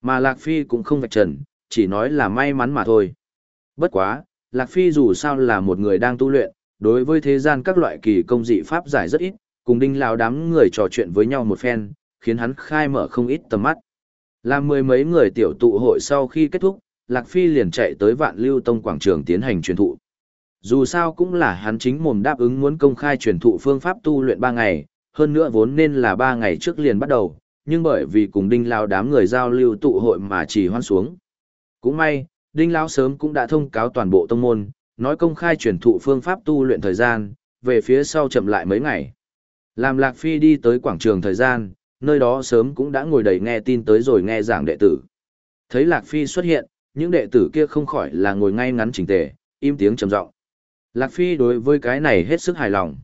Mà Lạc Phi cũng không vạch trần, chỉ nói là may mắn mà thôi. Bất quá, Lạc Phi dù sao là một người đang tu luyện, đối với thế gian các loại kỳ công dị pháp giải rất ít, cùng đinh lão đám người trò chuyện với nhau một phen, khiến hắn khai mở không ít tầm mắt. Làm mười mấy người tiểu tụ hội sau khi kết thúc, Lạc Phi liền chạy tới Vạn Lưu Tông quảng trường tiến hành truyền thụ. Dù sao cũng là hắn chính mồm đáp ứng muốn công khai truyền thụ phương pháp tu luyện 3 ngày, hơn nữa vốn nên là ba ngày trước liền bắt đầu, nhưng bởi vì cùng Đinh lao đám người giao lưu tụ hội mà chỉ hoan xuống. Cũng may, Đinh lao sớm cũng đã thông cáo toàn bộ tông môn, nói công khai truyền thụ phương pháp tu luyện thời gian, về phía sau chậm lại mấy ngày. Làm Lạc Phi đi tới quảng trường thời gian, nơi đó sớm cũng đã ngồi đầy nghe tin tới rồi nghe giảng đệ tử. Thấy Lạc Phi xuất hiện, những đệ tử kia không khỏi là ngồi ngay ngắn chỉnh tề, im tiếng trầm giọng. Lạc Phi đối với cái này hết sức hài lòng.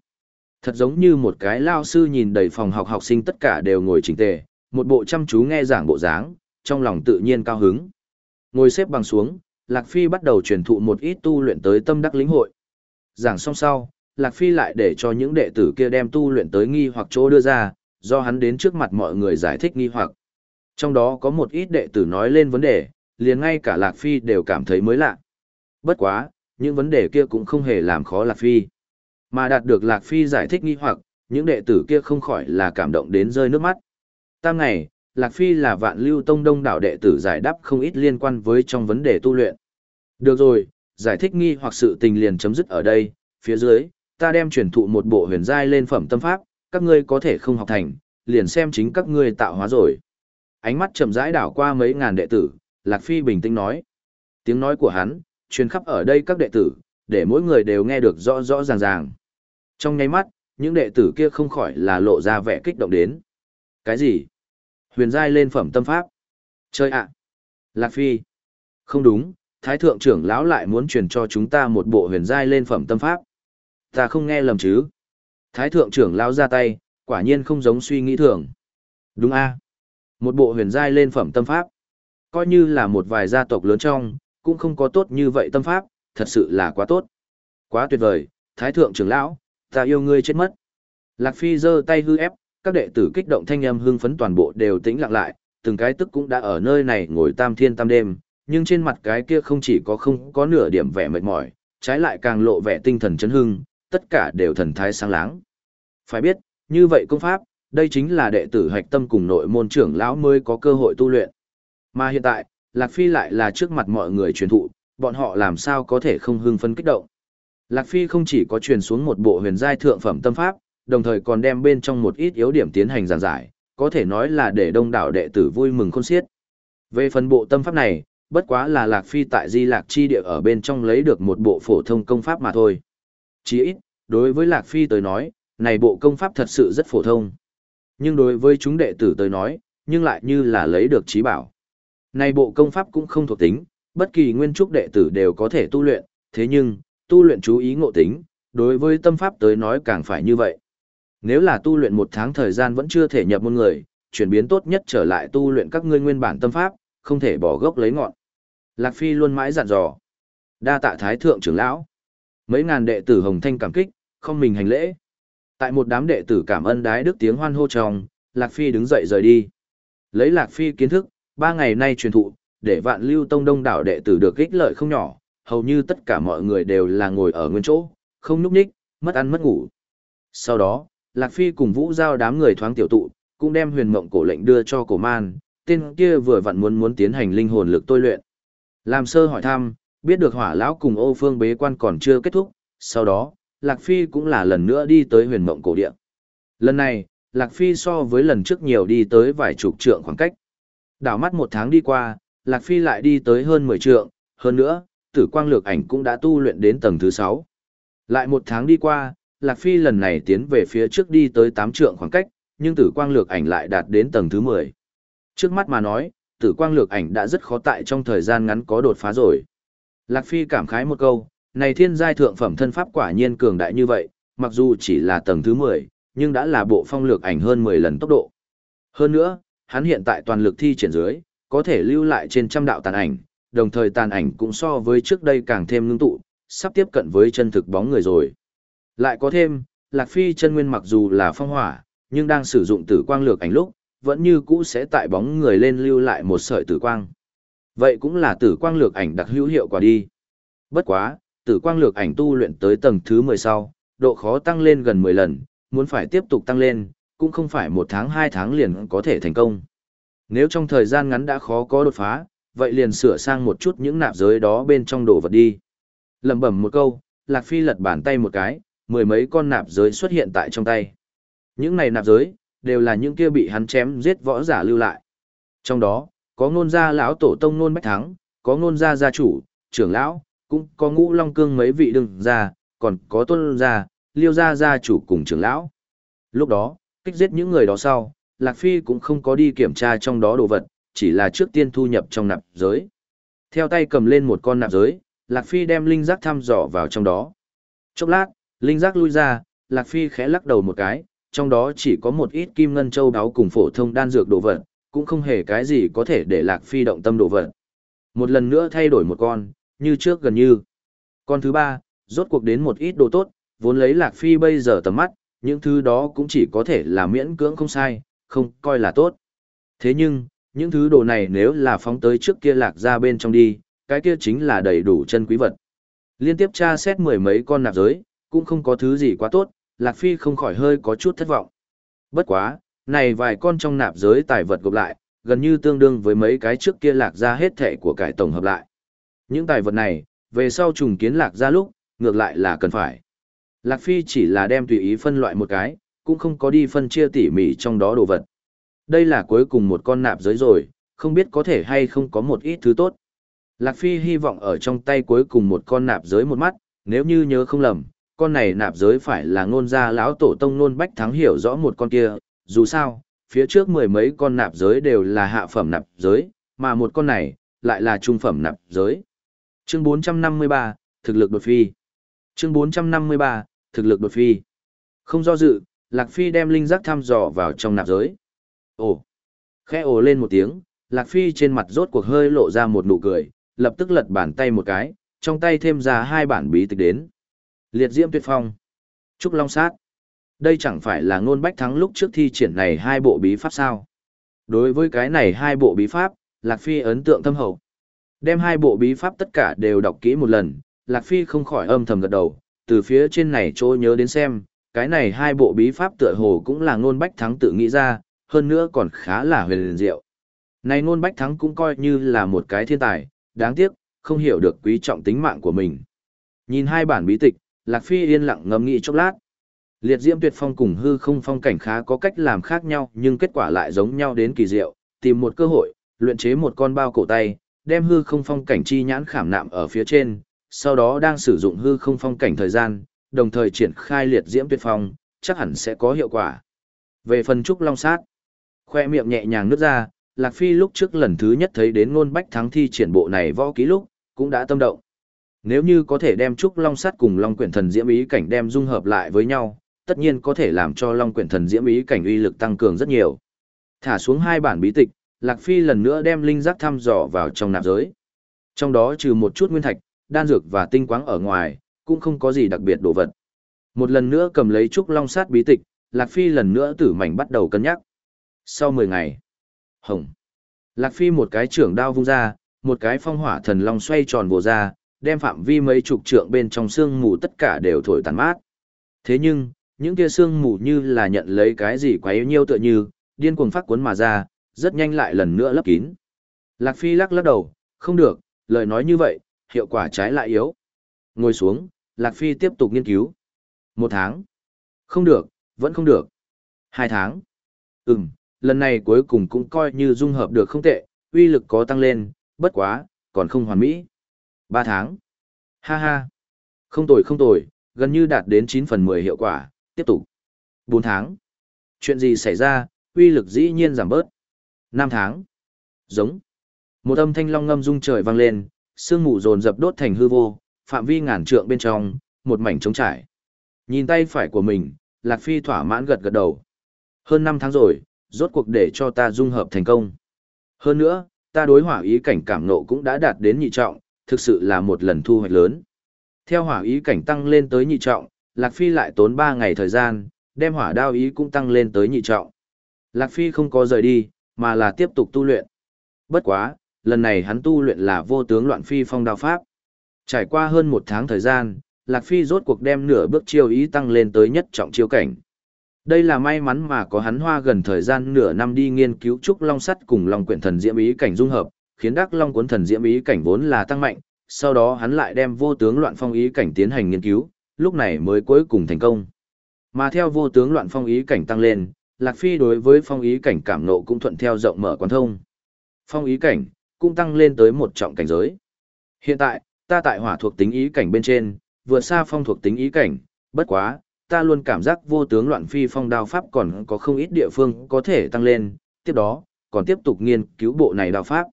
Thật giống như một cái lao sư nhìn đầy phòng học học sinh tất cả đều ngồi chỉnh tề, một bộ chăm chú nghe giảng bộ dáng, trong lòng tự nhiên cao hứng. Ngồi xếp bằng xuống, Lạc Phi bắt đầu truyền thụ một ít tu luyện tới tâm đắc lĩnh hội. Giảng xong sau, Lạc Phi lại để cho những đệ tử kia đem tu luyện tới nghi hoặc chỗ đưa ra, do hắn đến trước mặt mọi người giải thích nghi hoặc. Trong đó có một ít đệ tử nói lên vấn đề, liền ngay cả Lạc Phi đều cảm thấy mới lạ. Bất quá, những vấn đề kia cũng không hề làm khó Lạc Phi. Mà đạt được Lạc Phi giải thích nghi hoặc, những đệ tử kia không khỏi là cảm động đến rơi nước mắt. Tam ngày, Lạc Phi là vạn lưu tông đông đảo đệ tử giải đáp không ít liên quan với trong vấn đề tu luyện. Được rồi, giải thích nghi hoặc sự tình liền chấm dứt ở đây, phía dưới, ta đem truyền thụ một bộ huyền giai lên phẩm tâm pháp, các ngươi có thể không học thành, liền xem chính các ngươi tạo hóa rồi. Ánh mắt chậm rãi đảo qua mấy ngàn đệ tử, Lạc Phi bình tĩnh nói. Tiếng nói của hắn, truyền khắp ở đây các đệ tử, để mỗi người đều nghe được rõ rõ ràng ràng. Trong nháy mắt, những đệ tử kia không khỏi là lộ ra vẻ kích động đến. Cái gì? Huyền giai lên phẩm tâm pháp. Chơi ạ. Lạc Phi. Không đúng, Thái Thượng trưởng lão lại muốn truyền cho chúng ta một bộ huyền giai lên phẩm tâm pháp. Ta không nghe lầm chứ. Thái Thượng trưởng lão ra tay, quả nhiên không giống suy nghĩ thường. Đúng a Một bộ huyền giai lên phẩm tâm pháp. Coi như là một vài gia tộc lớn trong, cũng không có tốt như vậy tâm pháp, thật sự là quá tốt. Quá tuyệt vời, Thái Thượng trưởng lão, ta yêu ngươi chết mất. Lạc Phi giơ tay hư ép, các đệ tử kích động thanh âm hưng phấn toàn bộ đều tĩnh lặng lại, từng cái tức cũng đã ở nơi này ngồi tam thiên tam đêm, nhưng trên mặt cái kia không chỉ có không có nửa điểm vẻ mệt mỏi, trái lại càng lộ vẻ tinh thần chấn hưng, tất cả đều thần thái sáng láng. Phải biết, như vậy công pháp, đây chính là đệ tử hạch tâm cùng nội môn trưởng lão mới có cơ hội tu luyện. Mà hiện tại, Lạc Phi lại là trước mặt mọi người truyền thụ, bọn họ làm sao có thể không hưng phấn kích động. Lạc Phi không chỉ có truyền xuống một bộ huyền giai thượng phẩm tâm pháp, đồng thời còn đem bên trong một ít yếu điểm tiến hành giảng giải, có thể nói là để đông đảo đệ tử vui mừng khôn xiết. Về phần bộ tâm pháp này, bất quá là Lạc Phi tại Di Lạc Chi địa ở bên trong lấy được một bộ phổ thông công pháp mà thôi. Chỉ ít, đối với Lạc Phi tới nói, này bộ công pháp thật sự rất phổ thông. Nhưng đối với chúng đệ tử tới nói, nhưng lại như là lấy được trí bảo. Này bộ công pháp cũng không thuộc tính, bất kỳ nguyên trúc đệ tử đều có thể tu luyện, thế nhưng, tu luyện chú ý ngộ tính, đối với tâm pháp tới nói càng phải như vậy. Nếu là tu luyện một tháng thời gian vẫn chưa thể nhập môn người, chuyển biến tốt nhất trở lại tu luyện các ngươi nguyên bản tâm pháp, không thể bỏ gốc lấy ngọn. Lạc Phi luôn mãi dặn dò. Đa tạ thái thượng trưởng lão. Mấy ngàn đệ tử hồng thanh cảm kích, không mình hành lễ. Tại một đám đệ tử cảm ơn đái đức tiếng hoan hô trong, Lạc Phi đứng dậy rời đi. Lấy Lạc Phi kiến thức, ba ngày nay truyền thụ, để vạn lưu tông đông đảo đệ tử được ích lợi không nhỏ, hầu như tất cả mọi người đều là ngồi ở nguyên chỗ, không núp ních, mất ăn mất ngủ. Sau đó, Lạc Phi cùng Vũ Giao đám người thoáng tiểu tụ, cũng đem huyền mộng cổ lệnh đưa cho cổ man, tên kia vừa vặn muốn muốn tiến hành linh hồn lực tôi luyện. Làm sơ hỏi thăm, biết được hỏa lão cùng ô phương bế quan còn chưa kết thúc, sau đó, Lạc Phi cũng là lần nữa đi tới huyền mộng cổ địa. Lần này, Lạc Phi so với lần trước nhiều đi tới vài chục trượng khoảng cách. Đảo mắt một tháng đi qua, Lạc Phi lại đi tới hơn 10 trượng, hơn nữa, tử quang lược ảnh cũng đã tu luyện đến tầng thứ 6. Lại một tháng đi qua, Lạc Phi lần này tiến về phía trước đi tới 8 trượng khoảng cách, nhưng tử quang lược ảnh lại đạt đến tầng thứ 10. Trước mắt mà nói, tử quang lược ảnh đã rất khó tại trong thời gian ngắn có đột phá rồi. Lạc Phi cảm khái một câu, này thiên giai thượng phẩm thân pháp quả nhiên cường đại như vậy, mặc dù chỉ là tầng thứ 10, nhưng đã là bộ phong lược ảnh hơn 10 lần tốc độ. Hơn nữa, hắn hiện tại toàn lực thi triển dưới, có thể lưu lại trên trăm đạo tàn ảnh, đồng thời tàn ảnh cũng so với trước đây càng thêm ngưng tụ, sắp tiếp cận với chân thực bóng người rồi. Lại có thêm, Lạc Phi chân nguyên mặc dù là phong hỏa, nhưng đang sử dụng tử quang lược ảnh lúc, vẫn như cũ sẽ tại bóng người lên lưu lại một sợi tử quang. Vậy cũng là tử quang lược ảnh đặc hữu hiệu quả đi. Bất quá, tử quang lược ảnh tu luyện tới tầng thứ 10 sau, độ khó tăng lên gần 10 lần, muốn phải tiếp tục tăng lên, cũng không phải một tháng hai tháng liền có thể thành công. Nếu trong thời gian ngắn đã khó có đột phá, vậy liền sửa sang một chút những nạp giới đó bên trong đồ vật đi. Lẩm bẩm một câu, Lạc Phi lật bàn tay một cái, mười mấy con nạp giới xuất hiện tại trong tay. Những này nạp giới, đều là những kia bị hắn chém giết võ giả lưu lại. Trong đó, có ngôn gia lão tổ tông nôn bách thắng, có ngôn gia gia chủ, trưởng lão, cũng có ngũ long cương mấy vị đừng gia, còn có tôn gia, liêu gia gia chủ cùng trưởng lão. Lúc đó, kích giết những người đó sau, Lạc Phi cũng không có đi kiểm tra trong đó đồ vật, chỉ là trước tiên thu nhập trong nạp giới. Theo tay cầm lên một con nạp giới, Lạc Phi đem linh giác thăm dò vào trong đó. Chốc lát, linh giác lui ra, Lạc Phi khẽ lắc đầu một cái, trong đó chỉ có một ít kim ngân châu đáo cùng phổ thông đan dược đồ vật, cũng không hề cái gì có thể để Lạc Phi động tâm đồ vật. Một lần nữa thay đổi một con, như trước gần như. Con thứ ba, rốt cuộc đến một ít đồ tốt, vốn lấy Lạc Phi bây giờ tầm mắt, những thứ đó cũng chỉ có thể là miễn cưỡng không sai, không coi là tốt. Thế nhưng, những thứ đồ này nếu là phóng tới trước kia lạc ra bên trong đi, cái kia chính là đầy đủ chân quý vật. Liên tiếp tra xét mười mấy con nạp giới, cũng không có thứ gì quá tốt, Lạc Phi không khỏi hơi có chút thất vọng. Bất quá, này vài con trong nạp giới tài vật gộp lại, gần như tương đương với mấy cái trước kia lạc ra hết thẻ của cải tổng hợp lại. Những tài vật này, về sau trùng kiến lạc ra lúc, ngược lại là cần phải. Lạc Phi chỉ là đem tùy ý phân loại một cái, cũng không có đi phân chia tỉ mỉ trong đó đồ vật. Đây là cuối cùng một con nạp giới rồi, không biết có thể hay không có một ít thứ tốt. Lạc Phi hy vọng ở trong tay cuối cùng một con nạp giới một mắt, nếu như nhớ không lầm, con này nạp giới phải là ngôn gia lão tổ tông nôn bách thắng hiểu rõ một con kia, dù sao, phía trước mười mấy con nạp giới đều là hạ phẩm nạp giới, mà một con này, lại là trung phẩm nạp giới. Chương 453, thực lực đột phi. Chương 453, thực lực đột phi. Không do dự, Lạc Phi đem linh giác thăm dò vào trong nạp giới. Ồ! Khẽ ồ lên một tiếng, Lạc Phi trên mặt rốt cuộc hơi lộ ra một nụ cười, lập tức lật bàn tay một cái, trong tay thêm ra hai bản bí tịch đến. Liệt Diễm Tuyệt Phong. Trúc Long Sát. Đây chẳng phải là ngôn bách thắng lúc trước thi triển này hai bộ bí pháp sao. Đối với cái này hai bộ bí pháp, Lạc Phi ấn tượng thâm hậu. Đem hai bộ bí pháp tất cả đều đọc kỹ một lần, Lạc Phi không khỏi âm thầm gật đầu, từ phía trên này trôi nhớ đến xem, cái này hai bộ bí pháp tựa hồ cũng là ngôn bách thắng tự nghĩ ra, hơn nữa còn khá là huyền diệu. Này ngôn bách thắng cũng coi như là một cái thiên tài, đáng tiếc, không hiểu được quý trọng tính mạng của mình. Nhìn hai bản bí tịch, Lạc Phi yên lặng ngâm nghĩ chốc lát. Liệt diễm tuyệt phong cùng hư không phong cảnh khá có cách làm khác nhau nhưng kết quả lại giống nhau đến kỳ diệu, tìm một cơ hội, luyện chế một con bao cổ tay, đem hư không phong cảnh chi nhãn khảm nạm ở phía trên, sau đó đang sử dụng hư không phong cảnh thời gian, đồng thời triển khai liệt diễm tuyệt phong, chắc hẳn sẽ có hiệu quả. Về phần trúc long sát, khoe miệng nhẹ nhàng nứt ra, Lạc Phi lúc trước lần thứ nhất thấy đến ngôn bách thắng thi triển bộ này võ ký lúc, cũng đã tâm động. Nếu như có thể đem trúc long sát cùng long quyển thần diễm ý cảnh đem dung hợp lại với nhau, tất nhiên có thể làm cho long quyển thần diễm ý cảnh uy lực tăng cường rất nhiều. Thả xuống hai bản bí tịch, Lạc Phi lần nữa đem linh giác thăm dò vào trong nạp giới. Trong đó trừ một chút nguyên thạch, đan dược và tinh quáng ở ngoài, cũng không có gì đặc biệt đồ vật. Một lần nữa cầm lấy trúc long sát bí tịch, Lạc Phi lần nữa tử mảnh bắt đầu cân nhắc. Sau 10 ngày, hồng. Lạc Phi một cái trưởng đao vung ra, một cái phong hỏa thần long xoay tròn vồ ra, đem phạm vi mấy chục trượng bên trong xương mù tất cả đều thổi tàn mát. Thế nhưng, những kia xương mù như là nhận lấy cái gì quá yếu nhiêu tựa như, điên cuồng phát cuốn mà ra, rất nhanh lại lần nữa lấp kín. Lạc Phi lắc lắc đầu, không được, lời nói như vậy, hiệu quả trái lại yếu. Ngồi xuống, Lạc Phi tiếp tục nghiên cứu. Một tháng. Không được, vẫn không được. Hai tháng. Ừm, lần này cuối cùng cũng coi như dung hợp được không tệ, uy lực có tăng lên, bất quá, còn không hoàn mỹ. Ba tháng. Ha ha. Không tồi không tồi, gần như đạt đến 9 phần 10 hiệu quả, tiếp tục. Bốn tháng. Chuyện gì xảy ra, uy lực dĩ nhiên giảm bớt. Năm tháng. Giống. Một âm thanh long ngâm rung trời vang lên, sương mù dồn dập đốt thành hư vô, phạm vi ngàn trượng bên trong, một mảnh trống trải. Nhìn tay phải của mình, Lạc Phi thỏa mãn gật gật đầu. Hơn 5 tháng rồi, rốt cuộc để cho ta dung hợp thành công. Hơn nữa, ta đối hỏa ý cảnh cảm nộ cũng đã đạt đến nhị trọng, thực sự là một lần thu hoạch lớn. Theo hỏa ý cảnh tăng lên tới nhị trọng, Lạc Phi lại tốn 3 ngày thời gian, đem hỏa đao ý cũng tăng lên tới nhị trọng. Lạc Phi không có rời đi, mà là tiếp tục tu luyện. Bất quá, lần này hắn tu luyện là vô tướng loạn phi phong đao pháp. Trải qua hơn một tháng thời gian, Lạc Phi rốt cuộc đem nửa bước chiêu ý tăng lên tới nhất trọng chiêu cảnh. Đây là may mắn mà có hắn hoa gần thời gian nửa năm đi nghiên cứu trúc long sắt cùng long quyển thần diễm ý cảnh dung hợp, khiến đắc long cuốn thần diễm ý cảnh vốn là tăng mạnh, sau đó hắn lại đem vô tướng loạn phong ý cảnh tiến hành nghiên cứu, lúc này mới cuối cùng thành công. Mà theo vô tướng loạn phong ý cảnh tăng lên, Lạc Phi đối với phong ý cảnh cảm nộ cũng thuận theo rộng mở quan thông. Phong ý cảnh cũng tăng lên tới một trọng cảnh giới. Hiện tại, ta tại hỏa thuộc tính ý cảnh bên trên, vượt xa phong thuộc tính ý cảnh, bất quá, ta luôn cảm giác vô tướng loạn phi phong đao pháp còn có không ít địa phương có thể tăng lên, tiếp đó, còn tiếp tục nghiên cứu bộ này đao pháp.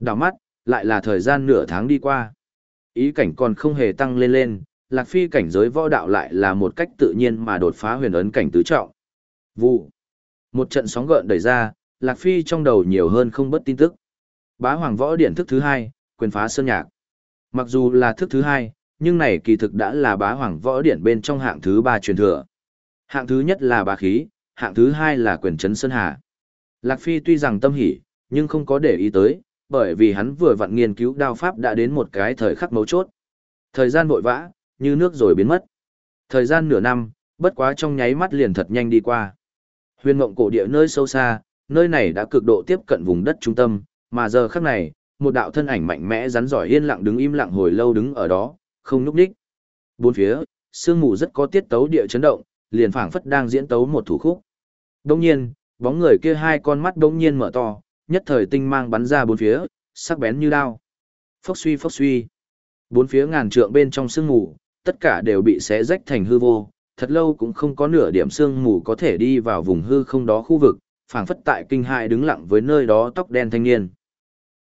Đào mắt, lại là thời gian nửa tháng đi qua. Ý cảnh còn không hề tăng lên lên, lạc phi cảnh giới võ đạo lại là một cách tự nhiên mà đột phá huyền ấn cảnh tứ trọng. Vụ. Một trận sóng gợn đẩy ra, lạc phi trong đầu nhiều hơn không bất tin tức. Bá hoàng võ điển thức thứ hai, quyền phá sơn nhạc. Mặc dù là thức thứ hai, nhưng này kỳ thực đã là bá hoàng võ điển bên trong hạng thứ ba truyền thừa. Hạng thứ nhất là bá khí, hạng thứ hai là quyền trấn sơn hà. Lạc Phi tuy rằng tâm hỉ, nhưng không có để ý tới, bởi vì hắn vừa vặn nghiên cứu đao pháp đã đến một cái thời khắc mấu chốt. Thời gian vội vã, như nước rồi biến mất. Thời gian nửa năm, bất quá trong nháy mắt liền thật nhanh đi qua. Huyền mộng cổ địa nơi sâu xa, nơi này đã cực độ tiếp cận vùng đất trung tâm, mà giờ khắc này, một đạo thân ảnh mạnh mẽ rắn giỏi yên lặng đứng im lặng hồi lâu đứng ở đó, không núp đích. Bốn phía, sương mù rất có tiết tấu địa chấn động, liền phảng phất đang diễn tấu một thủ khúc. Đông nhiên, bóng người kia hai con mắt đông nhiên mở to, nhất thời tinh mang bắn ra bốn phía, sắc bén như đao. Phốc suy phốc suy. Bốn phía ngàn trượng bên trong sương mù, tất cả đều bị xé rách thành hư vô, thật lâu cũng không có nửa điểm sương mù có thể đi vào vùng hư không đó khu vực, phảng phất tại kinh hại đứng lặng với nơi đó tóc đen thanh niên.